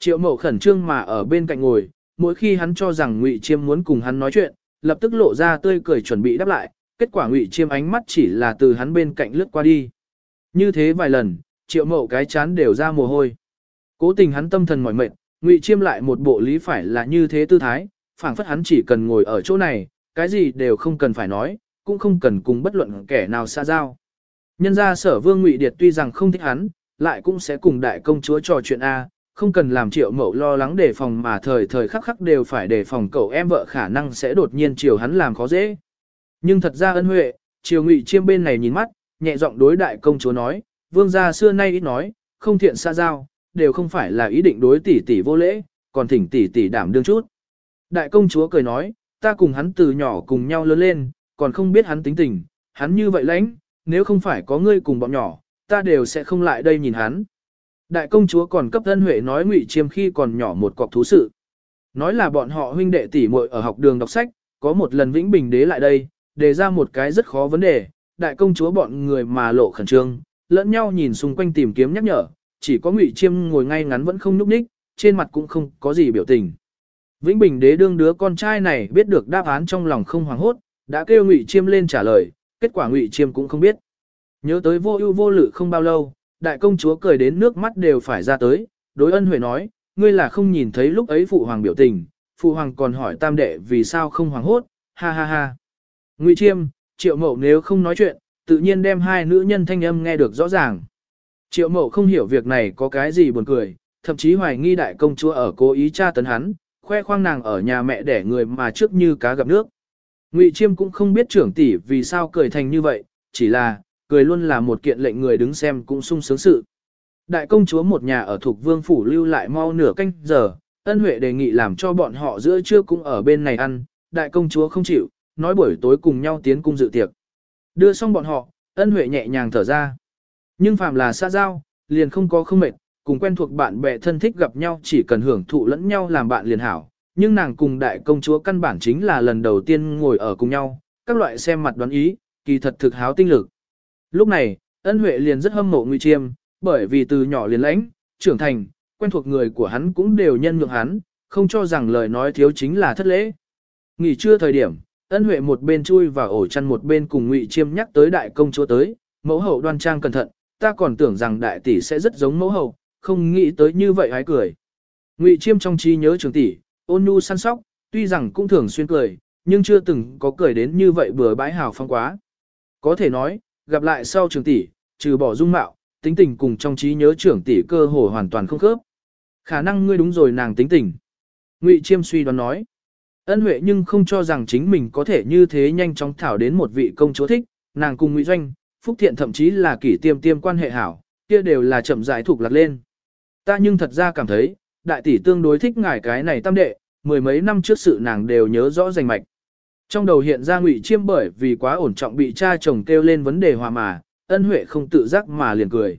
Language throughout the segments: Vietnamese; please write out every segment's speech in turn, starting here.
Triệu mậu khẩn trương mà ở bên cạnh ngồi, mỗi khi hắn cho rằng Ngụy Chiêm muốn cùng hắn nói chuyện, lập tức lộ ra tươi cười chuẩn bị đáp lại, kết quả Ngụy Chiêm ánh mắt chỉ là từ hắn bên cạnh lướt qua đi. Như thế vài lần, Triệu Mậu cái chán đều ra mồ hôi. Cố tình hắn tâm thần mỏi mệt, Ngụy Chiêm lại một bộ lý phải là như thế tư thái, phảng phất hắn chỉ cần ngồi ở chỗ này, cái gì đều không cần phải nói, cũng không cần cùng bất luận kẻ nào xa giao. Nhân ra sở vương Ngụy Điệt tuy rằng không thích hắn, lại cũng sẽ cùng đại công chúa trò chuyện A, không cần làm triệu mậu lo lắng đề phòng mà thời thời khắc khắc đều phải đề phòng cậu em vợ khả năng sẽ đột nhiên chiều hắn làm khó dễ. Nhưng thật ra ân huệ, triều ngụy chiêm bên này nhìn mắt, nhẹ giọng đối đại công chúa nói, vương gia xưa nay ít nói, không thiện xa giao, đều không phải là ý định đối tỷ tỷ vô lễ, còn thỉnh tỷ tỷ đảm đương chút. Đại công chúa cười nói, ta cùng hắn từ nhỏ cùng nhau lớn lên, còn không biết hắn tính tình, hắn như vậy lãnh, nếu không phải có ngươi cùng bọn nhỏ, ta đều sẽ không lại đây nhìn hắn. Đại công chúa còn cấp thân huệ nói ngụy chiêm khi còn nhỏ một cọc thú sự. Nói là bọn họ huynh đệ tỷ muội ở học đường đọc sách, có một lần Vĩnh Bình đế lại đây, đề ra một cái rất khó vấn đề, đại công chúa bọn người mà lộ khẩn trương, lẫn nhau nhìn xung quanh tìm kiếm nhắc nhở, chỉ có Ngụy Chiêm ngồi ngay ngắn vẫn không nhúc nhích, trên mặt cũng không có gì biểu tình. Vĩnh Bình đế đương đứa con trai này biết được đáp án trong lòng không hoảng hốt, đã kêu Ngụy Chiêm lên trả lời, kết quả Ngụy Chiêm cũng không biết. Nhớ tới vô ưu vô lự không bao lâu, đại công chúa cười đến nước mắt đều phải ra tới, đối ân huệ nói, ngươi là không nhìn thấy lúc ấy phụ hoàng biểu tình, phụ hoàng còn hỏi tam đệ vì sao không hoàng hốt, ha ha ha. Ngụy Chiêm, Triệu Mậu nếu không nói chuyện, tự nhiên đem hai nữ nhân thanh âm nghe được rõ ràng. Triệu Mậu không hiểu việc này có cái gì buồn cười, thậm chí hoài nghi đại công chúa ở cố ý tra tấn hắn, khoe khoang nàng ở nhà mẹ đẻ người mà trước như cá gặp nước. Ngụy Chiêm cũng không biết trưởng tỷ vì sao cười thành như vậy, chỉ là, cười luôn là một kiện lệnh người đứng xem cũng sung sướng sự. Đại công chúa một nhà ở thuộc vương phủ lưu lại mau nửa canh giờ, ân huệ đề nghị làm cho bọn họ giữa trưa cũng ở bên này ăn, đại công chúa không chịu, nói buổi tối cùng nhau tiến cung dự tiệc. Đưa xong bọn họ, ân huệ nhẹ nhàng thở ra. Nhưng phàm là xa giao, liền không có không mệt, cùng quen thuộc bạn bè thân thích gặp nhau chỉ cần hưởng thụ lẫn nhau làm bạn liền hảo. Nhưng nàng cùng đại công chúa căn bản chính là lần đầu tiên ngồi ở cùng nhau, các loại xem mặt đoán ý, kỳ thật thực háo tinh lực. Lúc này, ân huệ liền rất hâm mộ Ngụy Chiêm, bởi vì từ nhỏ liền lãnh, trưởng thành, quen thuộc người của hắn cũng đều nhân nhượng hắn, không cho rằng lời nói thiếu chính là thất lễ. Nghỉ trưa thời điểm, ân huệ một bên chui vào ổ chăn một bên cùng Ngụy Chiêm nhắc tới đại công chúa tới, mẫu hậu đoan trang cẩn thận, ta còn tưởng rằng đại tỷ sẽ rất giống mẫu hậu, không nghĩ tới như vậy hái cười. Ngụy Chiêm trong trí nhớ trường tỷ, ôn nhu săn sóc, tuy rằng cũng thường xuyên cười, nhưng chưa từng có cười đến như vậy bừa bãi hào phong quá. Có thể nói, gặp lại sau trường tỷ, trừ bỏ dung mạo, tính tình cùng trong trí nhớ trưởng tỷ cơ hồ hoàn toàn không khớp. Khả năng ngươi đúng rồi nàng tính tình. Ngụy Chiêm suy đoán nói. Ân Huệ nhưng không cho rằng chính mình có thể như thế nhanh chóng thảo đến một vị công chúa thích, nàng cùng Ngụy Doanh, Phúc Thiện thậm chí là kỷ tiêm tiêm quan hệ hảo, kia đều là chậm rãi thuộc lạc lên. Ta nhưng thật ra cảm thấy, đại tỷ tương đối thích ngài cái này tam đệ, mười mấy năm trước sự nàng đều nhớ rõ rành mạch. Trong đầu hiện ra ngụy chiêm bởi vì quá ổn trọng bị cha chồng kêu lên vấn đề hòa mà, ân huệ không tự giác mà liền cười.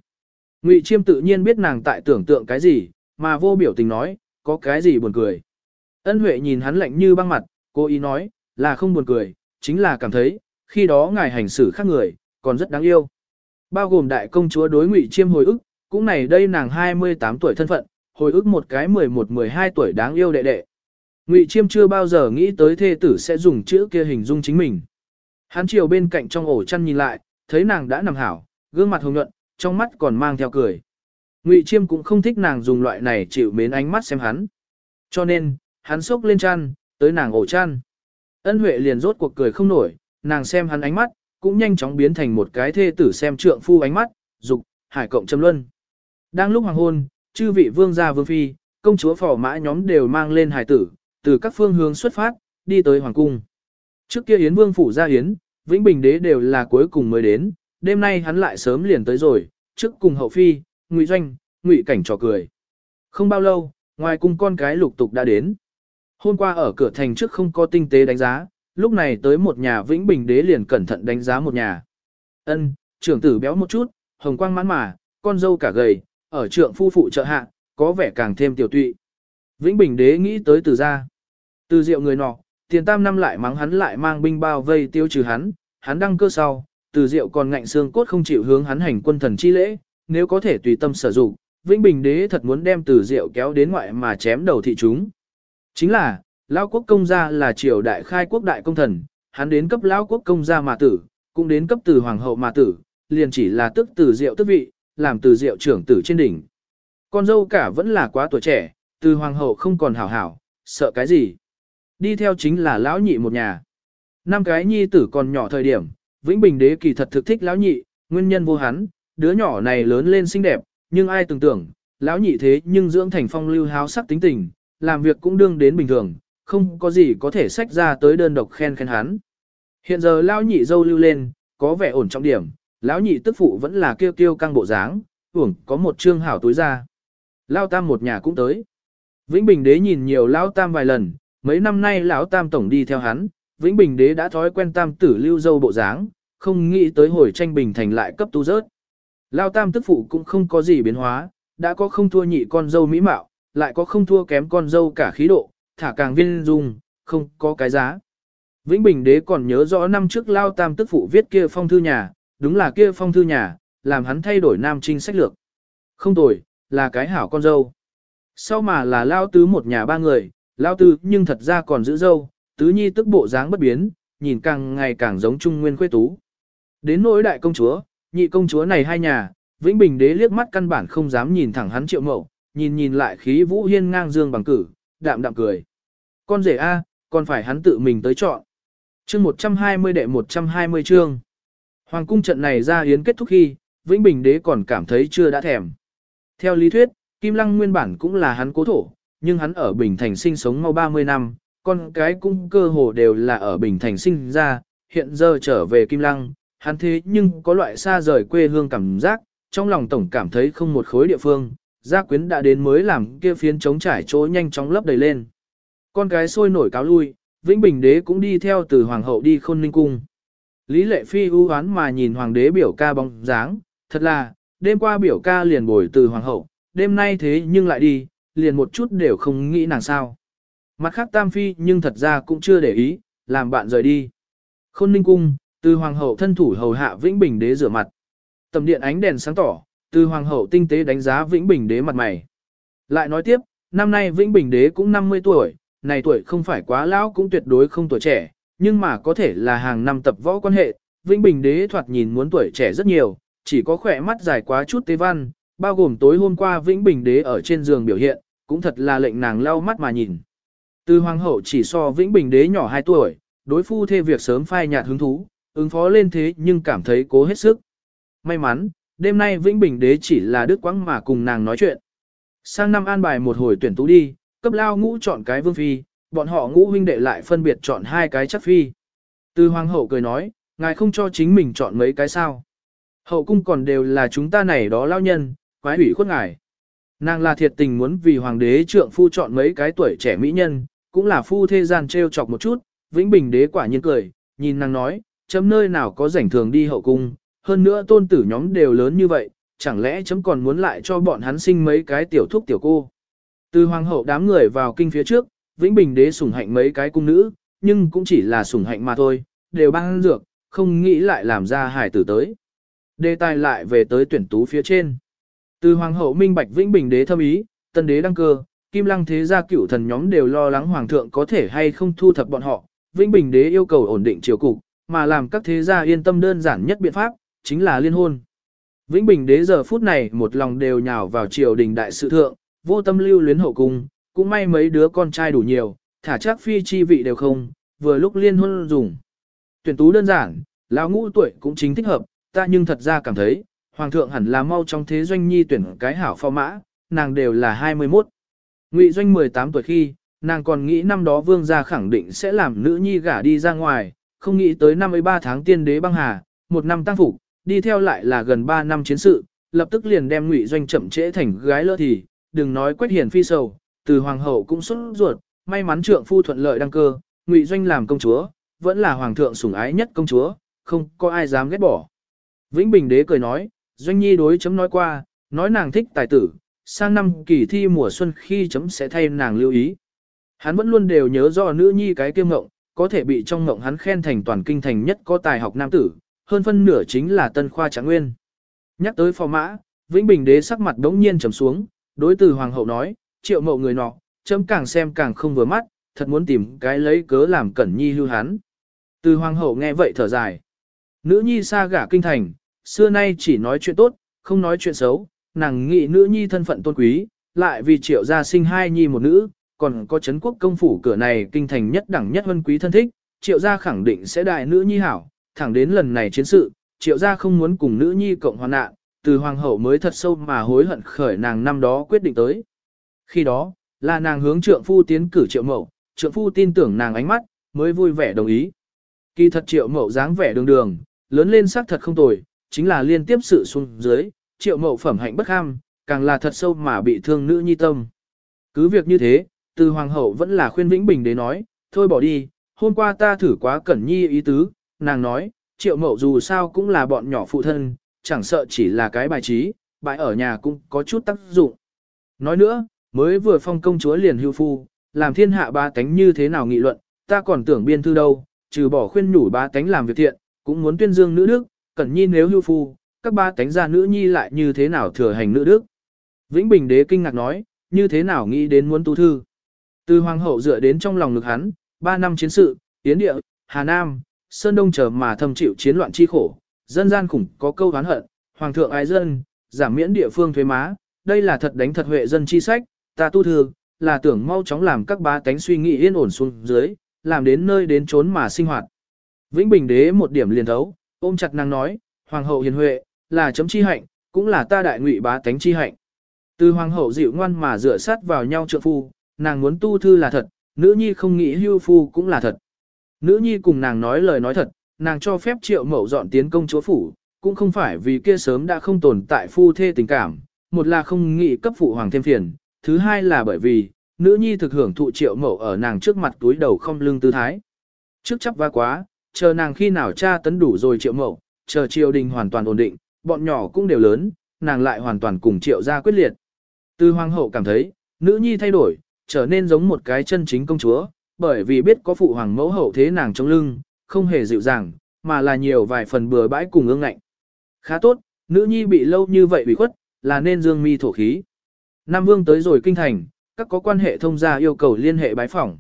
Ngụy chiêm tự nhiên biết nàng tại tưởng tượng cái gì, mà vô biểu tình nói, có cái gì buồn cười. Ân huệ nhìn hắn lạnh như băng mặt, cô ý nói, là không buồn cười, chính là cảm thấy, khi đó ngài hành xử khác người, còn rất đáng yêu. Bao gồm đại công chúa đối ngụy chiêm hồi ức, cũng này đây nàng 28 tuổi thân phận, hồi ức một cái 11-12 tuổi đáng yêu đệ đệ. Ngụy Chiêm chưa bao giờ nghĩ tới thê tử sẽ dùng chữ kia hình dung chính mình. Hắn chiều bên cạnh trong ổ chăn nhìn lại, thấy nàng đã nằm hảo, gương mặt hồng nhuận, trong mắt còn mang theo cười. Ngụy Chiêm cũng không thích nàng dùng loại này chịu mến ánh mắt xem hắn. Cho nên, hắn xốc lên chăn, tới nàng ổ chăn. Ân Huệ liền rốt cuộc cười không nổi, nàng xem hắn ánh mắt, cũng nhanh chóng biến thành một cái thê tử xem trượng phu ánh mắt, dục, hải cộng châm luân. Đang lúc hoàng hôn, chư vị vương gia vương phi, công chúa phò mã nhóm đều mang lên hải tử, từ các phương hướng xuất phát, đi tới Hoàng Cung. Trước kia Yến Vương phủ ra Yến, Vĩnh Bình Đế đều là cuối cùng mới đến, đêm nay hắn lại sớm liền tới rồi, trước cùng hậu phi, ngụy doanh, ngụy cảnh trò cười. Không bao lâu, ngoài cung con cái lục tục đã đến. Hôm qua ở cửa thành trước không có tinh tế đánh giá, lúc này tới một nhà Vĩnh Bình Đế liền cẩn thận đánh giá một nhà. Ân, trưởng tử béo một chút, hồng quang mãn mà, con dâu cả gầy, ở trượng phu phụ trợ hạ, có vẻ càng thêm tiểu tụy. Vĩnh Bình đế nghĩ tới từ gia. Từ diệu người nọ, tiền tam năm lại mắng hắn lại mang binh bao vây tiêu trừ hắn, hắn đăng cơ sau, từ diệu còn ngạnh xương cốt không chịu hướng hắn hành quân thần chi lễ, nếu có thể tùy tâm sở dụng, Vĩnh Bình đế thật muốn đem từ diệu kéo đến ngoại mà chém đầu thị chúng. Chính là, Lão quốc công gia là triều đại khai quốc đại công thần, hắn đến cấp Lão quốc công gia mà tử, cũng đến cấp từ hoàng hậu mà tử, liền chỉ là tức từ diệu tức vị, làm từ diệu trưởng tử trên đỉnh. Con dâu cả vẫn là quá tuổi trẻ, từ hoàng hậu không còn hảo hảo, sợ cái gì. Đi theo chính là lão nhị một nhà. Năm cái nhi tử còn nhỏ thời điểm, Vĩnh Bình đế kỳ thật thực thích lão nhị, nguyên nhân vô hắn, đứa nhỏ này lớn lên xinh đẹp, nhưng ai tưởng tưởng, lão nhị thế nhưng dưỡng thành phong lưu háo sắc tính tình, làm việc cũng đương đến bình thường, không có gì có thể sách ra tới đơn độc khen khen hắn. Hiện giờ lão nhị dâu lưu lên, có vẻ ổn trọng điểm, lão nhị tức phụ vẫn là kêu kêu căng bộ dáng, uổng có một trương hảo túi ra. Lão tam một nhà cũng tới. Vĩnh Bình đế nhìn nhiều lão tam vài lần, mấy năm nay lão tam tổng đi theo hắn, Vĩnh Bình đế đã thói quen tam tử lưu dâu bộ dáng, không nghĩ tới hồi tranh bình thành lại cấp tu rớt. Lão tam tức phụ cũng không có gì biến hóa, đã có không thua nhị con dâu mỹ mạo, lại có không thua kém con dâu cả khí độ, thả càng viên dung, không có cái giá. Vĩnh Bình đế còn nhớ rõ năm trước Lao Tam tức phụ viết kia phong thư nhà, đúng là kia phong thư nhà, làm hắn thay đổi nam trinh sách lược. Không tồi, là cái hảo con dâu. Sau mà là Lao Tứ một nhà ba người, Lao Tứ nhưng thật ra còn giữ dâu, Tứ Nhi tức bộ dáng bất biến, nhìn càng ngày càng giống Trung Nguyên Khuê Tú. Đến nỗi đại công chúa, nhị công chúa này hai nhà, Vĩnh Bình đế liếc mắt căn bản không dám nhìn thẳng hắn triệu mậu, nhìn nhìn lại khí vũ hiên ngang dương bằng cử, đạm đạm cười. Con rể A, còn phải hắn tự mình tới chọn. chương 120 đệ 120 chương. Hoàng cung trận này ra hiến kết thúc khi, Vĩnh Bình đế còn cảm thấy chưa đã thèm. Theo lý thuyết, Kim Lăng nguyên bản cũng là hắn cố thổ, nhưng hắn ở Bình Thành sinh sống mau 30 năm, con cái cũng cơ hồ đều là ở Bình Thành sinh ra, hiện giờ trở về Kim Lăng, hắn thế nhưng có loại xa rời quê hương cảm giác, trong lòng tổng cảm thấy không một khối địa phương, gia quyến đã đến mới làm kia phiến chống trải chỗ nhanh chóng lấp đầy lên. Con cái sôi nổi cáo lui, Vĩnh Bình đế cũng đi theo từ hoàng hậu đi khôn ninh cung. Lý lệ phi ưu hoán mà nhìn hoàng đế biểu ca bóng dáng, thật là, đêm qua biểu ca liền bồi từ hoàng hậu, đêm nay thế nhưng lại đi, liền một chút đều không nghĩ nàng sao. Mặt khác tam phi nhưng thật ra cũng chưa để ý, làm bạn rời đi. Khôn ninh cung, từ hoàng hậu thân thủ hầu hạ Vĩnh Bình đế rửa mặt. Tầm điện ánh đèn sáng tỏ, từ hoàng hậu tinh tế đánh giá Vĩnh Bình đế mặt mày. Lại nói tiếp, năm nay Vĩnh Bình đế cũng 50 tuổi, này tuổi không phải quá lão cũng tuyệt đối không tuổi trẻ, nhưng mà có thể là hàng năm tập võ quan hệ, Vĩnh Bình đế thoạt nhìn muốn tuổi trẻ rất nhiều, chỉ có khỏe mắt dài quá chút tế văn, bao gồm tối hôm qua Vĩnh Bình đế ở trên giường biểu hiện, cũng thật là lệnh nàng lau mắt mà nhìn. Từ hoàng hậu chỉ so Vĩnh Bình đế nhỏ 2 tuổi, đối phu thê việc sớm phai nhạt hứng thú, ứng phó lên thế nhưng cảm thấy cố hết sức. May mắn, đêm nay Vĩnh Bình đế chỉ là đức quãng mà cùng nàng nói chuyện. Sang năm an bài một hồi tuyển tú đi, cấp lao ngũ chọn cái vương phi, bọn họ ngũ huynh đệ lại phân biệt chọn hai cái chắc phi. Từ hoàng hậu cười nói, ngài không cho chính mình chọn mấy cái sao. Hậu cung còn đều là chúng ta này đó lao nhân, quái hủy khuất ngài. Nàng là thiệt tình muốn vì hoàng đế trượng phu chọn mấy cái tuổi trẻ mỹ nhân, cũng là phu thế gian trêu chọc một chút, vĩnh bình đế quả nhiên cười, nhìn nàng nói, chấm nơi nào có rảnh thường đi hậu cung, hơn nữa tôn tử nhóm đều lớn như vậy, chẳng lẽ chấm còn muốn lại cho bọn hắn sinh mấy cái tiểu thúc tiểu cô. Từ hoàng hậu đám người vào kinh phía trước, Vĩnh Bình đế sủng hạnh mấy cái cung nữ, nhưng cũng chỉ là sủng hạnh mà thôi, đều ban dược, không nghĩ lại làm ra hài tử tới. Đề tài lại về tới tuyển tú phía trên. Từ hoàng hậu minh bạch Vĩnh Bình đế thâm ý, tân đế đăng cơ, kim lăng thế gia cựu thần nhóm đều lo lắng hoàng thượng có thể hay không thu thập bọn họ. Vĩnh Bình đế yêu cầu ổn định triều cục, mà làm các thế gia yên tâm đơn giản nhất biện pháp, chính là liên hôn. Vĩnh Bình đế giờ phút này một lòng đều nhào vào triều đình đại sự thượng, vô tâm lưu luyến hậu cung, cũng may mấy đứa con trai đủ nhiều, thả chắc phi chi vị đều không, vừa lúc liên hôn dùng. Tuyển tú đơn giản, lão ngũ tuổi cũng chính thích hợp, ta nhưng thật ra cảm thấy, hoàng thượng hẳn là mau trong thế doanh nhi tuyển cái hảo phò mã, nàng đều là 21. Ngụy doanh 18 tuổi khi, nàng còn nghĩ năm đó vương gia khẳng định sẽ làm nữ nhi gả đi ra ngoài, không nghĩ tới năm 53 tháng tiên đế băng hà, một năm tăng phục, đi theo lại là gần 3 năm chiến sự, lập tức liền đem Ngụy Doanh chậm trễ thành gái lỡ thì, đừng nói quét hiền phi sầu, từ hoàng hậu cũng xuất ruột, may mắn trượng phu thuận lợi đăng cơ, Ngụy Doanh làm công chúa, vẫn là hoàng thượng sủng ái nhất công chúa, không có ai dám ghét bỏ. Vĩnh Bình đế cười nói, Doanh Nhi đối chấm nói qua, nói nàng thích tài tử, sang năm kỳ thi mùa xuân khi chấm sẽ thay nàng lưu ý. Hắn vẫn luôn đều nhớ rõ nữ nhi cái kiêm ngộng, có thể bị trong ngộng hắn khen thành toàn kinh thành nhất có tài học nam tử, hơn phân nửa chính là tân khoa trạng nguyên. Nhắc tới phò mã, Vĩnh Bình đế sắc mặt đống nhiên trầm xuống, đối từ hoàng hậu nói, triệu mậu người nọ, chấm càng xem càng không vừa mắt, thật muốn tìm cái lấy cớ làm cẩn nhi hưu hắn. Từ hoàng hậu nghe vậy thở dài. Nữ nhi xa gả kinh thành, xưa nay chỉ nói chuyện tốt, không nói chuyện xấu, nàng nghĩ nữ nhi thân phận tôn quý, lại vì triệu gia sinh hai nhi một nữ, còn có chấn quốc công phủ cửa này kinh thành nhất đẳng nhất vân quý thân thích, triệu gia khẳng định sẽ đại nữ nhi hảo, thẳng đến lần này chiến sự, triệu gia không muốn cùng nữ nhi cộng hoàn nạn, từ hoàng hậu mới thật sâu mà hối hận khởi nàng năm đó quyết định tới. Khi đó, là nàng hướng trượng phu tiến cử triệu mậu, trượng phu tin tưởng nàng ánh mắt, mới vui vẻ đồng ý. Kỳ thật triệu mậu dáng vẻ đường đường, lớn lên sắc thật không tồi, chính là liên tiếp sự xuống dưới, triệu mậu phẩm hạnh bất ham, càng là thật sâu mà bị thương nữ nhi tâm. Cứ việc như thế, từ hoàng hậu vẫn là khuyên Vĩnh Bình để nói, thôi bỏ đi, hôm qua ta thử quá cẩn nhi ý tứ, nàng nói, triệu mậu dù sao cũng là bọn nhỏ phụ thân, chẳng sợ chỉ là cái bài trí, bài ở nhà cũng có chút tác dụng. Nói nữa, mới vừa phong công chúa liền hưu phu, làm thiên hạ ba tánh như thế nào nghị luận, ta còn tưởng biên thư đâu, trừ bỏ khuyên nhủ ba tánh làm việc thiện, cũng muốn tuyên dương nữ đức, cẩn nhi nếu hưu phu, các ba tánh gia nữ nhi lại như thế nào thừa hành nữ đức. Vĩnh Bình đế kinh ngạc nói, như thế nào nghĩ đến muốn tu thư. Từ hoàng hậu dựa đến trong lòng ngực hắn, ba năm chiến sự, tiến địa, Hà Nam, Sơn Đông chờ mà thâm chịu chiến loạn chi khổ, dân gian khủng có câu oán hận, hoàng thượng ái dân, giảm miễn địa phương thuế má, đây là thật đánh thật huệ dân chi sách, ta tu thư, là tưởng mau chóng làm các bá tánh suy nghĩ yên ổn xuống dưới, làm đến nơi đến trốn mà sinh hoạt. Vĩnh Bình đế một điểm liền thấu, ôm chặt nàng nói, hoàng hậu hiền huệ, là chấm chi hạnh, cũng là ta đại ngụy bá tánh chi hạnh. Từ hoàng hậu dịu ngoan mà dựa sát vào nhau trượng phu, nàng muốn tu thư là thật, nữ nhi không nghĩ hưu phu cũng là thật. Nữ nhi cùng nàng nói lời nói thật, nàng cho phép triệu mậu dọn tiến công chúa phủ, cũng không phải vì kia sớm đã không tồn tại phu thê tình cảm, một là không nghĩ cấp phụ hoàng thêm phiền, thứ hai là bởi vì, nữ nhi thực hưởng thụ triệu mậu ở nàng trước mặt túi đầu không lưng tư thái. Trước chấp va quá, chờ nàng khi nào cha tấn đủ rồi triệu mậu, chờ triều đình hoàn toàn ổn định, bọn nhỏ cũng đều lớn, nàng lại hoàn toàn cùng triệu ra quyết liệt. Từ hoàng hậu cảm thấy, nữ nhi thay đổi, trở nên giống một cái chân chính công chúa, bởi vì biết có phụ hoàng mẫu hậu thế nàng trong lưng, không hề dịu dàng, mà là nhiều vài phần bừa bãi cùng ương ngạnh. Khá tốt, nữ nhi bị lâu như vậy bị khuất, là nên dương mi thổ khí. Nam Vương tới rồi kinh thành, các có quan hệ thông gia yêu cầu liên hệ bái phỏng.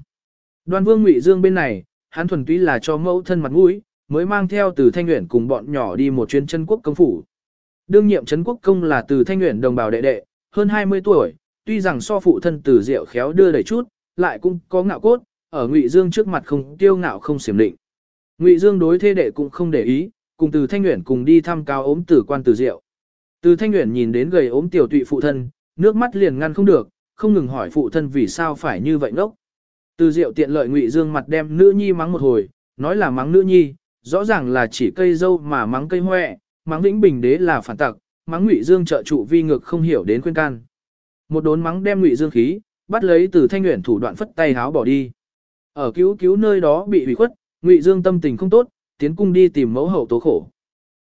Đoan Vương Ngụy Dương bên này, hắn thuần túy là cho mẫu thân mặt mũi, mới mang theo từ Thanh Uyển cùng bọn nhỏ đi một chuyến chân quốc công phủ. Đương nhiệm trấn quốc công là từ Thanh Uyển đồng bào đệ đệ, hơn 20 tuổi, tuy rằng so phụ thân từ Diệu khéo đưa đẩy chút, lại cũng có ngạo cốt, ở Ngụy Dương trước mặt không tiêu ngạo không xiểm định. Ngụy Dương đối thế đệ cũng không để ý, cùng từ Thanh Uyển cùng đi thăm cao ốm tử quan từ Diệu. Từ Thanh Uyển nhìn đến gầy ốm tiểu tụy phụ thân, nước mắt liền ngăn không được, không ngừng hỏi phụ thân vì sao phải như vậy ngốc. Từ Diệu tiện lợi Ngụy Dương mặt đem nữ nhi mắng một hồi, nói là mắng nữ nhi, rõ ràng là chỉ cây dâu mà mắng cây hoẹ, mắng Vĩnh Bình đế là phản tặc, mắng Ngụy Dương trợ trụ vi ngược không hiểu đến khuyên can. Một đốn mắng đem Ngụy Dương khí, bắt lấy từ Thanh Uyển thủ đoạn phất tay háo bỏ đi. Ở cứu cứu nơi đó bị hủy khuất, Ngụy Dương tâm tình không tốt, tiến cung đi tìm mẫu hậu tố khổ.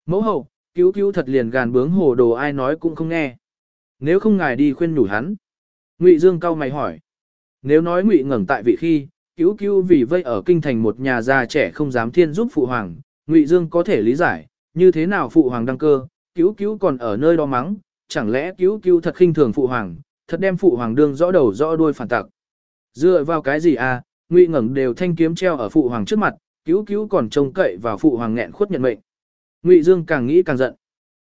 Mẫu hậu, cứu cứu thật liền gàn bướng hồ đồ ai nói cũng không nghe. Nếu không ngài đi khuyên nhủ hắn. Ngụy Dương cau mày hỏi. Nếu nói Ngụy ngẩng tại vị khi, cứu cứu vì vây ở kinh thành một nhà già trẻ không dám thiên giúp phụ hoàng, Ngụy Dương có thể lý giải, như thế nào phụ hoàng đăng cơ, cứu cứu còn ở nơi đó mắng, chẳng lẽ cứu cứu thật khinh thường phụ hoàng, thật đem phụ hoàng đương rõ đầu rõ đuôi phản tặc. Dựa vào cái gì à, Ngụy ngẩng đều thanh kiếm treo ở phụ hoàng trước mặt, cứu cứu còn trông cậy vào phụ hoàng nghẹn khuất nhận mệnh. Ngụy Dương càng nghĩ càng giận.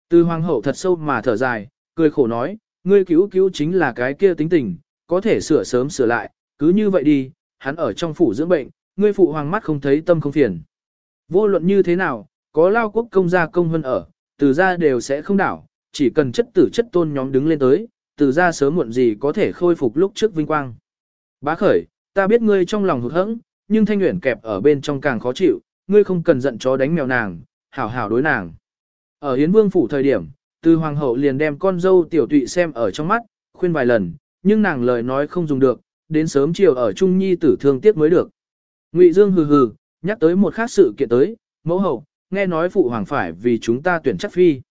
Từ hoàng hậu thật sâu mà thở dài, cười khổ nói, ngươi cứu cứu chính là cái kia tính tình, có thể sửa sớm sửa lại, cứ như vậy đi, hắn ở trong phủ dưỡng bệnh, ngươi phụ hoàng mắt không thấy tâm không phiền. Vô luận như thế nào, có lao quốc công gia công hơn ở, từ gia đều sẽ không đảo, chỉ cần chất tử chất tôn nhóm đứng lên tới, từ gia sớm muộn gì có thể khôi phục lúc trước vinh quang. Bá khởi, ta biết ngươi trong lòng hụt hẫng, nhưng thanh nguyện kẹp ở bên trong càng khó chịu, ngươi không cần giận chó đánh mèo nàng, hảo hảo đối nàng. Ở Hiến Vương phủ thời điểm, từ hoàng hậu liền đem con dâu tiểu tụy xem ở trong mắt, khuyên vài lần, nhưng nàng lời nói không dùng được, đến sớm chiều ở Trung Nhi tử thương tiếc mới được. Ngụy Dương hừ hừ, nhắc tới một khác sự kiện tới, mẫu hậu, nghe nói phụ hoàng phải vì chúng ta tuyển chắc phi.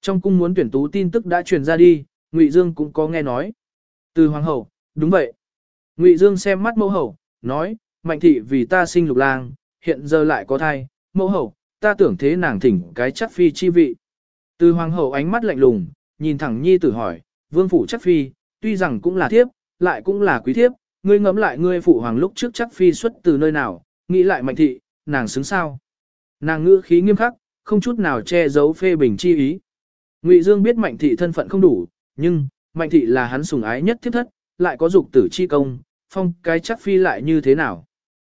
Trong cung muốn tuyển tú tin tức đã truyền ra đi, Ngụy Dương cũng có nghe nói. Từ hoàng hậu, đúng vậy. Ngụy Dương xem mắt mẫu hậu, nói, mạnh thị vì ta sinh lục lang, hiện giờ lại có thai, mẫu hậu, ta tưởng thế nàng thỉnh cái chắc phi chi vị. Từ hoàng hậu ánh mắt lạnh lùng, nhìn thẳng nhi tử hỏi, vương phủ chắc phi, tuy rằng cũng là thiếp, lại cũng là quý thiếp, ngươi ngẫm lại ngươi phụ hoàng lúc trước chắc phi xuất từ nơi nào, nghĩ lại mạnh thị, nàng xứng sao. Nàng ngữ khí nghiêm khắc, không chút nào che giấu phê bình chi ý. Ngụy Dương biết mạnh thị thân phận không đủ, nhưng, mạnh thị là hắn sủng ái nhất thiếp thất, lại có dục tử chi công, phong cái chắc phi lại như thế nào.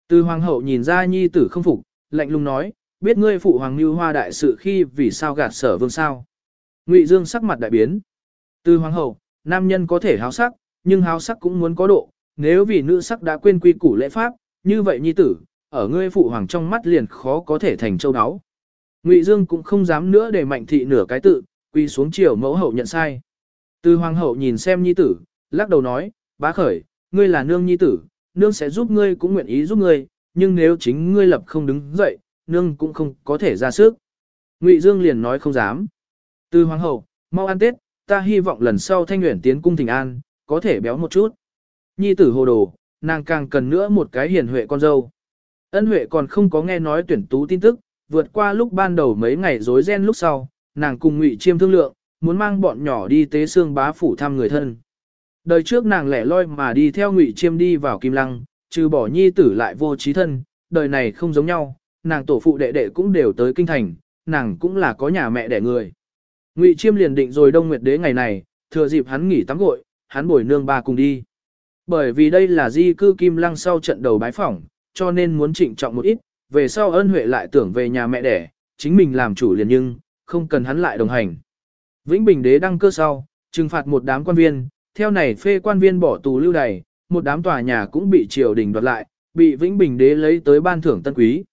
Từ hoàng hậu nhìn ra nhi tử không phục, lạnh lùng nói, biết ngươi phụ hoàng như hoa đại sự khi vì sao gạt sở vương sao. Ngụy Dương sắc mặt đại biến. Từ hoàng hậu, nam nhân có thể háo sắc, nhưng háo sắc cũng muốn có độ, nếu vì nữ sắc đã quên quy củ lễ pháp, như vậy nhi tử, ở ngươi phụ hoàng trong mắt liền khó có thể thành châu áo. Ngụy Dương cũng không dám nữa để mạnh thị nửa cái tự, quy xuống chiều mẫu hậu nhận sai. Từ hoàng hậu nhìn xem nhi tử, lắc đầu nói, bá khởi, ngươi là nương nhi tử, nương sẽ giúp ngươi cũng nguyện ý giúp ngươi, nhưng nếu chính ngươi lập không đứng dậy, nương cũng không có thể ra sức. Ngụy Dương liền nói không dám. Từ hoàng hậu, mau ăn tết, ta hy vọng lần sau thanh nguyện tiến cung thỉnh an, có thể béo một chút. Nhi tử hồ đồ, nàng càng cần nữa một cái hiền huệ con dâu. Ân huệ còn không có nghe nói tuyển tú tin tức, vượt qua lúc ban đầu mấy ngày rối ren lúc sau, nàng cùng ngụy chiêm thương lượng, muốn mang bọn nhỏ đi tế xương bá phủ thăm người thân. Đời trước nàng lẻ loi mà đi theo ngụy chiêm đi vào kim lăng, trừ bỏ nhi tử lại vô trí thân, đời này không giống nhau, nàng tổ phụ đệ đệ cũng đều tới kinh thành, nàng cũng là có nhà mẹ đẻ người. Ngụy chiêm liền định rồi đông nguyệt đế ngày này, thừa dịp hắn nghỉ tắm gội, hắn bồi nương ba cùng đi. Bởi vì đây là di cư kim lăng sau trận đầu bái phỏng, cho nên muốn trịnh trọng một ít, về sau ân huệ lại tưởng về nhà mẹ đẻ, chính mình làm chủ liền nhưng, không cần hắn lại đồng hành. Vĩnh Bình đế đăng cơ sau, trừng phạt một đám quan viên, theo này phê quan viên bỏ tù lưu đày, một đám tòa nhà cũng bị triều đình đoạt lại, bị Vĩnh Bình đế lấy tới ban thưởng tân quý.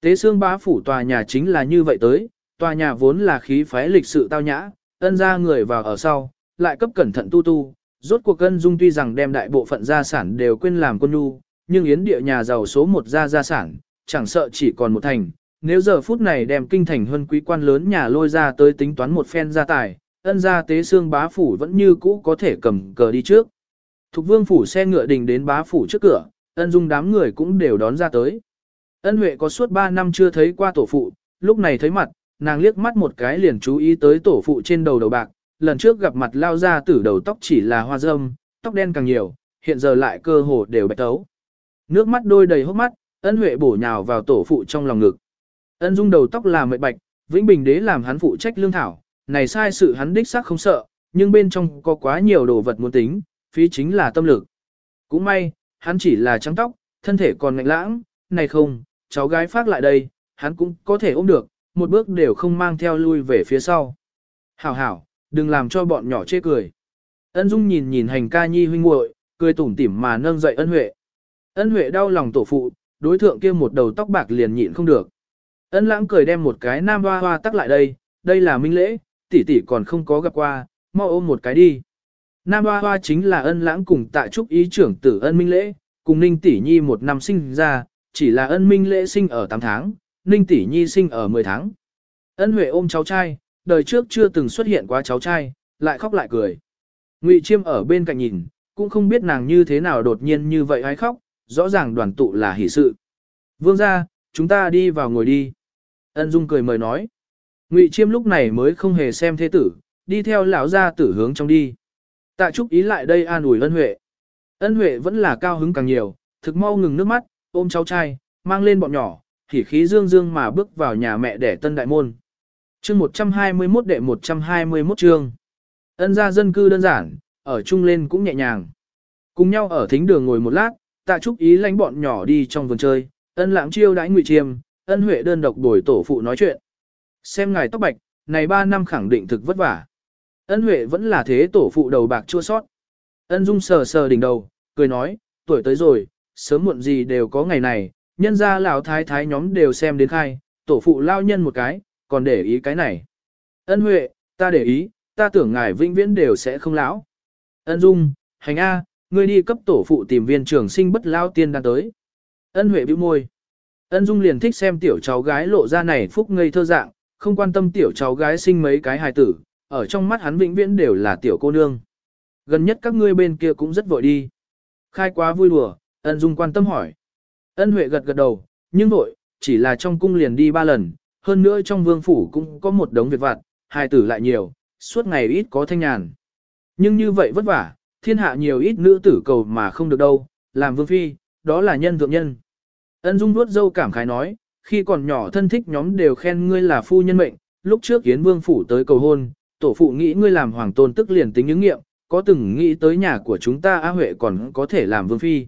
Tế xương bá phủ tòa nhà chính là như vậy tới, tòa nhà vốn là khí phái lịch sự tao nhã, ân ra người vào ở sau, lại cấp cẩn thận tu tu, rốt cuộc cân dung tuy rằng đem đại bộ phận gia sản đều quên làm quân nhu, nhưng yến địa nhà giàu số một gia gia sản, chẳng sợ chỉ còn một thành, nếu giờ phút này đem kinh thành hơn quý quan lớn nhà lôi ra tới tính toán một phen gia tài, ân gia tế xương bá phủ vẫn như cũ có thể cầm cờ đi trước. Thục vương phủ xe ngựa đình đến bá phủ trước cửa, ân dung đám người cũng đều đón ra tới. Ân Huệ có suốt 3 năm chưa thấy qua tổ phụ, lúc này thấy mặt, nàng liếc mắt một cái liền chú ý tới tổ phụ trên đầu đầu bạc, lần trước gặp mặt lao ra tử đầu tóc chỉ là hoa râm, tóc đen càng nhiều, hiện giờ lại cơ hồ đều bạch tấu. Nước mắt đôi đầy hốc mắt, ân huệ bổ nhào vào tổ phụ trong lòng ngực. Ân dung đầu tóc là mệt bạch, vĩnh bình đế làm hắn phụ trách lương thảo, này sai sự hắn đích xác không sợ, nhưng bên trong có quá nhiều đồ vật muốn tính, phí chính là tâm lực. Cũng may, hắn chỉ là trắng tóc, thân thể còn ngạnh lãng, này không, cháu gái phát lại đây, hắn cũng có thể ôm được, một bước đều không mang theo lui về phía sau. Hảo hảo, đừng làm cho bọn nhỏ chê cười. Ân Dung nhìn nhìn hành ca nhi huynh muội, cười tủm tỉm mà nâng dậy ân huệ. Ân huệ đau lòng tổ phụ, đối thượng kia một đầu tóc bạc liền nhịn không được. Ân lãng cười đem một cái nam hoa hoa tắc lại đây, đây là minh lễ, tỷ tỷ còn không có gặp qua, mau ôm một cái đi. Nam hoa hoa chính là ân lãng cùng tại trúc ý trưởng tử ân minh lễ, cùng ninh tỷ nhi một năm sinh ra, chỉ là ân minh lễ sinh ở 8 tháng, ninh tỷ nhi sinh ở 10 tháng. Ân huệ ôm cháu trai, đời trước chưa từng xuất hiện qua cháu trai, lại khóc lại cười. Ngụy Chiêm ở bên cạnh nhìn, cũng không biết nàng như thế nào đột nhiên như vậy hay khóc, rõ ràng đoàn tụ là hỷ sự. Vương ra, chúng ta đi vào ngồi đi. Ân Dung cười mời nói. Ngụy Chiêm lúc này mới không hề xem thế tử, đi theo lão gia tử hướng trong đi. Tạ Trúc ý lại đây an ủi Ân Huệ. Ân Huệ vẫn là cao hứng càng nhiều, thực mau ngừng nước mắt, ôm cháu trai, mang lên bọn nhỏ, hỉ khí dương dương mà bước vào nhà mẹ để tân đại môn. Chương 121 đệ 121 chương. Ân gia dân cư đơn giản, ở chung lên cũng nhẹ nhàng. Cùng nhau ở thính đường ngồi một lát, tạ trúc ý lánh bọn nhỏ đi trong vườn chơi, ân lãng chiêu đãi ngụy chiêm, ân huệ đơn độc đổi tổ phụ nói chuyện. Xem ngài tóc bạch, này 3 năm khẳng định thực vất vả. Ân huệ vẫn là thế tổ phụ đầu bạc chua sót. Ân dung sờ sờ đỉnh đầu, cười nói, tuổi tới rồi, sớm muộn gì đều có ngày này, nhân gia lão thái thái nhóm đều xem đến khai, tổ phụ lao nhân một cái, còn để ý cái này. Ân Huệ, ta để ý, ta tưởng ngài vĩnh viễn đều sẽ không lão. Ân Dung, hành A, ngươi đi cấp tổ phụ tìm viên trưởng sinh bất lao tiên đang tới. Ân Huệ bĩu môi. Ân Dung liền thích xem tiểu cháu gái lộ ra này phúc ngây thơ dạng, không quan tâm tiểu cháu gái sinh mấy cái hài tử, ở trong mắt hắn vĩnh viễn đều là tiểu cô nương. Gần nhất các ngươi bên kia cũng rất vội đi. Khai quá vui đùa, Ân Dung quan tâm hỏi. Ân Huệ gật gật đầu, nhưng vội, chỉ là trong cung liền đi ba lần, hơn nữa trong vương phủ cũng có một đống việc vặt, hài tử lại nhiều, suốt ngày ít có thanh nhàn. Nhưng như vậy vất vả, thiên hạ nhiều ít nữ tử cầu mà không được đâu, làm vương phi, đó là nhân thượng nhân. Ân Dung nuốt dâu cảm khái nói, khi còn nhỏ thân thích nhóm đều khen ngươi là phu nhân mệnh, lúc trước Yến Vương phủ tới cầu hôn, tổ phụ nghĩ ngươi làm hoàng tôn tức liền tính những nghiệm, có từng nghĩ tới nhà của chúng ta A Huệ còn có thể làm vương phi.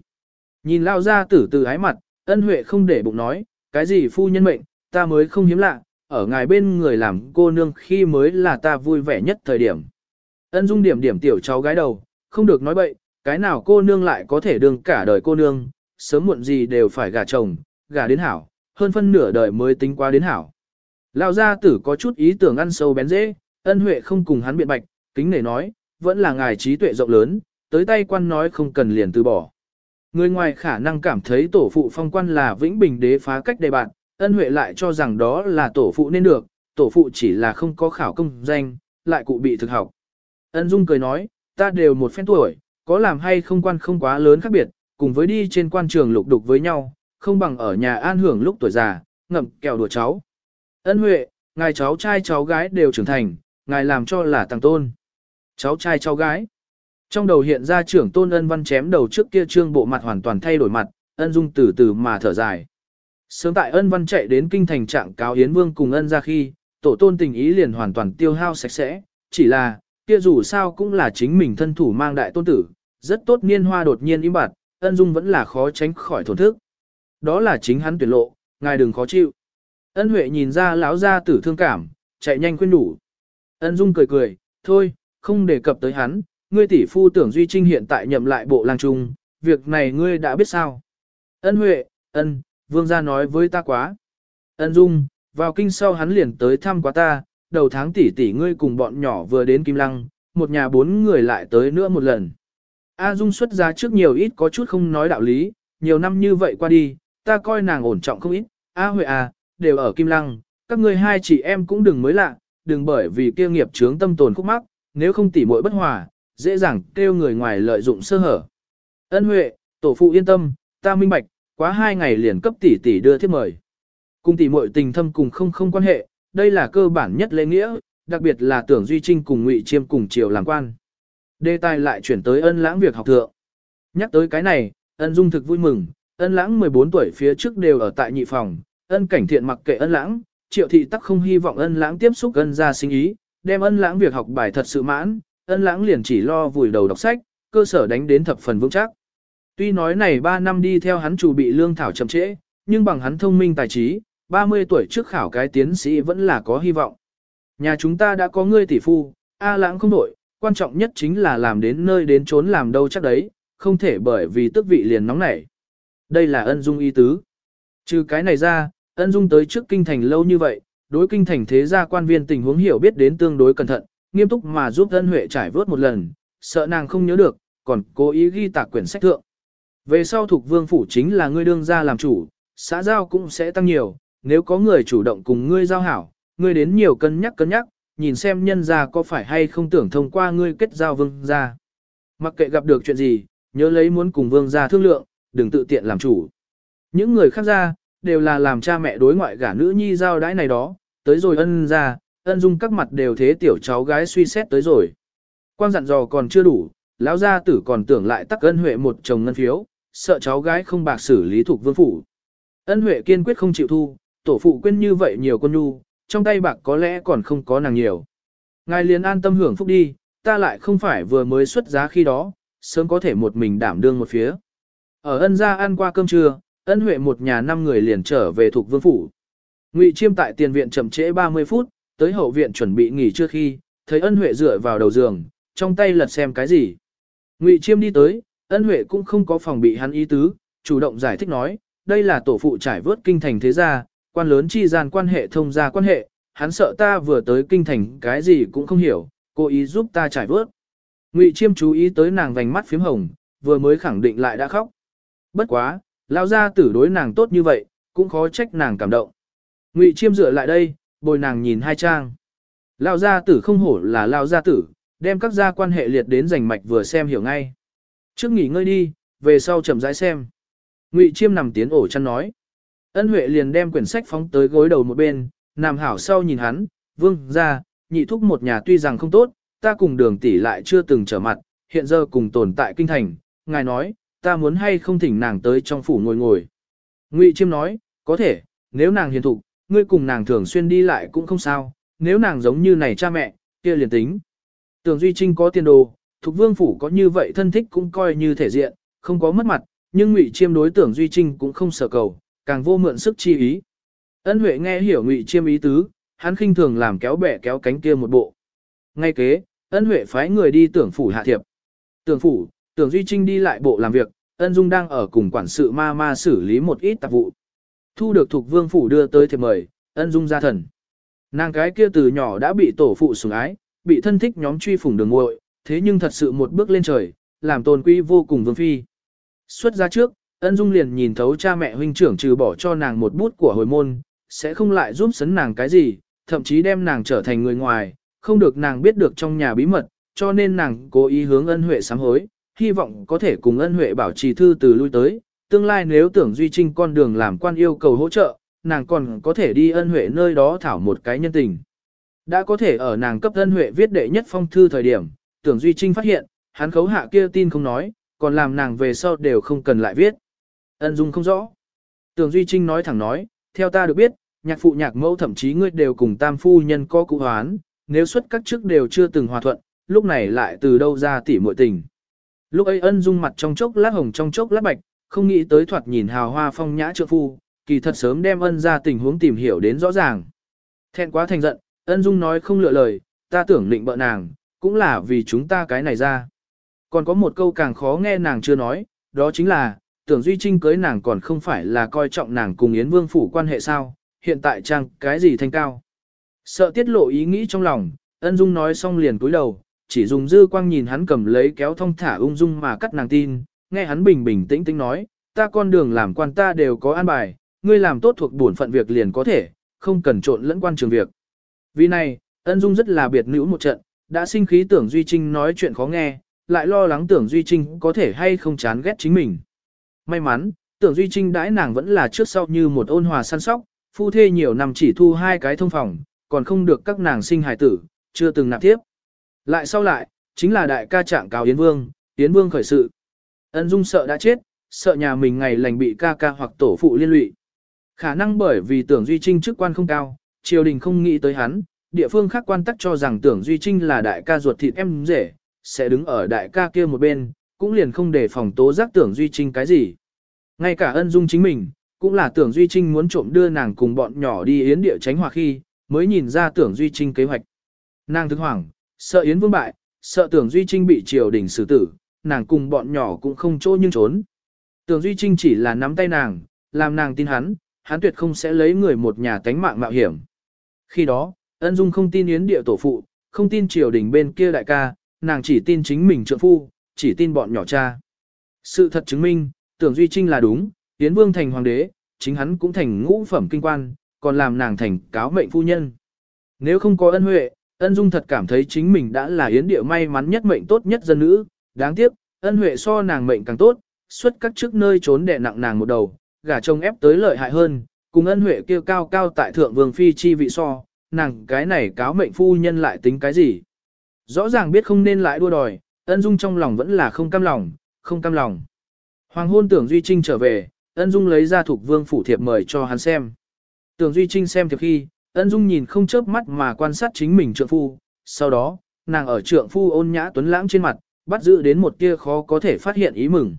Nhìn lao ra tử từ ái mặt, ân Huệ không để bụng nói, cái gì phu nhân mệnh, ta mới không hiếm lạ, ở ngài bên người làm cô nương khi mới là ta vui vẻ nhất thời điểm. Ân dung điểm điểm tiểu cháu gái đầu, không được nói bậy, cái nào cô nương lại có thể đương cả đời cô nương, sớm muộn gì đều phải gả chồng, gả đến hảo, hơn phân nửa đời mới tính qua đến hảo. Lão gia tử có chút ý tưởng ăn sâu bén dễ, ân huệ không cùng hắn biện bạch, kính nể nói, vẫn là ngài trí tuệ rộng lớn, tới tay quan nói không cần liền từ bỏ. Người ngoài khả năng cảm thấy tổ phụ phong quan là vĩnh bình đế phá cách đề bạn, ân huệ lại cho rằng đó là tổ phụ nên được, tổ phụ chỉ là không có khảo công danh, lại cụ bị thực học. Ân dung cười nói, ta đều một phen tuổi, có làm hay không quan không quá lớn khác biệt, cùng với đi trên quan trường lục đục với nhau, không bằng ở nhà an hưởng lúc tuổi già, ngậm kẹo đùa cháu. Ân Huệ, ngài cháu trai cháu gái đều trưởng thành, ngài làm cho là tăng tôn. Cháu trai cháu gái. Trong đầu hiện ra trưởng tôn ân văn chém đầu trước kia trương bộ mặt hoàn toàn thay đổi mặt, ân dung từ từ mà thở dài. Sớm tại ân văn chạy đến kinh thành trạng cáo Yến Vương cùng ân ra khi, tổ tôn tình ý liền hoàn toàn tiêu hao sạch sẽ, chỉ là, kia dù sao cũng là chính mình thân thủ mang đại tôn tử, rất tốt niên hoa đột nhiên im bặt, ân dung vẫn là khó tránh khỏi thổn thức. Đó là chính hắn tuyển lộ, ngài đừng khó chịu. Ân Huệ nhìn ra lão gia tử thương cảm, chạy nhanh khuyên đủ. Ân Dung cười cười, thôi, không đề cập tới hắn, ngươi tỷ phu tưởng Duy Trinh hiện tại nhậm lại bộ lang trung, việc này ngươi đã biết sao. Ân Huệ, ân, vương gia nói với ta quá. Ân Dung, vào kinh sau hắn liền tới thăm quá ta, đầu tháng tỷ tỷ ngươi cùng bọn nhỏ vừa đến Kim Lăng, một nhà bốn người lại tới nữa một lần. A Dung xuất ra trước nhiều ít có chút không nói đạo lý, nhiều năm như vậy qua đi, ta coi nàng ổn trọng không ít, A Huệ à, đều ở Kim Lăng, các ngươi hai chị em cũng đừng mới lạ, đừng bởi vì kia nghiệp chướng tâm tồn khúc mắc, nếu không tỉ muội bất hòa, dễ dàng kêu người ngoài lợi dụng sơ hở. Ân Huệ, tổ phụ yên tâm, ta minh bạch, quá hai ngày liền cấp tỷ tỷ đưa thiếp mời. Cùng tỷ muội tình thâm cùng không không quan hệ, đây là cơ bản nhất lễ nghĩa, đặc biệt là tưởng Duy Trinh cùng Ngụy Chiêm cùng triều làm quan. Đề tài lại chuyển tới ân lãng việc học thượng. Nhắc tới cái này, ân dung thực vui mừng, ân lãng 14 tuổi phía trước đều ở tại nhị phòng, ân cảnh thiện mặc kệ ân lãng, triệu thị tắc không hy vọng ân lãng tiếp xúc ân ra sinh ý, đem ân lãng việc học bài thật sự mãn, ân lãng liền chỉ lo vùi đầu đọc sách, cơ sở đánh đến thập phần vững chắc. Tuy nói này 3 năm đi theo hắn chủ bị lương thảo chậm trễ, nhưng bằng hắn thông minh tài trí, 30 tuổi trước khảo cái tiến sĩ vẫn là có hy vọng. Nhà chúng ta đã có ngươi tỷ phu, A lãng không đổi, quan trọng nhất chính là làm đến nơi đến trốn làm đâu chắc đấy, không thể bởi vì tức vị liền nóng nảy. Đây là ân dung ý tứ. Trừ cái này ra, ân dung tới trước kinh thành lâu như vậy, đối kinh thành thế gia quan viên tình huống hiểu biết đến tương đối cẩn thận, nghiêm túc mà giúp ân huệ trải vớt một lần, sợ nàng không nhớ được, còn cố ý ghi tạc quyển sách thượng. Về sau thuộc vương phủ chính là ngươi đương gia làm chủ, xã giao cũng sẽ tăng nhiều, nếu có người chủ động cùng ngươi giao hảo, ngươi đến nhiều cân nhắc cân nhắc, nhìn xem nhân gia có phải hay không tưởng thông qua ngươi kết giao vương gia. Mặc kệ gặp được chuyện gì, nhớ lấy muốn cùng vương gia thương lượng, đừng tự tiện làm chủ. Những người khác ra, đều là làm cha mẹ đối ngoại gả nữ nhi giao đãi này đó, tới rồi ân ra, ân dung các mặt đều thế tiểu cháu gái suy xét tới rồi. Quang dặn dò còn chưa đủ, lão gia tử còn tưởng lại tắc ân huệ một chồng ngân phiếu, sợ cháu gái không bạc xử lý thuộc vương phủ. Ân huệ kiên quyết không chịu thu, tổ phụ quên như vậy nhiều con nhu, trong tay bạc có lẽ còn không có nàng nhiều. Ngài liền an tâm hưởng phúc đi, ta lại không phải vừa mới xuất giá khi đó, sớm có thể một mình đảm đương một phía. Ở ân gia ăn qua cơm trưa, ân huệ một nhà năm người liền trở về thuộc vương phủ. Ngụy chiêm tại tiền viện chậm trễ 30 phút, tới hậu viện chuẩn bị nghỉ trưa khi, thấy ân huệ dựa vào đầu giường, trong tay lật xem cái gì. Ngụy chiêm đi tới, ân huệ cũng không có phòng bị hắn ý tứ, chủ động giải thích nói, đây là tổ phụ trải vớt kinh thành thế gia, quan lớn chi gian quan hệ thông gia quan hệ, hắn sợ ta vừa tới kinh thành cái gì cũng không hiểu, cố ý giúp ta trải vớt. Ngụy chiêm chú ý tới nàng vành mắt phím hồng, vừa mới khẳng định lại đã khóc. Bất quá, lao ra tử đối nàng tốt như vậy, cũng khó trách nàng cảm động. Ngụy chiêm dựa lại đây, bồi nàng nhìn hai trang. Lao gia tử không hổ là lao gia tử, đem các gia quan hệ liệt đến rành mạch vừa xem hiểu ngay. Trước nghỉ ngơi đi, về sau chậm rãi xem. Ngụy chiêm nằm tiến ổ chăn nói. Ân Huệ liền đem quyển sách phóng tới gối đầu một bên, nằm hảo sau nhìn hắn, vương ra, nhị thúc một nhà tuy rằng không tốt, ta cùng đường tỷ lại chưa từng trở mặt, hiện giờ cùng tồn tại kinh thành, ngài nói, ta muốn hay không thỉnh nàng tới trong phủ ngồi ngồi. Ngụy Chiêm nói, có thể, nếu nàng hiền thục, ngươi cùng nàng thường xuyên đi lại cũng không sao, nếu nàng giống như này cha mẹ, kia liền tính. Tưởng Duy Trinh có tiền đồ, Thục Vương Phủ có như vậy thân thích cũng coi như thể diện, không có mất mặt, nhưng Ngụy Chiêm đối tưởng Duy Trinh cũng không sở cầu, càng vô mượn sức chi ý. Ân Huệ nghe hiểu Ngụy Chiêm ý tứ, hắn khinh thường làm kéo bẻ kéo cánh kia một bộ. Ngay kế, Ân Huệ phái người đi tưởng phủ hạ thiệp. Tưởng phủ, tưởng Duy Trinh đi lại bộ làm việc, Ân Dung đang ở cùng quản sự ma ma xử lý một ít tạp vụ. Thu được thuộc vương phủ đưa tới thiệp mời, Ân Dung gia thần. Nàng cái kia từ nhỏ đã bị tổ phụ sủng ái, bị thân thích nhóm truy phủng đường ngội, thế nhưng thật sự một bước lên trời, làm tôn quý vô cùng vương phi. Xuất ra trước, Ân Dung liền nhìn thấu cha mẹ huynh trưởng trừ bỏ cho nàng một bút của hồi môn, sẽ không lại giúp sấn nàng cái gì, thậm chí đem nàng trở thành người ngoài, không được nàng biết được trong nhà bí mật, cho nên nàng cố ý hướng ân huệ sám hối, hy vọng có thể cùng ân huệ bảo trì thư từ lui tới, tương lai nếu tưởng duy trinh con đường làm quan yêu cầu hỗ trợ, nàng còn có thể đi ân huệ nơi đó thảo một cái nhân tình. Đã có thể ở nàng cấp ân huệ viết đệ nhất phong thư thời điểm, tưởng duy trinh phát hiện, hắn khấu hạ kia tin không nói, còn làm nàng về sau đều không cần lại viết. Ân dung không rõ. Tưởng duy trinh nói thẳng nói, theo ta được biết, nhạc phụ nhạc mẫu thậm chí ngươi đều cùng tam phu nhân có cụ hoán, nếu xuất các trước đều chưa từng hòa thuận, lúc này lại từ đâu ra tỉ muội tình. Lúc ấy ân dung mặt trong chốc lát hồng trong chốc lát bạch, không nghĩ tới thoạt nhìn hào hoa phong nhã trượng phu, kỳ thật sớm đem ân ra tình huống tìm hiểu đến rõ ràng. Thẹn quá thành giận, ân dung nói không lựa lời, ta tưởng định bợ nàng, cũng là vì chúng ta cái này ra. Còn có một câu càng khó nghe nàng chưa nói, đó chính là, tưởng Duy Trinh cưới nàng còn không phải là coi trọng nàng cùng Yến Vương Phủ quan hệ sao, hiện tại trang cái gì thanh cao. Sợ tiết lộ ý nghĩ trong lòng, ân dung nói xong liền cúi đầu, chỉ dùng dư quang nhìn hắn cầm lấy kéo thông thả ung dung mà cắt nàng tin, nghe hắn bình bình tĩnh tĩnh nói, ta con đường làm quan ta đều có an bài, ngươi làm tốt thuộc bổn phận việc liền có thể, không cần trộn lẫn quan trường việc. Vì này, ân dung rất là biệt nữ một trận, đã sinh khí tưởng Duy Trinh nói chuyện khó nghe, lại lo lắng tưởng Duy Trinh có thể hay không chán ghét chính mình. May mắn, tưởng Duy Trinh đãi nàng vẫn là trước sau như một ôn hòa săn sóc, phu thê nhiều năm chỉ thu hai cái thông phòng, còn không được các nàng sinh hài tử, chưa từng nạp tiếp. Lại sau lại, chính là đại ca trạng cáo Yến Vương, Yến Vương khởi sự. Ân Dung sợ đã chết, sợ nhà mình ngày lành bị ca ca hoặc tổ phụ liên lụy. Khả năng bởi vì tưởng Duy Trinh chức quan không cao, triều đình không nghĩ tới hắn, địa phương khác quan tắc cho rằng tưởng Duy Trinh là đại ca ruột thịt em rể, sẽ đứng ở đại ca kia một bên, cũng liền không để phòng tố giác tưởng Duy Trinh cái gì. Ngay cả ân dung chính mình, cũng là tưởng Duy Trinh muốn trộm đưa nàng cùng bọn nhỏ đi yến địa tránh hòa khi, mới nhìn ra tưởng Duy Trinh kế hoạch. Nàng thức hoảng, sợ yến vương bại, sợ tưởng Duy Trinh bị triều đình xử tử, nàng cùng bọn nhỏ cũng không chỗ nhưng trốn. Tưởng Duy Trinh chỉ là nắm tay nàng, làm nàng tin hắn, hắn tuyệt không sẽ lấy người một nhà tánh mạng mạo hiểm. Khi đó, ân dung không tin yến địa tổ phụ, không tin triều đình bên kia đại ca, nàng chỉ tin chính mình trượng phu, chỉ tin bọn nhỏ cha. Sự thật chứng minh, tưởng Duy Trinh là đúng, Yến Vương thành hoàng đế, chính hắn cũng thành ngũ phẩm kinh quan, còn làm nàng thành cáo mệnh phu nhân. Nếu không có ân huệ, ân dung thật cảm thấy chính mình đã là Yến địa may mắn nhất mệnh tốt nhất dân nữ, đáng tiếc, ân huệ so nàng mệnh càng tốt, xuất các trước nơi trốn đè nặng nàng một đầu, gả chồng ép tới lợi hại hơn, cùng ân huệ kêu cao cao tại thượng vương phi chi vị so, nàng cái này cáo mệnh phu nhân lại tính cái gì. Rõ ràng biết không nên lại đua đòi, ân dung trong lòng vẫn là không cam lòng, không cam lòng. Hoàng hôn tưởng Duy Trinh trở về, ân dung lấy ra thuộc vương phủ thiệp mời cho hắn xem. Tưởng Duy Trinh xem thiệp khi, ân dung nhìn không chớp mắt mà quan sát chính mình trượng phu, sau đó, nàng ở trượng phu ôn nhã tuấn lãng trên mặt, bắt giữ đến một kia khó có thể phát hiện ý mừng.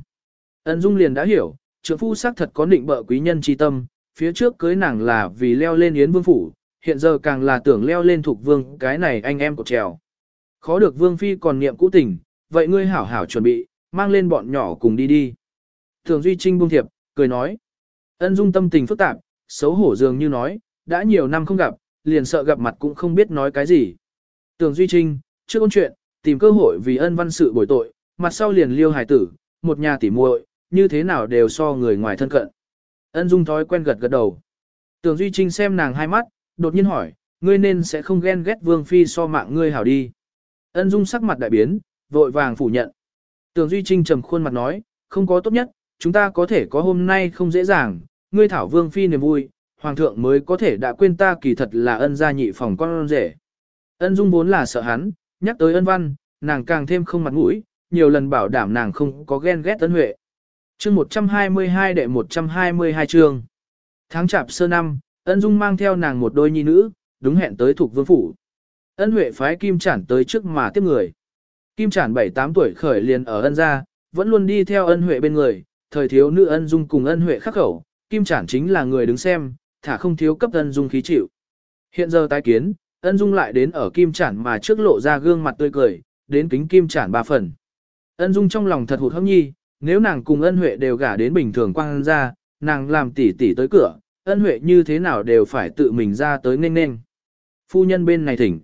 Ân dung liền đã hiểu, Trưởng phu xác thật có định bợ quý nhân chi tâm, phía trước cưới nàng là vì leo lên yến vương phủ, hiện giờ càng là tưởng leo lên thuộc vương cái này anh em của trèo. Khó được vương phi còn niệm cũ tình, vậy ngươi hảo hảo chuẩn bị, mang lên bọn nhỏ cùng đi đi. Thường Duy Trinh buông thiệp, cười nói. Ân dung tâm tình phức tạp, xấu hổ dường như nói, đã nhiều năm không gặp, liền sợ gặp mặt cũng không biết nói cái gì. Tường Duy Trinh, trước ôn chuyện, tìm cơ hội vì ân văn sự bồi tội, mặt sau liền liêu hài tử, một nhà tỉ muội, như thế nào đều so người ngoài thân cận. Ân dung thói quen gật gật đầu. Tường Duy Trinh xem nàng hai mắt, đột nhiên hỏi, ngươi nên sẽ không ghen ghét vương phi so mạng ngươi hảo đi. Ân dung sắc mặt đại biến, vội vàng phủ nhận. Tường Duy Trinh trầm khuôn mặt nói, không có tốt nhất, chúng ta có thể có hôm nay không dễ dàng, ngươi thảo vương phi niềm vui, hoàng thượng mới có thể đã quên ta kỳ thật là ân gia nhị phòng con rể. Ân Dung vốn là sợ hắn, nhắc tới ân văn, nàng càng thêm không mặt mũi, nhiều lần bảo đảm nàng không có ghen ghét ân huệ. chương 122 đệ 122 chương. Tháng chạp sơ năm, ân Dung mang theo nàng một đôi nhi nữ, đúng hẹn tới thuộc vương phủ. Ân huệ phái kim chản tới trước mà tiếp người. Kim chản 7-8 tuổi khởi liền ở ân gia, vẫn luôn đi theo ân huệ bên người, thời thiếu nữ ân dung cùng ân huệ khắc khẩu, kim chản chính là người đứng xem, thả không thiếu cấp ân dung khí chịu. Hiện giờ tái kiến, ân dung lại đến ở kim chản mà trước lộ ra gương mặt tươi cười, đến kính kim chản ba phần. Ân dung trong lòng thật hụt hẫng nhi, nếu nàng cùng ân huệ đều gả đến bình thường quang ra, nàng làm tỉ tỉ tới cửa, ân huệ như thế nào đều phải tự mình ra tới nên nên. Phu nhân bên này thỉnh.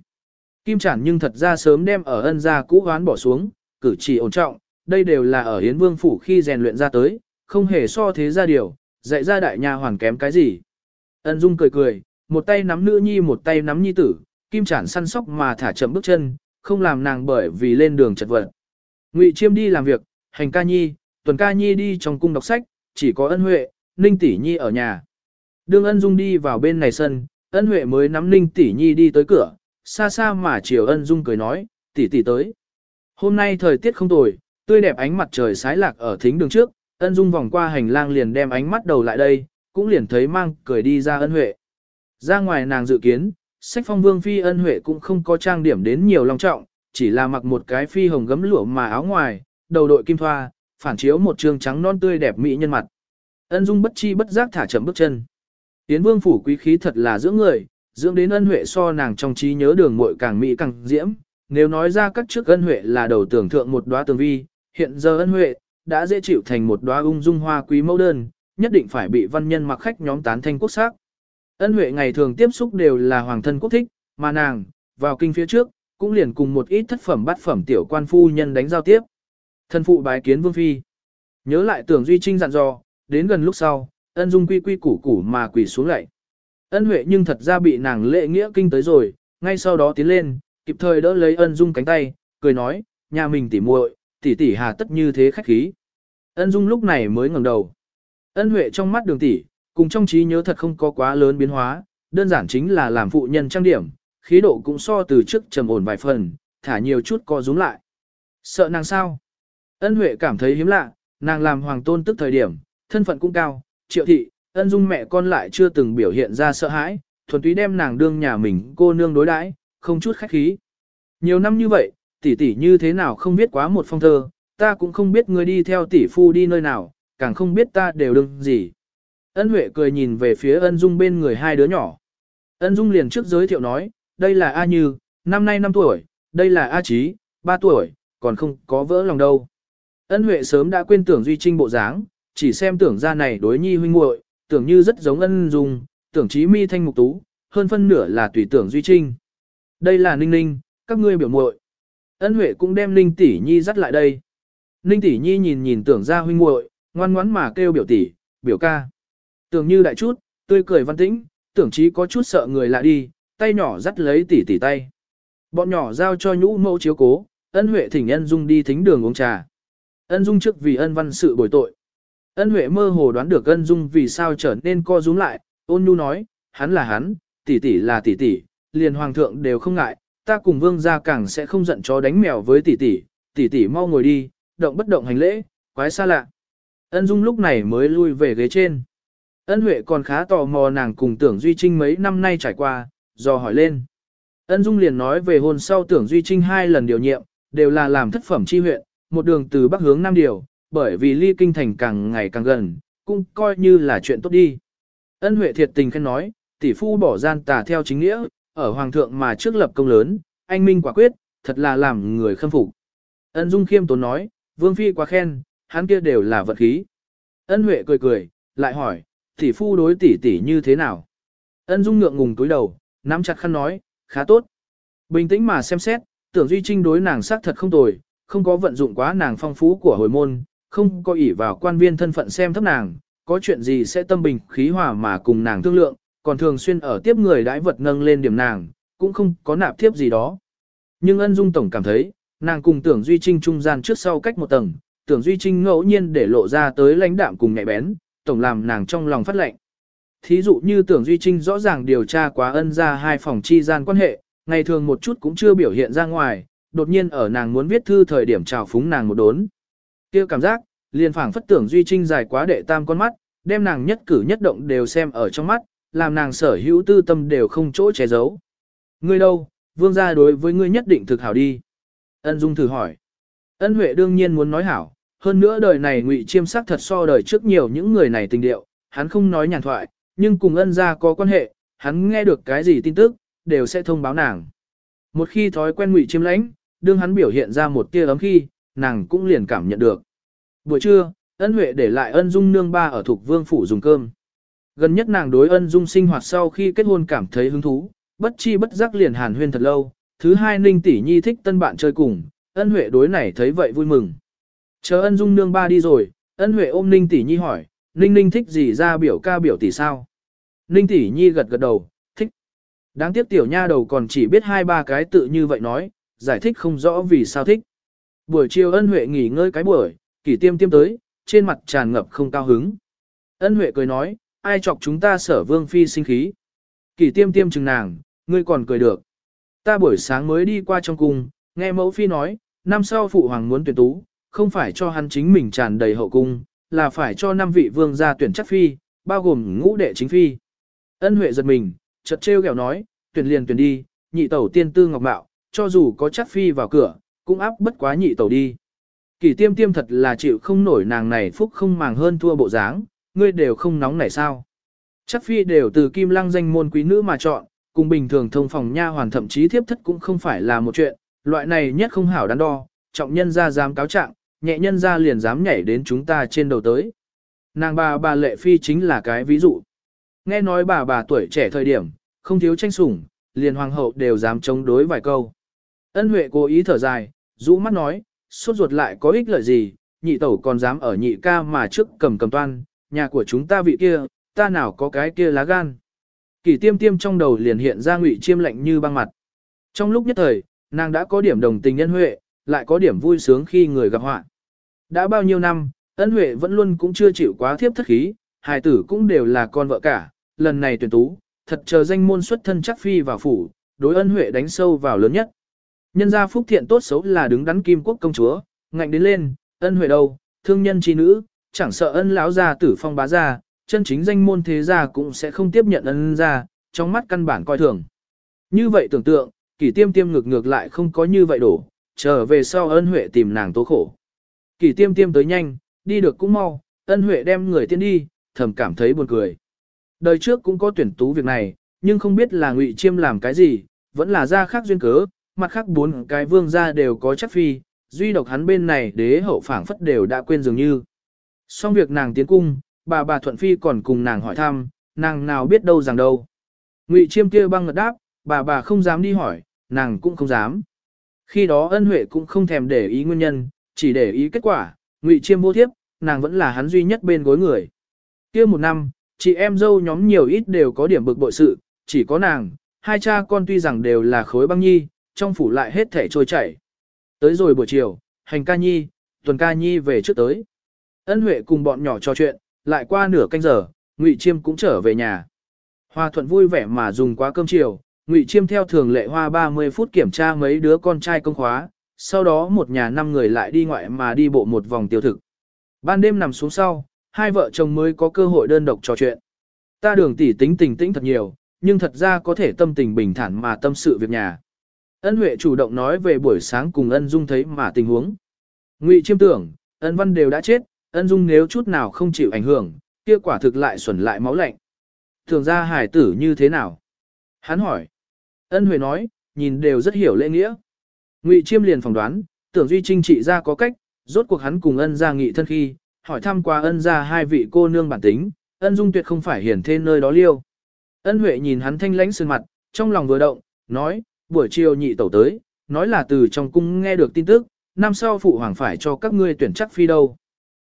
Kim chản nhưng thật ra sớm đem ở ân gia cũ hoán bỏ xuống, cử chỉ ổn trọng, đây đều là ở Hiến Vương phủ khi rèn luyện ra tới, không hề so thế ra điều, dạy ra đại nha hoàn kém cái gì. Ân Dung cười cười, một tay nắm nữ nhi một tay nắm nhi tử, kim chản săn sóc mà thả chậm bước chân, không làm nàng bởi vì lên đường chật vật. Ngụy Chiêm đi làm việc, hành ca nhi, tuần ca nhi đi trong cung đọc sách, chỉ có ân huệ, ninh tỷ nhi ở nhà. Đương ân dung đi vào bên này sân, ân huệ mới nắm ninh tỷ nhi đi tới cửa, xa xa mà chiều ân dung cười nói, tỷ tỷ tới. Hôm nay thời tiết không tồi, tươi đẹp ánh mặt trời sái lạc ở thính đường trước, ân dung vòng qua hành lang liền đem ánh mắt đầu lại đây, cũng liền thấy mang cười đi ra ân huệ. Ra ngoài nàng dự kiến, sách phong vương phi ân huệ cũng không có trang điểm đến nhiều long trọng, chỉ là mặc một cái phi hồng gấm lụa mà áo ngoài, đầu đội kim thoa, phản chiếu một trường trắng non tươi đẹp mỹ nhân mặt. Ân dung bất chi bất giác thả chậm bước chân. Tiến vương phủ quý khí thật là dưỡng người, dưỡng đến ân huệ so nàng trong trí nhớ đường muội càng mỹ càng diễm. Nếu nói ra các trước ân huệ là đầu tưởng thượng một đóa tường vi, hiện giờ ân huệ, đã dễ chịu thành một đóa ung dung hoa quý mẫu đơn, nhất định phải bị văn nhân mặc khách nhóm tán thanh quốc sắc. Ân huệ ngày thường tiếp xúc đều là hoàng thân quốc thích, mà nàng, vào kinh phía trước, cũng liền cùng một ít thất phẩm bát phẩm tiểu quan phu nhân đánh giao tiếp. Thân phụ bái kiến vương phi. Nhớ lại tưởng Duy Trinh dặn dò, đến gần lúc sau, ân dung quy quy củ củ mà quỳ xuống lại. Ân huệ nhưng thật ra bị nàng lệ nghĩa kinh tới rồi, ngay sau đó tiến lên, kịp thời đỡ lấy ân dung cánh tay, cười nói, nhà mình tỉ muội, tỷ tỷ hà tất như thế khách khí. Ân Dung lúc này mới ngẩng đầu. Ân Huệ trong mắt đường tỷ, cùng trong trí nhớ thật không có quá lớn biến hóa, đơn giản chính là làm phụ nhân trang điểm, khí độ cũng so từ trước trầm ổn vài phần, thả nhiều chút co rúm lại. Sợ nàng sao? Ân Huệ cảm thấy hiếm lạ, nàng làm hoàng tôn tức thời điểm, thân phận cũng cao, triệu thị, ân dung mẹ con lại chưa từng biểu hiện ra sợ hãi, thuần túy đem nàng đương nhà mình cô nương đối đãi, không chút khách khí. Nhiều năm như vậy, tỷ tỷ như thế nào không biết quá một phong thơ, ta cũng không biết ngươi đi theo tỷ phu đi nơi nào, càng không biết ta đều đừng gì. Ân Huệ cười nhìn về phía ân dung bên người hai đứa nhỏ. Ân dung liền trước giới thiệu nói, đây là A Như, năm nay 5 tuổi, đây là A Chí, 3 tuổi, còn không có vỡ lòng đâu. Ân Huệ sớm đã quên tưởng Duy Trinh bộ dáng, chỉ xem tưởng ra này đối nhi huynh muội, tưởng như rất giống ân dung, tưởng chí mi thanh mục tú, hơn phân nửa là tùy tưởng Duy Trinh. Đây là Ninh Ninh, các ngươi biểu muội. Ân Huệ cũng đem Ninh tỷ nhi dắt lại đây. Ninh tỷ nhi nhìn nhìn tưởng ra huynh muội, ngoan ngoãn mà kêu biểu tỷ, biểu ca. Tưởng như đại chút, tươi cười văn tĩnh, tưởng chí có chút sợ người lạ đi, tay nhỏ dắt lấy tỷ tỷ tay. Bọn nhỏ giao cho nhũ mẫu chiếu cố, ân huệ thỉnh ân dung đi thính đường uống trà. Ân dung trước vì ân văn sự bồi tội. Ân huệ mơ hồ đoán được ân dung vì sao trở nên co rúm lại, ôn nhu nói, hắn là hắn, tỷ tỷ là tỷ tỷ, liền hoàng thượng đều không ngại, ta cùng vương gia càng sẽ không giận chó đánh mèo với tỷ tỷ, tỷ tỷ mau ngồi đi, động bất động hành lễ, quái xa lạ. Ân Dung lúc này mới lui về ghế trên. Ân Huệ còn khá tò mò nàng cùng tưởng Duy Trinh mấy năm nay trải qua, do hỏi lên. Ân Dung liền nói về hôn sau tưởng Duy Trinh hai lần điều nhiệm, đều là làm thất phẩm chi huyện, một đường từ bắc hướng nam điều, bởi vì ly kinh thành càng ngày càng gần, cũng coi như là chuyện tốt đi. Ân Huệ thiệt tình khen nói, tỷ phu bỏ gian tà theo chính nghĩa, ở hoàng thượng mà trước lập công lớn, anh minh quả quyết, thật là làm người khâm phục. Ân Dung khiêm tốn nói, Vương Phi quá khen, hắn kia đều là vật khí. Ân Huệ cười cười, lại hỏi, tỷ phu đối tỷ tỷ như thế nào? Ân Dung ngượng ngùng túi đầu, nắm chặt khăn nói, khá tốt. Bình tĩnh mà xem xét, tưởng Duy Trinh đối nàng xác thật không tồi, không có vận dụng quá nàng phong phú của hồi môn, không có ỷ vào quan viên thân phận xem thấp nàng, có chuyện gì sẽ tâm bình khí hòa mà cùng nàng thương lượng, còn thường xuyên ở tiếp người đãi vật nâng lên điểm nàng, cũng không có nạp tiếp gì đó. Nhưng ân dung tổng cảm thấy, nàng cùng tưởng Duy Trinh trung gian trước sau cách một tầng, tưởng Duy Trinh ngẫu nhiên để lộ ra tới lãnh đạm cùng nhạy bén, tổng làm nàng trong lòng phát lệnh. Thí dụ như tưởng Duy Trinh rõ ràng điều tra quá ân ra hai phòng chi gian quan hệ, ngày thường một chút cũng chưa biểu hiện ra ngoài, đột nhiên ở nàng muốn viết thư thời điểm chào phúng nàng một đốn. kia cảm giác, liền phảng phất tưởng Duy Trinh dài quá đệ tam con mắt, đem nàng nhất cử nhất động đều xem ở trong mắt, làm nàng sở hữu tư tâm đều không chỗ che giấu. Ngươi đâu, vương gia đối với ngươi nhất định thực hảo đi. Ân Dung thử hỏi. Ân Huệ đương nhiên muốn nói hảo, hơn nữa đời này ngụy chiêm sắc thật so đời trước nhiều những người này tình điệu, hắn không nói nhàn thoại, nhưng cùng ân gia có quan hệ, hắn nghe được cái gì tin tức, đều sẽ thông báo nàng. Một khi thói quen ngụy chiêm lãnh, đương hắn biểu hiện ra một tia ấm khi, nàng cũng liền cảm nhận được. Buổi trưa, ân huệ để lại ân dung nương ba ở thuộc vương phủ dùng cơm. Gần nhất nàng đối ân dung sinh hoạt sau khi kết hôn cảm thấy hứng thú, bất chi bất giác liền hàn huyên thật lâu. Thứ hai ninh tỷ nhi thích tân bạn chơi cùng, ân huệ đối này thấy vậy vui mừng. Chờ ân dung nương ba đi rồi, ân huệ ôm ninh tỷ nhi hỏi, ninh ninh thích gì ra biểu ca biểu tỷ sao? Ninh tỷ nhi gật gật đầu, thích. Đáng tiếc tiểu nha đầu còn chỉ biết hai ba cái tự như vậy nói, giải thích không rõ vì sao thích. Buổi chiều ân huệ nghỉ ngơi cái buổi, kỷ tiêm tiêm tới, trên mặt tràn ngập không cao hứng. Ân huệ cười nói, ai chọc chúng ta sở vương phi sinh khí. Kỷ tiêm tiêm chừng nàng, ngươi còn cười được. Ta buổi sáng mới đi qua trong cung, nghe mẫu phi nói, năm sau phụ hoàng muốn tuyển tú, không phải cho hắn chính mình tràn đầy hậu cung, là phải cho năm vị vương gia tuyển chắc phi, bao gồm ngũ đệ chính phi. Ân huệ giật mình, chợt trêu ghẹo nói, tuyển liền tuyển đi, nhị tẩu tiên tư ngọc mạo, cho dù có chắc phi vào cửa, cũng áp bất quá nhị tẩu đi. Kỳ tiêm tiêm thật là chịu không nổi nàng này phúc không màng hơn thua bộ dáng, ngươi đều không nóng này sao. Chắc phi đều từ kim lăng danh môn quý nữ mà chọn, cùng bình thường thông phòng nha hoàn thậm chí thiếp thất cũng không phải là một chuyện, loại này nhất không hảo đắn đo, trọng nhân ra dám cáo trạng, nhẹ nhân ra liền dám nhảy đến chúng ta trên đầu tới. Nàng bà bà lệ phi chính là cái ví dụ. Nghe nói bà bà tuổi trẻ thời điểm, không thiếu tranh sủng, liền hoàng hậu đều dám chống đối vài câu. Ân Huệ cố ý thở dài, rũ mắt nói, suốt ruột lại có ích lợi gì, nhị tẩu còn dám ở nhị ca mà trước cầm cầm toan, nhà của chúng ta vị kia, ta nào có cái kia lá gan. Kỳ tiêm tiêm trong đầu liền hiện ra ngụy chiêm lạnh như băng mặt. Trong lúc nhất thời, nàng đã có điểm đồng tình nhân huệ, lại có điểm vui sướng khi người gặp họa. Đã bao nhiêu năm, ân huệ vẫn luôn cũng chưa chịu quá thiếp thất khí, hài tử cũng đều là con vợ cả, lần này tuyển tú, thật chờ danh môn xuất thân chắc phi vào phủ, đối ân huệ đánh sâu vào lớn nhất. Nhân gia phúc thiện tốt xấu là đứng đắn kim quốc công chúa, ngạnh đến lên, ân huệ đâu, thương nhân chi nữ, chẳng sợ ân lão gia tử phong bá gia, chân chính danh môn thế gia cũng sẽ không tiếp nhận ân gia, trong mắt căn bản coi thường. Như vậy tưởng tượng, kỷ tiêm tiêm ngược ngược lại không có như vậy đổ, trở về sau ân huệ tìm nàng tố khổ. Kỳ tiêm tiêm tới nhanh, đi được cũng mau, ân huệ đem người tiên đi, thầm cảm thấy buồn cười. Đời trước cũng có tuyển tú việc này, nhưng không biết là ngụy chiêm làm cái gì, vẫn là ra khác duyên cớ, mặt khác bốn cái vương gia đều có chắc phi, duy độc hắn bên này đế hậu phảng phất đều đã quên dường như. Xong việc nàng tiến cung, bà bà Thuận Phi còn cùng nàng hỏi thăm, nàng nào biết đâu rằng đâu. Ngụy chiêm kia băng ngật đáp, bà bà không dám đi hỏi, nàng cũng không dám. Khi đó ân huệ cũng không thèm để ý nguyên nhân, chỉ để ý kết quả, ngụy chiêm vô thiếp, nàng vẫn là hắn duy nhất bên gối người. kia một năm, chị em dâu nhóm nhiều ít đều có điểm bực bội sự, chỉ có nàng, hai cha con tuy rằng đều là khối băng nhi, trong phủ lại hết thể trôi chảy. Tới rồi buổi chiều, hành ca nhi, tuần ca nhi về trước tới. Ân Huệ cùng bọn nhỏ trò chuyện, lại qua nửa canh giờ, Ngụy Chiêm cũng trở về nhà. Hoa thuận vui vẻ mà dùng quá cơm chiều, Ngụy Chiêm theo thường lệ hoa 30 phút kiểm tra mấy đứa con trai công khóa, sau đó một nhà năm người lại đi ngoại mà đi bộ một vòng tiêu thực. Ban đêm nằm xuống sau, hai vợ chồng mới có cơ hội đơn độc trò chuyện. Ta đường tỷ tính tình tĩnh thật nhiều, nhưng thật ra có thể tâm tình bình thản mà tâm sự việc nhà. Ân Huệ chủ động nói về buổi sáng cùng Ân Dung thấy mà tình huống. Ngụy chiêm tưởng, Ân Văn đều đã chết, Ân Dung nếu chút nào không chịu ảnh hưởng, kia quả thực lại xuẩn lại máu lạnh. Thường ra hải tử như thế nào? Hắn hỏi. Ân Huệ nói, nhìn đều rất hiểu lễ nghĩa. Ngụy chiêm liền phỏng đoán, tưởng Duy Trinh trị ra có cách, rốt cuộc hắn cùng Ân ra nghị thân khi, hỏi thăm qua Ân ra hai vị cô nương bản tính, Ân Dung tuyệt không phải hiển thêm nơi đó liêu. Ân Huệ nhìn hắn thanh lãnh sườn mặt, trong lòng vừa động, nói, buổi chiều nhị tẩu tới, nói là từ trong cung nghe được tin tức, năm sau phụ hoàng phải cho các ngươi tuyển chắc phi đâu.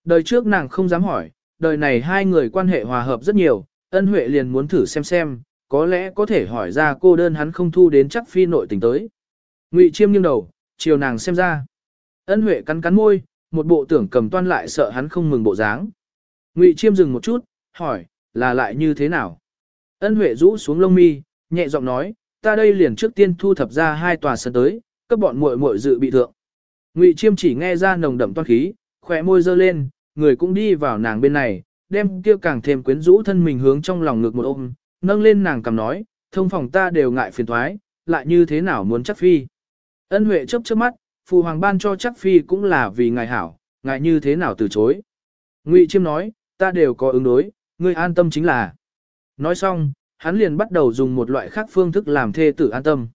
Đời trước nàng không dám hỏi, đời này hai người quan hệ hòa hợp rất nhiều, ân huệ liền muốn thử xem xem, có lẽ có thể hỏi ra cô đơn hắn không thu đến chắc phi nội tình tới. Ngụy chiêm nghiêng đầu, chiều nàng xem ra. Ân huệ cắn cắn môi, một bộ tưởng cầm toan lại sợ hắn không mừng bộ dáng. Ngụy chiêm dừng một chút, hỏi, là lại như thế nào? Ân huệ rũ xuống lông mi, nhẹ giọng nói, ta đây liền trước tiên thu thập ra hai tòa sân tới, cấp bọn muội muội dự bị thượng. Ngụy Chiêm chỉ nghe ra nồng đậm toan khí, khỏe môi dơ lên, người cũng đi vào nàng bên này, đem kia càng thêm quyến rũ thân mình hướng trong lòng ngực một ôm, nâng lên nàng cầm nói, thông phòng ta đều ngại phiền thoái, lại như thế nào muốn chắc phi. Ân Huệ chớp chớp mắt, phụ hoàng ban cho chắc phi cũng là vì ngài hảo, ngài như thế nào từ chối. Ngụy Chiêm nói, ta đều có ứng đối, ngươi an tâm chính là. Nói xong, hắn liền bắt đầu dùng một loại khác phương thức làm thê tử an tâm.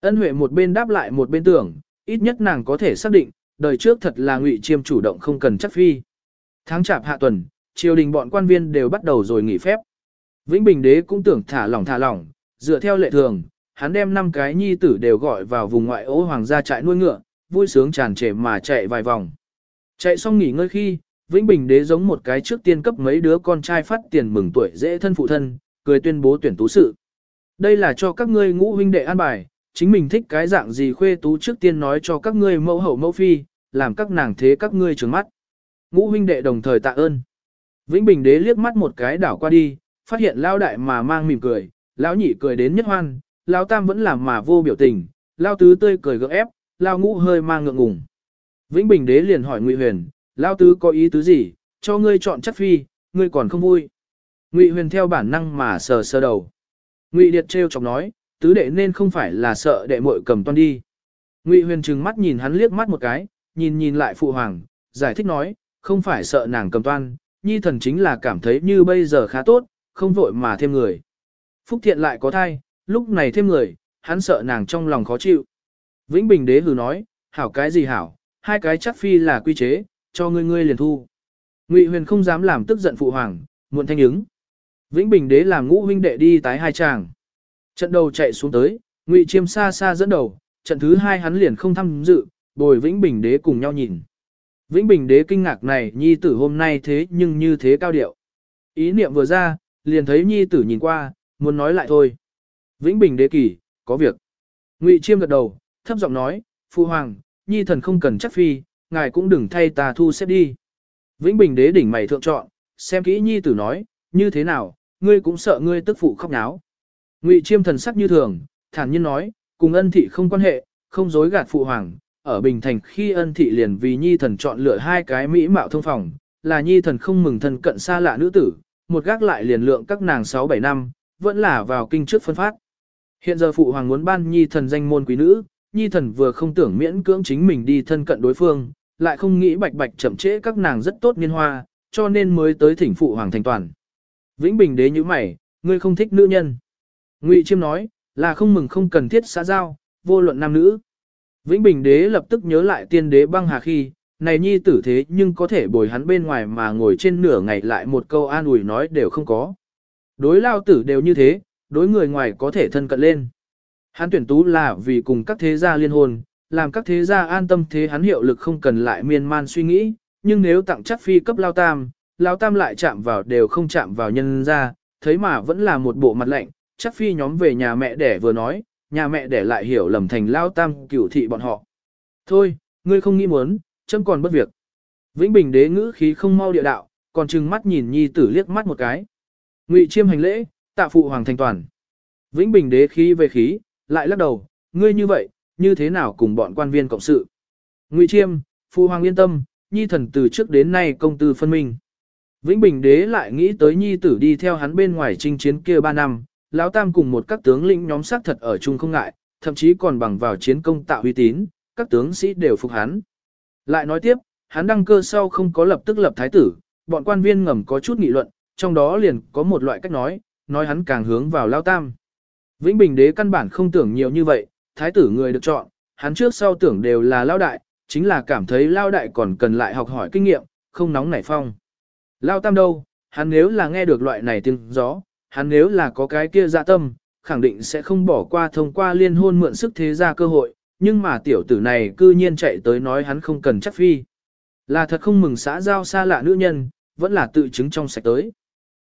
Ân Huệ một bên đáp lại một bên tưởng, ít nhất nàng có thể xác định, đời trước thật là Ngụy Chiêm chủ động không cần chắc phi. Tháng chạp hạ tuần, triều đình bọn quan viên đều bắt đầu rồi nghỉ phép. Vĩnh Bình đế cũng tưởng thả lỏng thả lỏng, dựa theo lệ thường, hắn đem năm cái nhi tử đều gọi vào vùng ngoại ô hoàng gia trại nuôi ngựa, vui sướng tràn trề mà chạy vài vòng. Chạy xong nghỉ ngơi khi, Vĩnh Bình đế giống một cái trước tiên cấp mấy đứa con trai phát tiền mừng tuổi dễ thân phụ thân, cười tuyên bố tuyển tú sự. Đây là cho các ngươi ngũ huynh đệ an bài, chính mình thích cái dạng gì khuê tú trước tiên nói cho các ngươi mẫu hậu mẫu phi, làm các nàng thế các ngươi trướng mắt. Ngũ huynh đệ đồng thời tạ ơn. Vĩnh Bình đế liếc mắt một cái đảo qua đi, phát hiện lao đại mà mang mỉm cười, lão nhị cười đến nhất hoan, lao tam vẫn làm mà vô biểu tình, lao tứ tươi cười gượng ép, lao ngũ hơi mang ngượng ngùng. Vĩnh Bình đế liền hỏi Ngụy Huyền, lao tứ có ý tứ gì, cho ngươi chọn chất phi, ngươi còn không vui. Ngụy Huyền theo bản năng mà sờ sờ đầu. Ngụy Điệt trêu chọc nói, tứ đệ nên không phải là sợ đệ muội cầm toan đi. Ngụy Huyền trừng mắt nhìn hắn liếc mắt một cái, nhìn nhìn lại phụ hoàng, giải thích nói, không phải sợ nàng cầm toan, nhi thần chính là cảm thấy như bây giờ khá tốt, không vội mà thêm người. Phúc thiện lại có thai, lúc này thêm người, hắn sợ nàng trong lòng khó chịu. Vĩnh Bình đế hừ nói, hảo cái gì hảo, hai cái chắc phi là quy chế, cho ngươi ngươi liền thu. Ngụy Huyền không dám làm tức giận phụ hoàng, muộn thanh ứng. Vĩnh Bình đế làm ngũ huynh đệ đi tái hai chàng. Trận đầu chạy xuống tới, Ngụy Chiêm xa xa dẫn đầu, trận thứ hai hắn liền không tham dự, bồi Vĩnh Bình đế cùng nhau nhìn. Vĩnh Bình đế kinh ngạc này nhi tử hôm nay thế nhưng như thế cao điệu. Ý niệm vừa ra, liền thấy nhi tử nhìn qua, muốn nói lại thôi. Vĩnh Bình đế kỳ, có việc. Ngụy Chiêm gật đầu, thấp giọng nói, Phu Hoàng, nhi thần không cần chắc phi, ngài cũng đừng thay ta thu xếp đi. Vĩnh Bình đế đỉnh mày thượng chọn, xem kỹ nhi tử nói, như thế nào, ngươi cũng sợ ngươi tức phụ khóc náo. Ngụy Chiêm thần sắc như thường, thản nhiên nói, cùng ân thị không quan hệ, không dối gạt phụ hoàng, ở Bình Thành khi ân thị liền vì nhi thần chọn lựa hai cái mỹ mạo thông phòng, là nhi thần không mừng thân cận xa lạ nữ tử, một gác lại liền lượng các nàng 6-7 năm, vẫn là vào kinh trước phân phát. Hiện giờ phụ hoàng muốn ban nhi thần danh môn quý nữ, nhi thần vừa không tưởng miễn cưỡng chính mình đi thân cận đối phương, lại không nghĩ bạch bạch chậm trễ các nàng rất tốt niên hoa, cho nên mới tới thỉnh phụ hoàng thành toàn. Vĩnh Bình đế như mày, ngươi không thích nữ nhân. Ngụy Chiêm nói, là không mừng không cần thiết xã giao, vô luận nam nữ. Vĩnh Bình đế lập tức nhớ lại tiên đế băng hà khi, này nhi tử thế nhưng có thể bồi hắn bên ngoài mà ngồi trên nửa ngày lại một câu an ủi nói đều không có. Đối lao tử đều như thế, đối người ngoài có thể thân cận lên. Hắn tuyển tú là vì cùng các thế gia liên hôn, làm các thế gia an tâm thế hắn hiệu lực không cần lại miên man suy nghĩ, nhưng nếu tặng chắc phi cấp lao tam, lao tam lại chạm vào đều không chạm vào nhân ra, thấy mà vẫn là một bộ mặt lạnh, chắc phi nhóm về nhà mẹ đẻ vừa nói, nhà mẹ đẻ lại hiểu lầm thành lao tam cửu thị bọn họ. Thôi, ngươi không nghĩ muốn, chấm còn bất việc. Vĩnh Bình đế ngữ khí không mau địa đạo, còn trừng mắt nhìn nhi tử liếc mắt một cái. Ngụy chiêm hành lễ, tạ phụ hoàng thành toàn. Vĩnh Bình đế khí về khí, lại lắc đầu, ngươi như vậy, như thế nào cùng bọn quan viên cộng sự. Ngụy chiêm, phụ hoàng yên tâm, nhi thần từ trước đến nay công tư phân minh. Vĩnh Bình đế lại nghĩ tới nhi tử đi theo hắn bên ngoài chinh chiến kia ba năm, lão tam cùng một các tướng lĩnh nhóm sát thật ở chung không ngại, thậm chí còn bằng vào chiến công tạo uy tín, các tướng sĩ đều phục hắn. Lại nói tiếp, hắn đăng cơ sau không có lập tức lập thái tử, bọn quan viên ngầm có chút nghị luận, trong đó liền có một loại cách nói, nói hắn càng hướng vào lao tam. Vĩnh Bình đế căn bản không tưởng nhiều như vậy, thái tử người được chọn, hắn trước sau tưởng đều là lao đại, chính là cảm thấy lao đại còn cần lại học hỏi kinh nghiệm, không nóng nảy phong. Lao tam đâu, hắn nếu là nghe được loại này tiếng gió, hắn nếu là có cái kia dạ tâm, khẳng định sẽ không bỏ qua thông qua liên hôn mượn sức thế ra cơ hội, nhưng mà tiểu tử này cư nhiên chạy tới nói hắn không cần chắc phi. Là thật không mừng xã giao xa lạ nữ nhân, vẫn là tự chứng trong sạch tới.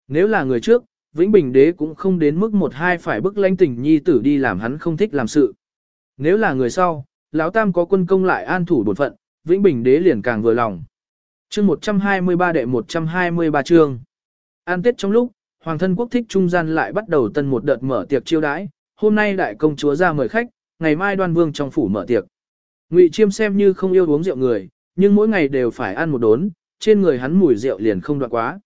Nếu là người trước, Vĩnh Bình đế cũng không đến mức một hai phải bức lãnh tình nhi tử đi làm hắn không thích làm sự. Nếu là người sau, lão tam có quân công lại an thủ bổn phận, Vĩnh Bình đế liền càng vừa lòng. Chương 123 đệ 123 chương. An tiết trong lúc, Hoàng thân quốc thích trung gian lại bắt đầu tân một đợt mở tiệc chiêu đãi, hôm nay đại công chúa ra mời khách, ngày mai đoan vương trong phủ mở tiệc. Ngụy Chiêm xem như không yêu uống rượu người, nhưng mỗi ngày đều phải ăn một đốn, trên người hắn mùi rượu liền không đoạn quá.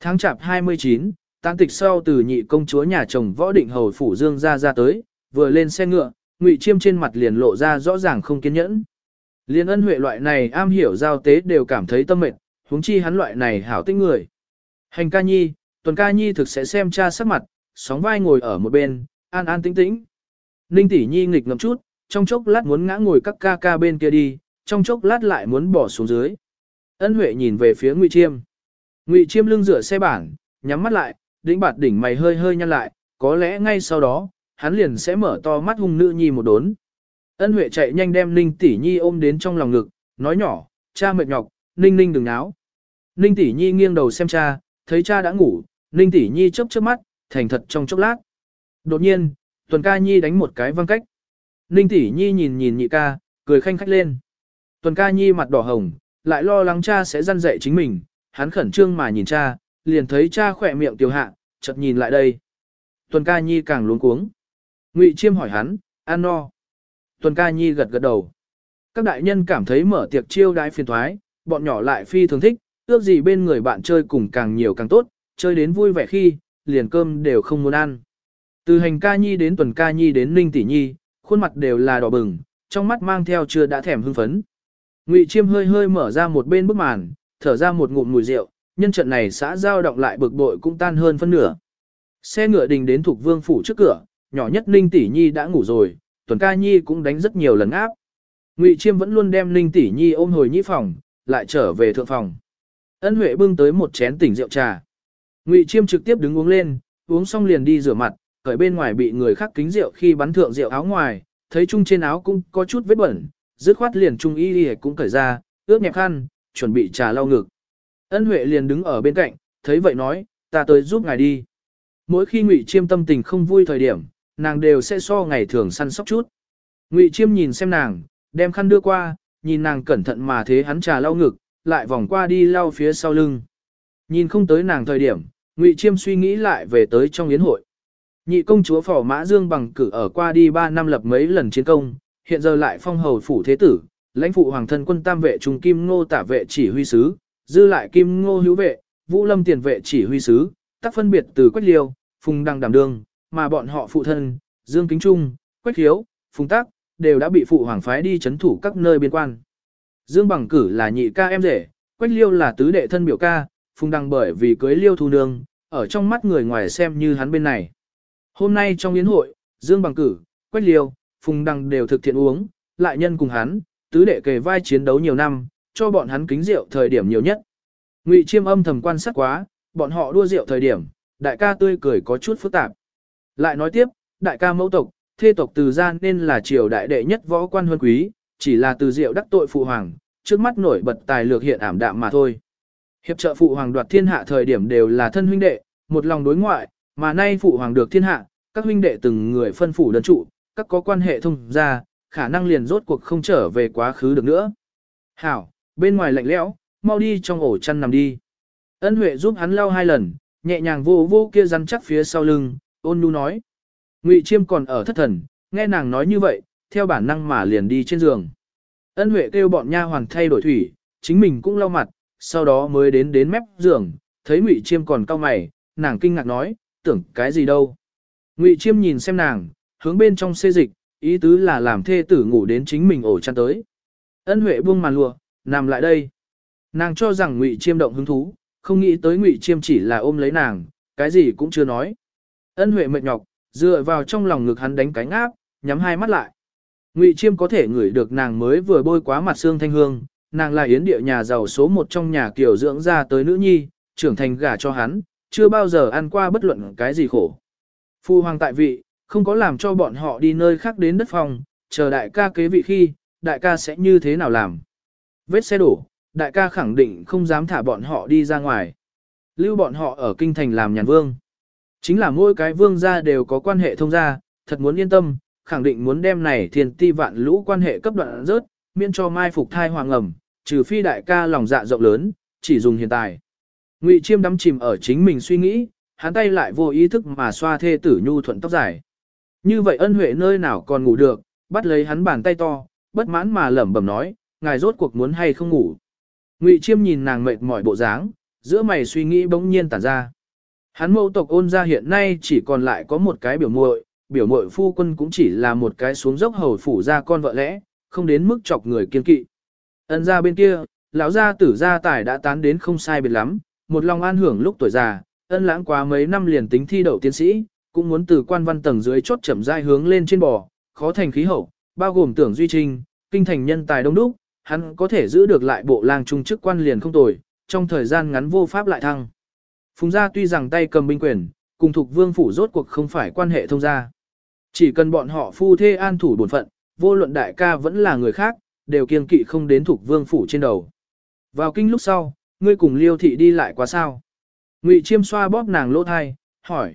Tháng chạp 29, tán tịch sau từ nhị công chúa nhà chồng võ định hầu phủ dương ra ra tới, vừa lên xe ngựa, Ngụy Chiêm trên mặt liền lộ ra rõ ràng không kiên nhẫn. Liên ân huệ loại này am hiểu giao tế đều cảm thấy tâm mệt, huống chi hắn loại này hảo tích người. Hành ca nhi, tuần ca nhi thực sẽ xem cha sắc mặt, sóng vai ngồi ở một bên, an an tĩnh tĩnh. Ninh tỷ nhi nghịch ngậm chút, trong chốc lát muốn ngã ngồi các ca ca bên kia đi, trong chốc lát lại muốn bỏ xuống dưới. Ân Huệ nhìn về phía Ngụy Chiêm. Ngụy Chiêm lưng dựa xe bản, nhắm mắt lại, đỉnh bạt đỉnh mày hơi hơi nhăn lại, có lẽ ngay sau đó, hắn liền sẽ mở to mắt hung nữ nhi một đốn. Ân Huệ chạy nhanh đem Ninh tỷ nhi ôm đến trong lòng ngực, nói nhỏ, cha mệt nhọc, Ninh Ninh đừng náo. Ninh tỷ nhi nghiêng đầu xem cha, thấy cha đã ngủ, Ninh tỷ nhi chớp chớp mắt, thành thật trong chốc lát. Đột nhiên, Tuần ca nhi đánh một cái văng cách. Ninh tỷ nhi nhìn nhìn nhị ca, cười khanh khách lên. Tuần ca nhi mặt đỏ hồng, lại lo lắng cha sẽ răn dạy chính mình, hắn khẩn trương mà nhìn cha, liền thấy cha khỏe miệng tiểu hạ, chợt nhìn lại đây. Tuần ca nhi càng luống cuống. Ngụy chiêm hỏi hắn, ăn no. Tuần ca nhi gật gật đầu. Các đại nhân cảm thấy mở tiệc chiêu đãi phiền thoái, bọn nhỏ lại phi thường thích, ước gì bên người bạn chơi cùng càng nhiều càng tốt, chơi đến vui vẻ khi, liền cơm đều không muốn ăn. Từ hành ca nhi đến tuần ca nhi đến ninh tỷ nhi, khuôn mặt đều là đỏ bừng, trong mắt mang theo chưa đã thèm hưng phấn. Ngụy Chiêm hơi hơi mở ra một bên bức màn, thở ra một ngụm mùi rượu, nhân trận này xã giao động lại bực bội cũng tan hơn phân nửa. Xe ngựa đình đến thuộc vương phủ trước cửa, nhỏ nhất Ninh Tỷ Nhi đã ngủ rồi, Tuần Ca Nhi cũng đánh rất nhiều lần áp. Ngụy Chiêm vẫn luôn đem Ninh Tỷ Nhi ôm hồi nhĩ phòng, lại trở về thượng phòng. Ân Huệ bưng tới một chén tỉnh rượu trà. Ngụy Chiêm trực tiếp đứng uống lên, uống xong liền đi rửa mặt, cởi bên ngoài bị người khác kính rượu khi bắn thượng rượu áo ngoài, thấy chung trên áo cũng có chút vết bẩn, dứt khoát liền trung y y cũng cởi ra, ướt nhẹp khăn, chuẩn bị trà lau ngực. Ân Huệ liền đứng ở bên cạnh, thấy vậy nói, ta tới giúp ngài đi. Mỗi khi Ngụy Chiêm tâm tình không vui thời điểm, nàng đều sẽ so ngày thường săn sóc chút. Ngụy Chiêm nhìn xem nàng, đem khăn đưa qua, nhìn nàng cẩn thận mà thế hắn trà lau ngực, lại vòng qua đi lau phía sau lưng. Nhìn không tới nàng thời điểm, Ngụy Chiêm suy nghĩ lại về tới trong yến hội. Nhị công chúa Phò Mã Dương bằng cử ở qua đi 3 năm lập mấy lần chiến công, hiện giờ lại phong hầu phủ thế tử, lãnh phụ hoàng thân quân tam vệ trung kim ngô tả vệ chỉ huy sứ, dư lại kim ngô hữu vệ, vũ lâm tiền vệ chỉ huy sứ, tác phân biệt từ quách liêu, phùng đăng đảm đương, mà bọn họ phụ thân, Dương Kính Trung, Quách Hiếu, Phùng Tác, đều đã bị phụ hoàng phái đi chấn thủ các nơi biên quan. Dương Bằng Cử là nhị ca em rể, Quách Liêu là tứ đệ thân biểu ca, Phùng Đăng bởi vì cưới Liêu thu nương, ở trong mắt người ngoài xem như hắn bên này. Hôm nay trong yến hội, Dương Bằng Cử, Quách Liêu, Phùng Đăng đều thực thiện uống, lại nhân cùng hắn, tứ đệ kề vai chiến đấu nhiều năm, cho bọn hắn kính rượu thời điểm nhiều nhất. Ngụy Chiêm âm thầm quan sát quá, bọn họ đua rượu thời điểm, đại ca tươi cười có chút phức tạp. Lại nói tiếp, đại ca mẫu tộc, thê tộc từ gian nên là triều đại đệ nhất võ quan huân quý, chỉ là từ rượu đắc tội phụ hoàng, trước mắt nổi bật tài lược hiện ảm đạm mà thôi. Hiệp trợ phụ hoàng đoạt thiên hạ thời điểm đều là thân huynh đệ, một lòng đối ngoại, mà nay phụ hoàng được thiên hạ, các huynh đệ từng người phân phủ đơn trụ, các có quan hệ thông ra, khả năng liền rốt cuộc không trở về quá khứ được nữa. Hảo, bên ngoài lạnh lẽo, mau đi trong ổ chăn nằm đi. Ân Huệ giúp hắn lau hai lần, nhẹ nhàng vô vô kia rắn chắc phía sau lưng, ôn nhu nói. Ngụy Chiêm còn ở thất thần, nghe nàng nói như vậy, theo bản năng mà liền đi trên giường. Ân Huệ kêu bọn nha hoàn thay đổi thủy, chính mình cũng lau mặt, sau đó mới đến đến mép giường, thấy Ngụy Chiêm còn cau mày, nàng kinh ngạc nói, tưởng cái gì đâu. Ngụy Chiêm nhìn xem nàng, hướng bên trong xê dịch, ý tứ là làm thê tử ngủ đến chính mình ổ chăn tới. Ân Huệ buông màn lụa, nằm lại đây. Nàng cho rằng Ngụy Chiêm động hứng thú, không nghĩ tới Ngụy Chiêm chỉ là ôm lấy nàng, cái gì cũng chưa nói. Ân Huệ mệt nhọc, dựa vào trong lòng ngực hắn đánh cánh áp, nhắm hai mắt lại. Ngụy Chiêm có thể ngửi được nàng mới vừa bôi quá mặt xương thanh hương, nàng là yến địa nhà giàu số một trong nhà kiểu dưỡng ra tới nữ nhi, trưởng thành gả cho hắn, chưa bao giờ ăn qua bất luận cái gì khổ. Phu hoàng tại vị, không có làm cho bọn họ đi nơi khác đến đất phòng, chờ đại ca kế vị khi, đại ca sẽ như thế nào làm. Vết xe đổ, đại ca khẳng định không dám thả bọn họ đi ra ngoài. Lưu bọn họ ở kinh thành làm nhàn vương. Chính là mỗi cái vương gia đều có quan hệ thông gia, thật muốn yên tâm, khẳng định muốn đem này thiền ti vạn lũ quan hệ cấp đoạn rớt, miễn cho mai phục thai hoàng ẩm, trừ phi đại ca lòng dạ rộng lớn, chỉ dùng hiện tại. Ngụy Chiêm đắm chìm ở chính mình suy nghĩ, hắn tay lại vô ý thức mà xoa thê tử nhu thuận tóc dài. Như vậy ân huệ nơi nào còn ngủ được, bắt lấy hắn bàn tay to, bất mãn mà lẩm bẩm nói, ngài rốt cuộc muốn hay không ngủ. Ngụy Chiêm nhìn nàng mệt mỏi bộ dáng, giữa mày suy nghĩ bỗng nhiên tản ra. Hắn mẫu tộc ôn ra hiện nay chỉ còn lại có một cái biểu muội, biểu muội phu quân cũng chỉ là một cái xuống dốc hầu phủ ra con vợ lẽ, không đến mức chọc người kiên kỵ. Ân ra bên kia, lão gia tử gia tài đã tán đến không sai biệt lắm, một lòng an hưởng lúc tuổi già, ân lãng quá mấy năm liền tính thi đậu tiến sĩ, cũng muốn từ quan văn tầng dưới chốt chậm rãi hướng lên trên bò, khó thành khí hậu, bao gồm tưởng duy trinh, kinh thành nhân tài đông đúc, hắn có thể giữ được lại bộ lang trung chức quan liền không tồi, trong thời gian ngắn vô pháp lại thăng. Phùng gia tuy rằng tay cầm binh quyền, cùng thuộc vương phủ rốt cuộc không phải quan hệ thông gia. Chỉ cần bọn họ phu thê an thủ bổn phận, vô luận đại ca vẫn là người khác, đều kiêng kỵ không đến thuộc vương phủ trên đầu. Vào kinh lúc sau, ngươi cùng liêu thị đi lại quá sao? Ngụy chiêm xoa bóp nàng lỗ thai, hỏi.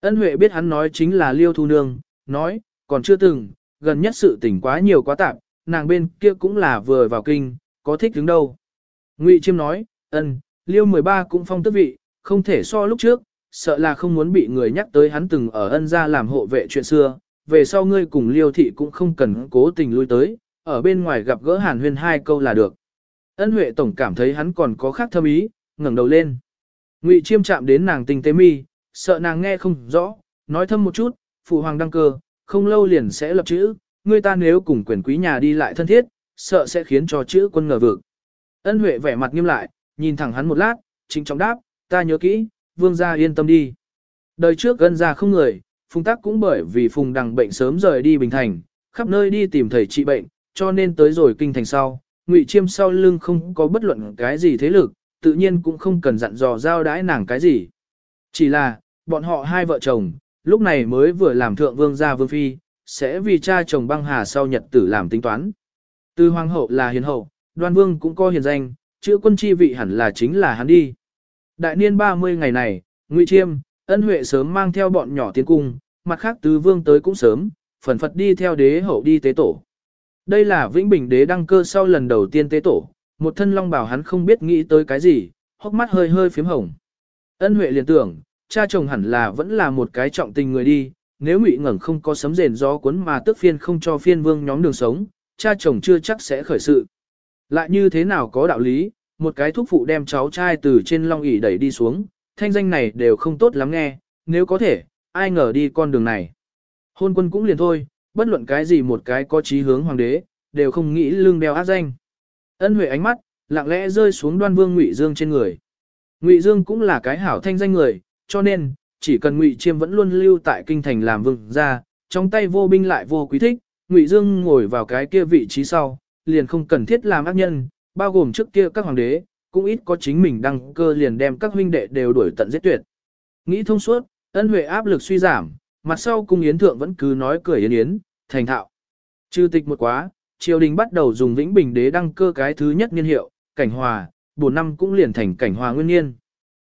Ân Huệ biết hắn nói chính là liêu thu nương, nói, còn chưa từng, gần nhất sự tình quá nhiều quá tạp, nàng bên kia cũng là vừa vào kinh, có thích đứng đâu. Ngụy chiêm nói, ân, liêu 13 cũng phong tước vị, không thể so lúc trước, sợ là không muốn bị người nhắc tới hắn từng ở ân gia làm hộ vệ chuyện xưa, về sau ngươi cùng liêu thị cũng không cần cố tình lui tới, ở bên ngoài gặp gỡ hàn huyên hai câu là được. Ân Huệ Tổng cảm thấy hắn còn có khác thâm ý, ngẩng đầu lên. Ngụy Chiêm chạm đến nàng tình tế mi, sợ nàng nghe không rõ, nói thâm một chút, phụ hoàng đăng cơ, không lâu liền sẽ lập chữ, Ngươi ta nếu cùng quyền quý nhà đi lại thân thiết, sợ sẽ khiến cho chữ quân ngờ vực. Ân Huệ vẻ mặt nghiêm lại, nhìn thẳng hắn một lát, chính trọng đáp, ta nhớ kỹ, vương gia yên tâm đi. Đời trước ân gia không người, phùng tắc cũng bởi vì phùng đằng bệnh sớm rời đi Bình Thành, khắp nơi đi tìm thầy trị bệnh, cho nên tới rồi kinh thành sau, ngụy chiêm sau lưng không có bất luận cái gì thế lực, tự nhiên cũng không cần dặn dò giao đãi nàng cái gì. Chỉ là, bọn họ hai vợ chồng, lúc này mới vừa làm thượng vương gia vương phi, sẽ vì cha chồng băng hà sau nhật tử làm tính toán. Từ hoàng hậu là hiền hậu, đoan vương cũng có hiền danh, chữ quân chi vị hẳn là chính là hắn đi. Đại niên 30 ngày này, Ngụy Chiêm, ân huệ sớm mang theo bọn nhỏ tiến cung, mặt khác tứ vương tới cũng sớm, phần phật đi theo đế hậu đi tế tổ. Đây là Vĩnh Bình đế đăng cơ sau lần đầu tiên tế tổ, một thân long bảo hắn không biết nghĩ tới cái gì, hốc mắt hơi hơi phím hồng. Ân Huệ liền tưởng, cha chồng hẳn là vẫn là một cái trọng tình người đi, nếu Ngụy Ngẩng không có sấm rền gió cuốn mà tước phiên không cho phiên vương nhóm đường sống, cha chồng chưa chắc sẽ khởi sự. Lại như thế nào có đạo lý, một cái thúc phụ đem cháu trai từ trên long ỷ đẩy đi xuống, thanh danh này đều không tốt lắm nghe, nếu có thể, ai ngờ đi con đường này. Hôn quân cũng liền thôi, bất luận cái gì một cái có chí hướng hoàng đế, đều không nghĩ lương đeo ác danh. Ân Huệ ánh mắt, lặng lẽ rơi xuống đoan vương Ngụy Dương trên người. Ngụy Dương cũng là cái hảo thanh danh người, cho nên, chỉ cần Ngụy Chiêm vẫn luôn lưu tại kinh thành làm vương ra, trong tay vô binh lại vô quý thích, Ngụy Dương ngồi vào cái kia vị trí sau, liền không cần thiết làm ác nhân, bao gồm trước kia các hoàng đế, cũng ít có chính mình đăng cơ liền đem các huynh đệ đều đuổi tận giết tuyệt. Nghĩ thông suốt, ân huệ áp lực suy giảm, mặt sau cung yến thượng vẫn cứ nói cười yến yến, thành thạo. Trừ tịch một quá, triều đình bắt đầu dùng vĩnh bình đế đăng cơ cái thứ nhất niên hiệu, cảnh hòa, bốn năm cũng liền thành cảnh hòa nguyên niên.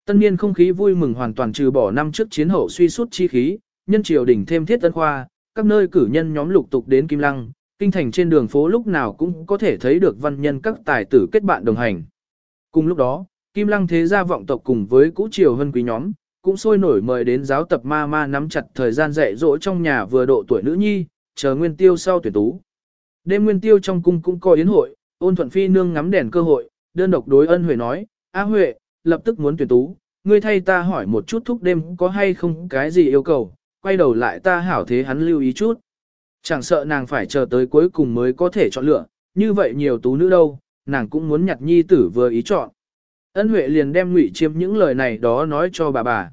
Tân niên không khí vui mừng hoàn toàn trừ bỏ năm trước chiến hậu suy sút chi khí, nhân triều đỉnh thêm thiết tân khoa, các nơi cử nhân nhóm lục tục đến Kim Lăng, kinh thành trên đường phố lúc nào cũng có thể thấy được văn nhân các tài tử kết bạn đồng hành. Cùng lúc đó, Kim Lăng thế gia vọng tộc cùng với cũ triều hân quý nhóm, cũng sôi nổi mời đến giáo tập ma ma nắm chặt thời gian dạy dỗ trong nhà vừa độ tuổi nữ nhi, chờ nguyên tiêu sau tuyển tú. Đêm nguyên tiêu trong cung cũng có yến hội, ôn thuận phi nương ngắm đèn cơ hội, đơn độc đối ân huệ nói, A Huệ, lập tức muốn tuyển tú, ngươi thay ta hỏi một chút thúc đêm có hay không cái gì yêu cầu, quay đầu lại ta hảo thế hắn lưu ý chút. Chẳng sợ nàng phải chờ tới cuối cùng mới có thể chọn lựa, như vậy nhiều tú nữ đâu, nàng cũng muốn nhặt nhi tử vừa ý chọn. Ân Huệ liền đem ngụy chiêm những lời này đó nói cho bà bà.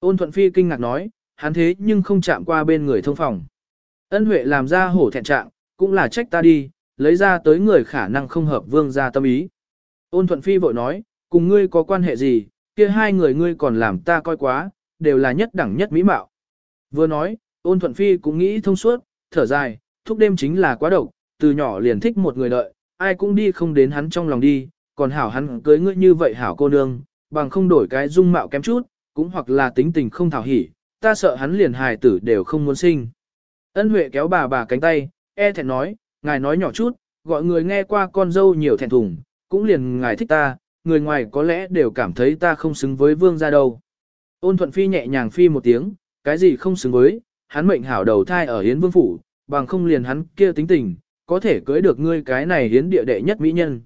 Ôn Thuận Phi kinh ngạc nói, hắn thế nhưng không chạm qua bên người thông phòng. Ân Huệ làm ra hổ thẹn trạng, cũng là trách ta đi, lấy ra tới người khả năng không hợp vương gia tâm ý. Ôn Thuận Phi vội nói, cùng ngươi có quan hệ gì, kia hai người ngươi còn làm ta coi quá, đều là nhất đẳng nhất mỹ mạo. Vừa nói, ôn Thuận Phi cũng nghĩ thông suốt, thở dài, thúc đêm chính là quá độc, từ nhỏ liền thích một người đợi, ai cũng đi không đến hắn trong lòng đi, còn hảo hắn cưới ngươi như vậy hảo cô nương, bằng không đổi cái dung mạo kém chút, cũng hoặc là tính tình không thảo hỉ, ta sợ hắn liền hài tử đều không muốn sinh. Ân Huệ kéo bà bà cánh tay, e thẹn nói, ngài nói nhỏ chút, gọi người nghe qua con dâu nhiều thẹn thùng, cũng liền ngài thích ta, người ngoài có lẽ đều cảm thấy ta không xứng với vương gia đâu. Ôn thuận phi nhẹ nhàng phi một tiếng, cái gì không xứng với, hắn mệnh hảo đầu thai ở Hiến Vương Phủ, bằng không liền hắn kia tính tình, có thể cưới được ngươi cái này Hiến địa đệ nhất mỹ nhân.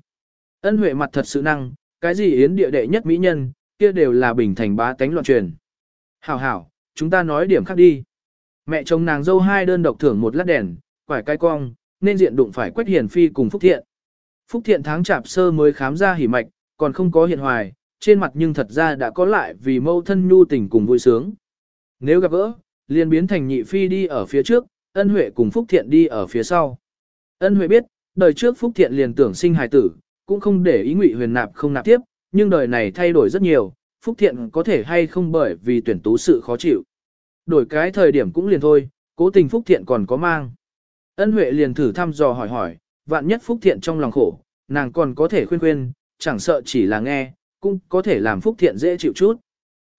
Ân Huệ mặt thật sự năng, cái gì Hiến địa đệ nhất mỹ nhân, kia đều là bình thành bá tánh loạn truyền. Hảo hảo, chúng ta nói điểm khác đi. Mẹ chồng nàng dâu hai đơn độc thưởng một lát đèn, quải cái cong, nên diện đụng phải Quách Hiền Phi cùng Phúc Thiện. Phúc Thiện tháng chạp sơ mới khám ra hỉ mạch, còn không có hiện hoài, trên mặt nhưng thật ra đã có lại vì mâu thân nhu tình cùng vui sướng. Nếu gặp gỡ, liền biến thành nhị phi đi ở phía trước, ân huệ cùng Phúc Thiện đi ở phía sau. Ân huệ biết, đời trước Phúc Thiện liền tưởng sinh hài tử, cũng không để ý ngụy huyền nạp không nạp tiếp, nhưng đời này thay đổi rất nhiều, Phúc Thiện có thể hay không bởi vì tuyển tú sự khó chịu. Đổi cái thời điểm cũng liền thôi, cố tình Phúc Thiện còn có mang. Ân Huệ liền thử thăm dò hỏi hỏi, vạn nhất Phúc Thiện trong lòng khổ, nàng còn có thể khuyên khuyên, chẳng sợ chỉ là nghe, cũng có thể làm Phúc Thiện dễ chịu chút.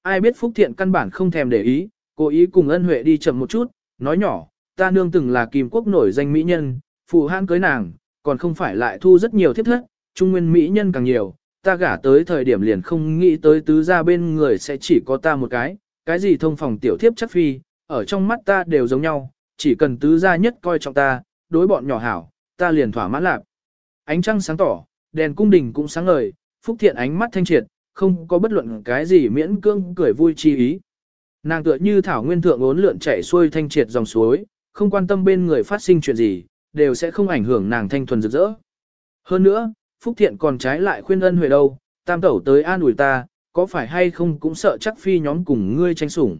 Ai biết Phúc Thiện căn bản không thèm để ý, cố ý cùng Ân Huệ đi chậm một chút, nói nhỏ, ta nương từng là kim quốc nổi danh mỹ nhân, phụ hãn cưới nàng, còn không phải lại thu rất nhiều thiết thất, trung nguyên mỹ nhân càng nhiều, ta gả tới thời điểm liền không nghĩ tới tứ gia bên người sẽ chỉ có ta một cái, cái gì thông phòng tiểu thiếp chắc phi, ở trong mắt ta đều giống nhau, chỉ cần tứ gia nhất coi trọng ta, đối bọn nhỏ hảo, ta liền thỏa mãn lạc. Ánh trăng sáng tỏ, đèn cung đình cũng sáng ngời, phúc thiện ánh mắt thanh triệt, không có bất luận cái gì miễn cưỡng cười vui chi ý. Nàng tựa như thảo nguyên thượng ốn lượn chảy xuôi thanh triệt dòng suối, không quan tâm bên người phát sinh chuyện gì, đều sẽ không ảnh hưởng nàng thanh thuần rực rỡ. Hơn nữa, Phúc Thiện còn trái lại khuyên ân huệ đâu, tam tẩu tới an ủi ta, có phải hay không cũng sợ chắc phi nhóm cùng ngươi tranh sủng.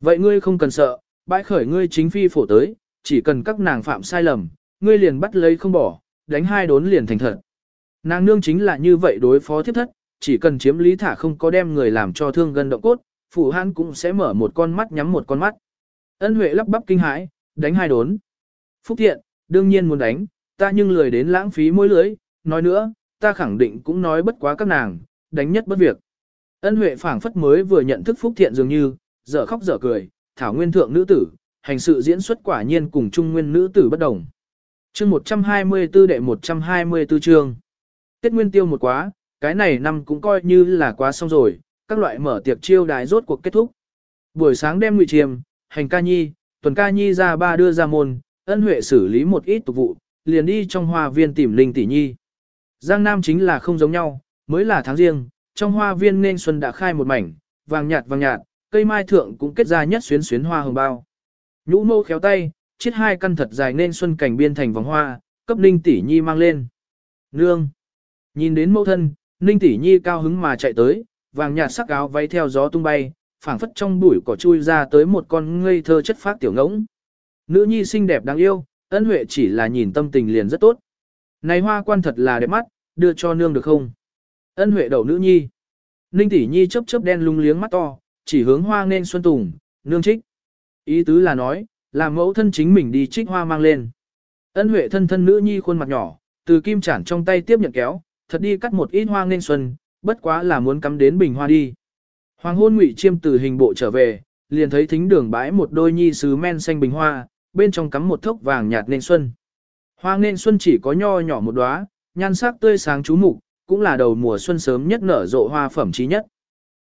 Vậy ngươi không cần sợ, bãi khởi ngươi chính phi phổ tới, chỉ cần các nàng phạm sai lầm, ngươi liền bắt lấy không bỏ, đánh hai đốn liền thành thật. Nàng nương chính là như vậy đối phó thiếp thất, chỉ cần chiếm lý thả không có đem người làm cho thương gần động cốt, phụ hãn cũng sẽ mở một con mắt nhắm một con mắt. Ân Huệ lắp bắp kinh hãi, đánh hai đốn. Phúc thiện, đương nhiên muốn đánh, ta nhưng lười đến lãng phí môi lưới, nói nữa, ta khẳng định cũng nói bất quá các nàng, đánh nhất bất việc. Ân Huệ phảng phất mới vừa nhận thức Phúc Thiện dường như, dở khóc dở cười, thảo nguyên thượng nữ tử, hành sự diễn xuất quả nhiên cùng trung nguyên nữ tử bất đồng. Chương 124 đệ 124 chương. Tết nguyên tiêu một quá, cái này năm cũng coi như là quá xong rồi, các loại mở tiệc chiêu đái rốt cuộc kết thúc. Buổi sáng đem ngụy chiêm, hành ca nhi, tuần ca nhi ra ba đưa ra môn, ân huệ xử lý một ít tục vụ, liền đi trong hoa viên tìm linh tỷ nhi. Giang Nam chính là không giống nhau, mới là tháng riêng, trong hoa viên nên xuân đã khai một mảnh, vàng nhạt vàng nhạt, cây mai thượng cũng kết ra nhất xuyến xuyến hoa hồng bao. Nhũ mâu khéo tay, chiết hai căn thật dài nên xuân cảnh biên thành vòng hoa, cấp linh tỷ nhi mang lên. Nương! Nhìn đến mẫu thân, Ninh tỷ nhi cao hứng mà chạy tới, vàng nhạt sắc áo váy theo gió tung bay, phảng phất trong bụi cỏ chui ra tới một con ngây thơ chất phát tiểu ngỗng. Nữ nhi xinh đẹp đáng yêu, ân huệ chỉ là nhìn tâm tình liền rất tốt. Này hoa quan thật là đẹp mắt, đưa cho nương được không? Ân huệ đầu nữ nhi. Ninh tỷ nhi chớp chớp đen lung liếng mắt to, chỉ hướng hoa nên xuân tùng, nương trích. Ý tứ là nói, làm mẫu thân chính mình đi trích hoa mang lên. Ân huệ thân thân nữ nhi khuôn mặt nhỏ, từ kim chản trong tay tiếp nhận kéo, thật đi cắt một ít hoa nên xuân, bất quá là muốn cắm đến bình hoa đi. Hoàng hôn ngụy chiêm từ hình bộ trở về, liền thấy thính đường bãi một đôi nhi sứ men xanh bình hoa, bên trong cắm một thốc vàng nhạt nên xuân. Hoa nên xuân chỉ có nho nhỏ một đóa, nhan sắc tươi sáng chú mục, cũng là đầu mùa xuân sớm nhất nở rộ hoa phẩm trí nhất.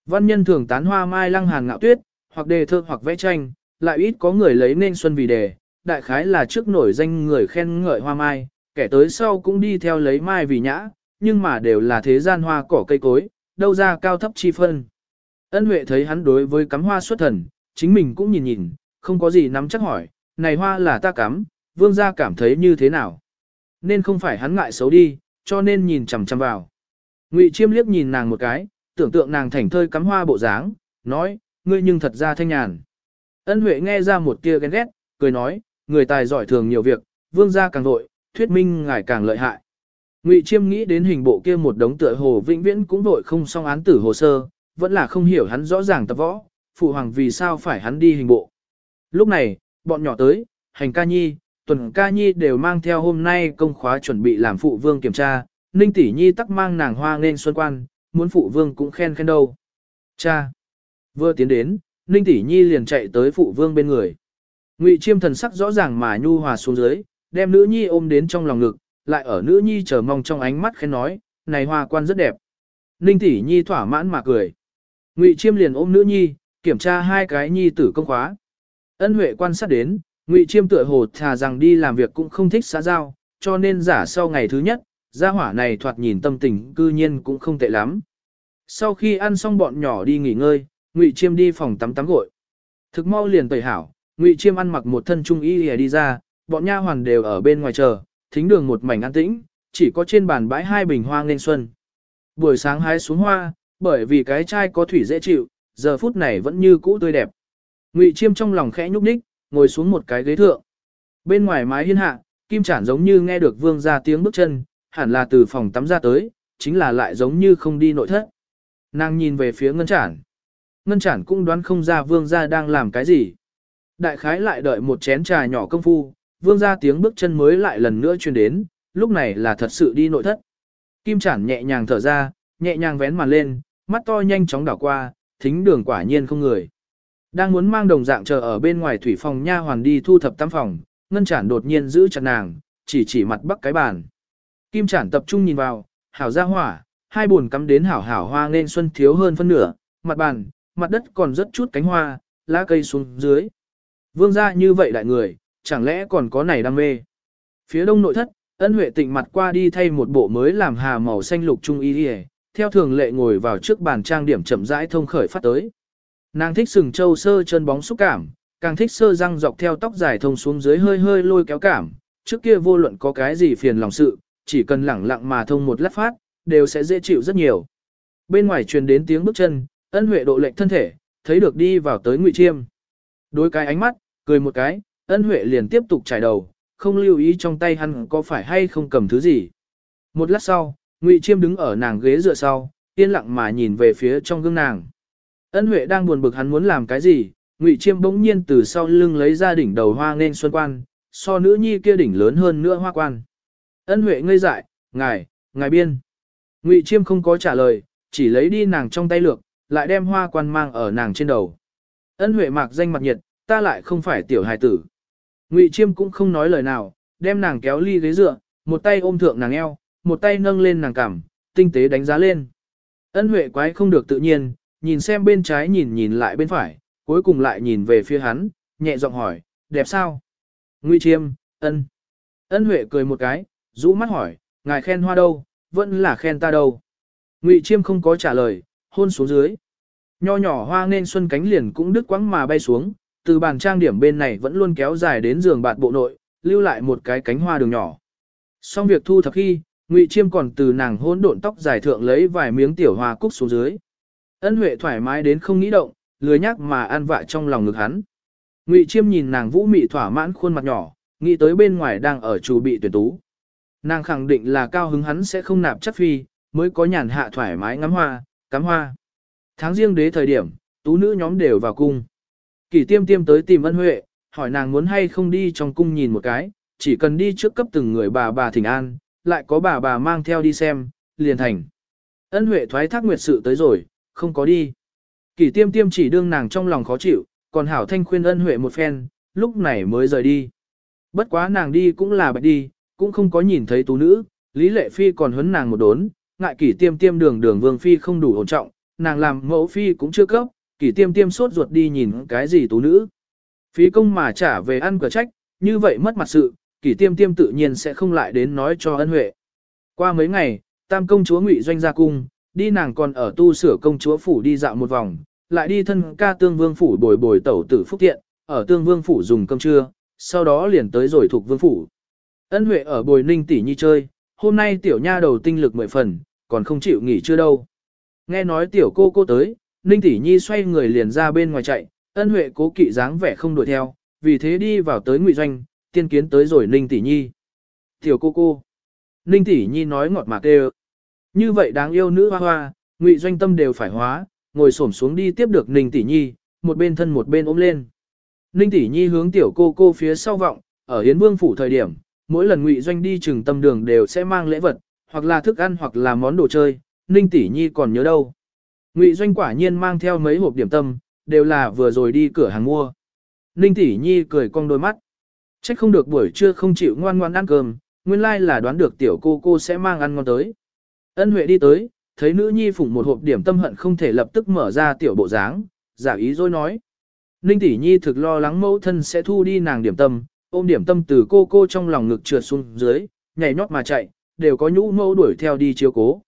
Văn nhân thường tán hoa mai lăng hàn ngạo tuyết, hoặc đề thơ hoặc vẽ tranh, lại ít có người lấy nên xuân vì đề, đại khái là trước nổi danh người khen ngợi hoa mai, kẻ tới sau cũng đi theo lấy mai vì nhã, nhưng mà đều là thế gian hoa cỏ cây cối, đâu ra cao thấp chi phân. Ân Huệ thấy hắn đối với cắm hoa xuất thần, chính mình cũng nhìn nhìn, không có gì nắm chắc hỏi, này hoa là ta cắm, vương gia cảm thấy như thế nào? Nên không phải hắn ngại xấu đi, cho nên nhìn chằm chằm vào. Ngụy Chiêm liếc nhìn nàng một cái, tưởng tượng nàng thành thơi cắm hoa bộ dáng, nói, ngươi nhưng thật ra thanh nhàn. Ân Huệ nghe ra một tia ghen ghét, cười nói, người tài giỏi thường nhiều việc, vương gia càng vội, thuyết minh ngài càng lợi hại. Ngụy Chiêm nghĩ đến hình bộ kia một đống tựa hồ vĩnh viễn cũng vội không xong án tử hồ sơ, vẫn là không hiểu hắn rõ ràng tập võ, phụ hoàng vì sao phải hắn đi hình bộ. Lúc này, bọn nhỏ tới, hành ca nhi, tuần ca nhi đều mang theo hôm nay công khóa chuẩn bị làm phụ vương kiểm tra, ninh tỷ nhi tắc mang nàng hoa nên xuân quan, muốn phụ vương cũng khen khen đâu. Cha! Vừa tiến đến, ninh tỷ nhi liền chạy tới phụ vương bên người. Ngụy chiêm thần sắc rõ ràng mà nhu hòa xuống dưới, đem nữ nhi ôm đến trong lòng ngực, lại ở nữ nhi chờ mong trong ánh mắt khen nói, này hoa quan rất đẹp. Ninh tỷ nhi thỏa mãn mà cười. Ngụy chiêm liền ôm nữ nhi, kiểm tra hai cái nhi tử công khóa. Ân Huệ quan sát đến, Ngụy Chiêm tựa hồ thà rằng đi làm việc cũng không thích xã giao, cho nên giả sau ngày thứ nhất, gia hỏa này thoạt nhìn tâm tình cư nhiên cũng không tệ lắm. Sau khi ăn xong bọn nhỏ đi nghỉ ngơi, Ngụy Chiêm đi phòng tắm tắm gội. Thực mau liền tẩy hảo, Ngụy Chiêm ăn mặc một thân trung y đi ra, bọn nha hoàn đều ở bên ngoài chờ, thính đường một mảnh an tĩnh, chỉ có trên bàn bãi hai bình hoa nên xuân. Buổi sáng hái xuống hoa, bởi vì cái chai có thủy dễ chịu, giờ phút này vẫn như cũ tươi đẹp. Ngụy Chiêm trong lòng khẽ nhúc nhích, ngồi xuống một cái ghế thượng. Bên ngoài mái hiên hạ, Kim Trản giống như nghe được vương ra tiếng bước chân, hẳn là từ phòng tắm ra tới, chính là lại giống như không đi nội thất. Nàng nhìn về phía Ngân Trản, Ngân Trản cũng đoán không ra vương gia đang làm cái gì. Đại khái lại đợi một chén trà nhỏ công phu, vương gia tiếng bước chân mới lại lần nữa truyền đến, lúc này là thật sự đi nội thất. Kim Chản nhẹ nhàng thở ra, nhẹ nhàng vén màn lên, mắt to nhanh chóng đảo qua, thính đường quả nhiên không người. Đang muốn mang đồng dạng chờ ở bên ngoài thủy phòng nha hoàn đi thu thập tam phòng, ngân chản đột nhiên giữ chặt nàng, chỉ chỉ mặt bắc cái bàn. Kim chản tập trung nhìn vào, hảo ra hỏa, hai buồn cắm đến hảo hảo hoa nên xuân thiếu hơn phân nửa, mặt bàn, mặt đất còn rất chút cánh hoa, lá cây xuống dưới. Vương gia như vậy đại người, chẳng lẽ còn có này đam mê. Phía đông nội thất, ân huệ tịnh mặt qua đi thay một bộ mới làm hà màu xanh lục trung y đi theo thường lệ ngồi vào trước bàn trang điểm chậm rãi thông khởi phát tới. Nàng thích sừng châu sơ chân bóng xúc cảm, càng thích sơ răng dọc theo tóc dài thông xuống dưới hơi hơi lôi kéo cảm, trước kia vô luận có cái gì phiền lòng sự, chỉ cần lẳng lặng mà thông một lát phát, đều sẽ dễ chịu rất nhiều. Bên ngoài truyền đến tiếng bước chân, ân huệ độ lệnh thân thể, thấy được đi vào tới ngụy chiêm. đôi cái ánh mắt, cười một cái, ân huệ liền tiếp tục trải đầu, không lưu ý trong tay hắn có phải hay không cầm thứ gì. Một lát sau, ngụy chiêm đứng ở nàng ghế dựa sau, yên lặng mà nhìn về phía trong gương nàng. Ân Huệ đang buồn bực hắn muốn làm cái gì, Ngụy Chiêm bỗng nhiên từ sau lưng lấy ra đỉnh đầu hoa nên xuân quan, so nữ nhi kia đỉnh lớn hơn nữa hoa quan. Ân Huệ ngây dại, ngài, ngài biên. Ngụy Chiêm không có trả lời, chỉ lấy đi nàng trong tay lược, lại đem hoa quan mang ở nàng trên đầu. Ân Huệ mạc danh mặt nhiệt, ta lại không phải tiểu hài tử. Ngụy Chiêm cũng không nói lời nào, đem nàng kéo ly ghế dựa, một tay ôm thượng nàng eo, một tay nâng lên nàng cằm, tinh tế đánh giá lên. Ân Huệ quái không được tự nhiên, nhìn xem bên trái nhìn nhìn lại bên phải, cuối cùng lại nhìn về phía hắn, nhẹ giọng hỏi, đẹp sao? Ngụy Chiêm, ân. Ân Huệ cười một cái, rũ mắt hỏi, ngài khen hoa đâu, vẫn là khen ta đâu. Ngụy Chiêm không có trả lời, hôn xuống dưới. Nho nhỏ hoa nên xuân cánh liền cũng đứt quãng mà bay xuống, từ bàn trang điểm bên này vẫn luôn kéo dài đến giường bạt bộ nội, lưu lại một cái cánh hoa đường nhỏ. Xong việc thu thập khi, Ngụy Chiêm còn từ nàng hỗn độn tóc dài thượng lấy vài miếng tiểu hoa cúc xuống dưới. Ân Huệ thoải mái đến không nghĩ động, lười nhắc mà an vạ trong lòng ngực hắn. Ngụy Chiêm nhìn nàng vũ mị thỏa mãn khuôn mặt nhỏ, nghĩ tới bên ngoài đang ở chủ bị tuyển tú. Nàng khẳng định là cao hứng hắn sẽ không nạp chất phi, mới có nhàn hạ thoải mái ngắm hoa, cắm hoa. Tháng riêng đế thời điểm, tú nữ nhóm đều vào cung. Kỷ tiêm tiêm tới tìm ân huệ, hỏi nàng muốn hay không đi trong cung nhìn một cái, chỉ cần đi trước cấp từng người bà bà thỉnh an, lại có bà bà mang theo đi xem, liền thành. Ân huệ thoái thác nguyệt sự tới rồi, không có đi. Kỷ tiêm tiêm chỉ đương nàng trong lòng khó chịu, còn hảo thanh khuyên ân huệ một phen, lúc này mới rời đi. Bất quá nàng đi cũng là bạch đi, cũng không có nhìn thấy tú nữ, Lý Lệ Phi còn huấn nàng một đốn, ngại kỷ tiêm tiêm đường đường vương phi không đủ ổn trọng, nàng làm mẫu phi cũng chưa cấp, kỷ tiêm tiêm sốt ruột đi nhìn cái gì tú nữ. Phí công mà trả về ăn cửa trách, như vậy mất mặt sự, kỷ tiêm tiêm tự nhiên sẽ không lại đến nói cho ân huệ. Qua mấy ngày, tam công chúa ngụy doanh ra cung, Đi nàng còn ở tu sửa công chúa phủ đi dạo một vòng, lại đi thân ca tương vương phủ bồi bồi tẩu tử phúc thiện, ở tương vương phủ dùng cơm trưa, sau đó liền tới rồi thuộc vương phủ. Ân Huệ ở bồi ninh tỷ nhi chơi, hôm nay tiểu nha đầu tinh lực mười phần, còn không chịu nghỉ chưa đâu. Nghe nói tiểu cô cô tới, ninh tỷ nhi xoay người liền ra bên ngoài chạy, ân Huệ cố kỵ dáng vẻ không đuổi theo, vì thế đi vào tới ngụy doanh, tiên kiến tới rồi ninh tỷ nhi. Tiểu cô cô. Ninh tỷ nhi nói ngọt mạc kêu. Như vậy đáng yêu nữ hoa hoa, ngụy doanh tâm đều phải hóa, ngồi xổm xuống đi tiếp được Ninh Tỷ Nhi, một bên thân một bên ôm lên. Ninh Tỷ Nhi hướng tiểu cô cô phía sau vọng, ở Hiến Vương phủ thời điểm, mỗi lần ngụy doanh đi trường tâm đường đều sẽ mang lễ vật, hoặc là thức ăn hoặc là món đồ chơi, Ninh Tỷ Nhi còn nhớ đâu. Ngụy doanh quả nhiên mang theo mấy hộp điểm tâm, đều là vừa rồi đi cửa hàng mua. Ninh Tỷ Nhi cười cong đôi mắt. Trách không được buổi trưa không chịu ngoan ngoan ăn cơm, nguyên lai là đoán được tiểu cô cô sẽ mang ăn ngon tới. Ân Huệ đi tới, thấy nữ nhi phủng một hộp điểm tâm hận không thể lập tức mở ra tiểu bộ dáng, giả ý dối nói. Ninh tỷ nhi thực lo lắng mẫu thân sẽ thu đi nàng điểm tâm, ôm điểm tâm từ cô cô trong lòng ngực trượt xuống dưới, nhảy nhót mà chạy, đều có nhũ mẫu đuổi theo đi chiếu cố.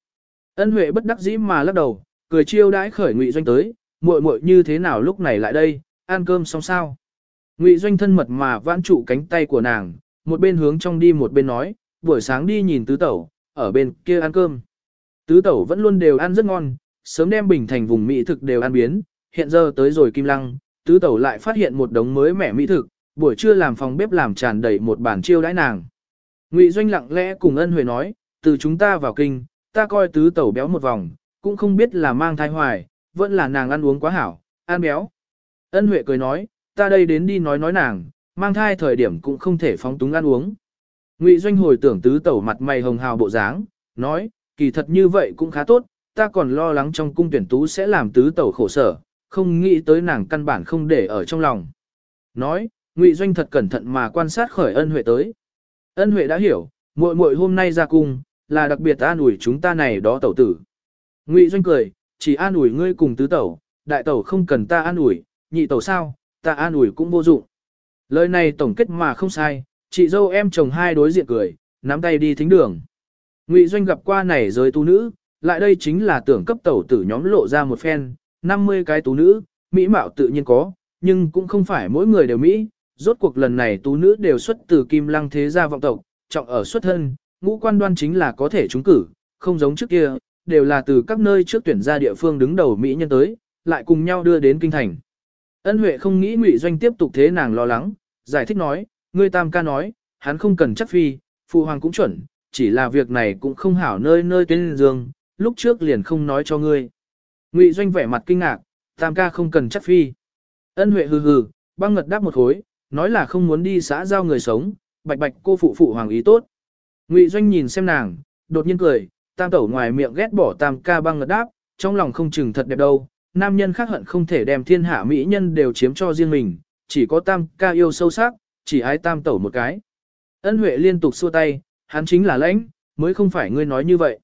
Ân Huệ bất đắc dĩ mà lắc đầu, cười chiêu đãi khởi Ngụy Doanh tới, muội muội như thế nào lúc này lại đây, ăn cơm xong sao? Ngụy Doanh thân mật mà vãn trụ cánh tay của nàng, một bên hướng trong đi một bên nói, buổi sáng đi nhìn tứ tẩu, ở bên kia ăn cơm. Tứ tẩu vẫn luôn đều ăn rất ngon, sớm đem bình thành vùng mỹ thực đều ăn biến, hiện giờ tới rồi Kim Lăng, tứ tẩu lại phát hiện một đống mới mẻ mỹ thực, buổi trưa làm phòng bếp làm tràn đầy một bàn chiêu đãi nàng. Ngụy Doanh lặng lẽ cùng ân huệ nói, từ chúng ta vào kinh, ta coi tứ tẩu béo một vòng, cũng không biết là mang thai hoài, vẫn là nàng ăn uống quá hảo, ăn béo. Ân huệ cười nói, ta đây đến đi nói nói nàng, mang thai thời điểm cũng không thể phóng túng ăn uống. Ngụy Doanh hồi tưởng tứ tẩu mặt mày hồng hào bộ dáng, nói, kỳ thật như vậy cũng khá tốt, ta còn lo lắng trong cung tuyển tú sẽ làm tứ tẩu khổ sở, không nghĩ tới nàng căn bản không để ở trong lòng. Nói, Ngụy Doanh thật cẩn thận mà quan sát khởi ân huệ tới. Ân huệ đã hiểu, muội muội hôm nay ra cung, là đặc biệt an ủi chúng ta này đó tẩu tử. Ngụy Doanh cười, chỉ an ủi ngươi cùng tứ tẩu, đại tẩu không cần ta an ủi, nhị tẩu sao, ta an ủi cũng vô dụng. Lời này tổng kết mà không sai, chị dâu em chồng hai đối diện cười, nắm tay đi thính đường. Ngụy Doanh gặp qua này giới tu nữ, lại đây chính là tưởng cấp tẩu tử nhóm lộ ra một phen, 50 cái tú nữ, mỹ mạo tự nhiên có, nhưng cũng không phải mỗi người đều mỹ, rốt cuộc lần này tú nữ đều xuất từ kim lăng thế gia vọng tộc, trọng ở xuất thân, ngũ quan đoan chính là có thể trúng cử, không giống trước kia, đều là từ các nơi trước tuyển ra địa phương đứng đầu mỹ nhân tới, lại cùng nhau đưa đến kinh thành. Ân Huệ không nghĩ Ngụy Doanh tiếp tục thế nàng lo lắng, giải thích nói, ngươi tam ca nói, hắn không cần chắc phi, phụ hoàng cũng chuẩn, chỉ là việc này cũng không hảo nơi nơi tuyên dương, lúc trước liền không nói cho ngươi. Ngụy Doanh vẻ mặt kinh ngạc, tam ca không cần chắc phi. Ân Huệ hừ hừ, băng ngật đáp một khối, nói là không muốn đi xã giao người sống, bạch bạch cô phụ phụ hoàng ý tốt. Ngụy Doanh nhìn xem nàng, đột nhiên cười, tam tẩu ngoài miệng ghét bỏ tam ca băng ngật đáp, trong lòng không chừng thật đẹp đâu, nam nhân khác hận không thể đem thiên hạ mỹ nhân đều chiếm cho riêng mình, chỉ có tam ca yêu sâu sắc, chỉ ái tam tẩu một cái. Ân Huệ liên tục xua tay, hắn chính là lãnh, mới không phải ngươi nói như vậy.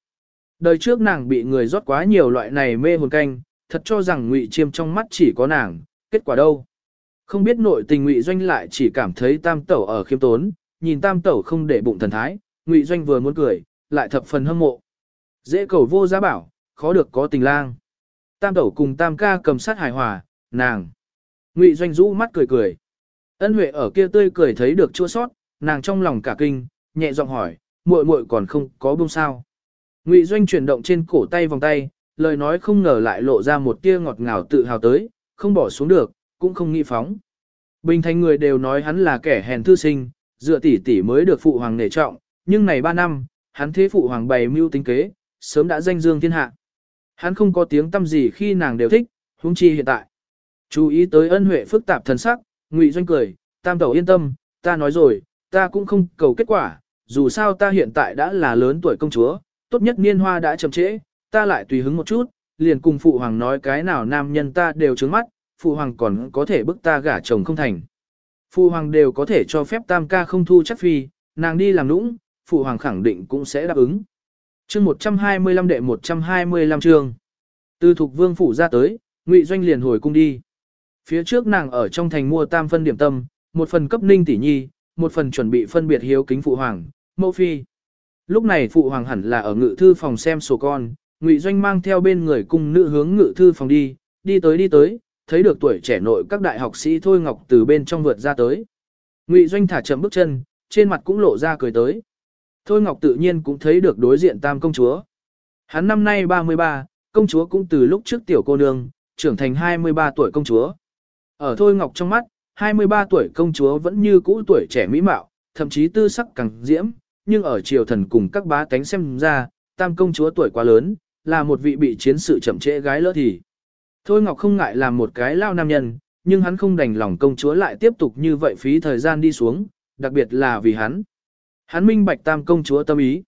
Đời trước nàng bị người rót quá nhiều loại này mê hồn canh, thật cho rằng ngụy chiêm trong mắt chỉ có nàng, kết quả đâu. Không biết nội tình ngụy doanh lại chỉ cảm thấy tam tẩu ở khiêm tốn, nhìn tam tẩu không để bụng thần thái, ngụy doanh vừa muốn cười, lại thập phần hâm mộ. Dễ cầu vô giá bảo, khó được có tình lang. Tam tẩu cùng tam ca cầm sát hài hòa, nàng. Ngụy doanh rũ mắt cười cười. Ân Huệ ở kia tươi cười thấy được chua sót, nàng trong lòng cả kinh, nhẹ giọng hỏi, muội muội còn không có bông sao. Ngụy Doanh chuyển động trên cổ tay vòng tay, lời nói không ngờ lại lộ ra một tia ngọt ngào tự hào tới, không bỏ xuống được, cũng không nghĩ phóng. Bình thành người đều nói hắn là kẻ hèn thư sinh, dựa tỷ tỷ mới được phụ hoàng nể trọng, nhưng này ba năm, hắn thế phụ hoàng bày mưu tính kế, sớm đã danh dương thiên hạ. Hắn không có tiếng tâm gì khi nàng đều thích, huống chi hiện tại. Chú ý tới ân huệ phức tạp thần sắc, Ngụy Doanh cười, tam tẩu yên tâm, ta nói rồi, ta cũng không cầu kết quả, dù sao ta hiện tại đã là lớn tuổi công chúa, tốt nhất niên hoa đã chậm trễ, ta lại tùy hứng một chút, liền cùng phụ hoàng nói cái nào nam nhân ta đều trướng mắt, phụ hoàng còn có thể bức ta gả chồng không thành. Phụ hoàng đều có thể cho phép tam ca không thu chắc phi, nàng đi làm nũng, phụ hoàng khẳng định cũng sẽ đáp ứng chương 125 đệ 125 chương. Từ thuộc vương phủ ra tới, ngụy doanh liền hồi cung đi. Phía trước nàng ở trong thành mua tam phân điểm tâm, một phần cấp ninh tỷ nhi, một phần chuẩn bị phân biệt hiếu kính phụ hoàng, mẫu phi. Lúc này phụ hoàng hẳn là ở ngự thư phòng xem sổ con, Ngụy Doanh mang theo bên người cung nữ hướng ngự thư phòng đi, đi tới đi tới, thấy được tuổi trẻ nội các đại học sĩ Thôi Ngọc từ bên trong vượt ra tới. Ngụy Doanh thả chậm bước chân, trên mặt cũng lộ ra cười tới. Thôi Ngọc tự nhiên cũng thấy được đối diện tam công chúa. Hắn năm nay 33, công chúa cũng từ lúc trước tiểu cô nương, trưởng thành 23 tuổi công chúa. Ở Thôi Ngọc trong mắt, 23 tuổi công chúa vẫn như cũ tuổi trẻ mỹ mạo, thậm chí tư sắc càng diễm, nhưng ở triều thần cùng các bá tánh xem ra, tam công chúa tuổi quá lớn, là một vị bị chiến sự chậm trễ gái lỡ thì. Thôi Ngọc không ngại làm một cái lao nam nhân, nhưng hắn không đành lòng công chúa lại tiếp tục như vậy phí thời gian đi xuống, đặc biệt là vì hắn. Hắn minh bạch tam công chúa tâm ý.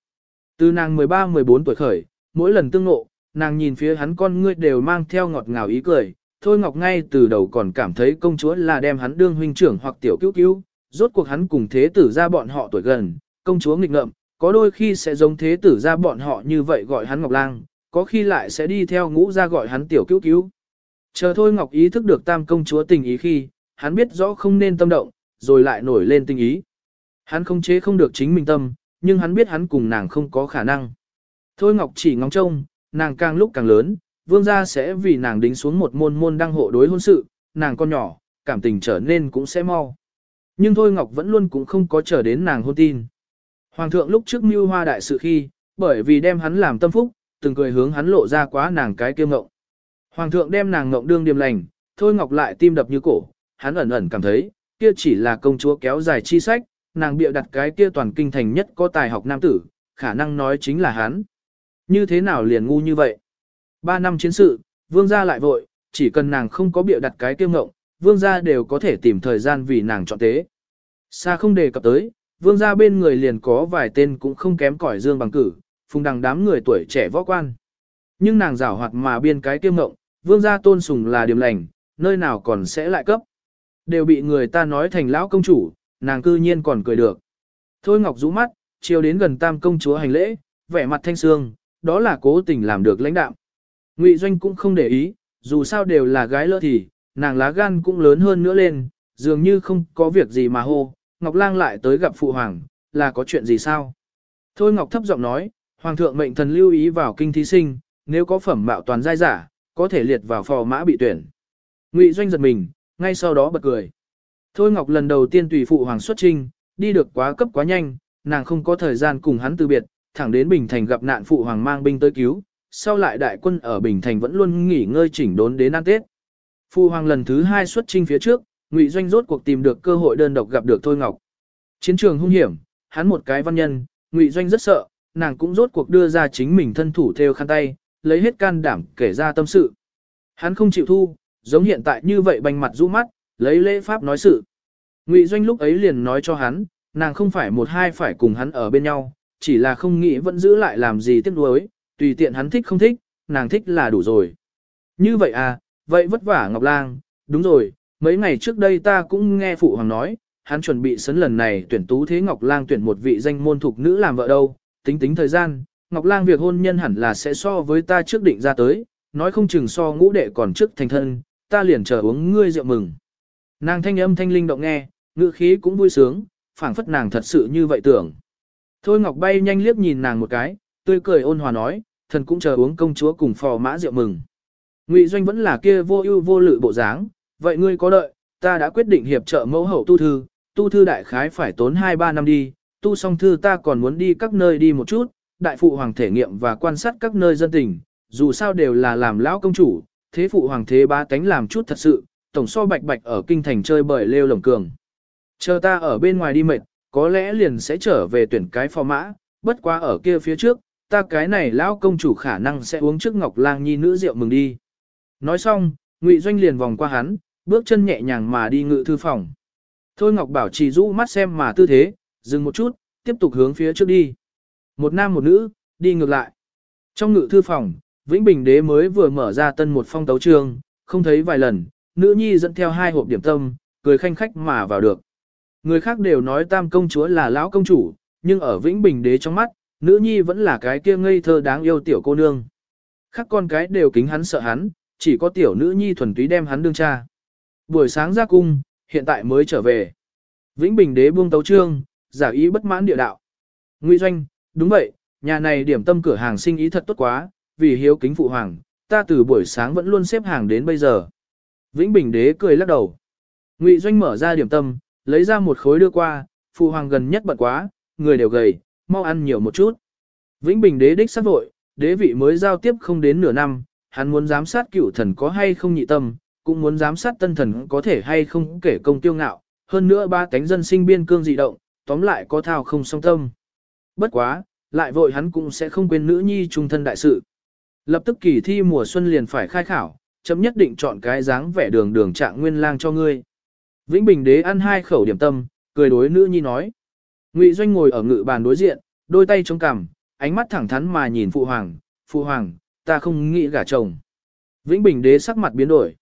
Từ nàng 13-14 tuổi khởi, mỗi lần tương ngộ, nàng nhìn phía hắn con ngươi đều mang theo ngọt ngào ý cười. Thôi Ngọc ngay từ đầu còn cảm thấy công chúa là đem hắn đương huynh trưởng hoặc tiểu cứu cứu, rốt cuộc hắn cùng thế tử ra bọn họ tuổi gần, công chúa nghịch ngợm, có đôi khi sẽ giống thế tử ra bọn họ như vậy gọi hắn Ngọc Lang, có khi lại sẽ đi theo ngũ ra gọi hắn tiểu cứu cứu. Chờ thôi Ngọc ý thức được tam công chúa tình ý khi, hắn biết rõ không nên tâm động, rồi lại nổi lên tình ý. Hắn không chế không được chính mình tâm, nhưng hắn biết hắn cùng nàng không có khả năng. Thôi Ngọc chỉ ngóng trông, nàng càng lúc càng lớn, vương gia sẽ vì nàng đính xuống một môn môn đăng hộ đối hôn sự, nàng con nhỏ, cảm tình trở nên cũng sẽ mau. Nhưng Thôi Ngọc vẫn luôn cũng không có chờ đến nàng hôn tin. Hoàng thượng lúc trước mưu hoa đại sự khi, bởi vì đem hắn làm tâm phúc, từng cười hướng hắn lộ ra quá nàng cái kiêu ngộng. Hoàng thượng đem nàng ngộng đương điềm lành, Thôi Ngọc lại tim đập như cổ, hắn ẩn ẩn cảm thấy, kia chỉ là công chúa kéo dài chi sách, nàng bịa đặt cái kia toàn kinh thành nhất có tài học nam tử, khả năng nói chính là hắn. Như thế nào liền ngu như vậy? Ba năm chiến sự, vương gia lại vội, chỉ cần nàng không có bịa đặt cái kiêu ngộng, vương gia đều có thể tìm thời gian vì nàng chọn tế. Xa không đề cập tới, vương gia bên người liền có vài tên cũng không kém cỏi dương bằng cử, phùng đằng đám người tuổi trẻ võ quan. Nhưng nàng rảo hoạt mà biên cái kiêu ngộng, vương gia tôn sùng là điểm lành, nơi nào còn sẽ lại cấp. Đều bị người ta nói thành lão công chủ, nàng cư nhiên còn cười được. Thôi Ngọc rũ mắt, chiều đến gần tam công chúa hành lễ, vẻ mặt thanh sương, đó là cố tình làm được lãnh đạo. Ngụy Doanh cũng không để ý, dù sao đều là gái lỡ thì, nàng lá gan cũng lớn hơn nữa lên, dường như không có việc gì mà hô, Ngọc Lang lại tới gặp Phụ Hoàng, là có chuyện gì sao? Thôi Ngọc thấp giọng nói, Hoàng thượng mệnh thần lưu ý vào kinh thí sinh, nếu có phẩm mạo toàn giai giả, có thể liệt vào phò mã bị tuyển. Ngụy Doanh giật mình, ngay sau đó bật cười. Thôi Ngọc lần đầu tiên tùy Phụ Hoàng xuất trinh, đi được quá cấp quá nhanh, nàng không có thời gian cùng hắn từ biệt, thẳng đến Bình Thành gặp nạn Phụ Hoàng mang binh tới cứu, sau lại đại quân ở Bình Thành vẫn luôn nghỉ ngơi chỉnh đốn đến ăn Tết. Phụ hoàng lần thứ hai xuất chinh phía trước, Ngụy Doanh rốt cuộc tìm được cơ hội đơn độc gặp được Thôi Ngọc. Chiến trường hung hiểm, hắn một cái văn nhân, Ngụy Doanh rất sợ, nàng cũng rốt cuộc đưa ra chính mình thân thủ theo khăn tay, lấy hết can đảm kể ra tâm sự. Hắn không chịu thu, giống hiện tại như vậy bành mặt rũ mắt, lấy lễ pháp nói sự. Ngụy Doanh lúc ấy liền nói cho hắn, nàng không phải một hai phải cùng hắn ở bên nhau, chỉ là không nghĩ vẫn giữ lại làm gì tiếc nuối, tùy tiện hắn thích không thích, nàng thích là đủ rồi. Như vậy à, vậy vất vả Ngọc Lang, đúng rồi, mấy ngày trước đây ta cũng nghe Phụ Hoàng nói, hắn chuẩn bị sấn lần này tuyển tú thế Ngọc Lang tuyển một vị danh môn thuộc nữ làm vợ đâu, tính tính thời gian, Ngọc Lang việc hôn nhân hẳn là sẽ so với ta trước định ra tới, nói không chừng so ngũ đệ còn trước thành thân, ta liền chờ uống ngươi rượu mừng. Nàng thanh âm thanh linh động nghe, ngữ khí cũng vui sướng, phảng phất nàng thật sự như vậy tưởng. Thôi Ngọc bay nhanh liếc nhìn nàng một cái, tươi cười ôn hòa nói, thần cũng chờ uống công chúa cùng phò mã rượu mừng. Ngụy Doanh vẫn là kia vô ưu vô lự bộ dáng, vậy ngươi có đợi, ta đã quyết định hiệp trợ mẫu hậu tu thư, tu thư đại khái phải tốn 2-3 năm đi, tu xong thư ta còn muốn đi các nơi đi một chút, đại phụ hoàng thể nghiệm và quan sát các nơi dân tình, dù sao đều là làm lão công chủ, thế phụ hoàng thế ba tánh làm chút thật sự, tổng so bạch bạch ở kinh thành chơi bời lêu lồng cường. Chờ ta ở bên ngoài đi mệt, có lẽ liền sẽ trở về tuyển cái phò mã, bất quá ở kia phía trước, ta cái này lão công chủ khả năng sẽ uống trước Ngọc Lang Nhi nữ rượu mừng đi. Nói xong, Ngụy Doanh liền vòng qua hắn, bước chân nhẹ nhàng mà đi ngự thư phòng. Thôi Ngọc Bảo chỉ rũ mắt xem mà tư thế, dừng một chút, tiếp tục hướng phía trước đi. Một nam một nữ, đi ngược lại. Trong ngự thư phòng, Vĩnh Bình Đế mới vừa mở ra tân một phong tấu trường, không thấy vài lần, nữ nhi dẫn theo hai hộp điểm tâm, cười khanh khách mà vào được. Người khác đều nói tam công chúa là lão công chủ, nhưng ở Vĩnh Bình Đế trong mắt, nữ nhi vẫn là cái kia ngây thơ đáng yêu tiểu cô nương. Khác con cái đều kính hắn sợ hắn, chỉ có tiểu nữ nhi thuần túy đem hắn đương cha. Buổi sáng ra cung, hiện tại mới trở về. Vĩnh Bình đế buông tấu trương, giả ý bất mãn địa đạo. Ngụy Doanh, đúng vậy, nhà này điểm tâm cửa hàng sinh ý thật tốt quá, vì hiếu kính phụ hoàng, ta từ buổi sáng vẫn luôn xếp hàng đến bây giờ. Vĩnh Bình đế cười lắc đầu. Ngụy Doanh mở ra điểm tâm, lấy ra một khối đưa qua, phụ hoàng gần nhất bận quá, người đều gầy, mau ăn nhiều một chút. Vĩnh Bình đế đích sát vội, đế vị mới giao tiếp không đến nửa năm, hắn muốn giám sát cựu thần có hay không nhị tâm, cũng muốn giám sát tân thần có thể hay không kể công tiêu ngạo, hơn nữa ba cánh dân sinh biên cương dị động, tóm lại có thao không song tâm. Bất quá, lại vội hắn cũng sẽ không quên nữ nhi trung thân đại sự. Lập tức kỳ thi mùa xuân liền phải khai khảo, chấm nhất định chọn cái dáng vẻ đường đường trạng nguyên lang cho ngươi. Vĩnh Bình đế ăn hai khẩu điểm tâm, cười đối nữ nhi nói. Ngụy Doanh ngồi ở ngự bàn đối diện, đôi tay chống cằm, ánh mắt thẳng thắn mà nhìn phụ hoàng, phụ hoàng, ta không nghĩ gả chồng. Vĩnh Bình đế sắc mặt biến đổi.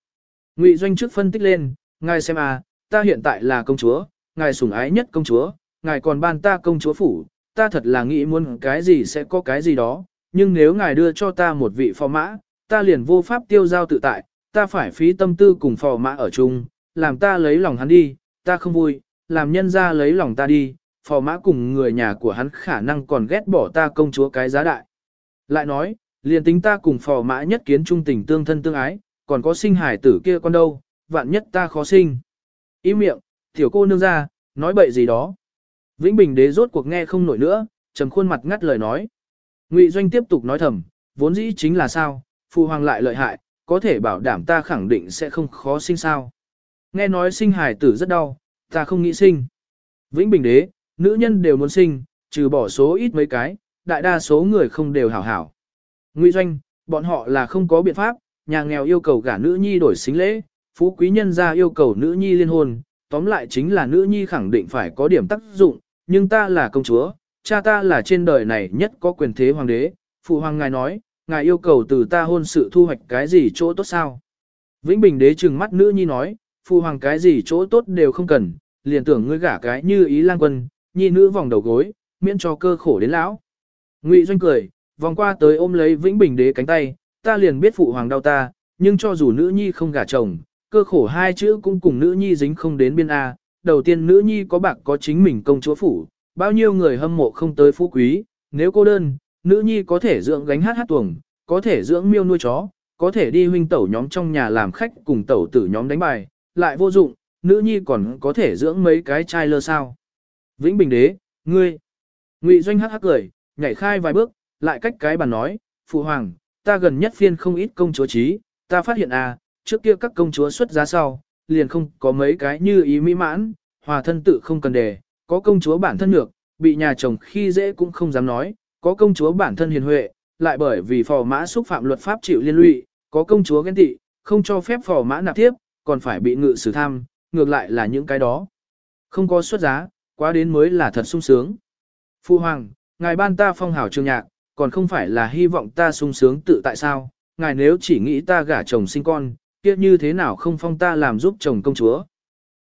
Ngụy Doanh trước phân tích lên, ngài xem à, ta hiện tại là công chúa, ngài sủng ái nhất công chúa, ngài còn ban ta công chúa phủ, ta thật là nghĩ muốn cái gì sẽ có cái gì đó, nhưng nếu ngài đưa cho ta một vị phò mã, ta liền vô pháp tiêu giao tự tại, ta phải phí tâm tư cùng phò mã ở chung, làm ta lấy lòng hắn đi, ta không vui, làm nhân ra lấy lòng ta đi, phò mã cùng người nhà của hắn khả năng còn ghét bỏ ta công chúa cái giá đại. Lại nói, liền tính ta cùng phò mã nhất kiến trung tình tương thân tương ái, còn có sinh hải tử kia con đâu, vạn nhất ta khó sinh. Ý miệng, tiểu cô nương ra, nói bậy gì đó. Vĩnh Bình đế rốt cuộc nghe không nổi nữa, trầm khuôn mặt ngắt lời nói. Ngụy Doanh tiếp tục nói thầm, vốn dĩ chính là sao, phụ hoàng lại lợi hại, có thể bảo đảm ta khẳng định sẽ không khó sinh sao. Nghe nói sinh hài tử rất đau, ta không nghĩ sinh. Vĩnh Bình đế, nữ nhân đều muốn sinh, trừ bỏ số ít mấy cái, đại đa số người không đều hảo hảo. Ngụy Doanh, bọn họ là không có biện pháp, nhà nghèo yêu cầu gả nữ nhi đổi xính lễ, phú quý nhân gia yêu cầu nữ nhi liên hôn, tóm lại chính là nữ nhi khẳng định phải có điểm tác dụng, nhưng ta là công chúa, cha ta là trên đời này nhất có quyền thế hoàng đế, phụ hoàng ngài nói, ngài yêu cầu từ ta hôn sự thu hoạch cái gì chỗ tốt sao? Vĩnh Bình đế trừng mắt nữ nhi nói, phụ hoàng cái gì chỗ tốt đều không cần, liền tưởng ngươi gả cái như ý lang quân, nhi nữ vòng đầu gối, miễn cho cơ khổ đến lão. Ngụy Doanh cười, vòng qua tới ôm lấy Vĩnh Bình đế cánh tay, ta liền biết phụ hoàng đau ta, nhưng cho dù nữ nhi không gả chồng, cơ khổ hai chữ cũng cùng nữ nhi dính không đến biên A. Đầu tiên nữ nhi có bạc có chính mình công chúa phủ, bao nhiêu người hâm mộ không tới phú quý, nếu cô đơn, nữ nhi có thể dưỡng gánh hát hát tuồng, có thể dưỡng miêu nuôi chó, có thể đi huynh tẩu nhóm trong nhà làm khách cùng tẩu tử nhóm đánh bài, lại vô dụng, nữ nhi còn có thể dưỡng mấy cái trai lơ sao. Vĩnh Bình Đế, ngươi, Ngụy Doanh hắc hắc cười, nhảy khai vài bước, lại cách cái bàn nói, Phụ Hoàng, ta gần nhất phiên không ít công chúa trí, ta phát hiện à, trước kia các công chúa xuất giá sau, liền không có mấy cái như ý mỹ mãn, hòa thân tự không cần đề, có công chúa bản thân được, bị nhà chồng khi dễ cũng không dám nói, có công chúa bản thân hiền huệ, lại bởi vì phò mã xúc phạm luật pháp chịu liên lụy, có công chúa ghen tị, không cho phép phò mã nạp tiếp, còn phải bị ngự xử tham, ngược lại là những cái đó. Không có xuất giá, quá đến mới là thật sung sướng. Phu Hoàng, ngài ban ta phong hảo trường nhạc, còn không phải là hy vọng ta sung sướng tự tại sao, ngài nếu chỉ nghĩ ta gả chồng sinh con, kia như thế nào không phong ta làm giúp chồng công chúa.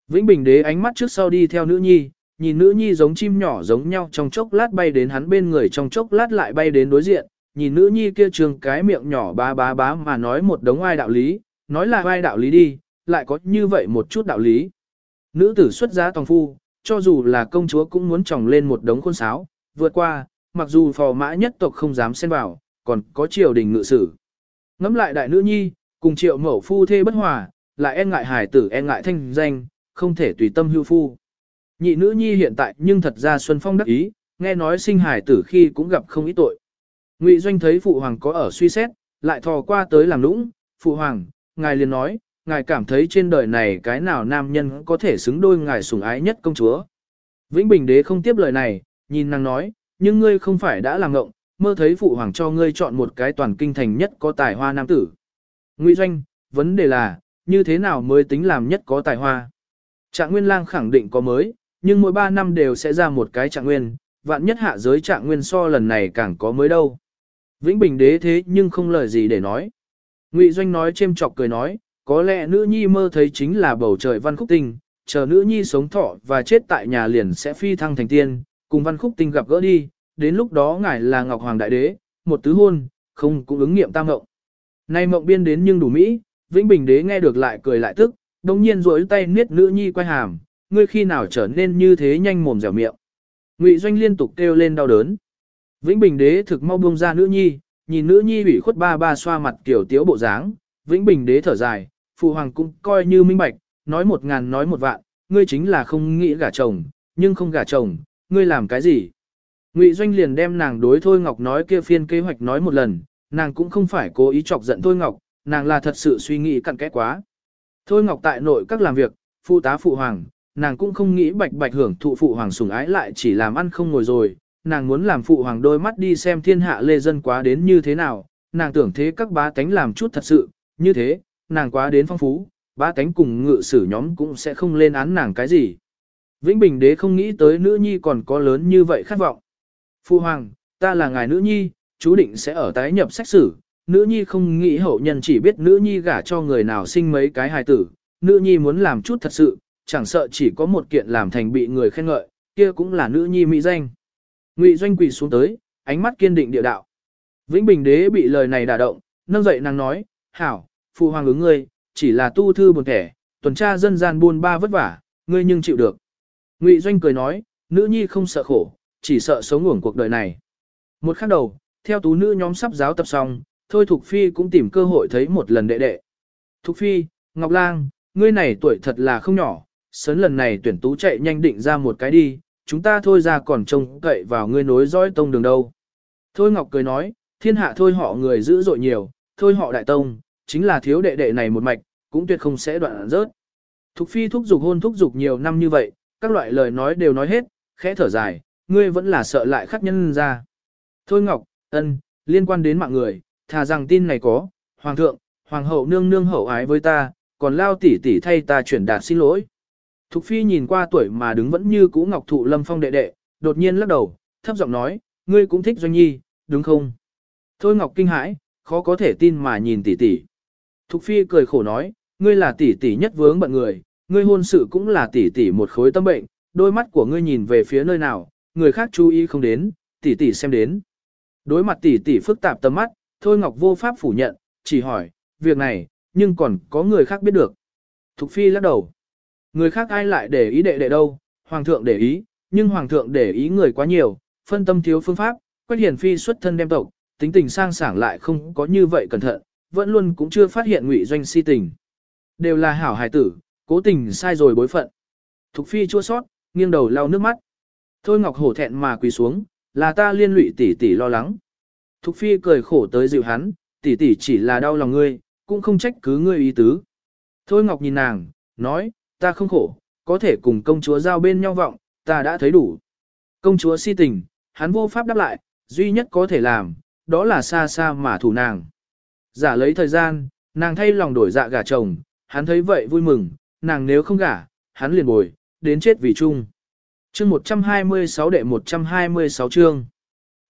Vĩnh Bình đế ánh mắt trước sau đi theo nữ nhi, nhìn nữ nhi giống chim nhỏ giống nhau trong chốc lát bay đến hắn bên người trong chốc lát lại bay đến đối diện, nhìn nữ nhi kia trường cái miệng nhỏ bá bá bá mà nói một đống ai đạo lý, nói là ai đạo lý đi, lại có như vậy một chút đạo lý. Nữ tử xuất giá tòng phu, cho dù là công chúa cũng muốn tròng lên một đống khôn sáo, vượt qua, mặc dù phò mã nhất tộc không dám xen vào, còn có triều đình ngự sử. Ngắm lại đại nữ nhi, cùng triệu mẫu phu thê bất hòa, lại e ngại hải tử e ngại thanh danh, không thể tùy tâm hưu phu. Nhị nữ nhi hiện tại nhưng thật ra Xuân Phong đắc ý, nghe nói sinh hải tử khi cũng gặp không ít tội. Ngụy Doanh thấy phụ hoàng có ở suy xét, lại thò qua tới làm lũng, phụ hoàng, ngài liền nói, ngài cảm thấy trên đời này cái nào nam nhân có thể xứng đôi ngài sủng ái nhất công chúa. Vĩnh Bình đế không tiếp lời này, nhìn nàng nói, nhưng ngươi không phải đã làm ngộng, mơ thấy phụ hoàng cho ngươi chọn một cái toàn kinh thành nhất có tài hoa nam tử. Ngụy Doanh, vấn đề là, như thế nào mới tính làm nhất có tài hoa? Trạng Nguyên Lang khẳng định có mới, nhưng mỗi 3 năm đều sẽ ra một cái trạng nguyên, vạn nhất hạ giới trạng nguyên so lần này càng có mới đâu. Vĩnh Bình đế thế nhưng không lời gì để nói. Ngụy Doanh nói chêm chọc cười nói, có lẽ nữ nhi mơ thấy chính là bầu trời văn khúc tinh, chờ nữ nhi sống thọ và chết tại nhà liền sẽ phi thăng thành tiên, cùng văn khúc tinh gặp gỡ đi, đến lúc đó ngài là Ngọc Hoàng Đại Đế, một tứ hôn, không cũng ứng nghiệm tam mộng. Nay mộng biên đến nhưng đủ mỹ, Vĩnh Bình đế nghe được lại cười lại tức, đồng nhiên rối tay niết nữ nhi quay hàm, ngươi khi nào trở nên như thế nhanh mồm dẻo miệng. Ngụy Doanh liên tục kêu lên đau đớn. Vĩnh Bình đế thực mau buông ra nữ nhi, nhìn nữ nhi ủy khuất ba ba xoa mặt kiểu tiếu bộ dáng, Vĩnh Bình đế thở dài, phụ hoàng cũng coi như minh bạch, nói một ngàn nói một vạn, ngươi chính là không nghĩ gả chồng, nhưng không gả chồng, ngươi làm cái gì? Ngụy Doanh liền đem nàng đối Thôi Ngọc nói kia phiên kế hoạch nói một lần, nàng cũng không phải cố ý chọc giận Thôi Ngọc, nàng là thật sự suy nghĩ cặn kẽ quá. Thôi Ngọc tại nội các làm việc, phụ tá phụ hoàng, nàng cũng không nghĩ bạch bạch hưởng thụ phụ hoàng sủng ái lại chỉ làm ăn không ngồi rồi, nàng muốn làm phụ hoàng đôi mắt đi xem thiên hạ lê dân quá đến như thế nào, nàng tưởng thế các bá tánh làm chút thật sự, như thế, nàng quá đến phong phú, bá tánh cùng ngự sử nhóm cũng sẽ không lên án nàng cái gì. Vĩnh Bình đế không nghĩ tới nữ nhi còn có lớn như vậy khát vọng. Phụ hoàng, ta là ngài nữ nhi, chú định sẽ ở tái nhập sách sử, nữ nhi không nghĩ hậu nhân chỉ biết nữ nhi gả cho người nào sinh mấy cái hài tử, nữ nhi muốn làm chút thật sự, chẳng sợ chỉ có một kiện làm thành bị người khen ngợi, kia cũng là nữ nhi mỹ danh. Ngụy Doanh quỳ xuống tới, ánh mắt kiên định địa đạo. Vĩnh Bình đế bị lời này đả động, nâng dậy nàng nói, hảo, phụ hoàng ứng ngươi, chỉ là tu thư buồn thẻ, tuần tra dân gian buôn ba vất vả, ngươi nhưng chịu được. Ngụy Doanh cười nói, nữ nhi không sợ khổ, chỉ sợ sống uổng cuộc đời này. Một khắc đầu, theo tú nữ nhóm sắp giáo tập xong, thôi Thục Phi cũng tìm cơ hội thấy một lần đệ đệ. Thục Phi, Ngọc Lang, ngươi này tuổi thật là không nhỏ, sớn lần này tuyển tú chạy nhanh định ra một cái đi, chúng ta thôi ra còn trông cậy vào ngươi nối dõi tông đường đâu. Thôi Ngọc cười nói, thiên hạ thôi họ người dữ dội nhiều, thôi họ đại tông, chính là thiếu đệ đệ này một mạch, cũng tuyệt không sẽ đoạn rớt. Thục Phi thúc dục hôn thúc dục nhiều năm như vậy, các loại lời nói đều nói hết, khẽ thở dài, ngươi vẫn là sợ lại khắc nhân ra. Thôi Ngọc, ân, liên quan đến mạng người, thà rằng tin này có, Hoàng thượng, Hoàng hậu nương nương hậu ái với ta, còn lao tỷ tỷ thay ta chuyển đạt xin lỗi. Thục Phi nhìn qua tuổi mà đứng vẫn như cũ Ngọc Thụ Lâm Phong đệ đệ, đột nhiên lắc đầu, thấp giọng nói, ngươi cũng thích Doanh Nhi, đúng không? Thôi Ngọc kinh hãi, khó có thể tin mà nhìn tỷ tỷ. Thục Phi cười khổ nói, ngươi là tỷ tỷ nhất vướng bận người, ngươi hôn sự cũng là tỷ tỷ một khối tâm bệnh, đôi mắt của ngươi nhìn về phía nơi nào, người khác chú ý không đến, tỷ tỷ xem đến. Đối mặt tỷ tỷ phức tạp tầm mắt, Thôi Ngọc vô pháp phủ nhận, chỉ hỏi, việc này, nhưng còn có người khác biết được. Thục Phi lắc đầu. Người khác ai lại để ý đệ đệ đâu, Hoàng thượng để ý, nhưng Hoàng thượng để ý người quá nhiều, phân tâm thiếu phương pháp, Quách Hiển Phi xuất thân đem tộc, tính tình sang sảng lại không có như vậy cẩn thận, vẫn luôn cũng chưa phát hiện ngụy doanh si tình. Đều là hảo hài tử, cố tình sai rồi bối phận. Thục Phi chua sót, nghiêng đầu lau nước mắt. Thôi Ngọc hổ thẹn mà quỳ xuống, là ta liên lụy tỷ tỷ lo lắng. Thục Phi cười khổ tới dịu hắn, tỷ tỷ chỉ là đau lòng ngươi, cũng không trách cứ ngươi ý tứ. Thôi Ngọc nhìn nàng, nói, ta không khổ, có thể cùng công chúa giao bên nhau vọng, ta đã thấy đủ. Công chúa si tình, hắn vô pháp đáp lại, duy nhất có thể làm, đó là xa xa mà thủ nàng. Giả lấy thời gian, nàng thay lòng đổi dạ gả chồng, hắn thấy vậy vui mừng, nàng nếu không gả, hắn liền bồi, đến chết vì chung. Chương 126 đệ 126 chương.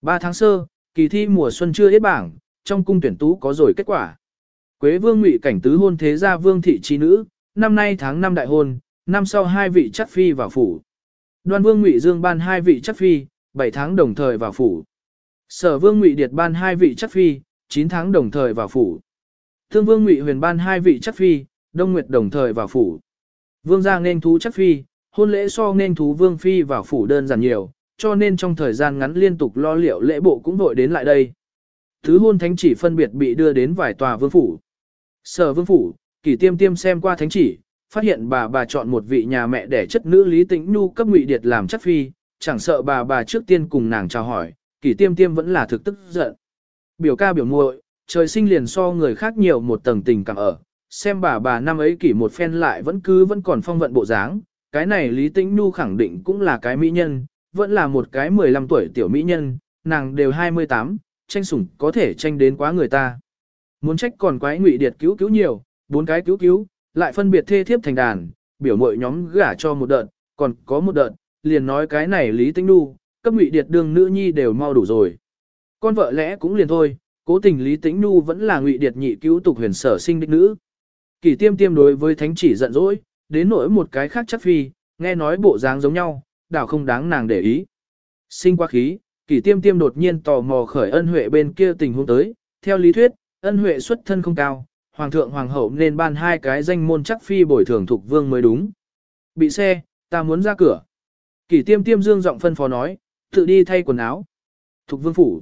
3 tháng sơ, kỳ thi mùa xuân chưa hết bảng, trong cung tuyển tú có rồi kết quả. Quế vương ngụy cảnh tứ hôn thế gia vương thị trí nữ, năm nay tháng 5 đại hôn, năm sau hai vị chắc phi vào phủ. Đoan vương ngụy dương ban hai vị chắc phi, 7 tháng đồng thời vào phủ. Sở vương ngụy điệt ban hai vị chắc phi, 9 tháng đồng thời vào phủ. Thương vương ngụy huyền ban hai vị chắc phi, đông nguyệt đồng thời vào phủ. Vương gia nên thú chắc phi, hôn lễ so nên thú vương phi vào phủ đơn giản nhiều, cho nên trong thời gian ngắn liên tục lo liệu lễ bộ cũng vội đến lại đây. Thứ hôn thánh chỉ phân biệt bị đưa đến vài tòa vương phủ. Sở vương phủ, kỷ tiêm tiêm xem qua thánh chỉ, phát hiện bà bà chọn một vị nhà mẹ để chất nữ Lý Tĩnh Nhu cấp ngụy điệt làm chất phi, chẳng sợ bà bà trước tiên cùng nàng chào hỏi, kỷ tiêm tiêm vẫn là thực tức giận. Biểu ca biểu muội, trời sinh liền so người khác nhiều một tầng tình cảm ở, xem bà bà năm ấy kỷ một phen lại vẫn cứ vẫn còn phong vận bộ dáng, cái này Lý Tĩnh Nhu khẳng định cũng là cái mỹ nhân, vẫn là một cái 15 tuổi tiểu mỹ nhân, nàng đều 28, tranh sủng có thể tranh đến quá người ta. Muốn trách còn quái ngụy điệt cứu cứu nhiều, bốn cái cứu cứu, lại phân biệt thê thiếp thành đàn, biểu mội nhóm gả cho một đợt, còn có một đợt, liền nói cái này Lý Tĩnh Nhu, cấp ngụy điệt đương nữ nhi đều mau đủ rồi. Con vợ lẽ cũng liền thôi, cố tình Lý Tĩnh Nhu vẫn là ngụy điệt nhị cứu tục huyền sở sinh đích nữ. Kỳ tiêm tiêm đối với thánh chỉ giận dỗi, đến nỗi một cái khác chắc phi, nghe nói bộ dáng giống nhau, đảo không đáng nàng để ý. Sinh qua khí, kỳ tiêm tiêm đột nhiên tò mò khởi ân huệ bên kia tình huống tới, theo lý thuyết, ân huệ xuất thân không cao, hoàng thượng hoàng hậu nên ban hai cái danh môn chắc phi bồi thường thuộc vương mới đúng. Bị xe, ta muốn ra cửa. Kỷ tiêm tiêm dương giọng phân phó nói, tự đi thay quần áo. Thục vương phủ.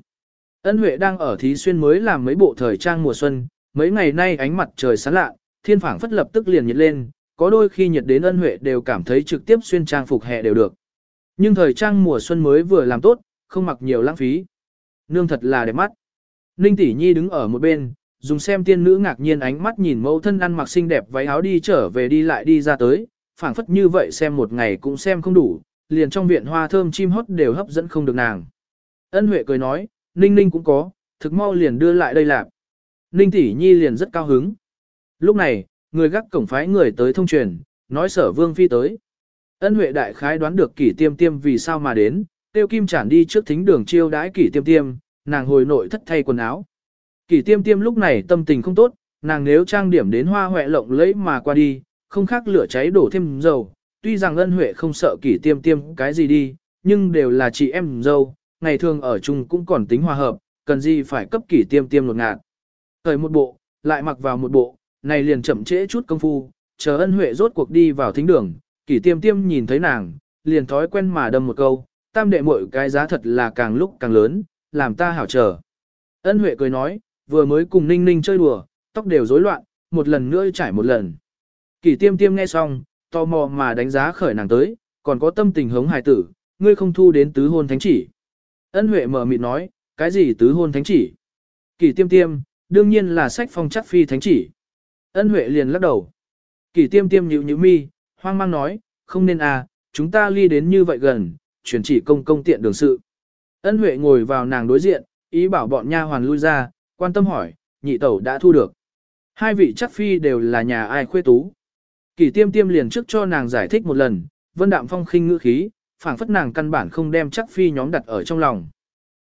Ân Huệ đang ở thí xuyên mới làm mấy bộ thời trang mùa xuân, mấy ngày nay ánh mặt trời sáng lạ, thiên phảng phất lập tức liền nhiệt lên, có đôi khi nhiệt đến ân huệ đều cảm thấy trực tiếp xuyên trang phục hè đều được. Nhưng thời trang mùa xuân mới vừa làm tốt, không mặc nhiều lãng phí. Nương thật là đẹp mắt. Ninh tỷ nhi đứng ở một bên, dùng xem tiên nữ ngạc nhiên ánh mắt nhìn mẫu thân ăn mặc xinh đẹp váy áo đi trở về đi lại đi ra tới, phảng phất như vậy xem một ngày cũng xem không đủ, liền trong viện hoa thơm chim hót đều hấp dẫn không được nàng. Ân Huệ cười nói, Ninh Ninh cũng có, thực mau liền đưa lại đây lạc. Ninh tỷ nhi liền rất cao hứng. Lúc này, người gác cổng phái người tới thông truyền, nói sở vương phi tới. Ân Huệ đại khái đoán được kỷ tiêm tiêm vì sao mà đến, tiêu kim chản đi trước thính đường chiêu đãi kỷ tiêm tiêm, nàng hồi nội thất thay quần áo. Kỷ tiêm tiêm lúc này tâm tình không tốt, nàng nếu trang điểm đến hoa huệ lộng lẫy mà qua đi, không khác lửa cháy đổ thêm dầu. Tuy rằng ân huệ không sợ kỷ tiêm tiêm cái gì đi, nhưng đều là chị em dâu, ngày thường ở chung cũng còn tính hòa hợp, cần gì phải cấp kỷ tiêm tiêm lột ngạt. Thời một bộ, lại mặc vào một bộ, này liền chậm trễ chút công phu, chờ ân huệ rốt cuộc đi vào thính đường, kỷ tiêm tiêm nhìn thấy nàng, liền thói quen mà đâm một câu, tam đệ muội cái giá thật là càng lúc càng lớn, làm ta hảo chờ. Ân huệ cười nói, vừa mới cùng ninh ninh chơi đùa, tóc đều rối loạn, một lần nữa trải một lần. Kỷ tiêm tiêm nghe xong, tò mò mà đánh giá khởi nàng tới, còn có tâm tình hống hài tử, ngươi không thu đến tứ hôn thánh chỉ. Ân huệ mở mịt nói, cái gì tứ hôn thánh chỉ? Kỷ tiêm tiêm, đương nhiên là sách phong chắc phi thánh chỉ. Ân huệ liền lắc đầu. Kỷ tiêm tiêm nhíu nhíu mi, hoang mang nói, không nên à, chúng ta ly đến như vậy gần, chuyển chỉ công công tiện đường sự. Ân huệ ngồi vào nàng đối diện, ý bảo bọn nha hoàn lui ra, quan tâm hỏi, nhị tẩu đã thu được. Hai vị chắc phi đều là nhà ai khuê tú. Kỷ tiêm tiêm liền trước cho nàng giải thích một lần, vân đạm phong khinh ngữ khí, phảng phất nàng căn bản không đem chắc phi nhóm đặt ở trong lòng.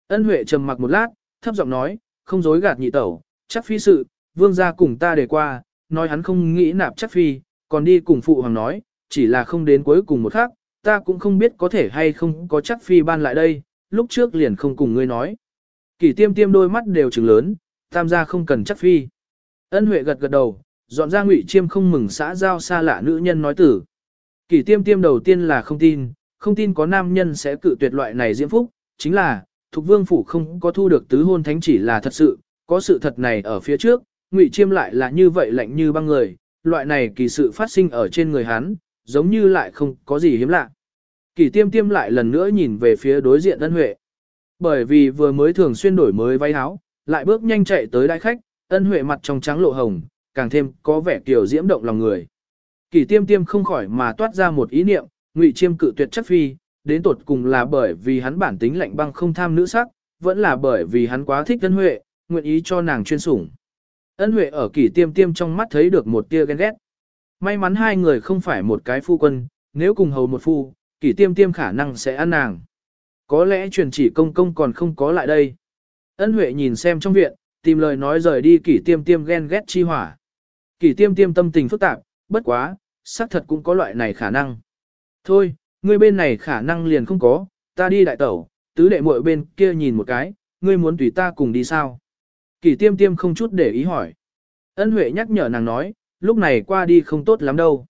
Ân Huệ trầm mặc một lát, thấp giọng nói, không dối gạt nhị tẩu, chắc phi sự, vương gia cùng ta để qua, nói hắn không nghĩ nạp chắc phi, còn đi cùng phụ hoàng nói, chỉ là không đến cuối cùng một khắc, ta cũng không biết có thể hay không có chắc phi ban lại đây, lúc trước liền không cùng ngươi nói. Kỷ tiêm tiêm đôi mắt đều trừng lớn, tam gia không cần chắc phi. Ân Huệ gật gật đầu, dọn ra ngụy chiêm không mừng xã giao xa lạ nữ nhân nói tử. Kỷ tiêm tiêm đầu tiên là không tin, không tin có nam nhân sẽ cự tuyệt loại này diễm phúc, chính là, thuộc Vương Phủ không có thu được tứ hôn thánh chỉ là thật sự, có sự thật này ở phía trước, ngụy chiêm lại là như vậy lạnh như băng người, loại này kỳ sự phát sinh ở trên người hắn, giống như lại không có gì hiếm lạ. Kỳ tiêm tiêm lại lần nữa nhìn về phía đối diện ân huệ. Bởi vì vừa mới thường xuyên đổi mới váy áo, lại bước nhanh chạy tới đại khách, ân huệ mặt trong trắng lộ hồng, càng thêm có vẻ kiểu diễm động lòng người. Kỳ tiêm tiêm không khỏi mà toát ra một ý niệm, ngụy chiêm cự tuyệt chất phi, đến tột cùng là bởi vì hắn bản tính lạnh băng không tham nữ sắc, vẫn là bởi vì hắn quá thích ân huệ, nguyện ý cho nàng chuyên sủng. Ân huệ ở kỳ tiêm tiêm trong mắt thấy được một tia ghen ghét. May mắn hai người không phải một cái phu quân, nếu cùng hầu một phu, kỳ tiêm tiêm khả năng sẽ ăn nàng. Có lẽ truyền chỉ công công còn không có lại đây. Ân huệ nhìn xem trong viện, tìm lời nói rời đi Kỷ tiêm tiêm ghen ghét chi hỏa. Kỷ tiêm tiêm tâm tình phức tạp, bất quá, xác thật cũng có loại này khả năng. Thôi, ngươi bên này khả năng liền không có, ta đi đại tẩu, tứ đệ muội bên kia nhìn một cái, ngươi muốn tùy ta cùng đi sao? Kỷ tiêm tiêm không chút để ý hỏi. Ân Huệ nhắc nhở nàng nói, lúc này qua đi không tốt lắm đâu.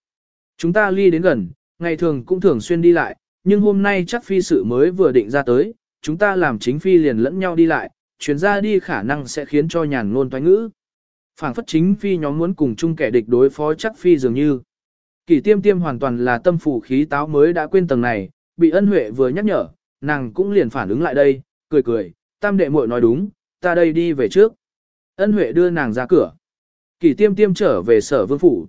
Chúng ta ly đến gần, ngày thường cũng thường xuyên đi lại, nhưng hôm nay chắc phi sự mới vừa định ra tới, chúng ta làm chính phi liền lẫn nhau đi lại, chuyến ra đi khả năng sẽ khiến cho nhàn ngôn toái ngữ. phảng phất chính phi nhóm muốn cùng chung kẻ địch đối phó chắc phi dường như. Kỷ tiêm tiêm hoàn toàn là tâm phủ khí táo mới đã quên tầng này, bị ân huệ vừa nhắc nhở, nàng cũng liền phản ứng lại đây, cười cười, tam đệ muội nói đúng, ta đây đi về trước. Ân huệ đưa nàng ra cửa. Kỷ tiêm tiêm trở về sở vương phủ.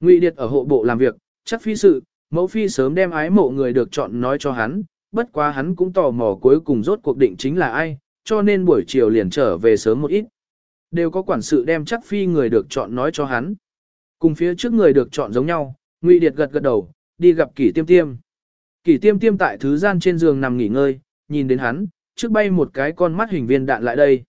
Ngụy Điệt ở hộ bộ làm việc, chắc phi sự, mẫu phi sớm đem ái mộ người được chọn nói cho hắn, bất quá hắn cũng tò mò cuối cùng rốt cuộc định chính là ai, cho nên buổi chiều liền trở về sớm một ít. Đều có quản sự đem chắc phi người được chọn nói cho hắn. Cùng phía trước người được chọn giống nhau, Ngụy Điệt gật gật đầu, đi gặp Kỷ Tiêm Tiêm. Kỷ Tiêm Tiêm tại thứ gian trên giường nằm nghỉ ngơi, nhìn đến hắn, trước bay một cái con mắt hình viên đạn lại đây.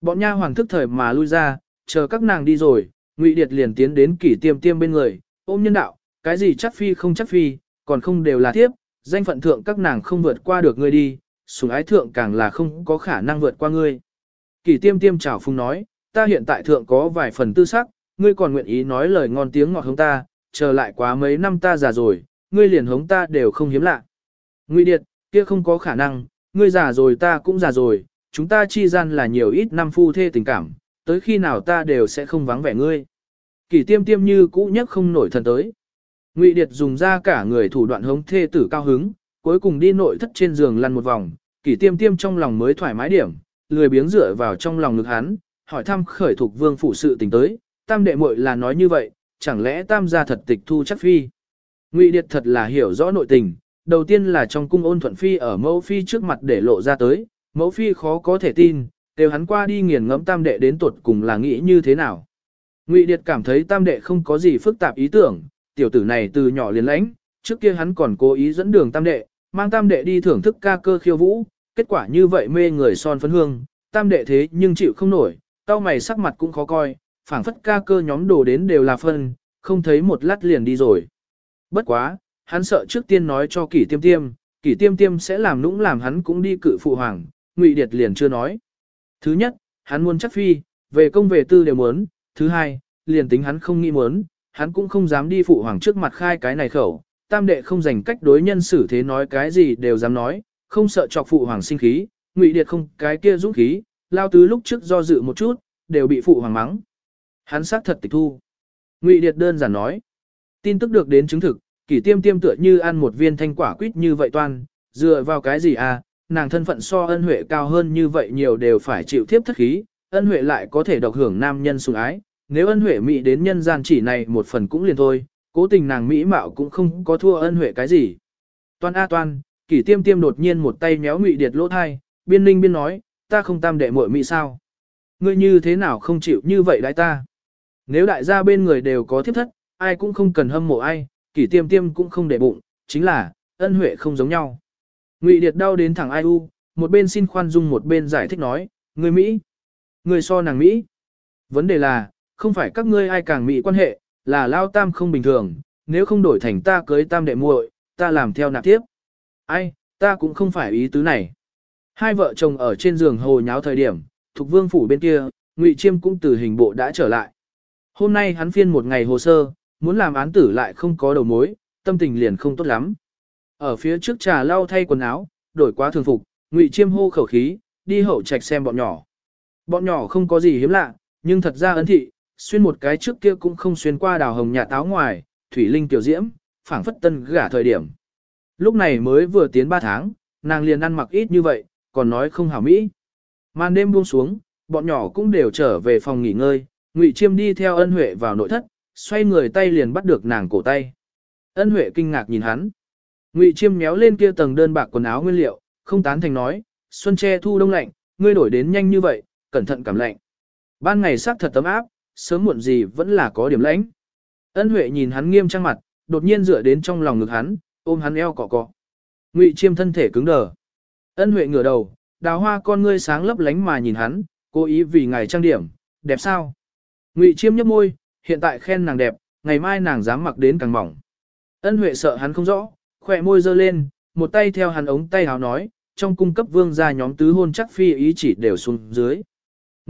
Bọn nha hoàng thức thời mà lui ra, chờ các nàng đi rồi, Ngụy Điệt liền tiến đến Kỷ Tiêm Tiêm bên người, ôm nhân đạo, cái gì chắc phi không chắc phi, còn không đều là thiếp, danh phận thượng các nàng không vượt qua được ngươi đi, sủng ái thượng càng là không có khả năng vượt qua ngươi. Kỷ Tiêm Tiêm chào phung nói, ta hiện tại thượng có vài phần tư sắc, ngươi còn nguyện ý nói lời ngon tiếng ngọt hống ta, chờ lại quá mấy năm ta già rồi, ngươi liền hống ta đều không hiếm lạ. Ngụy Điệt, kia không có khả năng, ngươi già rồi ta cũng già rồi, chúng ta chi gian là nhiều ít năm phu thê tình cảm, tới khi nào ta đều sẽ không vắng vẻ ngươi. Kỷ tiêm tiêm như cũ nhất không nổi thần tới. Ngụy Điệt dùng ra cả người thủ đoạn hống thê tử cao hứng, cuối cùng đi nội thất trên giường lăn một vòng, kỷ tiêm tiêm trong lòng mới thoải mái điểm, lười biếng dựa vào trong lòng ngực hắn, hỏi thăm khởi thuộc vương phủ sự tình tới, tam đệ muội là nói như vậy, chẳng lẽ tam gia thật tịch thu chắc phi. Ngụy Điệt thật là hiểu rõ nội tình, đầu tiên là trong cung ôn thuận phi ở mẫu phi trước mặt để lộ ra tới, mẫu phi khó có thể tin, đều hắn qua đi nghiền ngẫm tam đệ đến tuột cùng là nghĩ như thế nào. Ngụy Điệt cảm thấy tam đệ không có gì phức tạp ý tưởng, tiểu tử này từ nhỏ liền lãnh, trước kia hắn còn cố ý dẫn đường tam đệ, mang tam đệ đi thưởng thức ca cơ khiêu vũ, kết quả như vậy mê người son phấn hương, tam đệ thế nhưng chịu không nổi, tao mày sắc mặt cũng khó coi, phảng phất ca cơ nhóm đồ đến đều là phân, không thấy một lát liền đi rồi. Bất quá, hắn sợ trước tiên nói cho kỷ tiêm tiêm, kỷ tiêm tiêm sẽ làm nũng làm hắn cũng đi cự phụ hoàng, ngụy điệt liền chưa nói. Thứ nhất, hắn muốn chắc phi, về công về tư đều muốn, thứ hai, liền tính hắn không nghĩ muốn, hắn cũng không dám đi phụ hoàng trước mặt khai cái này khẩu, tam đệ không dành cách đối nhân xử thế nói cái gì đều dám nói, không sợ chọc phụ hoàng sinh khí, ngụy điệt không cái kia dũng khí, lao tứ lúc trước do dự một chút, đều bị phụ hoàng mắng. Hắn xác thật tịch thu. Ngụy điệt đơn giản nói. Tin tức được đến chứng thực, kỷ tiêm tiêm tựa như ăn một viên thanh quả quýt như vậy toan, dựa vào cái gì à, nàng thân phận so ân huệ cao hơn như vậy nhiều đều phải chịu thiếp thất khí, ân huệ lại có thể độc hưởng nam nhân sủng ái, nếu ân huệ mỹ đến nhân gian chỉ này một phần cũng liền thôi, cố tình nàng mỹ mạo cũng không có thua ân huệ cái gì. Toan a toan, kỷ tiêm tiêm đột nhiên một tay méo ngụy điệt lỗ thai, biên ninh biên nói, ta không tam đệ muội mỹ sao? Ngươi như thế nào không chịu như vậy đại ta? Nếu đại gia bên người đều có thiếp thất, ai cũng không cần hâm mộ ai, kỷ tiêm tiêm cũng không để bụng, chính là, ân huệ không giống nhau. Ngụy Điệt đau đến thẳng ai u, một bên xin khoan dung một bên giải thích nói, người Mỹ, người so nàng Mỹ. Vấn đề là, không phải các ngươi ai càng Mỹ quan hệ, là lao tam không bình thường, nếu không đổi thành ta cưới tam đệ muội, ta làm theo nạp tiếp. Ai, ta cũng không phải ý tứ này. Hai vợ chồng ở trên giường hồ nháo thời điểm, thuộc vương phủ bên kia, Ngụy Chiêm cũng từ hình bộ đã trở lại. Hôm nay hắn phiên một ngày hồ sơ, muốn làm án tử lại không có đầu mối, tâm tình liền không tốt lắm. Ở phía trước trà lau thay quần áo, đổi quá thường phục, Ngụy Chiêm hô khẩu khí, đi hậu trạch xem bọn nhỏ. Bọn nhỏ không có gì hiếm lạ, nhưng thật ra ấn thị, xuyên một cái trước kia cũng không xuyên qua đào hồng nhà táo ngoài, thủy linh tiểu diễm, phảng phất tân gả thời điểm. Lúc này mới vừa tiến 3 tháng, nàng liền ăn mặc ít như vậy, còn nói không hảo mỹ. Màn đêm buông xuống, bọn nhỏ cũng đều trở về phòng nghỉ ngơi, Ngụy Chiêm đi theo ân huệ vào nội thất, xoay người tay liền bắt được nàng cổ tay. Ân huệ kinh ngạc nhìn hắn. Ngụy Chiêm méo lên kia tầng đơn bạc quần áo nguyên liệu, không tán thành nói, xuân che thu đông lạnh, ngươi đổi đến nhanh như vậy, cẩn thận cảm lạnh. Ban ngày sắc thật tấm áp, sớm muộn gì vẫn là có điểm lãnh. Ân Huệ nhìn hắn nghiêm trang mặt, đột nhiên dựa đến trong lòng ngực hắn, ôm hắn eo cọ cọ. Ngụy Chiêm thân thể cứng đờ. Ân Huệ ngửa đầu, đào hoa con ngươi sáng lấp lánh mà nhìn hắn, cố ý vì ngài trang điểm, đẹp sao? Ngụy Chiêm nhếch môi, hiện tại khen nàng đẹp, ngày mai nàng dám mặc đến càng mỏng. Ân Huệ sợ hắn không rõ, khỏe môi giơ lên, một tay theo hắn ống tay áo nói, trong cung cấp vương gia nhóm tứ hôn chắc phi ý chỉ đều xuống dưới.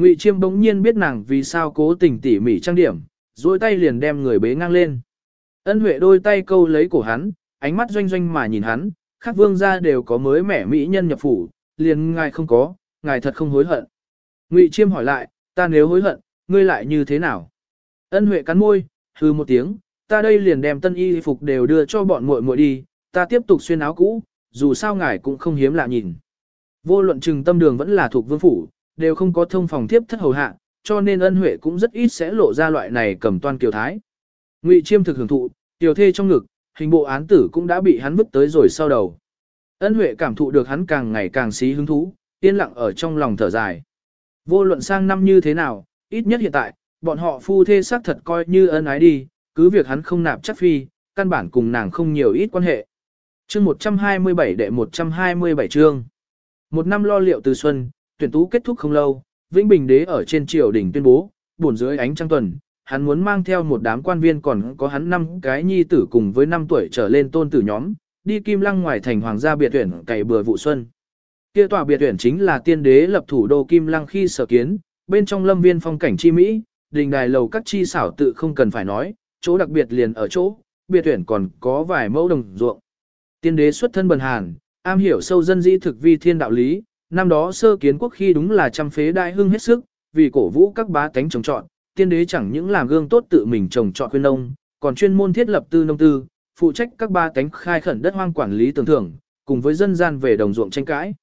Ngụy Chiêm bỗng nhiên biết nàng vì sao cố tình tỉ mỉ trang điểm, duỗi tay liền đem người bế ngang lên. Ân Huệ đôi tay câu lấy cổ hắn, ánh mắt doanh doanh mà nhìn hắn, khác vương gia đều có mới mẻ mỹ nhân nhập phủ, liền ngài không có, ngài thật không hối hận. Ngụy Chiêm hỏi lại, ta nếu hối hận, ngươi lại như thế nào? Ân Huệ cắn môi, hư một tiếng, ta đây liền đem tân y phục đều đưa cho bọn muội muội đi, ta tiếp tục xuyên áo cũ, dù sao ngài cũng không hiếm lạ nhìn. Vô luận trừng tâm đường vẫn là thuộc vương phủ, đều không có thông phòng tiếp thất hầu hạ, cho nên ân huệ cũng rất ít sẽ lộ ra loại này cầm toan kiều thái. Ngụy chiêm thực hưởng thụ, tiểu thê trong ngực, hình bộ án tử cũng đã bị hắn vứt tới rồi sau đầu. Ân huệ cảm thụ được hắn càng ngày càng xí hứng thú, yên lặng ở trong lòng thở dài. Vô luận sang năm như thế nào, ít nhất hiện tại, bọn họ phu thê xác thật coi như ân ái đi, cứ việc hắn không nạp chắc phi, căn bản cùng nàng không nhiều ít quan hệ. Chương 127 đệ 127 chương. Một năm lo liệu từ xuân, tuyển tú kết thúc không lâu, Vĩnh Bình đế ở trên triều đình tuyên bố, buồn dưới ánh trăng tuần, hắn muốn mang theo một đám quan viên còn có hắn năm cái nhi tử cùng với năm tuổi trở lên tôn tử nhóm, đi Kim Lăng ngoài thành hoàng gia biệt tuyển cày bừa vụ xuân. Kia tòa biệt tuyển chính là tiên đế lập thủ đô Kim Lăng khi sở kiến, bên trong lâm viên phong cảnh chi Mỹ, đình đài lầu các chi xảo tự không cần phải nói, chỗ đặc biệt liền ở chỗ, biệt tuyển còn có vài mẫu đồng ruộng. Tiên đế xuất thân bần hàn, am hiểu sâu dân dĩ thực vi thiên đạo lý, năm đó sơ kiến quốc khi đúng là trăm phế đại hưng hết sức, vì cổ vũ các bá tánh trồng trọt, tiên đế chẳng những làm gương tốt tự mình trồng trọt khuyên nông, còn chuyên môn thiết lập tư nông tư, phụ trách các ba tánh khai khẩn đất hoang quản lý tưởng thưởng, cùng với dân gian về đồng ruộng tranh cãi.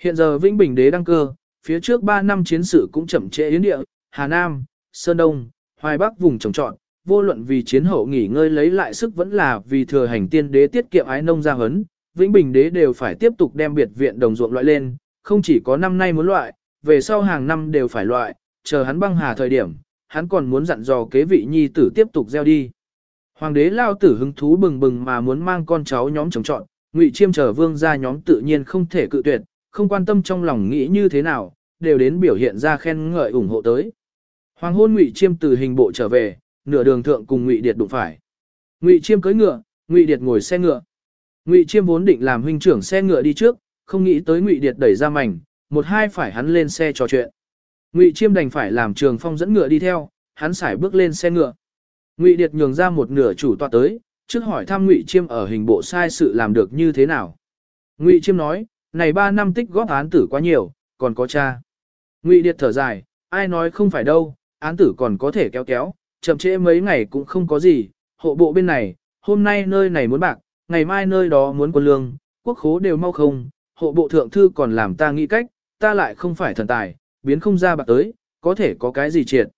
Hiện giờ Vĩnh Bình đế đăng cơ, phía trước 3 năm chiến sự cũng chậm trễ yến địa, Hà Nam, Sơn Đông, Hoài Bắc vùng trồng trọt, vô luận vì chiến hậu nghỉ ngơi lấy lại sức vẫn là vì thừa hành tiên đế tiết kiệm ái nông gia hấn, Vĩnh Bình đế đều phải tiếp tục đem biệt viện đồng ruộng loại lên, không chỉ có năm nay muốn loại, về sau hàng năm đều phải loại, chờ hắn băng hà thời điểm, hắn còn muốn dặn dò kế vị nhi tử tiếp tục gieo đi. Hoàng đế lao tử hứng thú bừng bừng mà muốn mang con cháu nhóm trồng trọn, ngụy chiêm chờ vương ra nhóm tự nhiên không thể cự tuyệt, không quan tâm trong lòng nghĩ như thế nào, đều đến biểu hiện ra khen ngợi ủng hộ tới. Hoàng hôn ngụy chiêm từ hình bộ trở về, nửa đường thượng cùng Ngụy Điệt đụng phải. Ngụy Chiêm cưỡi ngựa, Ngụy Điệt ngồi xe ngựa. Ngụy Chiêm vốn định làm huynh trưởng xe ngựa đi trước, không nghĩ tới Ngụy Điệt đẩy ra mảnh, một hai phải hắn lên xe trò chuyện. Ngụy Chiêm đành phải làm Trường Phong dẫn ngựa đi theo, hắn sải bước lên xe ngựa. Ngụy Điệt nhường ra một nửa chủ tọa tới, trước hỏi thăm Ngụy Chiêm ở hình bộ sai sự làm được như thế nào. Ngụy Chiêm nói, này 3 năm tích góp án tử quá nhiều, còn có cha. Ngụy Điệt thở dài, ai nói không phải đâu, án tử còn có thể kéo kéo, chậm trễ mấy ngày cũng không có gì, hộ bộ bên này, hôm nay nơi này muốn bạc, ngày mai nơi đó muốn quân lương, quốc khố đều mau không, hộ bộ thượng thư còn làm ta nghĩ cách, ta lại không phải thần tài, biến không ra bạc tới, có thể có cái gì triệt.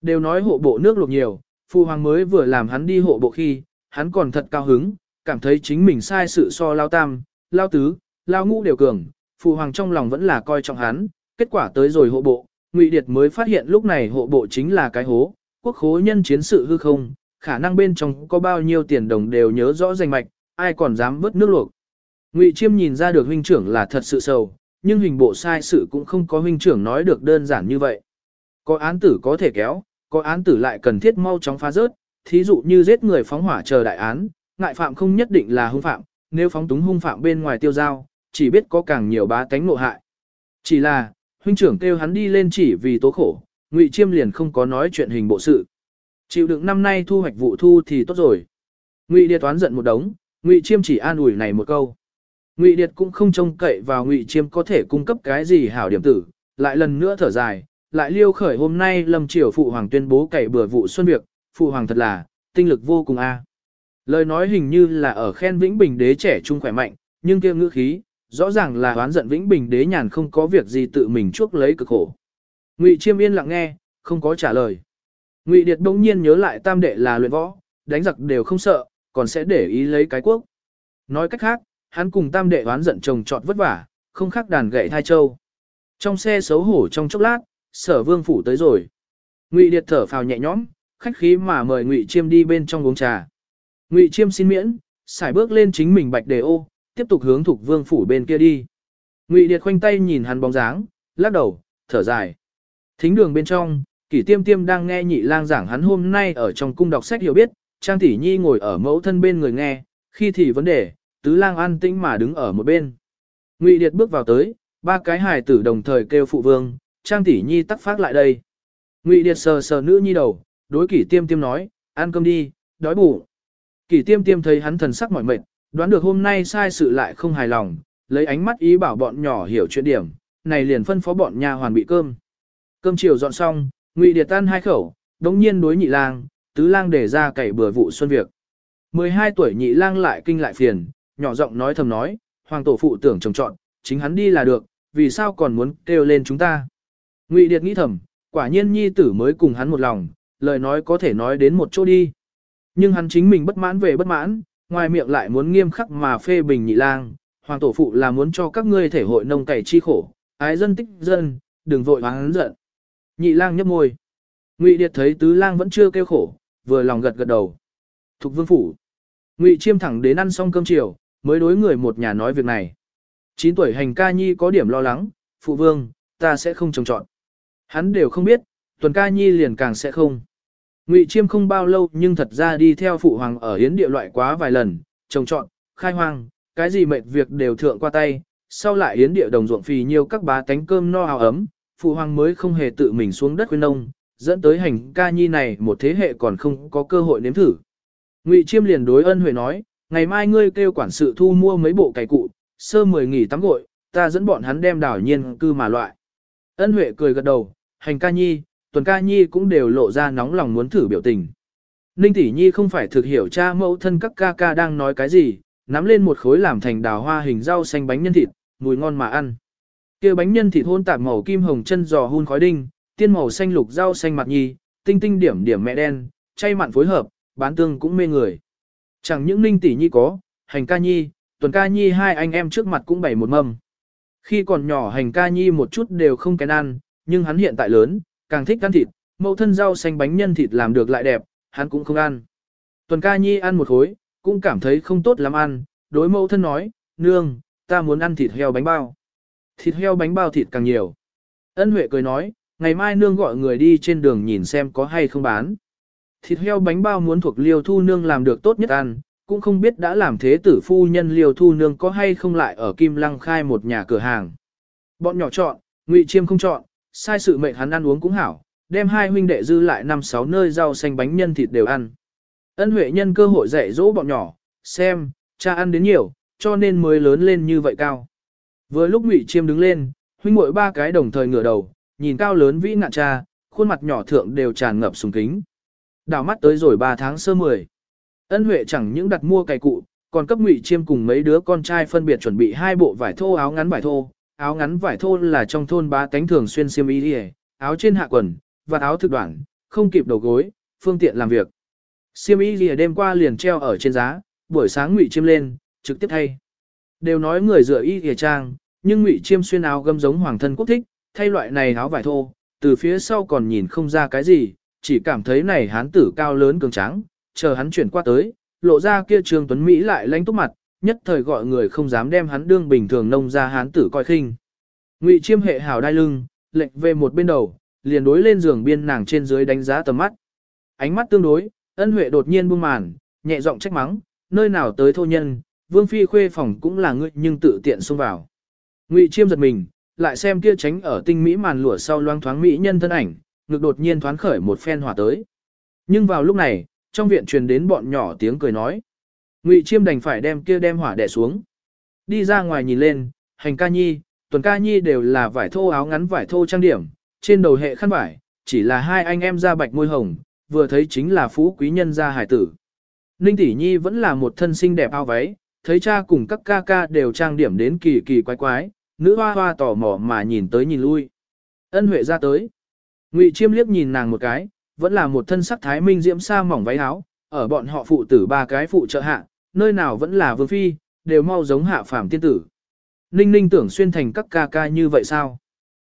Đều nói hộ bộ nước luộc nhiều, phụ hoàng mới vừa làm hắn đi hộ bộ khi, hắn còn thật cao hứng, cảm thấy chính mình sai sự so lao tam, lao tứ, lao ngũ đều cường, phụ hoàng trong lòng vẫn là coi trọng hắn, kết quả tới rồi hộ bộ, Ngụy Điệt mới phát hiện lúc này hộ bộ chính là cái hố, quốc khố nhân chiến sự hư không, khả năng bên trong có bao nhiêu tiền đồng đều nhớ rõ danh mạch, ai còn dám vớt nước luộc. Ngụy Chiêm nhìn ra được huynh trưởng là thật sự sầu, nhưng hình bộ sai sự cũng không có huynh trưởng nói được đơn giản như vậy. Có án tử có thể kéo, có án tử lại cần thiết mau chóng phá rớt, thí dụ như giết người phóng hỏa chờ đại án, ngại phạm không nhất định là hung phạm, nếu phóng túng hung phạm bên ngoài tiêu giao, chỉ biết có càng nhiều bá tánh nộ hại. Chỉ là, huynh trưởng kêu hắn đi lên chỉ vì tố khổ, Ngụy Chiêm liền không có nói chuyện hình bộ sự. Chịu đựng năm nay thu hoạch vụ thu thì tốt rồi. Ngụy Điệt toán giận một đống, Ngụy Chiêm chỉ an ủi này một câu. Ngụy Điệt cũng không trông cậy vào Ngụy Chiêm có thể cung cấp cái gì hảo điểm tử, lại lần nữa thở dài, lại liêu khởi hôm nay Lâm Triều phụ hoàng tuyên bố cày bừa vụ xuân việc, phụ hoàng thật là tinh lực vô cùng a. À. Lời nói hình như là ở khen Vĩnh Bình đế trẻ trung khỏe mạnh, nhưng kia ngữ khí, rõ ràng là oán giận Vĩnh Bình đế nhàn không có việc gì tự mình chuốc lấy cực khổ. Ngụy Chiêm yên lặng nghe, không có trả lời. Ngụy Điệt bỗng nhiên nhớ lại tam đệ là luyện võ, đánh giặc đều không sợ, còn sẽ để ý lấy cái quốc. Nói cách khác, hắn cùng tam đệ oán giận chồng trọt vất vả, không khác đàn gậy thai châu. Trong xe xấu hổ trong chốc lát, sở vương phủ tới rồi. Ngụy Điệt thở phào nhẹ nhõm, khách khí mà mời Ngụy Chiêm đi bên trong uống trà. Ngụy Chiêm xin miễn, xài bước lên chính mình bạch đề ô, tiếp tục hướng thuộc vương phủ bên kia đi. Ngụy Điệt khoanh tay nhìn hắn bóng dáng, lắc đầu, thở dài. Thính đường bên trong, Kỷ Tiêm Tiêm đang nghe nhị lang giảng hắn hôm nay ở trong cung đọc sách hiểu biết, Trang Tỷ Nhi ngồi ở mẫu thân bên người nghe, khi thì vấn đề, tứ lang an tĩnh mà đứng ở một bên. Ngụy Điệt bước vào tới, ba cái hài tử đồng thời kêu phụ vương, Trang Tỷ Nhi tắc phát lại đây. Ngụy Điệt sờ sờ nữ nhi đầu, đối Kỷ Tiêm Tiêm nói, ăn cơm đi, đói bụng. Kỷ Tiêm Tiêm thấy hắn thần sắc mỏi mệt, đoán được hôm nay sai sự lại không hài lòng, lấy ánh mắt ý bảo bọn nhỏ hiểu chuyện điểm, này liền phân phó bọn nhà hoàn bị cơm. Cơm chiều dọn xong, Ngụy Điệt tan hai khẩu, đống nhiên đối nhị lang, tứ lang để ra cày bừa vụ xuân việc. 12 tuổi nhị lang lại kinh lại phiền, nhỏ giọng nói thầm nói, hoàng tổ phụ tưởng trồng trọn, chính hắn đi là được, vì sao còn muốn kêu lên chúng ta. Ngụy Điệt nghĩ thầm, quả nhiên nhi tử mới cùng hắn một lòng, lời nói có thể nói đến một chỗ đi. Nhưng hắn chính mình bất mãn về bất mãn, ngoài miệng lại muốn nghiêm khắc mà phê bình nhị lang, hoàng tổ phụ là muốn cho các ngươi thể hội nông cày chi khổ, ái dân tích dân, đừng vội hắn giận. Nhị lang nhấp môi. Ngụy Điệt thấy tứ lang vẫn chưa kêu khổ, vừa lòng gật gật đầu. Thục vương phủ. Ngụy Chiêm thẳng đến ăn xong cơm chiều, mới đối người một nhà nói việc này. 9 tuổi hành ca nhi có điểm lo lắng, phụ vương, ta sẽ không trồng trọn. Hắn đều không biết, tuần ca nhi liền càng sẽ không. Ngụy Chiêm không bao lâu nhưng thật ra đi theo phụ hoàng ở hiến địa loại quá vài lần, trồng trọn, khai hoang, cái gì mệt việc đều thượng qua tay, sau lại hiến địa đồng ruộng phì nhiều các bá tánh cơm no hào ấm, phụ hoàng mới không hề tự mình xuống đất khuyên nông, dẫn tới hành ca nhi này một thế hệ còn không có cơ hội nếm thử. Ngụy Chiêm liền đối ân huệ nói, ngày mai ngươi kêu quản sự thu mua mấy bộ cày cụ, sơ mười nghỉ tắm gội, ta dẫn bọn hắn đem đảo nhiên cư mà loại. Ân huệ cười gật đầu, hành ca nhi, tuần ca nhi cũng đều lộ ra nóng lòng muốn thử biểu tình. Ninh tỷ nhi không phải thực hiểu cha mẫu thân các ca ca đang nói cái gì, nắm lên một khối làm thành đào hoa hình rau xanh bánh nhân thịt, mùi ngon mà ăn. kia bánh nhân thịt hôn tạp màu kim hồng chân giò hun khói đinh, tiên màu xanh lục rau xanh mặt nhi, tinh tinh điểm điểm mẹ đen, chay mặn phối hợp, bán tương cũng mê người. Chẳng những ninh tỷ nhi có, hành ca nhi, tuần ca nhi hai anh em trước mặt cũng bày một mâm. Khi còn nhỏ hành ca nhi một chút đều không kén ăn, nhưng hắn hiện tại lớn, càng thích ăn thịt, mẫu thân rau xanh bánh nhân thịt làm được lại đẹp, hắn cũng không ăn. Tuần ca nhi ăn một khối, cũng cảm thấy không tốt lắm ăn, đối mẫu thân nói, nương, ta muốn ăn thịt heo bánh bao. Thịt heo bánh bao thịt càng nhiều. Ân Huệ cười nói, ngày mai nương gọi người đi trên đường nhìn xem có hay không bán. Thịt heo bánh bao muốn thuộc liêu thu nương làm được tốt nhất ăn, cũng không biết đã làm thế tử phu nhân liêu thu nương có hay không lại ở Kim Lăng khai một nhà cửa hàng. Bọn nhỏ chọn, ngụy chiêm không chọn, sai sự mệnh hắn ăn uống cũng hảo, đem hai huynh đệ dư lại năm sáu nơi rau xanh bánh nhân thịt đều ăn. Ân Huệ nhân cơ hội dạy dỗ bọn nhỏ, xem, cha ăn đến nhiều, cho nên mới lớn lên như vậy cao. Vừa lúc Ngụy Chiêm đứng lên, huynh muội ba cái đồng thời ngửa đầu, nhìn cao lớn vĩ nạn cha, khuôn mặt nhỏ thượng đều tràn ngập sùng kính. Đào mắt tới rồi 3 tháng sơ 10. Ân Huệ chẳng những đặt mua cày cụ, còn cấp Ngụy Chiêm cùng mấy đứa con trai phân biệt chuẩn bị hai bộ vải thô áo ngắn vải thô, áo ngắn vải thô là trong thôn ba tánh thường xuyên xiêm y đi, áo trên hạ quần, và áo thực đoạn, không kịp đầu gối, phương tiện làm việc. Xiêm y lìa đêm qua liền treo ở trên giá, buổi sáng Ngụy Chiêm lên, trực tiếp thay. Đều nói người rửa y lìa trang, nhưng Ngụy Chiêm xuyên áo gấm giống hoàng thân quốc thích, thay loại này áo vải thô, từ phía sau còn nhìn không ra cái gì, chỉ cảm thấy này hán tử cao lớn cường tráng, chờ hắn chuyển qua tới, lộ ra kia Trương Tuấn Mỹ lại lánh túc mặt, nhất thời gọi người không dám đem hắn đương bình thường nông ra hán tử coi khinh. Ngụy Chiêm hệ hào đai lưng, lệnh về một bên đầu, liền đối lên giường biên nàng trên dưới đánh giá tầm mắt. Ánh mắt tương đối, ân huệ đột nhiên buông màn, nhẹ giọng trách mắng, nơi nào tới thô nhân, vương phi khuê phòng cũng là ngươi nhưng tự tiện xông vào. Ngụy Chiêm giật mình, lại xem kia tránh ở tinh mỹ màn lụa sau loang thoáng mỹ nhân thân ảnh, ngực đột nhiên thoáng khởi một phen hỏa tới. Nhưng vào lúc này, trong viện truyền đến bọn nhỏ tiếng cười nói. Ngụy Chiêm đành phải đem kia đem hỏa đè xuống. Đi ra ngoài nhìn lên, hành ca nhi, tuần ca nhi đều là vải thô áo ngắn vải thô trang điểm, trên đầu hệ khăn vải, chỉ là hai anh em da bạch môi hồng, vừa thấy chính là phú quý nhân gia hải tử. Ninh tỷ nhi vẫn là một thân xinh đẹp áo váy, thấy cha cùng các ca ca đều trang điểm đến kỳ kỳ quái quái, nữ hoa hoa tò mò mà nhìn tới nhìn lui. Ân Huệ ra tới. Ngụy Chiêm liếc nhìn nàng một cái, vẫn là một thân sắc thái minh diễm sa mỏng váy áo, ở bọn họ phụ tử ba cái phụ trợ hạ, nơi nào vẫn là vương phi, đều mau giống hạ phàm tiên tử. Ninh ninh tưởng xuyên thành các ca ca như vậy sao?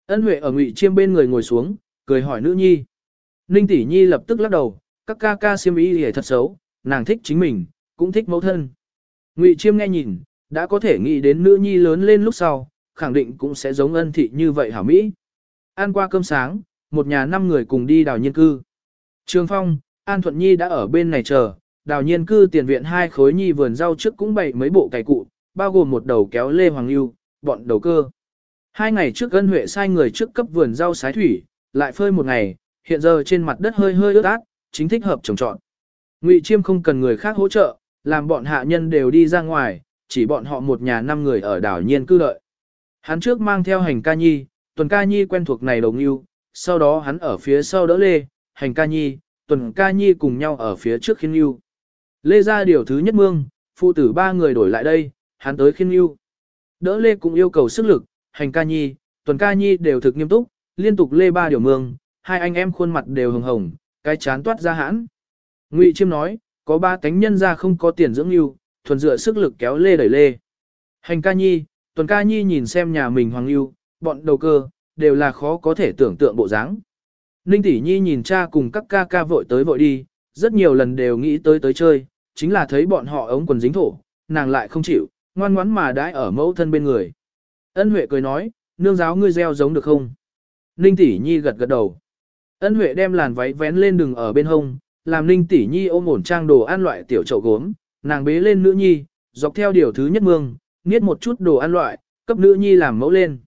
Ân Huệ ở Ngụy Chiêm bên người ngồi xuống, cười hỏi nữ nhi. Ninh tỷ nhi lập tức lắc đầu, các ca ca xiêm y hề thật xấu, nàng thích chính mình, cũng thích mẫu thân. Ngụy Chiêm nghe nhìn, đã có thể nghĩ đến nữ nhi lớn lên lúc sau, khẳng định cũng sẽ giống ân thị như vậy hảo Mỹ. Ăn qua cơm sáng, một nhà năm người cùng đi đào nhiên cư. Trường Phong, An Thuận Nhi đã ở bên này chờ, đào nhiên cư tiền viện hai khối nhi vườn rau trước cũng bày mấy bộ cày cụ, bao gồm một đầu kéo lê hoàng lưu, bọn đầu cơ. Hai ngày trước ân huệ sai người trước cấp vườn rau sái thủy, lại phơi một ngày, hiện giờ trên mặt đất hơi hơi ướt át, chính thích hợp trồng trọt. Ngụy Chiêm không cần người khác hỗ trợ, làm bọn hạ nhân đều đi ra ngoài, chỉ bọn họ một nhà năm người ở đảo nhiên cư đợi. Hắn trước mang theo hành ca nhi, tuần ca nhi quen thuộc này đồng yêu, sau đó hắn ở phía sau đỡ lê, hành ca nhi, tuần ca nhi cùng nhau ở phía trước khiên yêu. Lê ra điều thứ nhất mương, phụ tử ba người đổi lại đây, hắn tới khiên yêu. Đỡ lê cũng yêu cầu sức lực, hành ca nhi, tuần ca nhi đều thực nghiêm túc, liên tục lê ba điều mương, hai anh em khuôn mặt đều hồng hồng, cái chán toát ra hãn. Ngụy Chiêm nói, có ba cánh nhân ra không có tiền dưỡng yêu, thuần dựa sức lực kéo lê đẩy lê. Hành ca nhi, tuần ca nhi nhìn xem nhà mình hoàng yêu, bọn đầu cơ, đều là khó có thể tưởng tượng bộ dáng. Ninh tỷ nhi nhìn cha cùng các ca ca vội tới vội đi, rất nhiều lần đều nghĩ tới tới chơi, chính là thấy bọn họ ống quần dính thổ, nàng lại không chịu, ngoan ngoãn mà đãi ở mẫu thân bên người. Ân Huệ cười nói, nương giáo ngươi gieo giống được không? Ninh tỷ nhi gật gật đầu. Ân Huệ đem làn váy vén lên đường ở bên hông, làm Ninh tỷ nhi ôm ổn trang đồ ăn loại tiểu chậu gốm, nàng bế lên nữ nhi, dọc theo điều thứ nhất mương, niết một chút đồ ăn loại, cấp nữ nhi làm mẫu lên.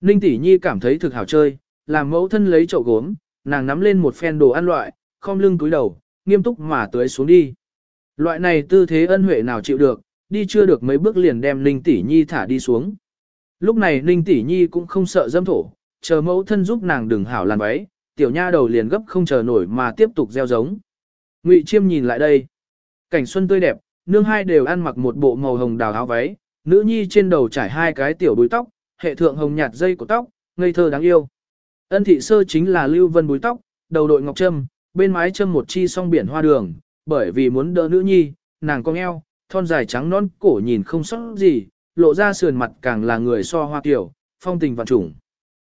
Ninh tỷ nhi cảm thấy thực hảo chơi, làm mẫu thân lấy chậu gốm, nàng nắm lên một phen đồ ăn loại, khom lưng túi đầu, nghiêm túc mà tưới xuống đi. Loại này tư thế ân huệ nào chịu được, đi chưa được mấy bước liền đem Ninh tỷ nhi thả đi xuống. Lúc này Ninh tỷ nhi cũng không sợ dâm thổ, chờ mẫu thân giúp nàng đừng hảo làn váy, tiểu nha đầu liền gấp không chờ nổi mà tiếp tục gieo giống. Ngụy Chiêm nhìn lại đây. Cảnh xuân tươi đẹp, nương hai đều ăn mặc một bộ màu hồng đào áo váy, nữ nhi trên đầu trải hai cái tiểu đuôi tóc, hệ thượng hồng nhạt dây của tóc, ngây thơ đáng yêu. Ân thị sơ chính là lưu vân búi tóc, đầu đội ngọc trâm, bên mái trâm một chi song biển hoa đường, bởi vì muốn đỡ nữ nhi, nàng cong eo, thon dài trắng non, cổ nhìn không sót gì, lộ ra sườn mặt càng là người so hoa tiểu, phong tình vạn trùng.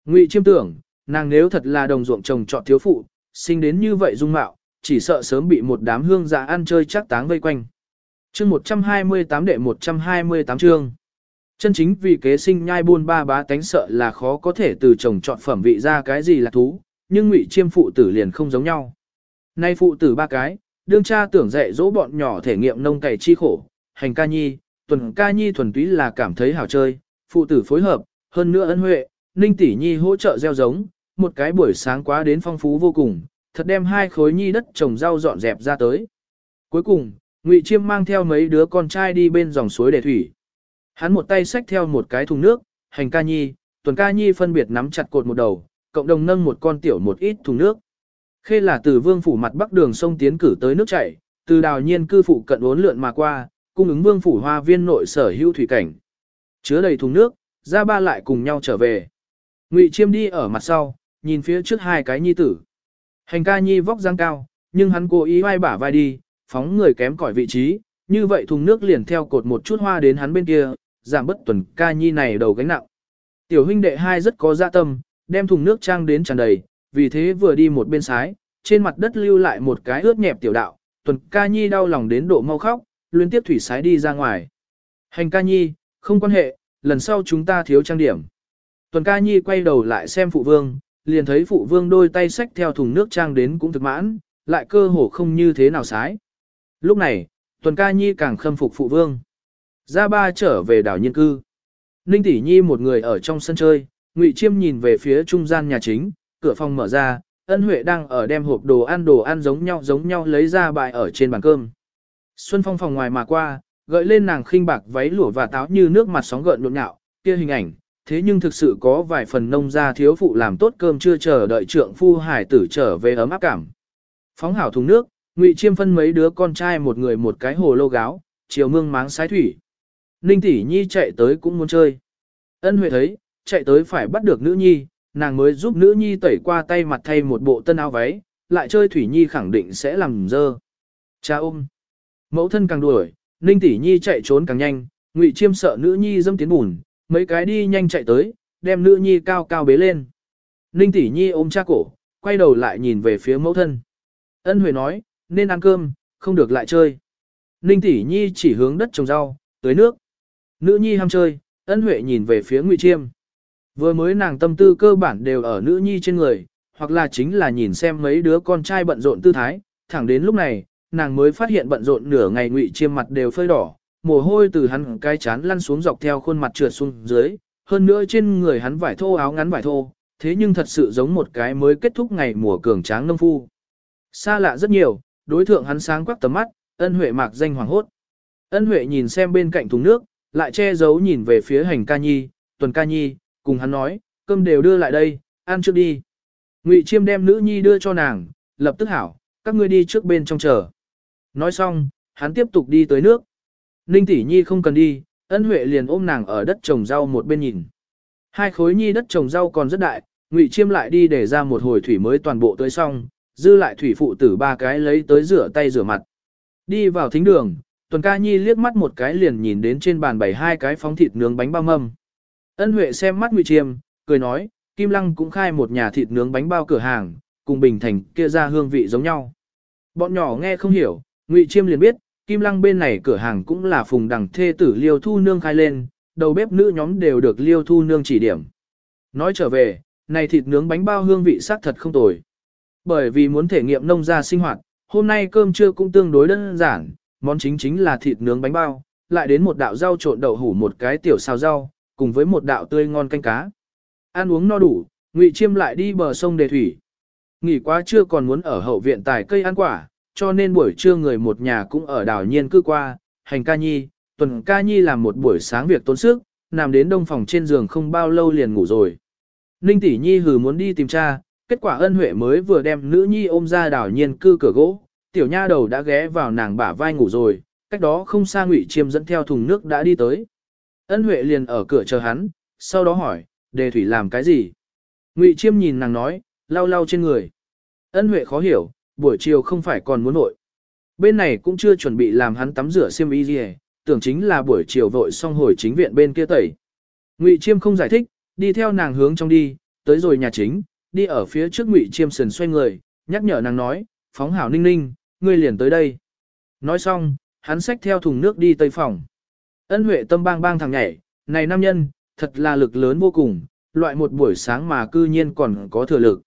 Ngụy chiêm tưởng, nàng nếu thật là đồng ruộng chồng trọt thiếu phụ, sinh đến như vậy dung mạo, chỉ sợ sớm bị một đám hương dạ ăn chơi chắc táng vây quanh. Chương 128 đệ 128 chương. Chân chính vì kế sinh nhai buôn ba bá tánh sợ là khó có thể từ chồng chọn phẩm vị ra cái gì là thú, nhưng ngụy chiêm phụ tử liền không giống nhau. Nay phụ tử ba cái, đương cha tưởng dạy dỗ bọn nhỏ thể nghiệm nông cày chi khổ, hành ca nhi, tuần ca nhi thuần túy là cảm thấy hảo chơi, phụ tử phối hợp, hơn nữa ân huệ, ninh tỷ nhi hỗ trợ gieo giống, một cái buổi sáng quá đến phong phú vô cùng, thật đem hai khối nhi đất trồng rau dọn dẹp ra tới. Cuối cùng, Ngụy Chiêm mang theo mấy đứa con trai đi bên dòng suối để thủy. Hắn một tay xách theo một cái thùng nước, hành ca nhi, tuần ca nhi phân biệt nắm chặt cột một đầu, cộng đồng nâng một con tiểu một ít thùng nước. Khê là từ vương phủ mặt bắc đường sông tiến cử tới nước chảy, từ đào nhiên cư phụ cận uốn lượn mà qua, cung ứng vương phủ hoa viên nội sở hữu thủy cảnh. Chứa đầy thùng nước, ra ba lại cùng nhau trở về. Ngụy Chiêm đi ở mặt sau, nhìn phía trước hai cái nhi tử. Hành ca nhi vóc dáng cao, nhưng hắn cố ý vai bả vai đi, phóng người kém cỏi vị trí, như vậy thùng nước liền theo cột một chút hoa đến hắn bên kia, giảm bất tuần ca nhi này đầu gánh nặng. Tiểu huynh đệ hai rất có dạ tâm, đem thùng nước trang đến tràn đầy, vì thế vừa đi một bên sái, trên mặt đất lưu lại một cái ướt nhẹp tiểu đạo, tuần ca nhi đau lòng đến độ mau khóc, liên tiếp thủy sái đi ra ngoài. Hành ca nhi, không quan hệ, lần sau chúng ta thiếu trang điểm. Tuần ca nhi quay đầu lại xem phụ vương, liền thấy phụ vương đôi tay xách theo thùng nước trang đến cũng thực mãn, lại cơ hồ không như thế nào sái. Lúc này, tuần ca nhi càng khâm phục phụ vương. Gia ba trở về đảo nhân cư. Ninh tỷ nhi một người ở trong sân chơi, Ngụy Chiêm nhìn về phía trung gian nhà chính, cửa phòng mở ra, ân huệ đang ở đem hộp đồ ăn đồ ăn giống nhau giống nhau lấy ra bài ở trên bàn cơm. Xuân phong phòng ngoài mà qua, gợi lên nàng khinh bạc váy lụa và táo như nước mặt sóng gợn nhộn nhạo, kia hình ảnh, thế nhưng thực sự có vài phần nông gia thiếu phụ làm tốt cơm chưa chờ đợi trượng phu hải tử trở về ấm áp cảm. Phóng hảo thùng nước, Ngụy Chiêm phân mấy đứa con trai một người một cái hồ lô gáo, chiều mương máng sái thủy. Ninh tỷ nhi chạy tới cũng muốn chơi. Ân Huệ thấy, chạy tới phải bắt được nữ nhi, nàng mới giúp nữ nhi tẩy qua tay mặt thay một bộ tân áo váy, lại chơi thủy nhi khẳng định sẽ làm dơ. Cha ôm. Mẫu thân càng đuổi, Ninh tỷ nhi chạy trốn càng nhanh, Ngụy Chiêm sợ nữ nhi dâm tiến bùn, mấy cái đi nhanh chạy tới, đem nữ nhi cao cao bế lên. Ninh tỷ nhi ôm cha cổ, quay đầu lại nhìn về phía mẫu thân. Ân Huệ nói, nên ăn cơm, không được lại chơi. Ninh tỷ nhi chỉ hướng đất trồng rau, tưới nước. Nữ nhi ham chơi, ân Huệ nhìn về phía Ngụy Chiêm. Vừa mới nàng tâm tư cơ bản đều ở nữ nhi trên người, hoặc là chính là nhìn xem mấy đứa con trai bận rộn tư thái, thẳng đến lúc này, nàng mới phát hiện bận rộn nửa ngày Ngụy Chiêm mặt đều phơi đỏ, mồ hôi từ hắn cái chán lăn xuống dọc theo khuôn mặt trượt xuống dưới, hơn nữa trên người hắn vải thô áo ngắn vải thô, thế nhưng thật sự giống một cái mới kết thúc ngày mùa cường tráng nông phu. Xa lạ rất nhiều, đối thượng hắn sáng quắc tầm mắt, ân huệ mạc danh hoàng hốt. Ân huệ nhìn xem bên cạnh thùng nước, lại che giấu nhìn về phía hành ca nhi, tuần ca nhi, cùng hắn nói, cơm đều đưa lại đây, ăn trước đi. Ngụy chiêm đem nữ nhi đưa cho nàng, lập tức hảo, các ngươi đi trước bên trong chờ. Nói xong, hắn tiếp tục đi tới nước. Ninh tỷ nhi không cần đi, ân huệ liền ôm nàng ở đất trồng rau một bên nhìn. Hai khối nhi đất trồng rau còn rất đại, Ngụy Chiêm lại đi để ra một hồi thủy mới toàn bộ tới xong, dư lại thủy phụ tử ba cái lấy tới rửa tay rửa mặt. Đi vào thính đường, Tuần Ca Nhi liếc mắt một cái liền nhìn đến trên bàn bày hai cái phóng thịt nướng bánh bao mâm. Ân Huệ xem mắt Ngụy Chiêm, cười nói, Kim Lăng cũng khai một nhà thịt nướng bánh bao cửa hàng, cùng Bình Thành kia ra hương vị giống nhau. Bọn nhỏ nghe không hiểu, Ngụy Chiêm liền biết, Kim Lăng bên này cửa hàng cũng là phùng đằng thê tử Liêu Thu Nương khai lên, đầu bếp nữ nhóm đều được Liêu Thu Nương chỉ điểm. Nói trở về, này thịt nướng bánh bao hương vị sắc thật không tồi. Bởi vì muốn thể nghiệm nông gia sinh hoạt, hôm nay cơm trưa cũng tương đối đơn giản, món chính chính là thịt nướng bánh bao, lại đến một đạo rau trộn đậu hủ một cái tiểu xào rau, cùng với một đạo tươi ngon canh cá. Ăn uống no đủ, Ngụy Chiêm lại đi bờ sông đề thủy. Nghỉ quá trưa còn muốn ở hậu viện tài cây ăn quả, cho nên buổi trưa người một nhà cũng ở đảo nhiên cư qua, hành ca nhi, tuần ca nhi làm một buổi sáng việc tốn sức, nằm đến đông phòng trên giường không bao lâu liền ngủ rồi. Ninh tỷ nhi hừ muốn đi tìm cha, kết quả ân huệ mới vừa đem nữ nhi ôm ra đảo nhiên cư cửa gỗ, tiểu nha đầu đã ghé vào nàng bả vai ngủ rồi, cách đó không xa ngụy chiêm dẫn theo thùng nước đã đi tới. Ân huệ liền ở cửa chờ hắn, sau đó hỏi, đề thủy làm cái gì? Ngụy chiêm nhìn nàng nói, lau lau trên người. Ân huệ khó hiểu, buổi chiều không phải còn muốn nội. Bên này cũng chưa chuẩn bị làm hắn tắm rửa xiêm y gì, tưởng chính là buổi chiều vội xong hồi chính viện bên kia tẩy. Ngụy Chiêm không giải thích, đi theo nàng hướng trong đi, tới rồi nhà chính, đi ở phía trước Ngụy Chiêm sần xoay người, nhắc nhở nàng nói, phóng hảo ninh ninh, ngươi liền tới đây. Nói xong, hắn xách theo thùng nước đi tây phòng. Ân Huệ tâm bang bang thằng nhảy, này nam nhân, thật là lực lớn vô cùng, loại một buổi sáng mà cư nhiên còn có thừa lực.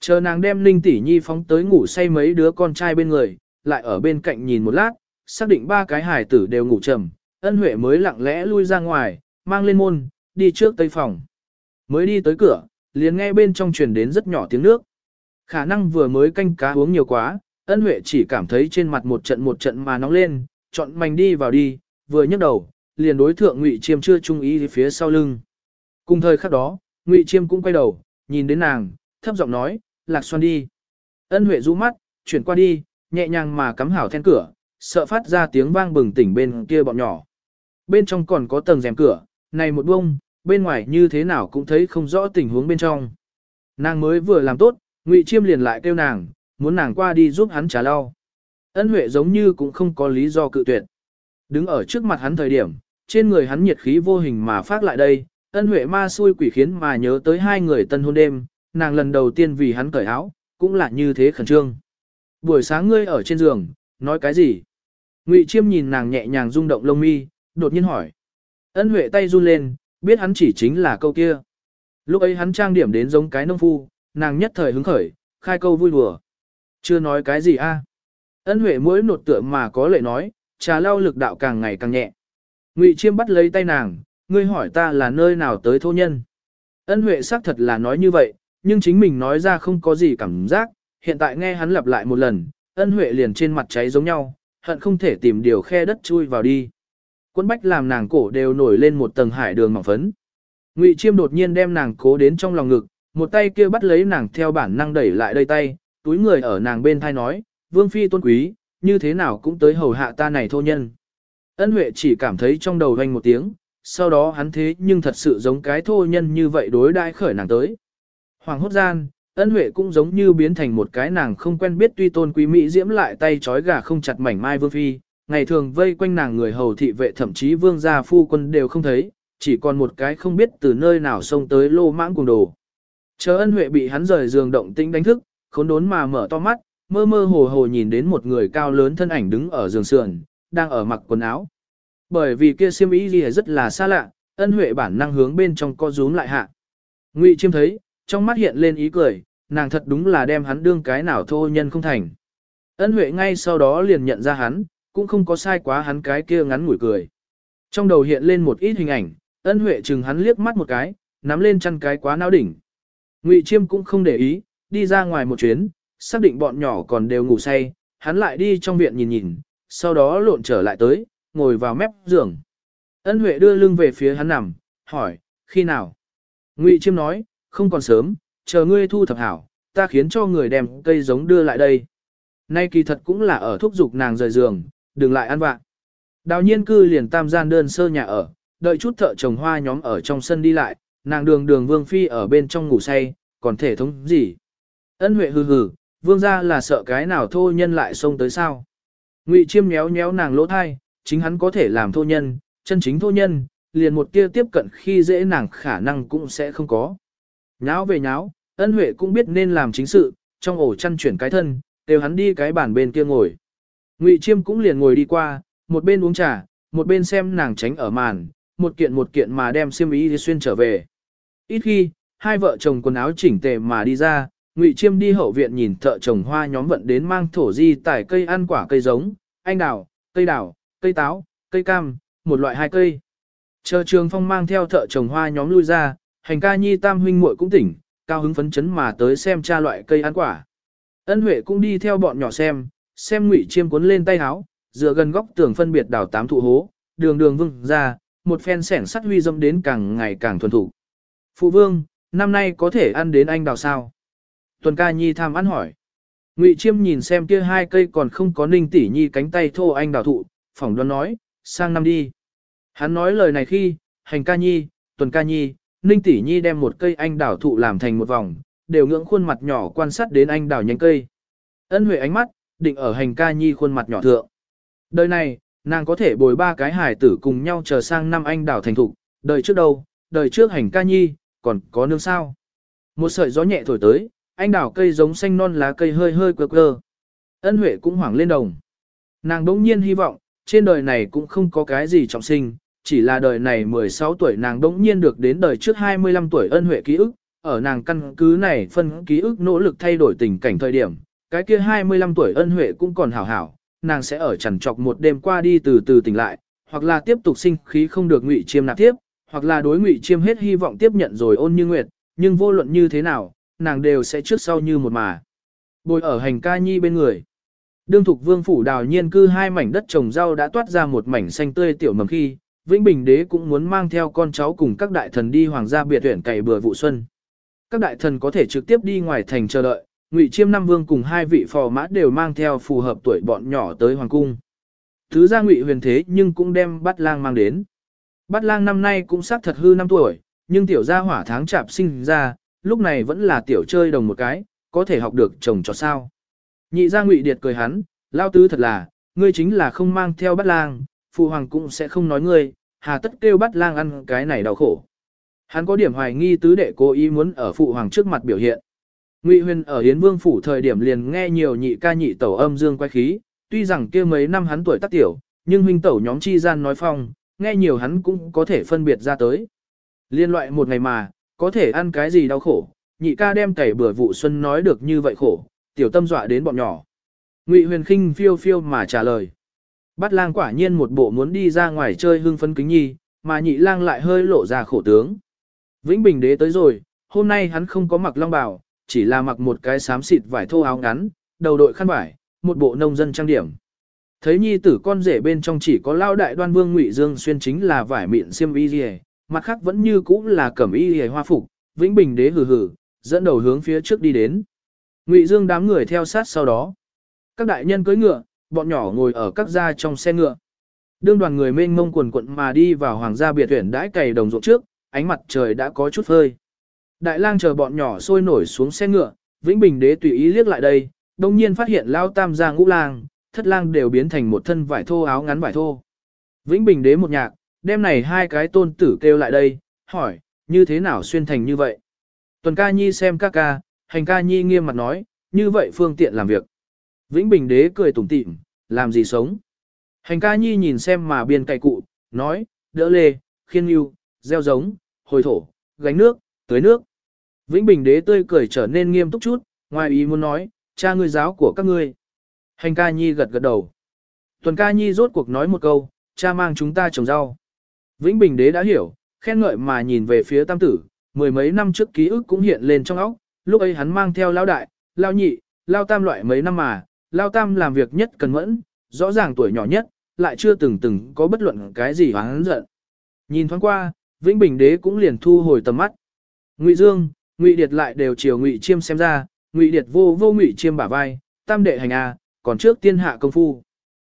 Chờ nàng đem Linh Tỷ Nhi phóng tới ngủ say mấy đứa con trai bên người, lại ở bên cạnh nhìn một lát, xác định ba cái hài tử đều ngủ trầm, ân huệ mới lặng lẽ lui ra ngoài, mang lên môn, đi trước tây phòng. Mới đi tới cửa, liền nghe bên trong truyền đến rất nhỏ tiếng nước. Khả năng vừa mới canh cá uống nhiều quá, ân huệ chỉ cảm thấy trên mặt một trận một trận mà nóng lên, chọn mảnh đi vào đi, vừa nhấc đầu, liền đối thượng Ngụy Chiêm chưa trung ý phía sau lưng. Cùng thời khắc đó, Ngụy Chiêm cũng quay đầu, nhìn đến nàng, thấp giọng nói, lạc xoan đi. Ân huệ rũ mắt, chuyển qua đi, nhẹ nhàng mà cắm hảo then cửa, sợ phát ra tiếng vang bừng tỉnh bên kia bọn nhỏ. Bên trong còn có tầng rèm cửa, này một bông, bên ngoài như thế nào cũng thấy không rõ tình huống bên trong. Nàng mới vừa làm tốt, Ngụy Chiêm liền lại kêu nàng, muốn nàng qua đi giúp hắn trả lau. Ân Huệ giống như cũng không có lý do cự tuyệt. Đứng ở trước mặt hắn thời điểm, trên người hắn nhiệt khí vô hình mà phát lại đây, Ân Huệ ma xui quỷ khiến mà nhớ tới hai người tân hôn đêm, nàng lần đầu tiên vì hắn cởi áo, cũng là như thế khẩn trương. Buổi sáng ngươi ở trên giường, nói cái gì? Ngụy Chiêm nhìn nàng nhẹ nhàng rung động lông mi, đột nhiên hỏi. Ân Huệ tay run lên, biết hắn chỉ chính là câu kia. Lúc ấy hắn trang điểm đến giống cái nông phu, nàng nhất thời hứng khởi, khai câu vui đùa. Chưa nói cái gì a? Ân Huệ mỗi nột tựa mà có lệ nói, trà lau lực đạo càng ngày càng nhẹ. Ngụy Chiêm bắt lấy tay nàng, ngươi hỏi ta là nơi nào tới thô nhân. Ân Huệ xác thật là nói như vậy, nhưng chính mình nói ra không có gì cảm giác, hiện tại nghe hắn lặp lại một lần, ân Huệ liền trên mặt cháy giống nhau, hận không thể tìm điều khe đất chui vào đi. Quân bách làm nàng cổ đều nổi lên một tầng hải đường mỏng phấn. Ngụy Chiêm đột nhiên đem nàng cố đến trong lòng ngực, một tay kia bắt lấy nàng theo bản năng đẩy lại đây tay, túi người ở nàng bên thai nói, Vương Phi tôn quý, như thế nào cũng tới hầu hạ ta này thô nhân. Ân Huệ chỉ cảm thấy trong đầu hoanh một tiếng, sau đó hắn thế nhưng thật sự giống cái thô nhân như vậy đối đãi khởi nàng tới. Hoàng hốt gian, ân Huệ cũng giống như biến thành một cái nàng không quen biết tuy tôn quý mỹ diễm lại tay trói gà không chặt mảnh mai Vương Phi, ngày thường vây quanh nàng người hầu thị vệ thậm chí vương gia phu quân đều không thấy, chỉ còn một cái không biết từ nơi nào xông tới lô mãng cùng đồ. Chờ ân huệ bị hắn rời giường động tĩnh đánh thức, khốn đốn mà mở to mắt, mơ mơ hồ hồ nhìn đến một người cao lớn thân ảnh đứng ở giường sườn, đang ở mặc quần áo. Bởi vì kia xiêm y gì rất là xa lạ, ân huệ bản năng hướng bên trong co rúm lại hạ. Ngụy chiêm thấy, trong mắt hiện lên ý cười, nàng thật đúng là đem hắn đương cái nào thô nhân không thành. Ân huệ ngay sau đó liền nhận ra hắn, cũng không có sai quá hắn cái kia ngắn ngủi cười. Trong đầu hiện lên một ít hình ảnh, ân huệ chừng hắn liếc mắt một cái, nắm lên chăn cái quá não đỉnh. Ngụy Chiêm cũng không để ý, đi ra ngoài một chuyến, xác định bọn nhỏ còn đều ngủ say, hắn lại đi trong viện nhìn nhìn, sau đó lộn trở lại tới, ngồi vào mép giường. Ân Huệ đưa lưng về phía hắn nằm, hỏi, khi nào? Ngụy Chiêm nói, không còn sớm, chờ ngươi thu thập hảo, ta khiến cho người đem cây giống đưa lại đây. Nay kỳ thật cũng là ở thúc giục nàng rời giường, đừng lại ăn vạ. Đào nhiên cư liền tam gian đơn sơ nhà ở, đợi chút thợ trồng hoa nhóm ở trong sân đi lại, nàng đường đường vương phi ở bên trong ngủ say, còn thể thống gì. Ân huệ hừ hừ, vương gia là sợ cái nào thô nhân lại xông tới sao. Ngụy chiêm nhéo nhéo nàng lỗ thai, chính hắn có thể làm thô nhân, chân chính thô nhân, liền một tia tiếp cận khi dễ nàng khả năng cũng sẽ không có. Nháo về nháo, ân huệ cũng biết nên làm chính sự, trong ổ chăn chuyển cái thân, đều hắn đi cái bàn bên kia ngồi. Ngụy Chiêm cũng liền ngồi đi qua, một bên uống trà, một bên xem nàng tránh ở màn, một kiện một kiện mà đem xiêm y xuyên trở về. Ít khi, hai vợ chồng quần áo chỉnh tề mà đi ra, Ngụy Chiêm đi hậu viện nhìn thợ trồng hoa nhóm vận đến mang thổ di tải cây ăn quả cây giống, anh đào, cây đào, cây táo, cây cam, một loại hai cây. Chờ trường phong mang theo thợ trồng hoa nhóm lui ra, hành ca nhi tam huynh muội cũng tỉnh, cao hứng phấn chấn mà tới xem cha loại cây ăn quả. Ân Huệ cũng đi theo bọn nhỏ xem, xem Ngụy Chiêm cuốn lên tay háo, dựa gần góc tường phân biệt đào tám thụ hố, đường đường vưng ra, một phen sẻn sắt huy dâm đến càng ngày càng thuần thủ. Phụ vương, năm nay có thể ăn đến anh đào sao? Tuần ca nhi tham ăn hỏi. Ngụy Chiêm nhìn xem kia hai cây còn không có ninh tỷ nhi cánh tay thô anh đào thụ, phỏng đoán nói, sang năm đi. Hắn nói lời này khi, hành ca nhi, tuần ca nhi, ninh tỷ nhi đem một cây anh đào thụ làm thành một vòng, đều ngưỡng khuôn mặt nhỏ quan sát đến anh đào nhánh cây. Ân huệ ánh mắt, định ở hành ca nhi khuôn mặt nhỏ thượng. Đời này, nàng có thể bồi ba cái hải tử cùng nhau chờ sang năm anh đào thành thục, đời trước đâu, đời trước hành ca nhi, còn có nương sao. Một sợi gió nhẹ thổi tới, anh đào cây giống xanh non lá cây hơi hơi quơ quơ. Ân huệ cũng hoảng lên đồng. Nàng đỗng nhiên hy vọng, trên đời này cũng không có cái gì trọng sinh, chỉ là đời này 16 tuổi nàng đỗng nhiên được đến đời trước 25 tuổi ân huệ ký ức, ở nàng căn cứ này phân ký ức nỗ lực thay đổi tình cảnh thời điểm, cái kia 25 tuổi ân huệ cũng còn hảo hảo, nàng sẽ ở chằn trọc một đêm qua đi từ từ tỉnh lại, hoặc là tiếp tục sinh khí không được ngụy chiêm nạp tiếp, hoặc là đối ngụy chiêm hết hy vọng tiếp nhận rồi ôn như nguyệt, nhưng vô luận như thế nào, nàng đều sẽ trước sau như một mà. Bồi ở hành ca nhi bên người. Đương thục vương phủ đào nhiên cư hai mảnh đất trồng rau đã toát ra một mảnh xanh tươi tiểu mầm khi, Vĩnh Bình đế cũng muốn mang theo con cháu cùng các đại thần đi hoàng gia biệt tuyển cày bừa vụ xuân. Các đại thần có thể trực tiếp đi ngoài thành chờ đợi, Ngụy Chiêm Năm Vương cùng hai vị phò mã đều mang theo phù hợp tuổi bọn nhỏ tới hoàng cung. Thứ gia Ngụy Huyền thế nhưng cũng đem Bát Lang mang đến. Bát Lang năm nay cũng xác thật hư năm tuổi, nhưng tiểu gia hỏa tháng chạp sinh ra, lúc này vẫn là tiểu chơi đồng một cái, có thể học được chồng cho sao. Nhị gia Ngụy Điệt cười hắn, lao tứ thật là, ngươi chính là không mang theo Bát Lang, phụ hoàng cũng sẽ không nói ngươi, hà tất kêu Bát Lang ăn cái này đau khổ. Hắn có điểm hoài nghi tứ đệ cố ý muốn ở phụ hoàng trước mặt biểu hiện. Ngụy Huyền ở Yến Vương phủ thời điểm liền nghe nhiều nhị ca nhị tẩu âm dương quay khí, tuy rằng kia mấy năm hắn tuổi tác tiểu, nhưng huynh tẩu nhóm chi gian nói phong, nghe nhiều hắn cũng có thể phân biệt ra tới. Liên loại một ngày mà, có thể ăn cái gì đau khổ, nhị ca đem cày bừa vụ xuân nói được như vậy khổ, tiểu tâm dọa đến bọn nhỏ. Ngụy Huyền khinh phiêu phiêu mà trả lời. Bắt lang quả nhiên một bộ muốn đi ra ngoài chơi hưng phấn kính nhi, mà nhị lang lại hơi lộ ra khổ tướng. Vĩnh Bình đế tới rồi, hôm nay hắn không có mặc long bào, chỉ là mặc một cái xám xịt vải thô áo ngắn, đầu đội khăn vải, một bộ nông dân trang điểm. Thấy nhi tử con rể bên trong chỉ có lao đại đoan vương ngụy dương xuyên chính là vải mịn xiêm y mặt khác vẫn như cũ là cẩm y hề hoa phục, vĩnh bình đế hừ hừ, dẫn đầu hướng phía trước đi đến. Ngụy dương đám người theo sát sau đó. Các đại nhân cưỡi ngựa, bọn nhỏ ngồi ở các gia trong xe ngựa. Đương đoàn người mênh mông quần quận mà đi vào hoàng gia biệt tuyển đãi cày đồng ruộng trước, ánh mặt trời đã có chút phơi. Đại lang chờ bọn nhỏ sôi nổi xuống xe ngựa, Vĩnh Bình đế tùy ý liếc lại đây, đồng nhiên phát hiện lao tam gia ngũ lang, thất lang đều biến thành một thân vải thô áo ngắn vải thô. Vĩnh Bình đế một nhạc, đem này hai cái tôn tử kêu lại đây, hỏi, như thế nào xuyên thành như vậy? Tuần ca nhi xem các ca, hành ca nhi nghiêm mặt nói, như vậy phương tiện làm việc. Vĩnh Bình đế cười tủm tỉm, làm gì sống? Hành ca nhi nhìn xem mà biên cày cụ, nói, đỡ lê, khiên yêu, gieo giống, hồi thổ, gánh nước, tưới nước. Vĩnh Bình đế tươi cười trở nên nghiêm túc chút, ngoài ý muốn nói, cha ngươi giáo của các ngươi. Hành ca nhi gật gật đầu. Tuần ca nhi rốt cuộc nói một câu, cha mang chúng ta trồng rau. Vĩnh Bình đế đã hiểu, khen ngợi mà nhìn về phía tam tử, mười mấy năm trước ký ức cũng hiện lên trong óc, lúc ấy hắn mang theo lao đại, lao nhị, lao tam loại mấy năm mà, lao tam làm việc nhất cần mẫn, rõ ràng tuổi nhỏ nhất, lại chưa từng từng có bất luận cái gì hắn giận. Nhìn thoáng qua, Vĩnh Bình đế cũng liền thu hồi tầm mắt. Ngụy Dương, Ngụy Điệt lại đều chiều Ngụy Chiêm xem ra, Ngụy Điệt vô vô Ngụy Chiêm bả vai, tam đệ hành a, còn trước tiên hạ công phu.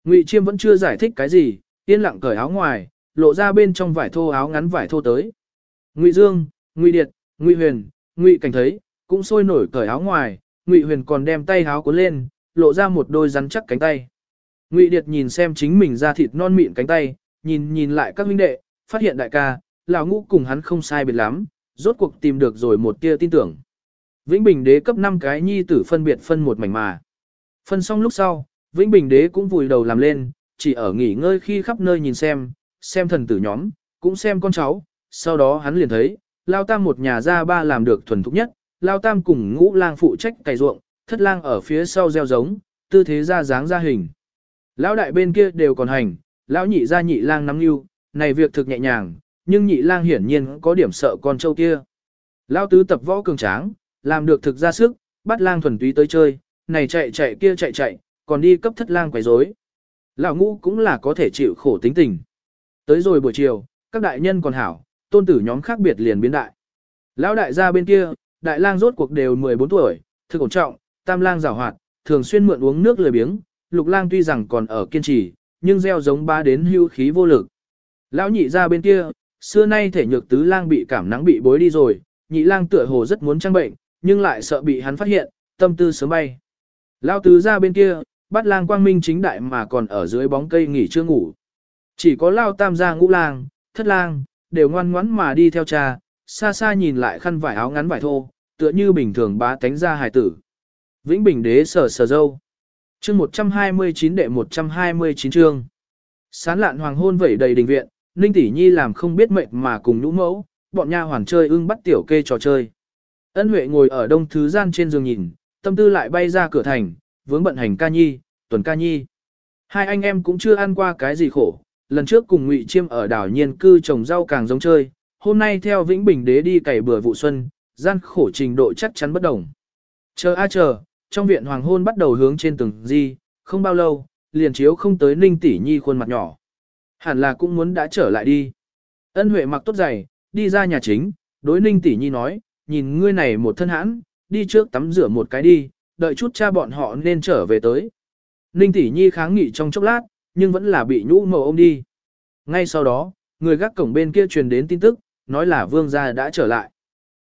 Ngụy Chiêm vẫn chưa giải thích cái gì, yên lặng cởi áo ngoài, lộ ra bên trong vải thô áo ngắn vải thô tới. Ngụy Dương, Ngụy Điệt, Ngụy Huyền, Ngụy Cảnh thấy, cũng sôi nổi cởi áo ngoài, Ngụy Huyền còn đem tay áo cuốn lên, lộ ra một đôi rắn chắc cánh tay. Ngụy Điệt nhìn xem chính mình ra thịt non mịn cánh tay, nhìn nhìn lại các huynh đệ, phát hiện đại ca, lão ngũ cùng hắn không sai biệt lắm, rốt cuộc tìm được rồi một tia tin tưởng. Vĩnh Bình đế cấp 5 cái nhi tử phân biệt phân một mảnh mà. Phân xong lúc sau, Vĩnh Bình đế cũng vùi đầu làm lên, chỉ ở nghỉ ngơi khi khắp nơi nhìn xem, xem thần tử nhóm, cũng xem con cháu, sau đó hắn liền thấy, Lao Tam một nhà ra ba làm được thuần thục nhất, Lao Tam cùng ngũ lang phụ trách cày ruộng, thất lang ở phía sau gieo giống, tư thế ra dáng ra hình. Lão đại bên kia đều còn hành, lão nhị ra nhị lang nắm yêu, này việc thực nhẹ nhàng, nhưng nhị lang hiển nhiên có điểm sợ con trâu kia. Lão tứ tập võ cường tráng, làm được thực ra sức, bắt lang thuần túy tới chơi, này chạy chạy kia chạy chạy, còn đi cấp thất lang quấy rối. Lão ngũ cũng là có thể chịu khổ tính tình. Tới rồi buổi chiều, các đại nhân còn hảo, tôn tử nhóm khác biệt liền biến đại. Lão đại gia bên kia, đại lang rốt cuộc đều 14 tuổi, thực ổn trọng, tam lang giàu hoạt, thường xuyên mượn uống nước lười biếng, lục lang tuy rằng còn ở kiên trì, nhưng gieo giống ba đến hưu khí vô lực. Lão nhị ra bên kia, xưa nay thể nhược tứ lang bị cảm nắng bị bối đi rồi, nhị lang tựa hồ rất muốn trang bệnh, nhưng lại sợ bị hắn phát hiện, tâm tư sớm bay. Lão tứ ra bên kia, bắt lang quang minh chính đại mà còn ở dưới bóng cây nghỉ chưa ngủ. Chỉ có lao tam gia ngũ lang, thất lang, đều ngoan ngoãn mà đi theo cha, xa xa nhìn lại khăn vải áo ngắn vải thô, tựa như bình thường bá tánh ra hài tử. Vĩnh Bình đế sở sở dâu. Chương 129 đệ 129 chương. Sán lạn hoàng hôn vẩy đầy đình viện, Ninh Tỷ Nhi làm không biết mệt mà cùng nhũ mẫu, bọn nha hoàn chơi ưng bắt tiểu kê trò chơi. Ân Huệ ngồi ở đông thứ gian trên giường nhìn, tâm tư lại bay ra cửa thành, vướng bận hành ca nhi, tuần ca nhi. Hai anh em cũng chưa ăn qua cái gì khổ, lần trước cùng Ngụy Chiêm ở đảo Nhiên cư trồng rau càng giống chơi, hôm nay theo Vĩnh Bình đế đi cày bừa vụ xuân, gian khổ trình độ chắc chắn bất đồng. Chờ a chờ, trong viện hoàng hôn bắt đầu hướng trên từng di, không bao lâu, liền chiếu không tới ninh tỷ nhi khuôn mặt nhỏ. Hẳn là cũng muốn đã trở lại đi. Ân Huệ mặc tốt giày, đi ra nhà chính, đối ninh tỷ nhi nói, nhìn ngươi này một thân hãn, đi trước tắm rửa một cái đi, đợi chút cha bọn họ nên trở về tới. Ninh tỷ nhi kháng nghị trong chốc lát, nhưng vẫn là bị nhũ màu ôm đi. Ngay sau đó, người gác cổng bên kia truyền đến tin tức, nói là vương gia đã trở lại.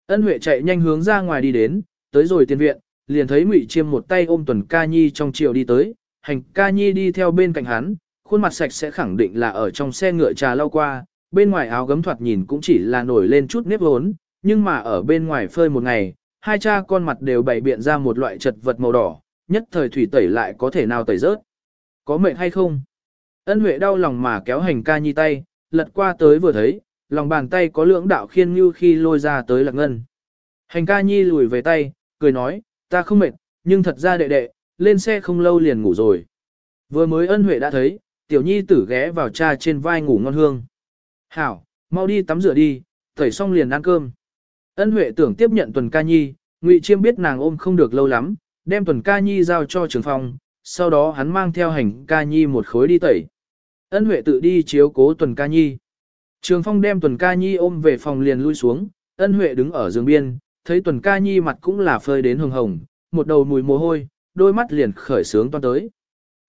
Ân Huệ chạy nhanh hướng ra ngoài đi đến, tới rồi tiền viện, liền thấy Ngụy Chiêm một tay ôm Tuần Ca Nhi trong chiều đi tới, hành Ca Nhi đi theo bên cạnh hắn, khuôn mặt sạch sẽ khẳng định là ở trong xe ngựa trà lau qua, bên ngoài áo gấm thoạt nhìn cũng chỉ là nổi lên chút nếp hốn, nhưng mà ở bên ngoài phơi một ngày, hai cha con mặt đều bày biện ra một loại chật vật màu đỏ, nhất thời thủy tẩy lại có thể nào tẩy rớt. Có mệnh hay không? Ân Huệ đau lòng mà kéo hành ca nhi tay, lật qua tới vừa thấy, lòng bàn tay có lưỡng đạo khiên như khi lôi ra tới lạc ngân. Hành ca nhi lùi về tay, cười nói, ta không mệt, nhưng thật ra đệ đệ, lên xe không lâu liền ngủ rồi. Vừa mới ân huệ đã thấy, tiểu nhi tử ghé vào cha trên vai ngủ ngon hương. Hảo, mau đi tắm rửa đi, tẩy xong liền ăn cơm. Ân huệ tưởng tiếp nhận tuần ca nhi, ngụy chiêm biết nàng ôm không được lâu lắm, đem tuần ca nhi giao cho trường phòng, sau đó hắn mang theo hành ca nhi một khối đi tẩy. Ân huệ tự đi chiếu cố tuần ca nhi. Trường phong đem tuần ca nhi ôm về phòng liền lui xuống, ân huệ đứng ở giường biên, thấy tuần ca nhi mặt cũng là phơi đến hồng hồng, một đầu mùi mồ hôi, đôi mắt liền khởi sướng toan tới.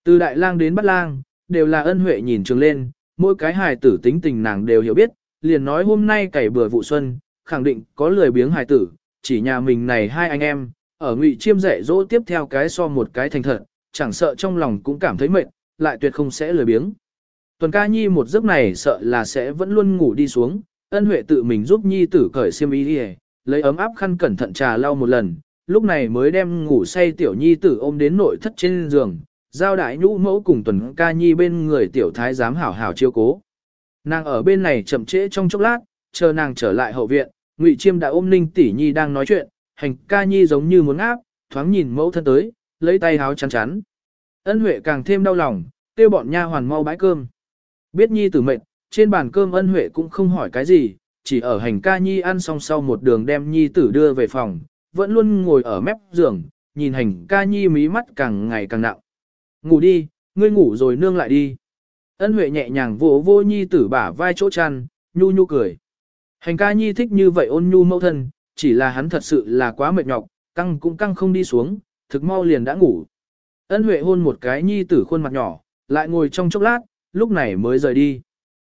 Từ đại lang đến bắt lang, đều là ân huệ nhìn trường lên, mỗi cái hài tử tính tình nàng đều hiểu biết, liền nói hôm nay cày bừa vụ xuân, khẳng định có lười biếng hài tử, chỉ nhà mình này hai anh em, ở ngụy chiêm dạy dỗ tiếp theo cái so một cái thành thật, chẳng sợ trong lòng cũng cảm thấy mệt, lại tuyệt không sẽ lười biếng. Tuần ca nhi một giấc này sợ là sẽ vẫn luôn ngủ đi xuống, ân huệ tự mình giúp nhi tử cởi xiêm y đi lấy ấm áp khăn cẩn thận trà lau một lần, lúc này mới đem ngủ say tiểu nhi tử ôm đến nội thất trên giường, giao đại nhũ mẫu cùng tuần ca nhi bên người tiểu thái giám hảo hảo chiêu cố. Nàng ở bên này chậm trễ trong chốc lát, chờ nàng trở lại hậu viện, Ngụy Chiêm đã ôm Ninh tỷ nhi đang nói chuyện, hành ca nhi giống như muốn áp, thoáng nhìn mẫu thân tới, lấy tay háo chắn chắn. Ân Huệ càng thêm đau lòng, kêu bọn nha hoàn mau bãi cơm. Biết nhi tử mệnh trên bàn cơm Ân Huệ cũng không hỏi cái gì, chỉ ở hành ca nhi ăn xong sau một đường đem nhi tử đưa về phòng, vẫn luôn ngồi ở mép giường, nhìn hành ca nhi mí mắt càng ngày càng nặng. Ngủ đi, ngươi ngủ rồi nương lại đi. Ân Huệ nhẹ nhàng vỗ vô nhi tử bả vai chỗ chăn, nhu nhu cười. Hành ca nhi thích như vậy ôn nhu mẫu thân, chỉ là hắn thật sự là quá mệt nhọc, căng cũng căng không đi xuống, thực mau liền đã ngủ. Ân Huệ hôn một cái nhi tử khuôn mặt nhỏ, lại ngồi trong chốc lát, lúc này mới rời đi.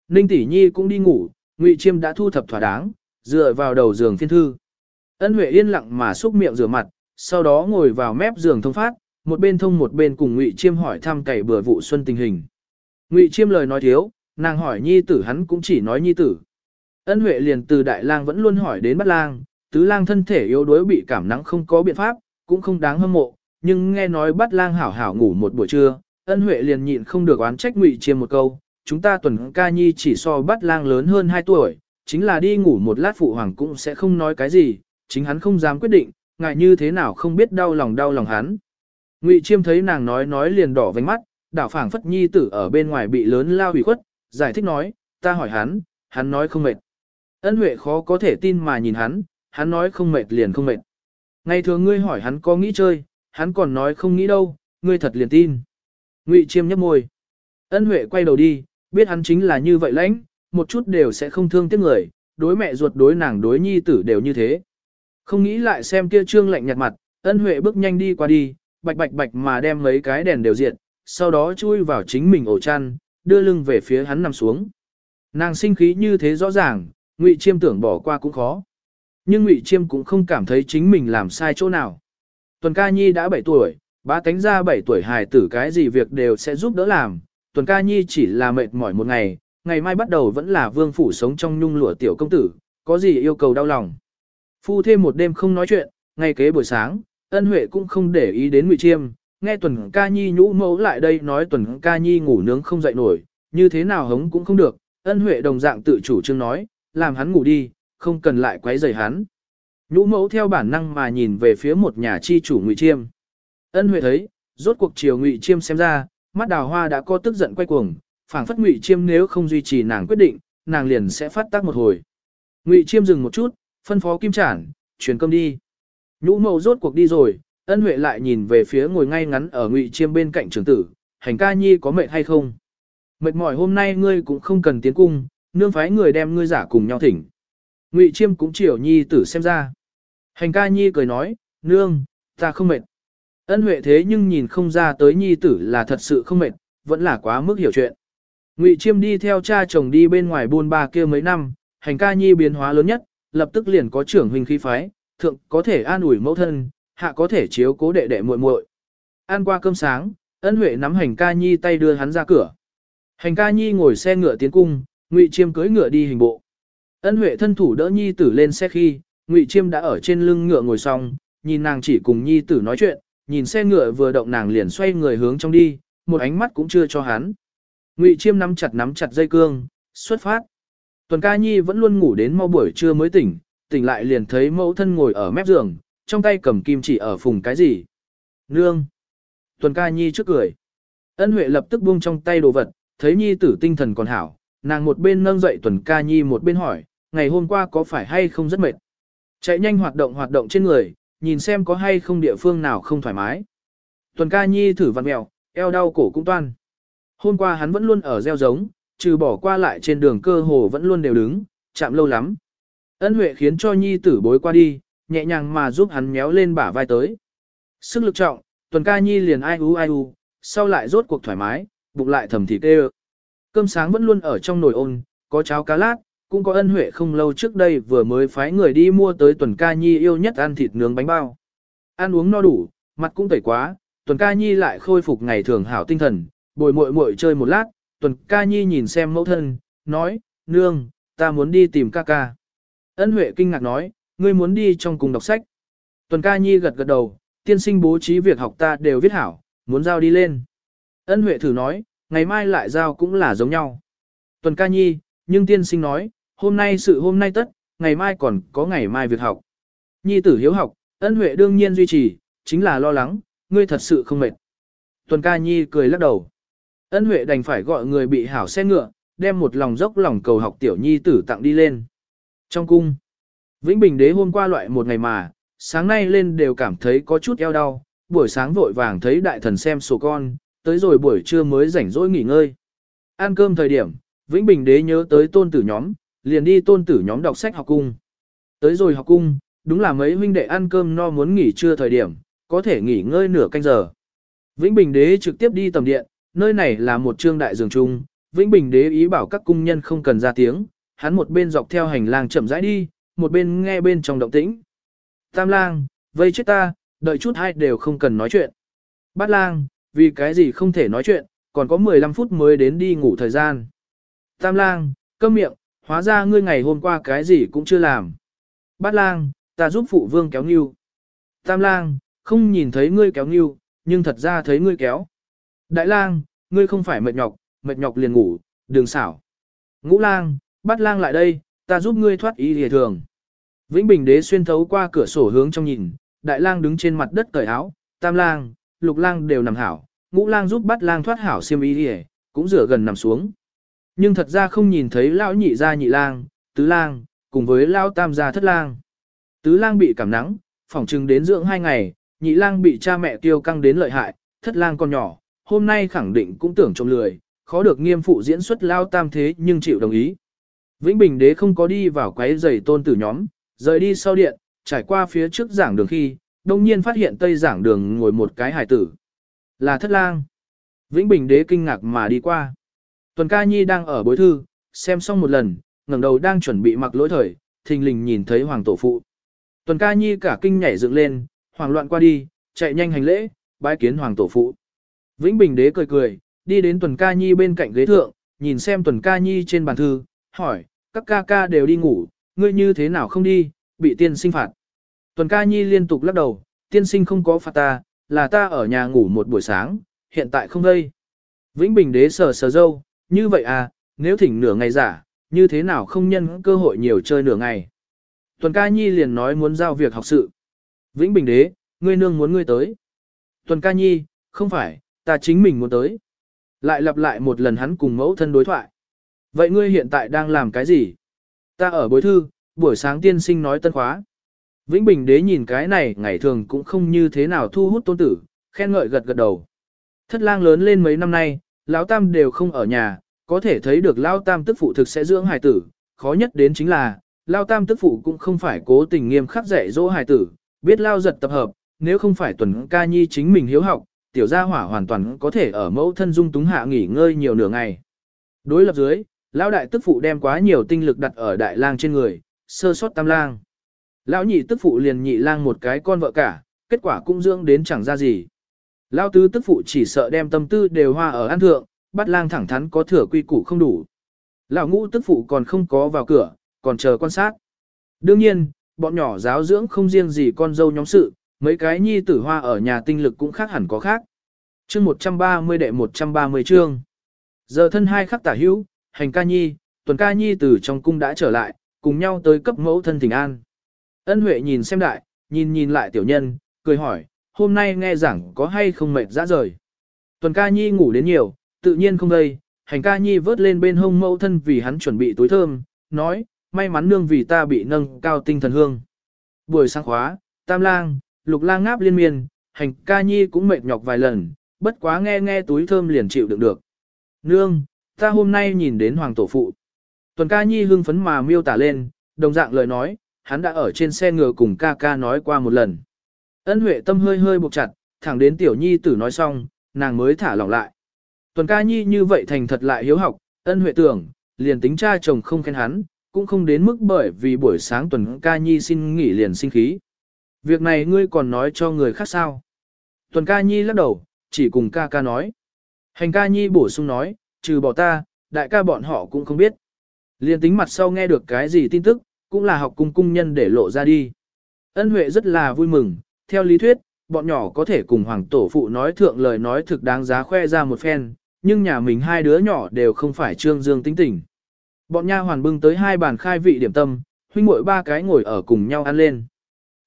Ninh tỷ nhi cũng đi ngủ, Ngụy Chiêm đã thu thập thỏa đáng, dựa vào đầu giường phiên thư. Ân Huệ yên lặng mà xúc miệng rửa mặt, sau đó ngồi vào mép giường thông phát, một bên thông một bên cùng Ngụy Chiêm hỏi thăm cày bừa vụ xuân tình hình. Ngụy Chiêm lời nói thiếu, nàng hỏi nhi tử hắn cũng chỉ nói nhi tử. Ân Huệ liền từ đại lang vẫn luôn hỏi đến bắt lang, tứ lang thân thể yếu đuối bị cảm nắng không có biện pháp, cũng không đáng hâm mộ, nhưng nghe nói bắt lang hảo hảo ngủ một buổi trưa, ân Huệ liền nhịn không được oán trách ngụy chiêm một câu, chúng ta tuần ca nhi chỉ so bắt lang lớn hơn 2 tuổi, chính là đi ngủ một lát phụ hoàng cũng sẽ không nói cái gì, chính hắn không dám quyết định, ngại như thế nào không biết đau lòng đau lòng hắn. Ngụy chiêm thấy nàng nói nói liền đỏ vành mắt, đảo phảng phất nhi tử ở bên ngoài bị lớn lao hủy khuất, giải thích nói, ta hỏi hắn, hắn nói không mệt. Ân Huệ khó có thể tin mà nhìn hắn, hắn nói không mệt liền không mệt. Ngày thường ngươi hỏi hắn có nghĩ chơi, hắn còn nói không nghĩ đâu, ngươi thật liền tin. Ngụy Chiêm nhấp môi. Ân Huệ quay đầu đi, biết hắn chính là như vậy lãnh, một chút đều sẽ không thương tiếc người, đối mẹ ruột đối nàng đối nhi tử đều như thế. Không nghĩ lại xem kia trương lạnh nhạt mặt, Ân Huệ bước nhanh đi qua đi, bạch bạch bạch mà đem mấy cái đèn đều diệt, sau đó chui vào chính mình ổ chăn, đưa lưng về phía hắn nằm xuống. Nàng sinh khí như thế rõ ràng, Ngụy Chiêm tưởng bỏ qua cũng khó. Nhưng Ngụy Chiêm cũng không cảm thấy chính mình làm sai chỗ nào. Tuần Ca Nhi đã 7 tuổi, bá tánh ra 7 tuổi hài tử cái gì việc đều sẽ giúp đỡ làm. Tuần Ca Nhi chỉ là mệt mỏi một ngày, ngày mai bắt đầu vẫn là vương phủ sống trong nhung lụa tiểu công tử, có gì yêu cầu đau lòng. Phu thêm một đêm không nói chuyện, ngay kế buổi sáng, ân huệ cũng không để ý đến Ngụy Chiêm, nghe Tuần Ca Nhi nhũ mẫu lại đây nói Tuần Ca Nhi ngủ nướng không dậy nổi, như thế nào hống cũng không được, ân huệ đồng dạng tự chủ trương nói, làm hắn ngủ đi, không cần lại quấy rầy hắn. Nhũ mẫu theo bản năng mà nhìn về phía một nhà chi chủ Ngụy Chiêm. Ân Huệ thấy, rốt cuộc chiều Ngụy Chiêm xem ra, mắt đào hoa đã có tức giận quay cuồng, phảng phất Ngụy Chiêm nếu không duy trì nàng quyết định, nàng liền sẽ phát tác một hồi. Ngụy Chiêm dừng một chút, phân phó Kim Trản, truyền cơm đi. Nhũ mẫu rốt cuộc đi rồi, ân huệ lại nhìn về phía ngồi ngay ngắn ở ngụy chiêm bên cạnh trưởng tử, hành ca nhi có mệt hay không? Mệt mỏi hôm nay ngươi cũng không cần tiến cung, nương phái người đem ngươi giả cùng nhau thỉnh. Ngụy chiêm cũng chiều nhi tử xem ra. Hành ca nhi cười nói, nương, ta không mệt. Ân huệ thế nhưng nhìn không ra tới nhi tử là thật sự không mệt, vẫn là quá mức hiểu chuyện. Ngụy chiêm đi theo cha chồng đi bên ngoài buôn ba kia mấy năm, hành ca nhi biến hóa lớn nhất, lập tức liền có trưởng huynh khí phái, thượng có thể an ủi mẫu thân, hạ có thể chiếu cố đệ đệ muội muội. Ăn qua cơm sáng, ân huệ nắm hành ca nhi tay đưa hắn ra cửa. Hành ca nhi ngồi xe ngựa tiến cung, ngụy chiêm cưỡi ngựa đi hình bộ. Ân huệ thân thủ đỡ nhi tử lên xe khi, ngụy chiêm đã ở trên lưng ngựa ngồi xong, nhìn nàng chỉ cùng nhi tử nói chuyện, nhìn xe ngựa vừa động nàng liền xoay người hướng trong đi, một ánh mắt cũng chưa cho hắn. Ngụy chiêm nắm chặt nắm chặt dây cương, xuất phát. Tuần ca nhi vẫn luôn ngủ đến mau buổi trưa mới tỉnh, tỉnh lại liền thấy mẫu thân ngồi ở mép giường, trong tay cầm kim chỉ ở phùng cái gì. Nương! Tuần ca nhi trước cười. Ân Huệ lập tức buông trong tay đồ vật, thấy nhi tử tinh thần còn hảo, nàng một bên nâng dậy tuần ca nhi một bên hỏi, ngày hôm qua có phải hay không rất mệt. Chạy nhanh hoạt động hoạt động trên người, nhìn xem có hay không địa phương nào không thoải mái. Tuần ca nhi thử vặn mèo, eo đau cổ cũng toan. Hôm qua hắn vẫn luôn ở gieo giống, trừ bỏ qua lại trên đường cơ hồ vẫn luôn đều đứng, chạm lâu lắm. Ân Huệ khiến cho nhi tử bối qua đi, nhẹ nhàng mà giúp hắn méo lên bả vai tới. Sức lực trọng, tuần ca nhi liền ai u ai u, sau lại rốt cuộc thoải mái, bụng lại thầm thịt ê Cơm sáng vẫn luôn ở trong nồi ôn, có cháo cá lát, cũng có ân huệ không lâu trước đây vừa mới phái người đi mua tới tuần ca nhi yêu nhất ăn thịt nướng bánh bao. Ăn uống no đủ, mặt cũng tẩy quá, tuần ca nhi lại khôi phục ngày thường hảo tinh thần, bồi muội muội chơi một lát, tuần ca nhi nhìn xem mẫu thân, nói, nương, ta muốn đi tìm ca ca. Ân huệ kinh ngạc nói, ngươi muốn đi trong cùng đọc sách. Tuần ca nhi gật gật đầu, tiên sinh bố trí việc học ta đều viết hảo, muốn giao đi lên. Ân huệ thử nói, ngày mai lại giao cũng là giống nhau. Tuần ca nhi, nhưng tiên sinh nói, hôm nay sự hôm nay tất, ngày mai còn có ngày mai việc học. Nhi tử hiếu học, ân huệ đương nhiên duy trì, chính là lo lắng, ngươi thật sự không mệt. Tuần ca nhi cười lắc đầu. Ân huệ đành phải gọi người bị hảo xe ngựa, đem một lòng dốc lòng cầu học tiểu nhi tử tặng đi lên. Trong cung, Vĩnh Bình đế hôm qua loại một ngày mà, sáng nay lên đều cảm thấy có chút eo đau, buổi sáng vội vàng thấy đại thần xem sổ con, tới rồi buổi trưa mới rảnh rỗi nghỉ ngơi. Ăn cơm thời điểm, Vĩnh Bình đế nhớ tới tôn tử nhóm, liền đi tôn tử nhóm đọc sách học cung. Tới rồi học cung, đúng là mấy huynh đệ ăn cơm no muốn nghỉ trưa thời điểm, có thể nghỉ ngơi nửa canh giờ. Vĩnh Bình đế trực tiếp đi tầm điện, nơi này là một trương đại giường chung, Vĩnh Bình đế ý bảo các cung nhân không cần ra tiếng, hắn một bên dọc theo hành lang chậm rãi đi, một bên nghe bên trong động tĩnh. Tam lang, vây chết ta, đợi chút hai đều không cần nói chuyện. Bát lang, vì cái gì không thể nói chuyện, còn có 15 phút mới đến đi ngủ thời gian. Tam lang, câm miệng, hóa ra ngươi ngày hôm qua cái gì cũng chưa làm. Bát lang, ta giúp phụ vương kéo nghiêu. Tam lang, không nhìn thấy ngươi kéo nghiêu, nhưng thật ra thấy ngươi kéo. Đại lang, ngươi không phải mệt nhọc, mệt nhọc liền ngủ, đừng xảo. Ngũ lang, bát lang lại đây, ta giúp ngươi thoát ý lìa thường. Vĩnh Bình đế xuyên thấu qua cửa sổ hướng trong nhìn, đại lang đứng trên mặt đất cởi áo, tam lang, lục lang đều nằm hảo, ngũ lang giúp bắt lang thoát hảo xiêm y hề, cũng rửa gần nằm xuống. Nhưng thật ra không nhìn thấy lão nhị gia nhị lang, tứ lang, cùng với lão tam gia thất lang. Tứ lang bị cảm nắng, phỏng trừng đến dưỡng hai ngày, nhị lang bị cha mẹ tiêu căng đến lợi hại, thất lang còn nhỏ, hôm nay khẳng định cũng tưởng trông lười, khó được nghiêm phụ diễn xuất lao tam thế nhưng chịu đồng ý. Vĩnh Bình đế không có đi vào quấy giày tôn tử nhóm, rời đi sau điện, trải qua phía trước giảng đường khi, đồng nhiên phát hiện tây giảng đường ngồi một cái hải tử. Là thất lang. Vĩnh Bình đế kinh ngạc mà đi qua. Tuần ca nhi đang ở bối thư, xem xong một lần, ngẩng đầu đang chuẩn bị mặc lỗi thời, thình lình nhìn thấy hoàng tổ phụ. Tuần ca nhi cả kinh nhảy dựng lên, hoàng loạn qua đi, chạy nhanh hành lễ, bái kiến hoàng tổ phụ. Vĩnh Bình đế cười cười, đi đến tuần ca nhi bên cạnh ghế thượng, nhìn xem tuần ca nhi trên bàn thư, hỏi, các ca ca đều đi ngủ, ngươi như thế nào không đi, bị tiên sinh phạt. Tuần ca nhi liên tục lắc đầu, tiên sinh không có phạt ta, là ta ở nhà ngủ một buổi sáng, hiện tại không đây. Vĩnh Bình đế sờ sờ dâu, như vậy à, nếu thỉnh nửa ngày giả, như thế nào không nhân cơ hội nhiều chơi nửa ngày. Tuần ca nhi liền nói muốn giao việc học sự. Vĩnh Bình đế, ngươi nương muốn ngươi tới. Tuần ca nhi, không phải, ta chính mình muốn tới. Lại lặp lại một lần hắn cùng mẫu thân đối thoại. Vậy ngươi hiện tại đang làm cái gì? Ta ở bối thư, buổi sáng tiên sinh nói tân khóa. Vĩnh Bình đế nhìn cái này ngày thường cũng không như thế nào thu hút tôn tử, khen ngợi gật gật đầu. Thất lang lớn lên mấy năm nay, lão tam đều không ở nhà, có thể thấy được lão tam tức phụ thực sẽ dưỡng hài tử, khó nhất đến chính là, lão tam tức phụ cũng không phải cố tình nghiêm khắc dạy dỗ hài tử, biết lao giật tập hợp, nếu không phải tuần ca nhi chính mình hiếu học, tiểu gia hỏa hoàn toàn có thể ở mẫu thân dung túng hạ nghỉ ngơi nhiều nửa ngày. Đối lập dưới, lão đại tức phụ đem quá nhiều tinh lực đặt ở đại lang trên người, sơ sót tam lang. Lão nhị tức phụ liền nhị lang một cái con vợ cả, kết quả cũng dưỡng đến chẳng ra gì. Lão tứ tức phụ chỉ sợ đem tâm tư đều hoa ở an thượng, bắt lang thẳng thắn có thừa quy củ không đủ. Lão ngũ tức phụ còn không có vào cửa, còn chờ quan sát. Đương nhiên, bọn nhỏ giáo dưỡng không riêng gì con dâu nhóm sự, mấy cái nhi tử hoa ở nhà tinh lực cũng khác hẳn có khác. Chương 130 đệ 130 chương. Giờ thân hai khắc tả hữu, hành ca nhi, tuần ca nhi từ trong cung đã trở lại, cùng nhau tới cấp mẫu thân thỉnh an. Ân Huệ nhìn xem đại, nhìn nhìn lại tiểu nhân, cười hỏi, hôm nay nghe giảng có hay không mệt dã rời. Tuần ca nhi ngủ đến nhiều, tự nhiên không gây, hành ca nhi vớt lên bên hông mẫu thân vì hắn chuẩn bị túi thơm, nói, may mắn nương vì ta bị nâng cao tinh thần hương. Buổi sáng khóa, tam lang, lục lang ngáp liên miên, hành ca nhi cũng mệt nhọc vài lần, bất quá nghe nghe túi thơm liền chịu đựng được. Nương, ta hôm nay nhìn đến hoàng tổ phụ. Tuần ca nhi hưng phấn mà miêu tả lên, đồng dạng lời nói, hắn đã ở trên xe ngựa cùng ca ca nói qua một lần. Ân Huệ tâm hơi hơi buộc chặt, thẳng đến tiểu nhi tử nói xong, nàng mới thả lỏng lại. Tuần ca nhi như vậy thành thật lại hiếu học, ân Huệ tưởng, liền tính cha chồng không khen hắn, cũng không đến mức bởi vì buổi sáng tuần ca nhi xin nghỉ liền sinh khí. Việc này ngươi còn nói cho người khác sao? Tuần ca nhi lắc đầu, chỉ cùng ca ca nói. Hành ca nhi bổ sung nói, trừ bỏ ta, đại ca bọn họ cũng không biết. Liên tính mặt sau nghe được cái gì tin tức, cũng là học cung cung nhân để lộ ra đi. Ân Huệ rất là vui mừng, theo lý thuyết, bọn nhỏ có thể cùng hoàng tổ phụ nói thượng lời nói thực đáng giá khoe ra một phen, nhưng nhà mình hai đứa nhỏ đều không phải trương dương tính tình. Bọn nha hoàn bưng tới hai bàn khai vị điểm tâm, huynh muội ba cái ngồi ở cùng nhau ăn lên.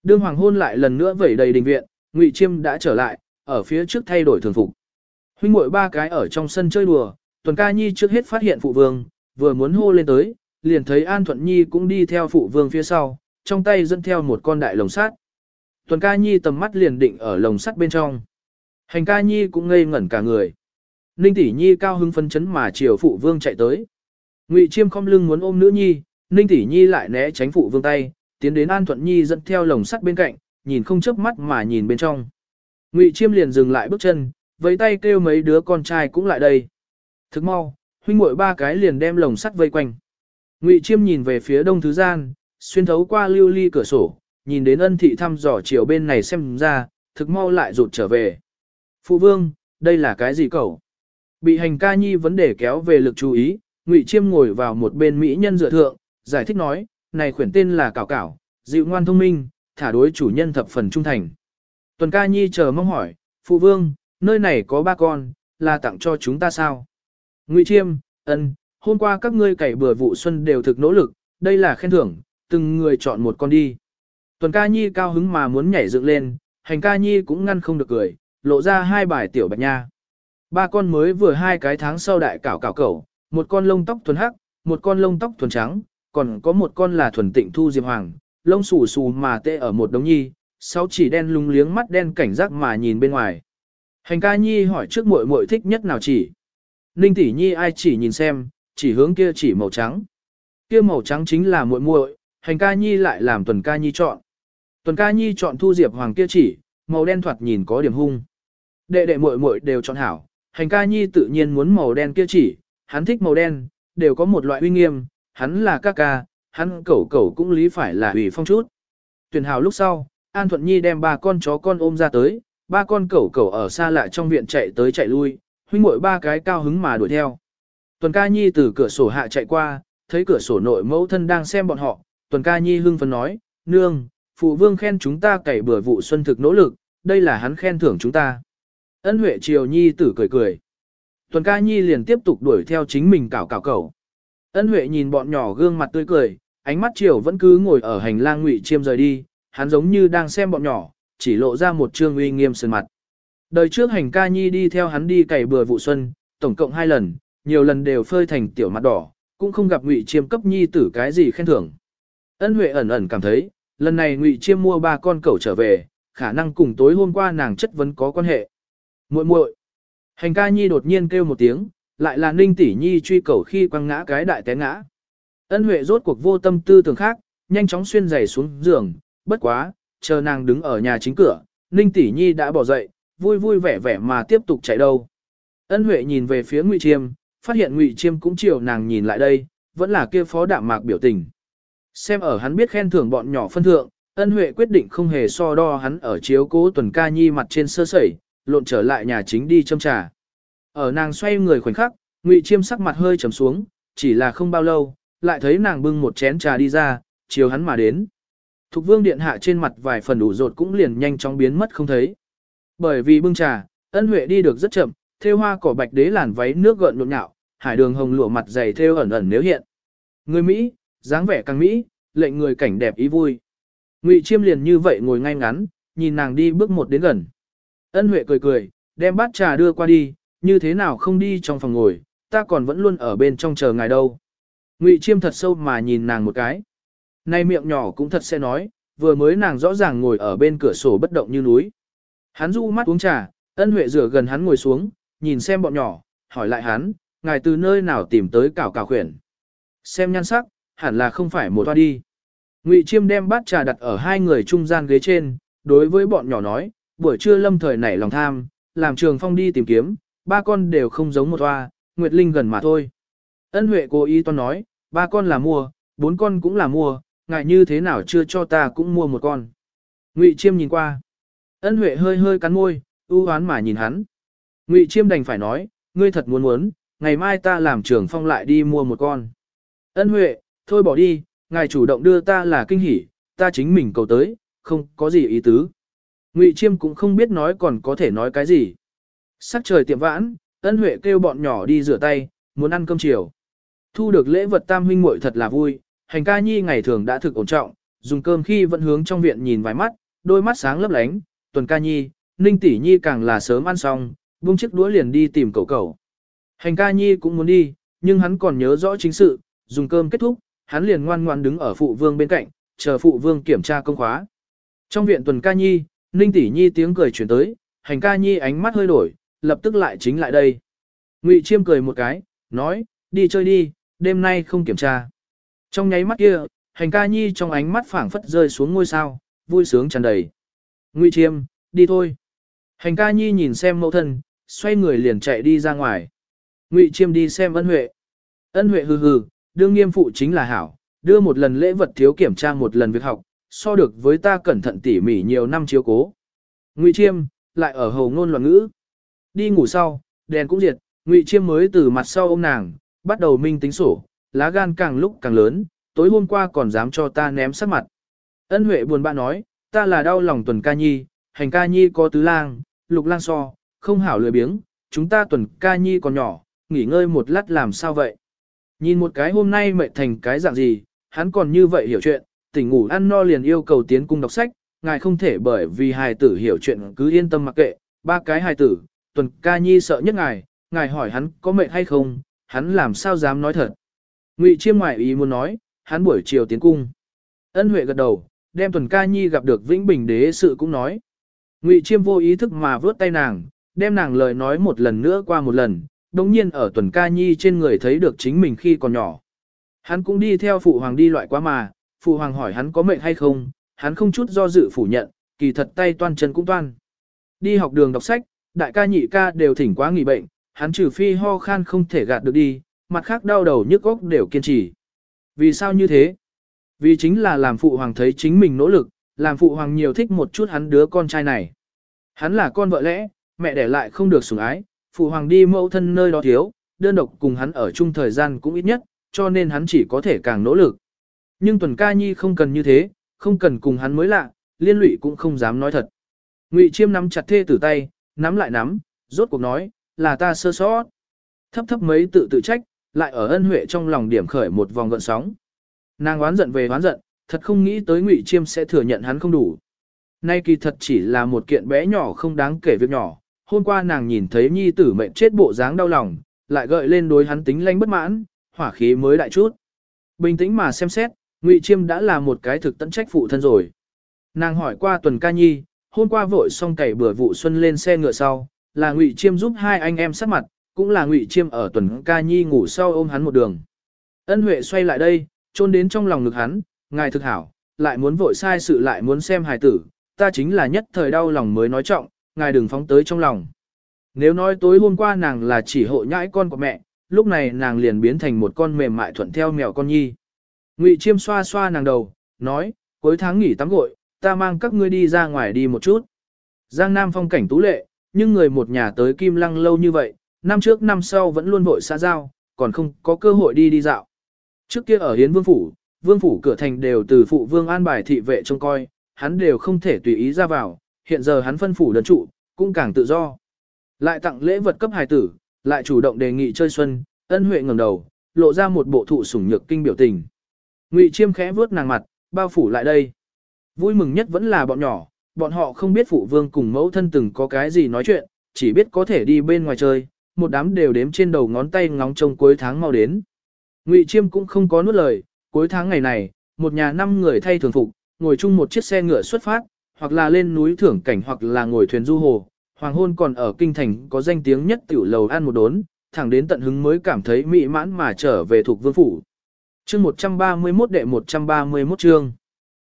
Đương hoàng hôn lại lần nữa vẩy đầy đình viện, Ngụy Chiêm đã trở lại, ở phía trước thay đổi thường phục. Huynh muội ba cái ở trong sân chơi đùa, Tuần Ca Nhi trước hết phát hiện phụ vương, vừa muốn hô lên tới, liền thấy An Thuận Nhi cũng đi theo phụ vương phía sau, trong tay dẫn theo một con đại lồng sắt. Tuần Ca Nhi tầm mắt liền định ở lồng sắt bên trong. Hành Ca Nhi cũng ngây ngẩn cả người. Ninh Tỷ Nhi cao hứng phấn chấn mà chiều phụ vương chạy tới. Ngụy Chiêm không lưng muốn ôm nữ nhi, Ninh Tỷ Nhi lại né tránh phụ vương tay, tiến đến An Thuận Nhi dẫn theo lồng sắt bên cạnh, nhìn không chớp mắt mà nhìn bên trong. Ngụy Chiêm liền dừng lại bước chân, với tay kêu mấy đứa con trai cũng lại đây. Thức mau, huynh muội ba cái liền đem lồng sắt vây quanh. Ngụy Chiêm nhìn về phía đông thứ gian, xuyên thấu qua lưu ly cửa sổ, nhìn đến ân thị thăm dò chiều bên này xem ra, thực mau lại rụt trở về. Phụ vương, đây là cái gì cậu? Bị hành ca nhi vấn đề kéo về lực chú ý, Ngụy Chiêm ngồi vào một bên mỹ nhân dựa thượng, giải thích nói, này khuyển tên là cảo cảo, dịu ngoan thông minh, thả đối chủ nhân thập phần trung thành. Tuần ca nhi chờ mong hỏi, phụ vương, nơi này có ba con, là tặng cho chúng ta sao? Ngụy Chiêm, ân, hôm qua các ngươi cày bừa vụ xuân đều thực nỗ lực, đây là khen thưởng, từng người chọn một con đi. Tuần ca nhi cao hứng mà muốn nhảy dựng lên, hành ca nhi cũng ngăn không được cười, lộ ra hai bài tiểu bạch nha. Ba con mới vừa hai cái tháng sau đại cảo cảo cẩu, một con lông tóc thuần hắc, một con lông tóc thuần trắng, còn có một con là thuần tịnh thu diệp hoàng, lông xù xù mà tê ở một đống nhi, sáu chỉ đen lung liếng mắt đen cảnh giác mà nhìn bên ngoài. Hành ca nhi hỏi trước muội muội thích nhất nào chỉ. Ninh tỷ nhi ai chỉ nhìn xem, chỉ hướng kia chỉ màu trắng. Kia màu trắng chính là muội muội, hành ca nhi lại làm tuần ca nhi chọn. Tuần ca nhi chọn thu diệp hoàng kia chỉ, màu đen thoạt nhìn có điểm hung. Đệ đệ muội muội đều chọn hảo, hành ca nhi tự nhiên muốn màu đen kia chỉ, hắn thích màu đen, đều có một loại uy nghiêm, hắn là ca ca, hắn cẩu cẩu cũng lý phải là ủy phong chút. Tuyển hào lúc sau, An Thuận Nhi đem ba con chó con ôm ra tới, ba con cẩu cẩu ở xa lại trong viện chạy tới chạy lui, huynh muội ba cái cao hứng mà đuổi theo. Tuần ca nhi từ cửa sổ hạ chạy qua, thấy cửa sổ nội mẫu thân đang xem bọn họ, tuần ca nhi hưng phấn nói, nương, phụ vương khen chúng ta cày bừa vụ xuân thực nỗ lực, đây là hắn khen thưởng chúng ta. Ân huệ triều nhi tử cười cười. Tuần ca nhi liền tiếp tục đuổi theo chính mình cào cào cẩu. Ân huệ nhìn bọn nhỏ gương mặt tươi cười, ánh mắt triều vẫn cứ ngồi ở hành lang ngụy chiêm rời đi, hắn giống như đang xem bọn nhỏ, chỉ lộ ra một trương uy nghiêm sơn mặt. Đời trước hành ca nhi đi theo hắn đi cày bừa vụ xuân, tổng cộng hai lần, nhiều lần đều phơi thành tiểu mặt đỏ, cũng không gặp ngụy chiêm cấp nhi tử cái gì khen thưởng. Ân Huệ ẩn ẩn cảm thấy, lần này Ngụy Chiêm mua ba con cẩu trở về, khả năng cùng tối hôm qua nàng chất vấn có quan hệ. Muội muội. Hành ca nhi đột nhiên kêu một tiếng, lại là Ninh tỷ nhi truy cầu khi quăng ngã cái đại té ngã. Ân Huệ rốt cuộc vô tâm tư tưởng khác, nhanh chóng xuyên giày xuống giường, bất quá, chờ nàng đứng ở nhà chính cửa, Ninh tỷ nhi đã bỏ dậy, vui vui vẻ vẻ mà tiếp tục chạy đâu. Ân Huệ nhìn về phía Ngụy Chiêm, phát hiện Ngụy Chiêm cũng chiều nàng nhìn lại đây, vẫn là kia phó đạm mạc biểu tình. Xem ở hắn biết khen thưởng bọn nhỏ phân thượng, Ân Huệ quyết định không hề so đo hắn ở chiếu cố tuần ca nhi mặt trên sơ sẩy, lộn trở lại nhà chính đi châm trà. Ở nàng xoay người khoảnh khắc, Ngụy Chiêm sắc mặt hơi trầm xuống, chỉ là không bao lâu, lại thấy nàng bưng một chén trà đi ra, chiều hắn mà đến. Thục vương điện hạ trên mặt vài phần đủ rột cũng liền nhanh chóng biến mất không thấy. Bởi vì bưng trà, ân huệ đi được rất chậm, thêu hoa cỏ bạch đế làn váy nước gợn nhộn nhạo, hải đường hồng lụa mặt dày thêu ẩn ẩn nếu hiện. Người Mỹ, dáng vẻ càng Mỹ, lệnh người cảnh đẹp ý vui. Ngụy Chiêm liền như vậy ngồi ngay ngắn, nhìn nàng đi bước một đến gần. Ân Huệ cười cười, đem bát trà đưa qua đi, như thế nào không đi trong phòng ngồi, ta còn vẫn luôn ở bên trong chờ ngài đâu. Ngụy Chiêm thật sâu mà nhìn nàng một cái. Nay miệng nhỏ cũng thật sẽ nói, vừa mới nàng rõ ràng ngồi ở bên cửa sổ bất động như núi. Hắn du mắt uống trà, ân huệ rửa gần hắn ngồi xuống, nhìn xem bọn nhỏ, hỏi lại hắn, ngài từ nơi nào tìm tới cảo cảo khuyển. Xem nhan sắc, hẳn là không phải một toa đi. Ngụy Chiêm đem bát trà đặt ở hai người trung gian ghế trên, đối với bọn nhỏ nói, buổi trưa lâm thời nảy lòng tham, làm trường phong đi tìm kiếm, ba con đều không giống một toa, Nguyệt Linh gần mà thôi. Ân Huệ cố ý toan nói, ba con là mua, bốn con cũng là mua, ngại như thế nào chưa cho ta cũng mua một con. Ngụy Chiêm nhìn qua. Ân Huệ hơi hơi cắn môi, ưu hoán mà nhìn hắn. Ngụy Chiêm đành phải nói, ngươi thật muốn muốn, ngày mai ta làm trường phong lại đi mua một con. Ân Huệ, thôi bỏ đi, ngài chủ động đưa ta là kinh hỉ, ta chính mình cầu tới, không có gì ý tứ. Ngụy Chiêm cũng không biết nói còn có thể nói cái gì. Sắc trời tiệm vãn, Ân Huệ kêu bọn nhỏ đi rửa tay, muốn ăn cơm chiều. Thu được lễ vật tam huynh muội thật là vui, hành ca nhi ngày thường đã thực ổn trọng, dùng cơm khi vẫn hướng trong viện nhìn vài mắt, đôi mắt sáng lấp lánh, tuần ca nhi, ninh tỷ nhi càng là sớm ăn xong, buông chiếc đũa liền đi tìm cậu cậu. Hành ca nhi cũng muốn đi, nhưng hắn còn nhớ rõ chính sự, dùng cơm kết thúc, hắn liền ngoan ngoan đứng ở phụ vương bên cạnh, chờ phụ vương kiểm tra công khóa. Trong viện tuần ca nhi, ninh tỷ nhi tiếng cười chuyển tới, hành ca nhi ánh mắt hơi đổi, lập tức lại chính lại đây. Ngụy chiêm cười một cái, nói, đi chơi đi, đêm nay không kiểm tra. Trong nháy mắt kia, hành ca nhi trong ánh mắt phảng phất rơi xuống ngôi sao, vui sướng tràn đầy. Ngụy chiêm, đi thôi. Hành ca nhi nhìn xem mẫu thân, xoay người liền chạy đi ra ngoài. Ngụy chiêm đi xem ân huệ. Ân huệ hừ hừ, đương nghiêm phụ chính là hảo, đưa một lần lễ vật thiếu kiểm tra một lần việc học, so được với ta cẩn thận tỉ mỉ nhiều năm chiếu cố. Ngụy chiêm, lại ở hầu ngôn loạn ngữ. Đi ngủ sau, đèn cũng diệt, Ngụy chiêm mới từ mặt sau ôm nàng, bắt đầu minh tính sổ, lá gan càng lúc càng lớn, tối hôm qua còn dám cho ta ném sắc mặt. Ân Huệ buồn bã nói, ta là đau lòng tuần ca nhi, hành ca nhi có tứ lang, lục lang so, không hảo lười biếng, chúng ta tuần ca nhi còn nhỏ, nghỉ ngơi một lát làm sao vậy. Nhìn một cái hôm nay mệt thành cái dạng gì, hắn còn như vậy hiểu chuyện, tỉnh ngủ ăn no liền yêu cầu tiến cung đọc sách, ngài không thể bởi vì hài tử hiểu chuyện cứ yên tâm mặc kệ, ba cái hài tử, tuần ca nhi sợ nhất ngài, ngài hỏi hắn có mệt hay không, hắn làm sao dám nói thật. Ngụy Chiêm ngoại ý muốn nói, hắn buổi chiều tiến cung. Ân Huệ gật đầu, đem Tuần Ca Nhi gặp được Vĩnh Bình đế sự cũng nói. Ngụy Chiêm vô ý thức mà vớt tay nàng, đem nàng lời nói một lần nữa qua một lần, đồng nhiên ở Tuần Ca Nhi trên người thấy được chính mình khi còn nhỏ. Hắn cũng đi theo Phụ Hoàng đi loại quá mà, Phụ Hoàng hỏi hắn có mệnh hay không, hắn không chút do dự phủ nhận, kỳ thật tay toan chân cũng toan. Đi học đường đọc sách, đại ca nhị ca đều thỉnh quá nghỉ bệnh, hắn trừ phi ho khan không thể gạt được đi, mặt khác đau đầu nhức óc đều kiên trì. Vì sao như thế? Vì chính là làm phụ hoàng thấy chính mình nỗ lực, làm phụ hoàng nhiều thích một chút hắn đứa con trai này. Hắn là con vợ lẽ, mẹ đẻ lại không được sủng ái, phụ hoàng đi mẫu thân nơi đó thiếu, đơn độc cùng hắn ở chung thời gian cũng ít nhất, cho nên hắn chỉ có thể càng nỗ lực. Nhưng tuần ca nhi không cần như thế, không cần cùng hắn mới lạ, liên lụy cũng không dám nói thật. Ngụy chiêm nắm chặt thê tử tay, nắm lại nắm, rốt cuộc nói, là ta sơ sót. Thấp thấp mấy tự tự trách, lại ở ân huệ trong lòng điểm khởi một vòng gợn sóng. Nàng oán giận về oán giận, thật không nghĩ tới Ngụy Chiêm sẽ thừa nhận hắn không đủ. Nay kỳ thật chỉ là một kiện bé nhỏ không đáng kể việc nhỏ, hôm qua nàng nhìn thấy nhi tử mệnh chết bộ dáng đau lòng, lại gợi lên đối hắn tính lanh bất mãn, hỏa khí mới đại chút. Bình tĩnh mà xem xét, Ngụy Chiêm đã là một cái thực tận trách phụ thân rồi. Nàng hỏi qua tuần ca nhi, hôm qua vội xong cày bữa vụ xuân lên xe ngựa sau, là Ngụy Chiêm giúp hai anh em sát mặt, cũng là Ngụy Chiêm ở tuần ca nhi ngủ sau ôm hắn một đường. Ân Huệ xoay lại đây, trôn đến trong lòng ngực hắn, ngài thực hảo, lại muốn vội sai sự lại muốn xem hài tử, ta chính là nhất thời đau lòng mới nói trọng, ngài đừng phóng tới trong lòng. Nếu nói tối hôm qua nàng là chỉ hộ nhãi con của mẹ, lúc này nàng liền biến thành một con mềm mại thuận theo mèo con nhi. Ngụy Chiêm xoa xoa nàng đầu, nói, cuối tháng nghỉ tắm gội, ta mang các ngươi đi ra ngoài đi một chút. Giang Nam phong cảnh tú lệ, nhưng người một nhà tới Kim Lăng lâu như vậy, năm trước năm sau vẫn luôn vội xã giao, còn không có cơ hội đi đi dạo. Trước kia ở Hiến Vương Phủ, Vương Phủ cửa thành đều từ phụ Vương an bài thị vệ trông coi, hắn đều không thể tùy ý ra vào, hiện giờ hắn phân phủ đơn trụ, cũng càng tự do. Lại tặng lễ vật cấp hài tử, lại chủ động đề nghị chơi xuân, ân huệ ngẩng đầu, lộ ra một bộ thụ sủng nhược kinh biểu tình. Ngụy Chiêm khẽ vuốt nàng mặt, bao phủ lại đây. Vui mừng nhất vẫn là bọn nhỏ, bọn họ không biết phụ vương cùng mẫu thân từng có cái gì nói chuyện, chỉ biết có thể đi bên ngoài chơi, một đám đều đếm trên đầu ngón tay ngóng trông cuối tháng mau đến. Ngụy Chiêm cũng không có nuốt lời, cuối tháng ngày này, một nhà năm người thay thường phục, ngồi chung một chiếc xe ngựa xuất phát, hoặc là lên núi thưởng cảnh hoặc là ngồi thuyền du hồ, hoàng hôn còn ở kinh thành có danh tiếng nhất tiểu lầu ăn một đốn, thẳng đến tận hứng mới cảm thấy mỹ mãn mà trở về thuộc vương phủ. Chương 131 đệ 131 chương.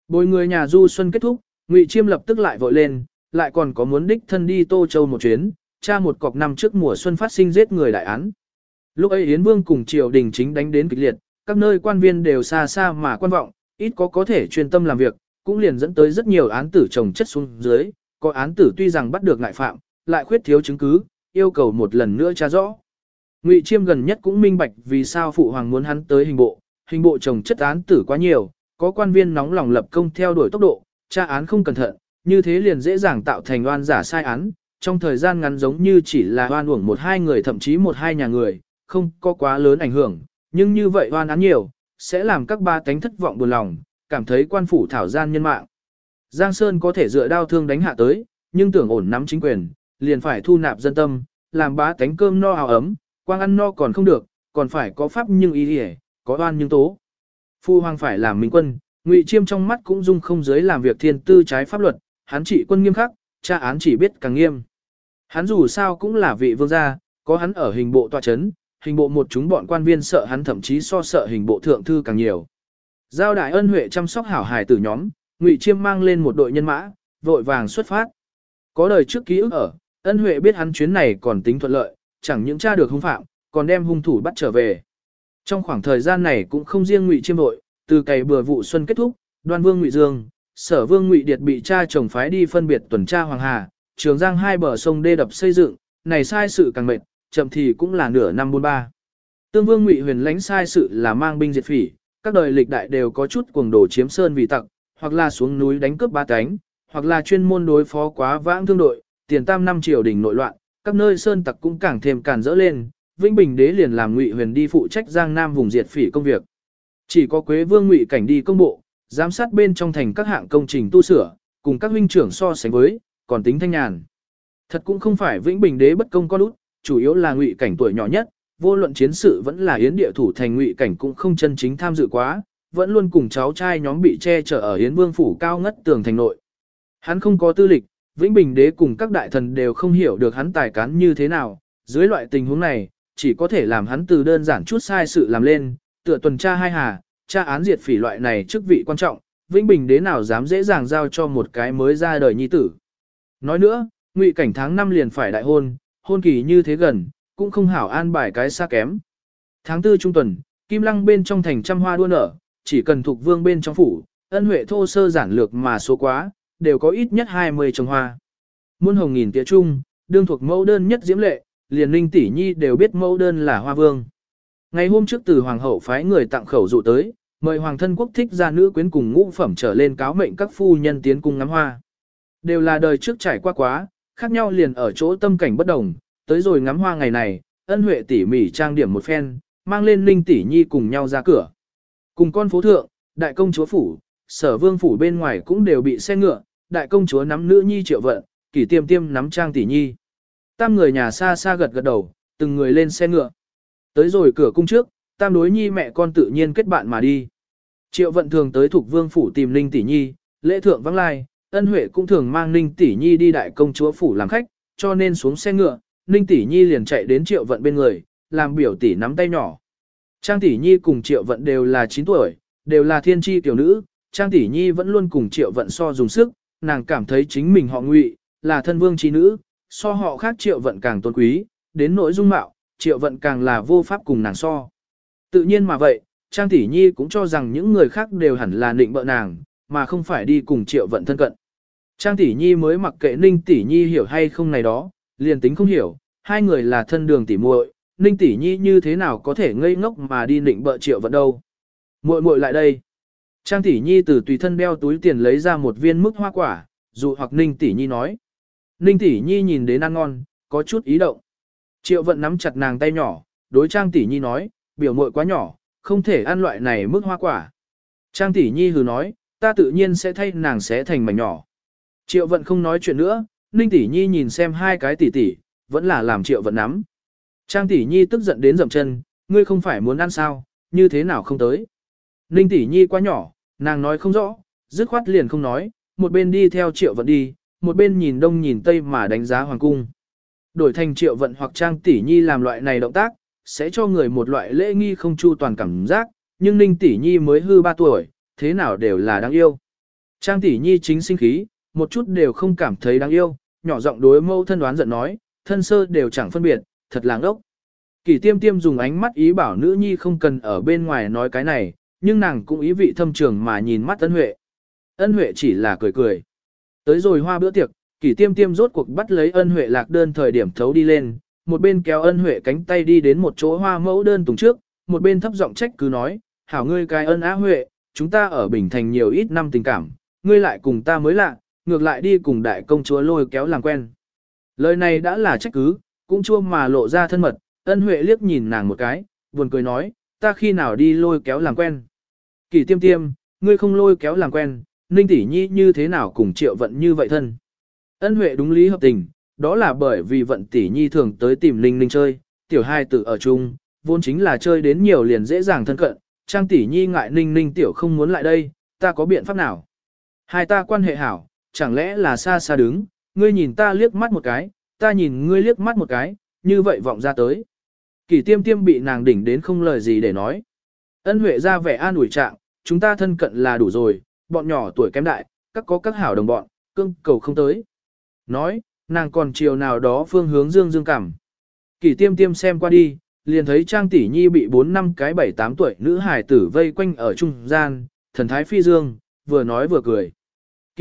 Bồi người nhà du xuân kết thúc, Ngụy Chiêm lập tức lại vội lên, lại còn có muốn đích thân đi Tô Châu một chuyến, tra một cọc năm trước mùa xuân phát sinh giết người đại án. Lúc ấy Yến Vương cùng triều đình chính đánh đến kịch liệt, các nơi quan viên đều xa xa mà quan vọng, ít có có thể chuyên tâm làm việc, cũng liền dẫn tới rất nhiều án tử chồng chất xuống dưới, có án tử tuy rằng bắt được ngại phạm, lại khuyết thiếu chứng cứ, yêu cầu một lần nữa tra rõ. Ngụy Chiêm gần nhất cũng minh bạch vì sao phụ hoàng muốn hắn tới hình bộ, hình bộ chồng chất án tử quá nhiều, có quan viên nóng lòng lập công theo đuổi tốc độ, tra án không cẩn thận, như thế liền dễ dàng tạo thành oan giả sai án, trong thời gian ngắn giống như chỉ là oan uổng một hai người thậm chí một hai nhà người, không có quá lớn ảnh hưởng, nhưng như vậy oan án nhiều, sẽ làm các ba tánh thất vọng buồn lòng, cảm thấy quan phủ thảo gian nhân mạng. Giang Sơn có thể dựa đao thương đánh hạ tới, nhưng tưởng ổn nắm chính quyền, liền phải thu nạp dân tâm, làm bá tánh cơm no áo ấm, quang ăn no còn không được, còn phải có pháp nhưng ý hề, có oan nhưng tố. Phu hoàng phải làm minh quân, ngụy chiêm trong mắt cũng dung không giới làm việc thiên tư trái pháp luật, hắn trị quân nghiêm khắc, tra án chỉ biết càng nghiêm. Hắn dù sao cũng là vị vương gia, có hắn ở hình bộ tòa chấn, hình bộ một chúng bọn quan viên sợ hắn thậm chí so sợ hình bộ thượng thư càng nhiều. Giao đại ân huệ chăm sóc hảo hài tử nhóm, Ngụy Chiêm mang lên một đội nhân mã, vội vàng xuất phát. Có đời trước ký ức ở, ân huệ biết hắn chuyến này còn tính thuận lợi, chẳng những tra được hung phạm, còn đem hung thủ bắt trở về. Trong khoảng thời gian này cũng không riêng Ngụy Chiêm vội, từ cày bừa vụ xuân kết thúc, Đoan Vương Ngụy Dương, Sở Vương Ngụy Điệt bị cha chồng phái đi phân biệt tuần tra Hoàng Hà, Trường Giang hai bờ sông đê đập xây dựng, này sai sự càng mệt, chậm thì cũng là nửa năm buôn ba. Tương Vương Ngụy Huyền lãnh sai sự là mang binh diệt phỉ, các đời lịch đại đều có chút cuồng đồ chiếm sơn vì tặc, hoặc là xuống núi đánh cướp ba cánh, hoặc là chuyên môn đối phó quá vãng thương đội, tiền tam năm triều đình nội loạn, các nơi sơn tặc cũng càng thêm càn rỡ lên, Vĩnh Bình đế liền làm Ngụy Huyền đi phụ trách Giang Nam vùng diệt phỉ công việc. Chỉ có Quế Vương Ngụy Cảnh đi công bộ, giám sát bên trong thành các hạng công trình tu sửa, cùng các huynh trưởng so sánh với, còn tính thanh nhàn. Thật cũng không phải Vĩnh Bình đế bất công con út, chủ yếu là Ngụy Cảnh tuổi nhỏ nhất, vô luận chiến sự vẫn là yến địa thủ thành Ngụy Cảnh cũng không chân chính tham dự quá, vẫn luôn cùng cháu trai nhóm bị che chở ở Yến Vương phủ cao ngất tường thành nội. Hắn không có tư lịch, Vĩnh Bình đế cùng các đại thần đều không hiểu được hắn tài cán như thế nào, dưới loại tình huống này, chỉ có thể làm hắn từ đơn giản chút sai sự làm lên, tựa tuần tra hai hà, tra án diệt phỉ loại này chức vị quan trọng, Vĩnh Bình đế nào dám dễ dàng giao cho một cái mới ra đời nhi tử. Nói nữa, ngụy cảnh tháng năm liền phải đại hôn, hôn kỳ như thế gần, cũng không hảo an bài cái xa kém. Tháng tư trung tuần, Kim Lăng bên trong thành trăm hoa đua nở, chỉ cần thuộc vương bên trong phủ, ân huệ thô sơ giản lược mà số quá, đều có ít nhất 20 trồng hoa. Muôn hồng nghìn tía trung, đương thuộc mẫu đơn nhất diễm lệ, liền linh tỷ nhi đều biết mẫu đơn là hoa vương. Ngày hôm trước từ hoàng hậu phái người tặng khẩu dụ tới, mời hoàng thân quốc thích ra nữ quyến cùng ngũ phẩm trở lên cáo mệnh các phu nhân tiến cung ngắm hoa. Đều là đời trước trải qua quá, khác nhau liền ở chỗ tâm cảnh bất đồng, tới rồi ngắm hoa ngày này, ân huệ tỉ mỉ trang điểm một phen, mang lên linh tỷ nhi cùng nhau ra cửa. Cùng con phố thượng, đại công chúa phủ, sở vương phủ bên ngoài cũng đều bị xe ngựa, đại công chúa nắm nữ nhi triệu vận, kỷ tiêm tiêm nắm trang tỷ nhi. Tam người nhà xa xa gật gật đầu, từng người lên xe ngựa. Tới rồi cửa cung trước, tam đối nhi mẹ con tự nhiên kết bạn mà đi. Triệu vận thường tới thuộc vương phủ tìm linh Tỷ Nhi, lễ thượng vắng lai, ân huệ cũng thường mang linh Tỷ Nhi đi đại công chúa phủ làm khách, cho nên xuống xe ngựa, Ninh Tỷ Nhi liền chạy đến Triệu vận bên người, làm biểu tỷ nắm tay nhỏ. Trang Tỷ Nhi cùng Triệu vận đều là 9 tuổi, đều là thiên tri tiểu nữ, Trang Tỷ Nhi vẫn luôn cùng Triệu vận so dùng sức, nàng cảm thấy chính mình họ ngụy, là thân vương chi nữ, so họ khác Triệu vận càng tôn quý, đến nỗi dung mạo, Triệu vận càng là vô pháp cùng nàng so. Tự nhiên mà vậy, Trang Tỷ Nhi cũng cho rằng những người khác đều hẳn là nịnh bợ nàng, mà không phải đi cùng Triệu Vận thân cận. Trang Tỷ Nhi mới mặc kệ Ninh Tỷ Nhi hiểu hay không này đó, liền tính không hiểu, hai người là thân đường tỷ muội, Ninh Tỷ Nhi như thế nào có thể ngây ngốc mà đi nịnh bợ Triệu Vận đâu. Muội muội lại đây. Trang Tỷ Nhi từ tùy thân đeo túi tiền lấy ra một viên mức hoa quả, dụ hoặc Ninh Tỷ Nhi nói. Ninh Tỷ Nhi nhìn đến ăn ngon, có chút ý động. Triệu Vận nắm chặt nàng tay nhỏ, đối Trang Tỷ Nhi nói, biểu muội quá nhỏ, không thể ăn loại này mức hoa quả. Trang tỷ nhi hừ nói, ta tự nhiên sẽ thay nàng xé thành mảnh nhỏ. Triệu vận không nói chuyện nữa, ninh tỷ nhi nhìn xem hai cái tỷ tỷ, vẫn là làm triệu vận nắm. Trang tỷ nhi tức giận đến dậm chân, ngươi không phải muốn ăn sao, như thế nào không tới. Ninh tỷ nhi quá nhỏ, nàng nói không rõ, dứt khoát liền không nói, một bên đi theo triệu vận đi, một bên nhìn đông nhìn tây mà đánh giá hoàng cung. Đổi thành triệu vận hoặc trang tỷ nhi làm loại này động tác, sẽ cho người một loại lễ nghi không chu toàn cảm giác, nhưng Ninh Tỷ Nhi mới hư 3 tuổi, thế nào đều là đáng yêu. Trang Tỷ Nhi chính sinh khí, một chút đều không cảm thấy đáng yêu, nhỏ giọng đối mâu thân đoán giận nói, thân sơ đều chẳng phân biệt, thật làng ốc. Kỳ tiêm tiêm dùng ánh mắt ý bảo nữ nhi không cần ở bên ngoài nói cái này, nhưng nàng cũng ý vị thâm trường mà nhìn mắt ân huệ. Ân huệ chỉ là cười cười. Tới rồi hoa bữa tiệc, kỳ tiêm tiêm rốt cuộc bắt lấy ân huệ lạc đơn thời điểm thấu đi lên, một bên kéo ân huệ cánh tay đi đến một chỗ hoa mẫu đơn tùng trước, một bên thấp giọng trách cứ nói, hảo ngươi cái ân á huệ, chúng ta ở Bình Thành nhiều ít năm tình cảm, ngươi lại cùng ta mới lạ, ngược lại đi cùng đại công chúa lôi kéo làm quen. Lời này đã là trách cứ, cũng chua mà lộ ra thân mật, ân huệ liếc nhìn nàng một cái, buồn cười nói, ta khi nào đi lôi kéo làm quen. Kỳ tiêm tiêm, ngươi không lôi kéo làm quen, ninh tỷ nhi như thế nào cùng triệu vận như vậy thân. Ân huệ đúng lý hợp tình, đó là bởi vì vận tỷ nhi thường tới tìm Ninh Ninh chơi, tiểu hai tử ở chung, vốn chính là chơi đến nhiều liền dễ dàng thân cận, trang tỷ nhi ngại Ninh Ninh tiểu không muốn lại đây, ta có biện pháp nào? Hai ta quan hệ hảo, chẳng lẽ là xa xa đứng, ngươi nhìn ta liếc mắt một cái, ta nhìn ngươi liếc mắt một cái, như vậy vọng ra tới. Kỷ tiêm tiêm bị nàng đỉnh đến không lời gì để nói. Ân huệ ra vẻ an ủi trạng, chúng ta thân cận là đủ rồi, bọn nhỏ tuổi kém đại, các có các hảo đồng bọn, cưng cầu không tới. Nói, nàng còn chiều nào đó phương hướng dương dương cảm. Kỷ tiêm tiêm xem qua đi, liền thấy Trang Tỷ Nhi bị 4 năm cái 7-8 tuổi nữ hài tử vây quanh ở trung gian, thần thái phi dương, vừa nói vừa cười.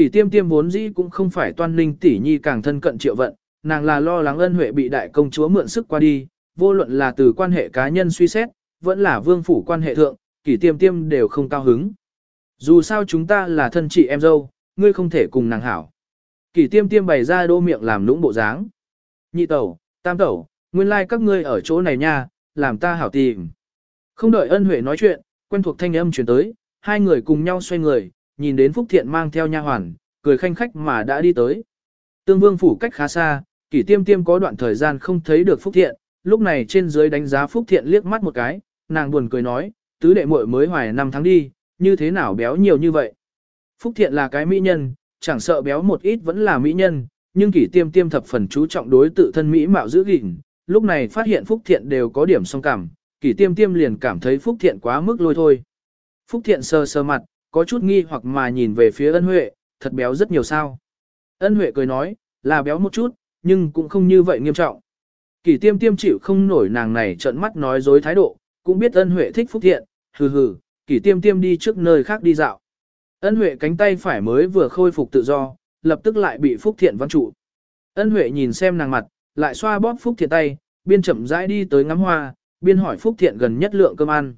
Kỷ tiêm tiêm vốn dĩ cũng không phải toan ninh Tỷ Nhi càng thân cận triệu vận, nàng là lo lắng ân huệ bị đại công chúa mượn sức qua đi, vô luận là từ quan hệ cá nhân suy xét, vẫn là vương phủ quan hệ thượng, kỷ tiêm tiêm đều không cao hứng. Dù sao chúng ta là thân chị em dâu, ngươi không thể cùng nàng hảo. Kỷ tiêm tiêm bày ra đô miệng làm lũng bộ dáng. Nhị tẩu, tam tẩu, nguyên lai like các ngươi ở chỗ này nha, làm ta hảo tìm. Không đợi ân huệ nói chuyện, quen thuộc thanh âm chuyển tới, hai người cùng nhau xoay người, nhìn đến Phúc Thiện mang theo nha hoàn, cười khanh khách mà đã đi tới. Tương vương phủ cách khá xa, kỷ tiêm tiêm có đoạn thời gian không thấy được Phúc Thiện, lúc này trên dưới đánh giá Phúc Thiện liếc mắt một cái, nàng buồn cười nói, tứ đệ muội mới hoài năm tháng đi, như thế nào béo nhiều như vậy. Phúc Thiện là cái mỹ nhân, chẳng sợ béo một ít vẫn là mỹ nhân, nhưng kỷ tiêm tiêm thập phần chú trọng đối tự thân mỹ mạo giữ gìn, lúc này phát hiện Phúc Thiện đều có điểm song cảm, kỷ tiêm tiêm liền cảm thấy Phúc Thiện quá mức lôi thôi. Phúc Thiện sơ sơ mặt, có chút nghi hoặc mà nhìn về phía ân huệ, thật béo rất nhiều sao. Ân huệ cười nói, là béo một chút, nhưng cũng không như vậy nghiêm trọng. kỳ tiêm tiêm chịu không nổi nàng này trợn mắt nói dối thái độ, cũng biết ân huệ thích Phúc Thiện, hừ hừ, kỳ tiêm tiêm đi trước nơi khác đi dạo. Ân Huệ cánh tay phải mới vừa khôi phục tự do, lập tức lại bị Phúc Thiện văn trụ. Ân Huệ nhìn xem nàng mặt, lại xoa bóp Phúc Thiện tay, biên chậm rãi đi tới ngắm hoa, biên hỏi Phúc Thiện gần nhất lượng cơm ăn.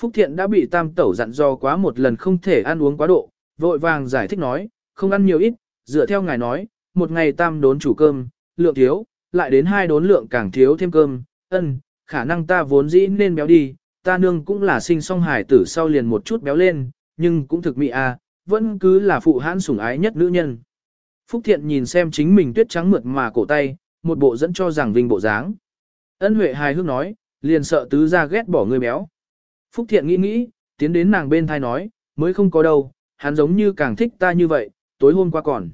Phúc Thiện đã bị tam tẩu dặn dò quá một lần không thể ăn uống quá độ, vội vàng giải thích nói, không ăn nhiều ít, dựa theo ngài nói, một ngày tam đốn chủ cơm, lượng thiếu, lại đến hai đốn lượng càng thiếu thêm cơm, ân, khả năng ta vốn dĩ nên béo đi, ta nương cũng là sinh song hải tử sau liền một chút béo lên, nhưng cũng thực mỹ a, à, vẫn cứ là phụ hãn sủng ái nhất nữ nhân. Phúc Thiện nhìn xem chính mình tuyết trắng mượt mà cổ tay, một bộ dẫn cho rằng vinh bộ dáng. Ân Huệ hài hước nói, liền sợ tứ ra ghét bỏ người béo. Phúc Thiện nghĩ nghĩ, tiến đến nàng bên thai nói, mới không có đâu, hắn giống như càng thích ta như vậy, tối hôm qua còn.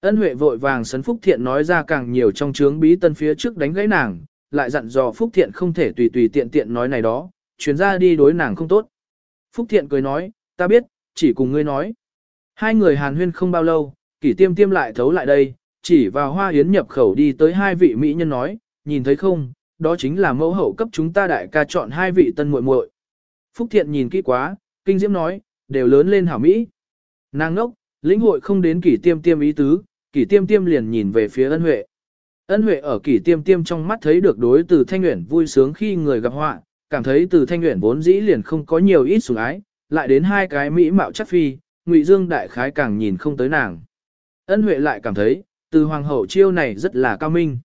Ân Huệ vội vàng sấn Phúc Thiện nói ra càng nhiều trong chướng bí tân phía trước đánh gãy nàng, lại dặn dò Phúc Thiện không thể tùy tùy tiện tiện nói này đó, chuyến ra đi đối nàng không tốt. Phúc Thiện cười nói, ta biết, chỉ cùng ngươi nói. Hai người hàn huyên không bao lâu, kỷ tiêm tiêm lại thấu lại đây, chỉ vào hoa yến nhập khẩu đi tới hai vị mỹ nhân nói, nhìn thấy không, đó chính là mẫu hậu cấp chúng ta đại ca chọn hai vị tân muội muội. Phúc Thiện nhìn kỹ quá, kinh diễm nói, đều lớn lên hảo mỹ. Nàng ngốc, lĩnh hội không đến kỷ tiêm tiêm ý tứ, kỷ tiêm tiêm liền nhìn về phía ân huệ. Ân huệ ở kỷ tiêm tiêm trong mắt thấy được đối từ thanh nguyện vui sướng khi người gặp họa, cảm thấy từ thanh nguyện vốn dĩ liền không có nhiều ít sủng ái, lại đến hai cái mỹ mạo chắc phi, ngụy dương đại khái càng nhìn không tới nàng. Ân huệ lại cảm thấy, từ hoàng hậu chiêu này rất là cao minh.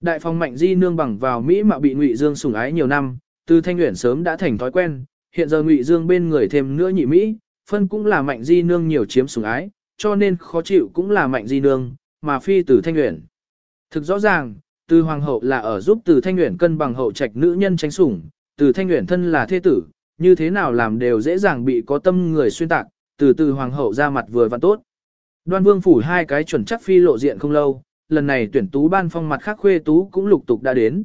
Đại phong mạnh di nương bằng vào mỹ mạo bị ngụy dương sủng ái nhiều năm, từ thanh nguyện sớm đã thành thói quen, hiện giờ ngụy dương bên người thêm nữa nhị mỹ, phân cũng là mạnh di nương nhiều chiếm sủng ái, cho nên khó chịu cũng là mạnh di nương, mà phi từ thanh nguyện. Thực rõ ràng, từ hoàng hậu là ở giúp từ thanh nguyện cân bằng hậu trạch nữ nhân tránh sủng, từ thanh nguyện thân là thế tử, như thế nào làm đều dễ dàng bị có tâm người xuyên tạc, từ từ hoàng hậu ra mặt vừa và tốt. Đoan vương phủ hai cái chuẩn chắc phi lộ diện không lâu, lần này tuyển tú ban phong mặt khác khuê tú cũng lục tục đã đến.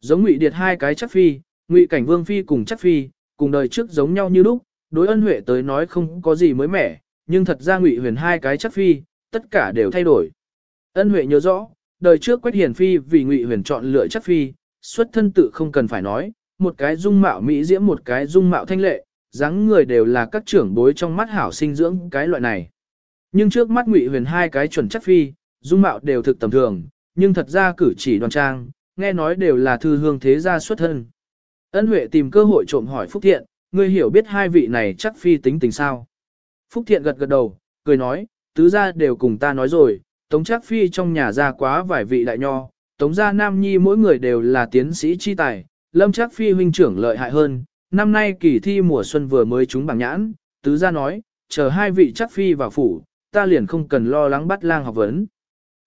Giống ngụy điệt hai cái chắc phi, ngụy cảnh vương phi cùng chắc phi, cùng đời trước giống nhau như lúc, đối ân huệ tới nói không có gì mới mẻ, nhưng thật ra ngụy huyền hai cái chắc phi, tất cả đều thay đổi. Ân huệ nhớ rõ, đời trước quách hiền phi vì ngụy huyền chọn lựa chắc phi, xuất thân tự không cần phải nói, một cái dung mạo mỹ diễm một cái dung mạo thanh lệ, dáng người đều là các trưởng bối trong mắt hảo sinh dưỡng cái loại này. Nhưng trước mắt ngụy huyền hai cái chuẩn chắc phi, dung mạo đều thực tầm thường, nhưng thật ra cử chỉ đoan trang, nghe nói đều là thư hương thế gia xuất thân. Ân Huệ tìm cơ hội trộm hỏi Phúc Thiện, ngươi hiểu biết hai vị này chắc phi tính tình sao? Phúc Thiện gật gật đầu, cười nói, tứ gia đều cùng ta nói rồi, Tống chắc phi trong nhà ra quá vài vị đại nho, Tống gia Nam Nhi mỗi người đều là tiến sĩ chi tài, Lâm chắc phi huynh trưởng lợi hại hơn, năm nay kỳ thi mùa xuân vừa mới trúng bảng nhãn, tứ gia nói, chờ hai vị chắc phi vào phủ, ta liền không cần lo lắng bắt lang học vấn.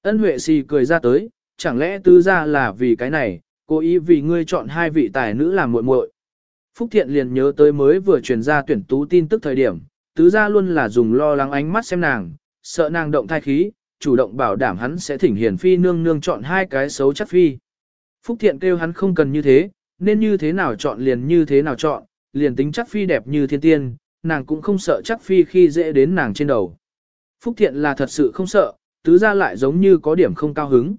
Ân Huệ xì cười ra tới, chẳng lẽ tứ gia là vì cái này, cố ý vì ngươi chọn hai vị tài nữ làm muội muội. Phúc Thiện liền nhớ tới mới vừa truyền ra tuyển tú tin tức thời điểm, tứ gia luôn là dùng lo lắng ánh mắt xem nàng, sợ nàng động thai khí, chủ động bảo đảm hắn sẽ thỉnh hiền phi nương nương chọn hai cái xấu chắc phi. Phúc Thiện kêu hắn không cần như thế, nên như thế nào chọn liền như thế nào chọn, liền tính chắc phi đẹp như thiên tiên, nàng cũng không sợ chắc phi khi dễ đến nàng trên đầu. Phúc Thiện là thật sự không sợ, tứ gia lại giống như có điểm không cao hứng.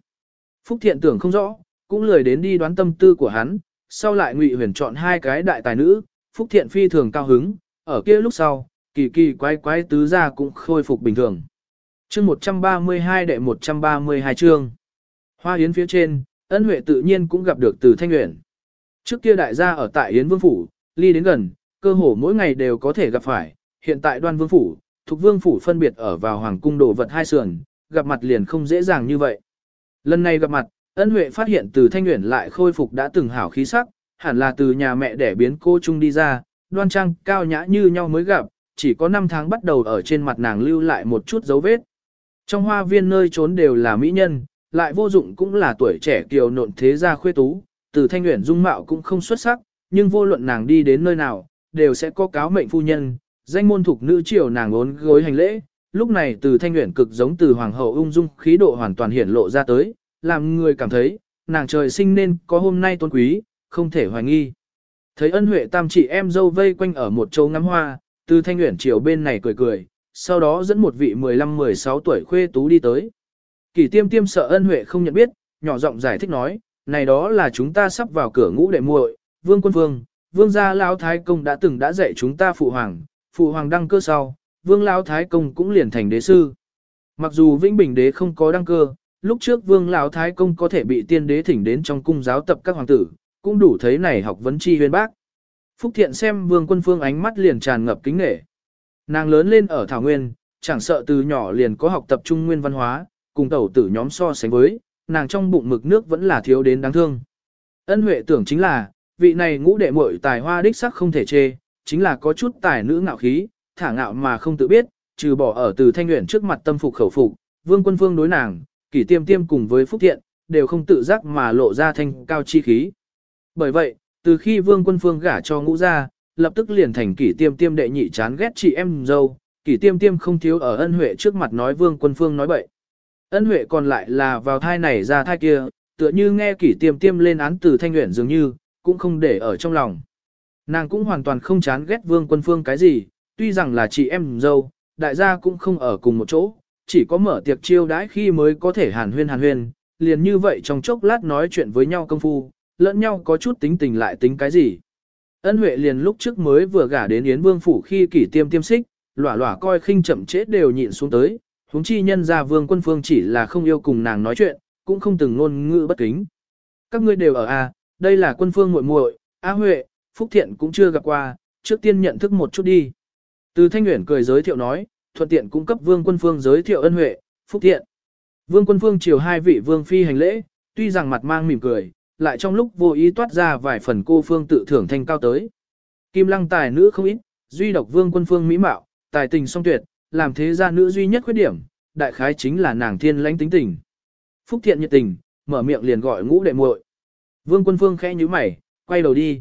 Phúc Thiện tưởng không rõ, cũng lười đến đi đoán tâm tư của hắn, sau lại Ngụy Huyền chọn hai cái đại tài nữ, Phúc Thiện phi thường cao hứng, ở kia lúc sau, kỳ kỳ quái quái tứ gia cũng khôi phục bình thường. Chương 132 đệ 132 chương. Hoa yến phía trên, Ân Huệ tự nhiên cũng gặp được Từ Thanh Uyển. Trước kia đại gia ở tại Yến Vương phủ, ly đến gần, cơ hồ mỗi ngày đều có thể gặp phải, hiện tại Đoan Vương phủ, Thục Vương phủ phân biệt ở vào hoàng cung đồ vật hai sườn, gặp mặt liền không dễ dàng như vậy. Lần này gặp mặt, Ân Huệ phát hiện từ Thanh Uyển lại khôi phục đã từng hảo khí sắc, hẳn là từ nhà mẹ đẻ biến cô chung đi ra, đoan trang, cao nhã như nhau mới gặp, chỉ có 5 tháng bắt đầu ở trên mặt nàng lưu lại một chút dấu vết. Trong hoa viên nơi trốn đều là mỹ nhân, lại vô dụng cũng là tuổi trẻ kiều nộn thế gia khuê tú, từ Thanh Uyển dung mạo cũng không xuất sắc, nhưng vô luận nàng đi đến nơi nào, đều sẽ có cáo mệnh phu nhân, danh môn thuộc nữ triều nàng ốn gối hành lễ. Lúc này từ Thanh nguyện cực giống từ hoàng hậu ung dung khí độ hoàn toàn hiển lộ ra tới, làm người cảm thấy, nàng trời sinh nên có hôm nay tôn quý, không thể hoài nghi. Thấy ân huệ tam chị em dâu vây quanh ở một châu ngắm hoa, từ thanh nguyện chiều bên này cười cười, sau đó dẫn một vị 15-16 tuổi khuê tú đi tới. Kỳ tiêm tiêm sợ ân huệ không nhận biết, nhỏ giọng giải thích nói, này đó là chúng ta sắp vào cửa ngũ đệ muội, vương quân vương, vương gia lão thái công đã từng đã dạy chúng ta phụ hoàng, phụ hoàng đăng cơ sau, vương lão thái công cũng liền thành đế sư. Mặc dù vĩnh bình đế không có đăng cơ, lúc trước vương lão thái công có thể bị tiên đế thỉnh đến trong cung giáo tập các hoàng tử, cũng đủ thấy này học vấn chi huyên bác. Phúc thiện xem vương quân phương ánh mắt liền tràn ngập kính nghệ. Nàng lớn lên ở Thảo Nguyên, chẳng sợ từ nhỏ liền có học tập trung nguyên văn hóa, cùng tẩu tử nhóm so sánh với, nàng trong bụng mực nước vẫn là thiếu đến đáng thương. Ân huệ tưởng chính là, vị này ngũ đệ muội tài hoa đích sắc không thể chê, chính là có chút tài nữ ngạo khí, thả ngạo mà không tự biết, trừ bỏ ở từ thanh nguyện trước mặt tâm phục khẩu phục, vương quân phương đối nàng, kỷ tiêm tiêm cùng với phúc thiện, đều không tự giác mà lộ ra thanh cao chi khí. Bởi vậy, từ khi vương quân phương gả cho ngũ gia, lập tức liền thành kỷ tiêm tiêm đệ nhị chán ghét chị em dâu, kỷ tiêm tiêm không thiếu ở ân huệ trước mặt nói vương quân phương nói bậy. Ân huệ còn lại là vào thai này ra thai kia, tựa như nghe kỷ tiêm tiêm lên án từ thanh nguyện dường như, cũng không để ở trong lòng. Nàng cũng hoàn toàn không chán ghét vương quân phương cái gì, tuy rằng là chị em dâu, đại gia cũng không ở cùng một chỗ, chỉ có mở tiệc chiêu đãi khi mới có thể hàn huyên hàn huyên, liền như vậy trong chốc lát nói chuyện với nhau công phu, lẫn nhau có chút tính tình lại tính cái gì. Ân Huệ liền lúc trước mới vừa gả đến Yến Vương phủ khi kỷ tiêm tiêm xích, lỏa lỏa coi khinh chậm chết đều nhịn xuống tới, huống chi nhân ra Vương Quân Phương chỉ là không yêu cùng nàng nói chuyện, cũng không từng ngôn ngữ bất kính. Các ngươi đều ở a, đây là Quân Phương muội muội, A Huệ, Phúc Thiện cũng chưa gặp qua, trước tiên nhận thức một chút đi. Từ Thanh Uyển cười giới thiệu nói, thuận tiện cung cấp Vương Quân Phương giới thiệu ân huệ, Phúc Thiện. Vương Quân Phương chiều hai vị vương phi hành lễ, tuy rằng mặt mang mỉm cười, lại trong lúc vô ý toát ra vài phần cô phương tự thưởng thanh cao tới. Kim Lăng tài nữ không ít, duy độc Vương Quân Phương mỹ mạo, tài tình song tuyệt, làm thế gia nữ duy nhất khuyết điểm, đại khái chính là nàng thiên lãnh tính tình. Phúc Thiện nhiệt tình, mở miệng liền gọi ngũ đệ muội. Vương Quân Phương khẽ nhíu mày, quay đầu đi.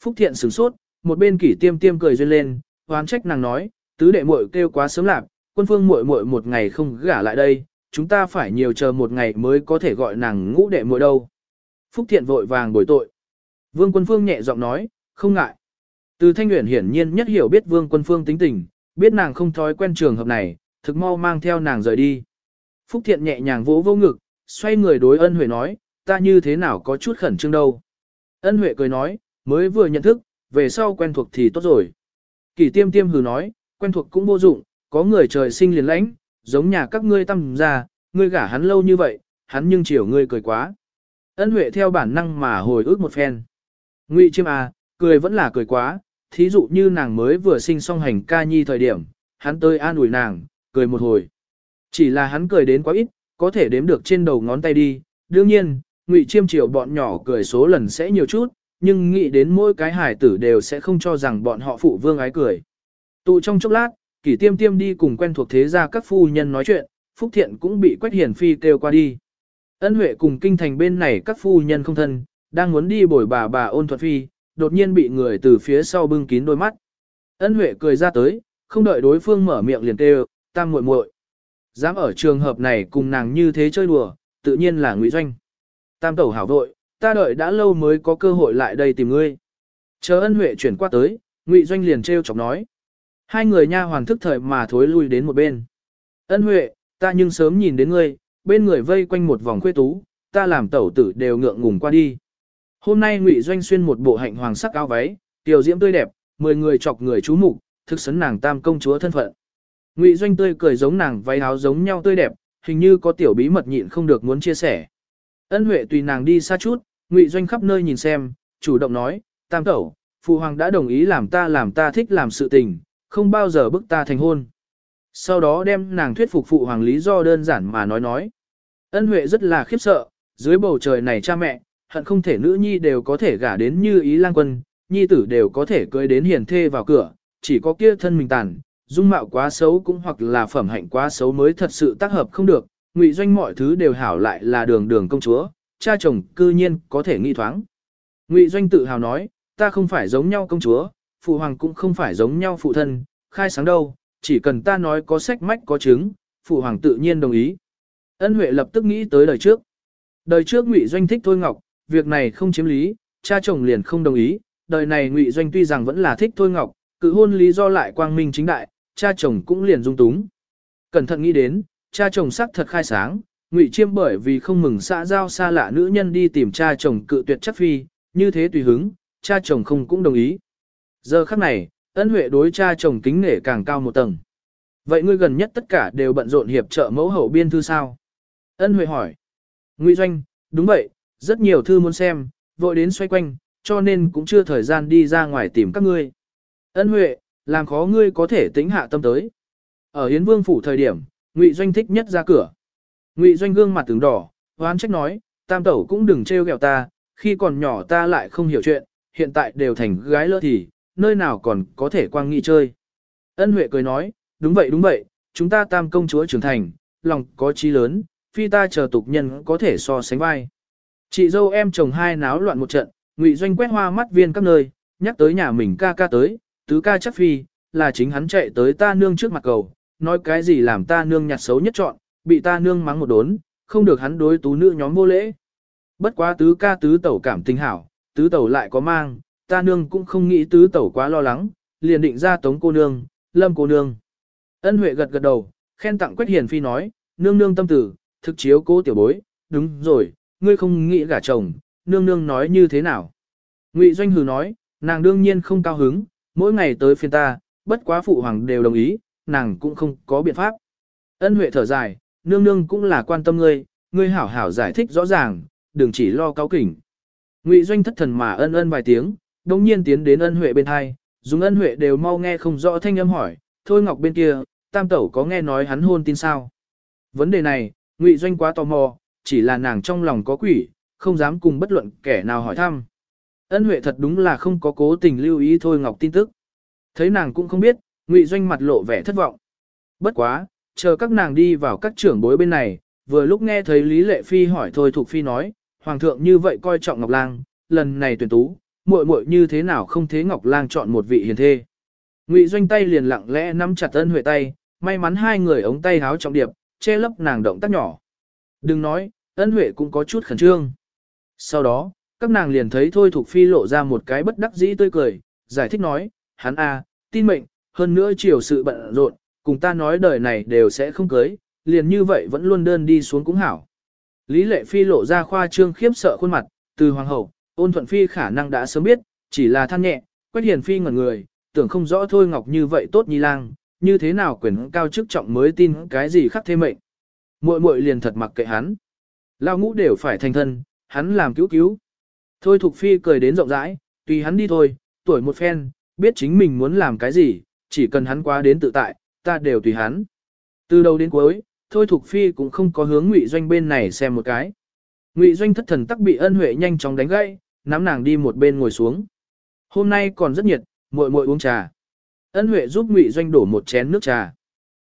Phúc Thiện sửng sốt, một bên kỷ tiêm tiêm cười duyên lên, hoán trách nàng nói, tứ đệ muội kêu quá sớm lạc, quân phương muội muội một ngày không gả lại đây, chúng ta phải nhiều chờ một ngày mới có thể gọi nàng ngũ đệ muội đâu. Phúc Thiện vội vàng bồi tội. Vương Quân Phương nhẹ giọng nói, không ngại. Từ Thanh Uyển hiển nhiên nhất hiểu biết Vương Quân Phương tính tình, biết nàng không thói quen trường hợp này, thực mau mang theo nàng rời đi. Phúc Thiện nhẹ nhàng vỗ vô ngực, xoay người đối ân huệ nói, ta như thế nào có chút khẩn trương đâu. Ân huệ cười nói, mới vừa nhận thức, về sau quen thuộc thì tốt rồi. Kỳ tiêm tiêm hừ nói, quen thuộc cũng vô dụng, có người trời sinh liền lãnh, giống nhà các ngươi tâm ra, ngươi gả hắn lâu như vậy, hắn nhưng chiều ngươi cười quá. Ân Huệ theo bản năng mà hồi ức một phen. Ngụy Chiêm à, cười vẫn là cười quá, thí dụ như nàng mới vừa sinh xong hành ca nhi thời điểm, hắn tới an ủi nàng, cười một hồi. Chỉ là hắn cười đến quá ít, có thể đếm được trên đầu ngón tay đi, đương nhiên, Ngụy Chiêm chiều bọn nhỏ cười số lần sẽ nhiều chút, nhưng nghĩ đến mỗi cái hải tử đều sẽ không cho rằng bọn họ phụ vương ái cười. Tụ trong chốc lát, kỷ tiêm tiêm đi cùng quen thuộc thế gia các phu nhân nói chuyện, Phúc Thiện cũng bị Quách Hiển Phi kêu qua đi. Ân Huệ cùng kinh thành bên này các phu nhân không thân, đang muốn đi bồi bà bà ôn thuật phi, đột nhiên bị người từ phía sau bưng kín đôi mắt. Ân Huệ cười ra tới, không đợi đối phương mở miệng liền kêu, tam muội muội. Dám ở trường hợp này cùng nàng như thế chơi đùa, tự nhiên là ngụy doanh. Tam tẩu hảo vội, ta đợi đã lâu mới có cơ hội lại đây tìm ngươi. Chờ ân huệ chuyển qua tới, ngụy doanh liền trêu chọc nói. Hai người nha hoàn thức thời mà thối lui đến một bên. Ân huệ, ta nhưng sớm nhìn đến ngươi, bên người vây quanh một vòng khuê tú, ta làm tẩu tử đều ngượng ngùng qua đi. Hôm nay ngụy doanh xuyên một bộ hạnh hoàng sắc áo váy, tiểu diễm tươi đẹp, mười người chọc người chú mục, thực sấn nàng tam công chúa thân phận. Ngụy doanh tươi cười giống nàng váy áo giống nhau tươi đẹp, hình như có tiểu bí mật nhịn không được muốn chia sẻ. Ân Huệ tùy nàng đi xa chút, Ngụy Doanh khắp nơi nhìn xem, chủ động nói, tam tẩu, phụ hoàng đã đồng ý làm ta làm ta thích làm sự tình, không bao giờ bức ta thành hôn. Sau đó đem nàng thuyết phục phụ hoàng lý do đơn giản mà nói nói. Ân Huệ rất là khiếp sợ, dưới bầu trời này cha mẹ, hận không thể nữ nhi đều có thể gả đến như ý lang quân, nhi tử đều có thể cưới đến hiền thê vào cửa, chỉ có kia thân mình tàn, dung mạo quá xấu cũng hoặc là phẩm hạnh quá xấu mới thật sự tác hợp không được, ngụy doanh mọi thứ đều hảo lại là đường đường công chúa, cha chồng cư nhiên có thể nghi thoáng. Ngụy doanh tự hào nói, ta không phải giống nhau công chúa, phụ hoàng cũng không phải giống nhau phụ thân, khai sáng đâu, chỉ cần ta nói có sách mách có chứng, phụ hoàng tự nhiên đồng ý. Ân Huệ lập tức nghĩ tới đời trước. Đời trước Ngụy Doanh thích Thôi Ngọc, việc này không chiếm lý, cha chồng liền không đồng ý, đời này Ngụy Doanh tuy rằng vẫn là thích Thôi Ngọc, cự hôn lý do lại quang minh chính đại, cha chồng cũng liền dung túng. Cẩn thận nghĩ đến, cha chồng sắc thật khai sáng, Ngụy Chiêm bởi vì không mừng xã giao xa lạ nữ nhân đi tìm cha chồng cự tuyệt chắc phi, như thế tùy hứng, cha chồng không cũng đồng ý. Giờ khắc này, ân huệ đối cha chồng kính nể càng cao một tầng. Vậy ngươi gần nhất tất cả đều bận rộn hiệp trợ mẫu hậu biên thư sao? Ân huệ hỏi. Ngụy Doanh, đúng vậy, rất nhiều thư muốn xem, vội đến xoay quanh, cho nên cũng chưa thời gian đi ra ngoài tìm các ngươi. Ân huệ, làm khó ngươi có thể tính hạ tâm tới. Ở Hiến Vương phủ thời điểm, Ngụy Doanh thích nhất ra cửa. Ngụy Doanh gương mặt tướng đỏ, hoán trách nói, tam tẩu cũng đừng trêu ghẹo ta, khi còn nhỏ ta lại không hiểu chuyện, hiện tại đều thành gái lỡ thì, nơi nào còn có thể quang nghị chơi. Ân Huệ cười nói, đúng vậy đúng vậy, chúng ta tam công chúa trưởng thành, lòng có chí lớn, phi ta chờ tục nhân có thể so sánh vai. Chị dâu em chồng hai náo loạn một trận, Ngụy Doanh quét hoa mắt viên các nơi, nhắc tới nhà mình ca ca tới, tứ ca chắc phi, là chính hắn chạy tới ta nương trước mặt cầu, nói cái gì làm ta nương nhặt xấu nhất chọn, bị ta nương mắng một đốn, không được hắn đối tú nữ nhóm vô lễ. Bất quá tứ ca tứ tẩu cảm tình hảo, tứ tẩu lại có mang, ta nương cũng không nghĩ tứ tẩu quá lo lắng, liền định ra tống cô nương, lâm cô nương. Ân Huệ gật gật đầu, khen tặng Quách Hiền Phi nói, nương nương tâm tử, thực chiếu cố tiểu bối, đúng rồi, ngươi không nghĩ gả chồng, nương nương nói như thế nào. Ngụy Doanh Hừ nói, nàng đương nhiên không cao hứng, mỗi ngày tới phiên ta, bất quá phụ hoàng đều đồng ý, nàng cũng không có biện pháp. Ân Huệ thở dài, nương nương cũng là quan tâm ngươi, ngươi hảo hảo giải thích rõ ràng, đừng chỉ lo cáo kỉnh. Ngụy Doanh thất thần mà ân ân vài tiếng, đồng nhiên tiến đến ân Huệ bên hai, dùng ân Huệ đều mau nghe không rõ thanh âm hỏi, thôi Ngọc bên kia, tam tẩu có nghe nói hắn hôn tin sao? Vấn đề này, Ngụy Doanh quá tò mò, chỉ là nàng trong lòng có quỷ, không dám cùng bất luận kẻ nào hỏi thăm. Ân Huệ thật đúng là không có cố tình lưu ý thôi Ngọc tin tức. Thấy nàng cũng không biết, Ngụy Doanh mặt lộ vẻ thất vọng. Bất quá, chờ các nàng đi vào các trưởng bối bên này, vừa lúc nghe thấy Lý Lệ Phi hỏi thôi Thục Phi nói, Hoàng thượng như vậy coi trọng Ngọc Lang, lần này tuyển tú, muội muội như thế nào không thế Ngọc Lang chọn một vị hiền thê. Ngụy Doanh tay liền lặng lẽ nắm chặt Ân Huệ tay, may mắn hai người ống tay háo trọng điệp, che lấp nàng động tác nhỏ. Đừng nói, Ân Huệ cũng có chút khẩn trương. Sau đó, các nàng liền thấy Thôi Thục Phi lộ ra một cái bất đắc dĩ tươi cười, giải thích nói, hắn a, tin mệnh, hơn nữa chiều sự bận rộn, cùng ta nói đời này đều sẽ không cưới, liền như vậy vẫn luôn đơn đi xuống cũng hảo. Lý Lệ Phi lộ ra khoa trương khiếp sợ khuôn mặt, từ hoàng hậu, ôn thuận phi khả năng đã sớm biết, chỉ là than nhẹ, quét hiền phi ngẩn người, tưởng không rõ thôi ngọc như vậy tốt nhi lang, như thế nào quyền cao chức trọng mới tin cái gì khắc thêm mệnh. Muội muội liền thật mặc kệ hắn. Lao ngũ đều phải thành thân, hắn làm cứu cứu. Thôi Thục Phi cười đến rộng rãi, tùy hắn đi thôi, tuổi một phen, biết chính mình muốn làm cái gì, chỉ cần hắn quá đến tự tại, ta đều tùy hắn. Từ đầu đến cuối, Thôi Thục Phi cũng không có hướng Ngụy Doanh bên này xem một cái. Ngụy Doanh thất thần tắc bị ân huệ nhanh chóng đánh gãy, nắm nàng đi một bên ngồi xuống. Hôm nay còn rất nhiệt, muội muội uống trà. Ân huệ giúp Ngụy Doanh đổ một chén nước trà.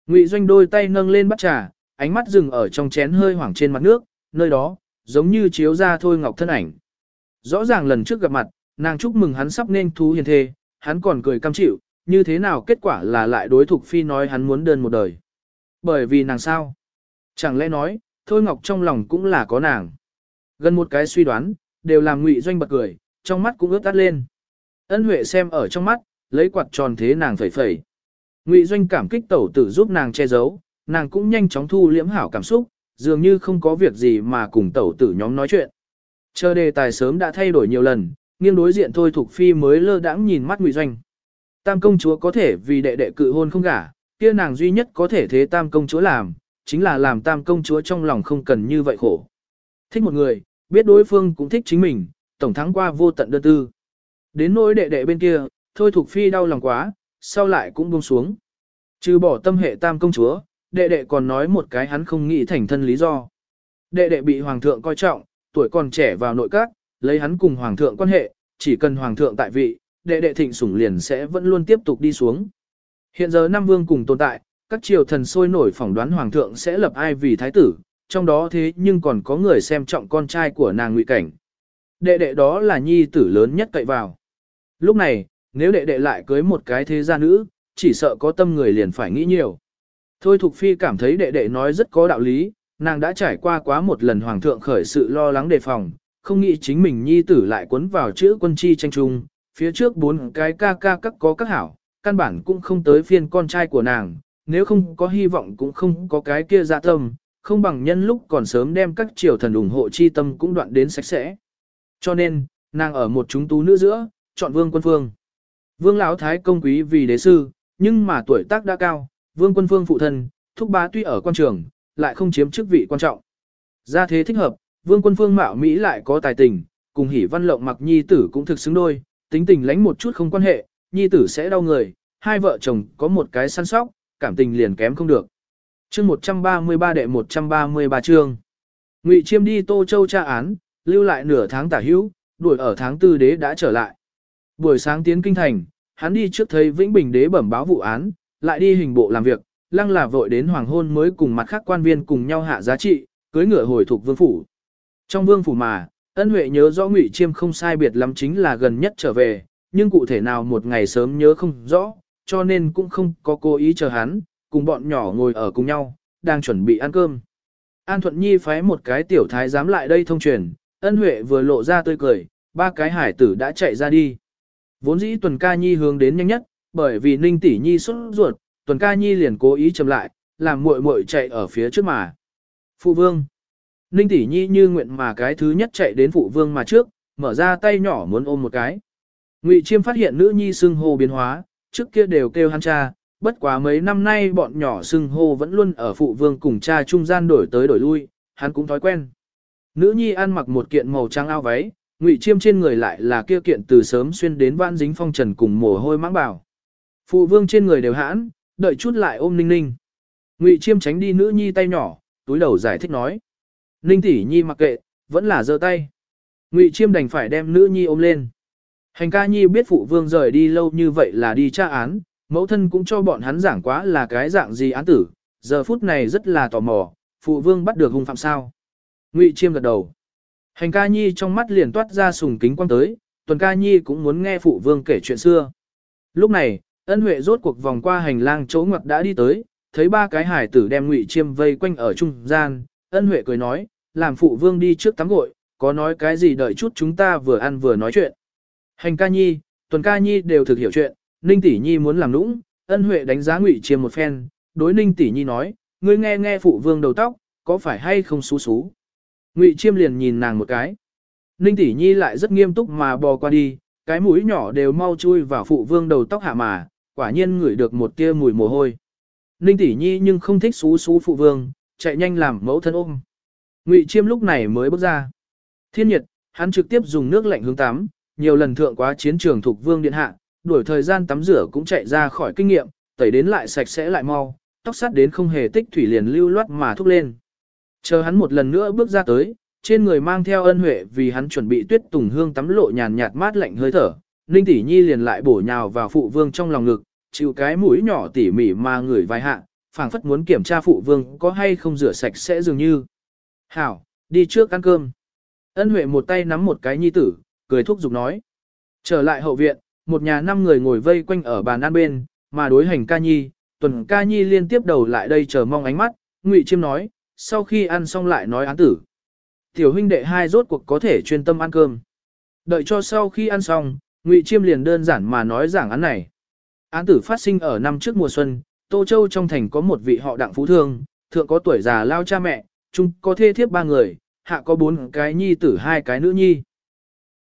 Ngụy Doanh đôi tay nâng lên bắt trà, ánh mắt dừng ở trong chén hơi hoảng trên mặt nước, nơi đó, giống như chiếu ra thôi ngọc thân ảnh. Rõ ràng lần trước gặp mặt, nàng chúc mừng hắn sắp nên thú hiền thê, hắn còn cười cam chịu, như thế nào kết quả là lại đối thục phi nói hắn muốn đơn một đời. Bởi vì nàng sao? Chẳng lẽ nói, thôi ngọc trong lòng cũng là có nàng. Gần một cái suy đoán, đều làm ngụy doanh bật cười, trong mắt cũng ướt tắt lên. Ân Huệ xem ở trong mắt, lấy quạt tròn thế nàng phẩy phẩy. Ngụy doanh cảm kích tẩu tử giúp nàng che giấu, nàng cũng nhanh chóng thu liễm hảo cảm xúc, dường như không có việc gì mà cùng tẩu tử nhóm nói chuyện. Chờ đề tài sớm đã thay đổi nhiều lần, nghiêng đối diện thôi Thục Phi mới lơ đãng nhìn mắt Ngụy Doanh. Tam công chúa có thể vì đệ đệ cự hôn không gả, kia nàng duy nhất có thể thế tam công chúa làm, chính là làm tam công chúa trong lòng không cần như vậy khổ. Thích một người, biết đối phương cũng thích chính mình, tổng thắng qua vô tận đơn tư. Đến nỗi đệ đệ bên kia, thôi thuộc Phi đau lòng quá, sau lại cũng buông xuống. Trừ bỏ tâm hệ tam công chúa, đệ đệ còn nói một cái hắn không nghĩ thành thân lý do. Đệ đệ bị hoàng thượng coi trọng, tuổi còn trẻ vào nội các, lấy hắn cùng hoàng thượng quan hệ, chỉ cần hoàng thượng tại vị, đệ đệ thịnh sủng liền sẽ vẫn luôn tiếp tục đi xuống. Hiện giờ Nam Vương cùng tồn tại, các triều thần sôi nổi phỏng đoán hoàng thượng sẽ lập ai vì thái tử, trong đó thế nhưng còn có người xem trọng con trai của nàng ngụy cảnh. Đệ đệ đó là nhi tử lớn nhất cậy vào. Lúc này, nếu đệ đệ lại cưới một cái thế gia nữ, chỉ sợ có tâm người liền phải nghĩ nhiều. Thôi Thục Phi cảm thấy đệ đệ nói rất có đạo lý, nàng đã trải qua quá một lần hoàng thượng khởi sự lo lắng đề phòng, không nghĩ chính mình nhi tử lại cuốn vào chữ quân chi tranh trung, phía trước bốn cái ca ca các có các hảo, căn bản cũng không tới phiên con trai của nàng, nếu không có hy vọng cũng không có cái kia dạ tâm, không bằng nhân lúc còn sớm đem các triều thần ủng hộ chi tâm cũng đoạn đến sạch sẽ. Cho nên, nàng ở một chúng tú nữ giữa, chọn vương quân phương. Vương lão thái công quý vì đế sư, nhưng mà tuổi tác đã cao, vương quân phương phụ thân, thúc bá tuy ở quan trường, lại không chiếm chức vị quan trọng. Gia thế thích hợp, vương quân phương mạo Mỹ lại có tài tình, cùng hỉ văn lộng mặc nhi tử cũng thực xứng đôi, tính tình lánh một chút không quan hệ, nhi tử sẽ đau người, hai vợ chồng có một cái săn sóc, cảm tình liền kém không được chương 133 đệ 133 chương. Ngụy Chiêm đi Tô Châu tra án, lưu lại nửa tháng tả hữu, đuổi ở tháng tư đế đã trở lại. Buổi sáng tiến kinh thành, hắn đi trước thấy Vĩnh Bình đế bẩm báo vụ án, lại đi hình bộ làm việc, lăng là vội đến hoàng hôn mới cùng mặt khác quan viên cùng nhau hạ giá trị, cưới ngựa hồi thuộc vương phủ. Trong vương phủ mà, ân huệ nhớ rõ ngụy chiêm không sai biệt lắm chính là gần nhất trở về, nhưng cụ thể nào một ngày sớm nhớ không rõ, cho nên cũng không có cố ý chờ hắn, cùng bọn nhỏ ngồi ở cùng nhau, đang chuẩn bị ăn cơm. An Thuận Nhi phái một cái tiểu thái dám lại đây thông truyền, ân huệ vừa lộ ra tươi cười, ba cái hải tử đã chạy ra đi. Vốn dĩ tuần ca nhi hướng đến nhanh nhất, bởi vì ninh tỷ nhi xuất ruột, tuần ca nhi liền cố ý chậm lại, làm muội muội chạy ở phía trước mà. Phụ vương. Ninh tỷ nhi như nguyện mà cái thứ nhất chạy đến phụ vương mà trước, mở ra tay nhỏ muốn ôm một cái. Ngụy Chiêm phát hiện nữ nhi xưng hô biến hóa, trước kia đều kêu hắn cha, bất quá mấy năm nay bọn nhỏ xưng hô vẫn luôn ở phụ vương cùng cha trung gian đổi tới đổi lui, hắn cũng thói quen. Nữ nhi ăn mặc một kiện màu trắng ao váy, Ngụy Chiêm trên người lại là kia kiện từ sớm xuyên đến vãn dính phong trần cùng mồ hôi mãng bảo. Phụ vương trên người đều hãn, đợi chút lại ôm Ninh Ninh. Ngụy Chiêm tránh đi nữ nhi tay nhỏ, túi đầu giải thích nói. Ninh tỷ nhi mặc kệ, vẫn là giơ tay. Ngụy Chiêm đành phải đem nữ nhi ôm lên. Hành ca nhi biết phụ vương rời đi lâu như vậy là đi tra án, mẫu thân cũng cho bọn hắn giảng quá là cái dạng gì án tử, giờ phút này rất là tò mò, phụ vương bắt được hung phạm sao. Ngụy Chiêm gật đầu. Hành ca nhi trong mắt liền toát ra sùng kính quang tới, tuần ca nhi cũng muốn nghe phụ vương kể chuyện xưa. Lúc này, ân huệ rốt cuộc vòng qua hành lang chỗ ngoặt đã đi tới, thấy ba cái hải tử đem ngụy chiêm vây quanh ở trung gian, ân huệ cười nói, làm phụ vương đi trước tắm gội, có nói cái gì đợi chút chúng ta vừa ăn vừa nói chuyện. Hành ca nhi, tuần ca nhi đều thực hiểu chuyện, ninh tỷ nhi muốn làm lũng, ân huệ đánh giá ngụy chiêm một phen, đối ninh tỷ nhi nói, ngươi nghe nghe phụ vương đầu tóc, có phải hay không xú xú. Ngụy chiêm liền nhìn nàng một cái. Ninh tỷ nhi lại rất nghiêm túc mà bò qua đi, cái mũi nhỏ đều mau chui vào phụ vương đầu tóc hạ mà, quả nhiên ngửi được một tia mùi mồ hôi. Ninh tỷ nhi nhưng không thích xú xú phụ vương, chạy nhanh làm mẫu thân ôm. Ngụy chiêm lúc này mới bước ra. Thiên nhiệt, hắn trực tiếp dùng nước lạnh hướng tắm, nhiều lần thượng quá chiến trường thuộc vương điện hạ, đuổi thời gian tắm rửa cũng chạy ra khỏi kinh nghiệm, tẩy đến lại sạch sẽ lại mau, tóc sát đến không hề tích thủy liền lưu loát mà thúc lên. Chờ hắn một lần nữa bước ra tới, trên người mang theo ân huệ vì hắn chuẩn bị tuyết tùng hương tắm lộ nhàn nhạt mát lạnh hơi thở. Ninh tỷ nhi liền lại bổ nhào vào phụ vương trong lòng ngực, chịu cái mũi nhỏ tỉ mỉ mà ngửi vài hạ, phảng phất muốn kiểm tra phụ vương có hay không rửa sạch sẽ dường như. Hảo, đi trước ăn cơm. Ân huệ một tay nắm một cái nhi tử, cười thúc giục nói. Trở lại hậu viện, một nhà năm người ngồi vây quanh ở bàn ăn bên, mà đối hành ca nhi, tuần ca nhi liên tiếp đầu lại đây chờ mong ánh mắt, ngụy chiêm nói, sau khi ăn xong lại nói án tử. Tiểu huynh đệ hai rốt cuộc có thể chuyên tâm ăn cơm. Đợi cho sau khi ăn xong, Ngụy Chiêm liền đơn giản mà nói giảng án này. Án tử phát sinh ở năm trước mùa xuân, Tô Châu trong thành có một vị họ đặng phú thương, thượng có tuổi già lao cha mẹ, chung có thê thiếp ba người, hạ có bốn cái nhi tử hai cái nữ nhi.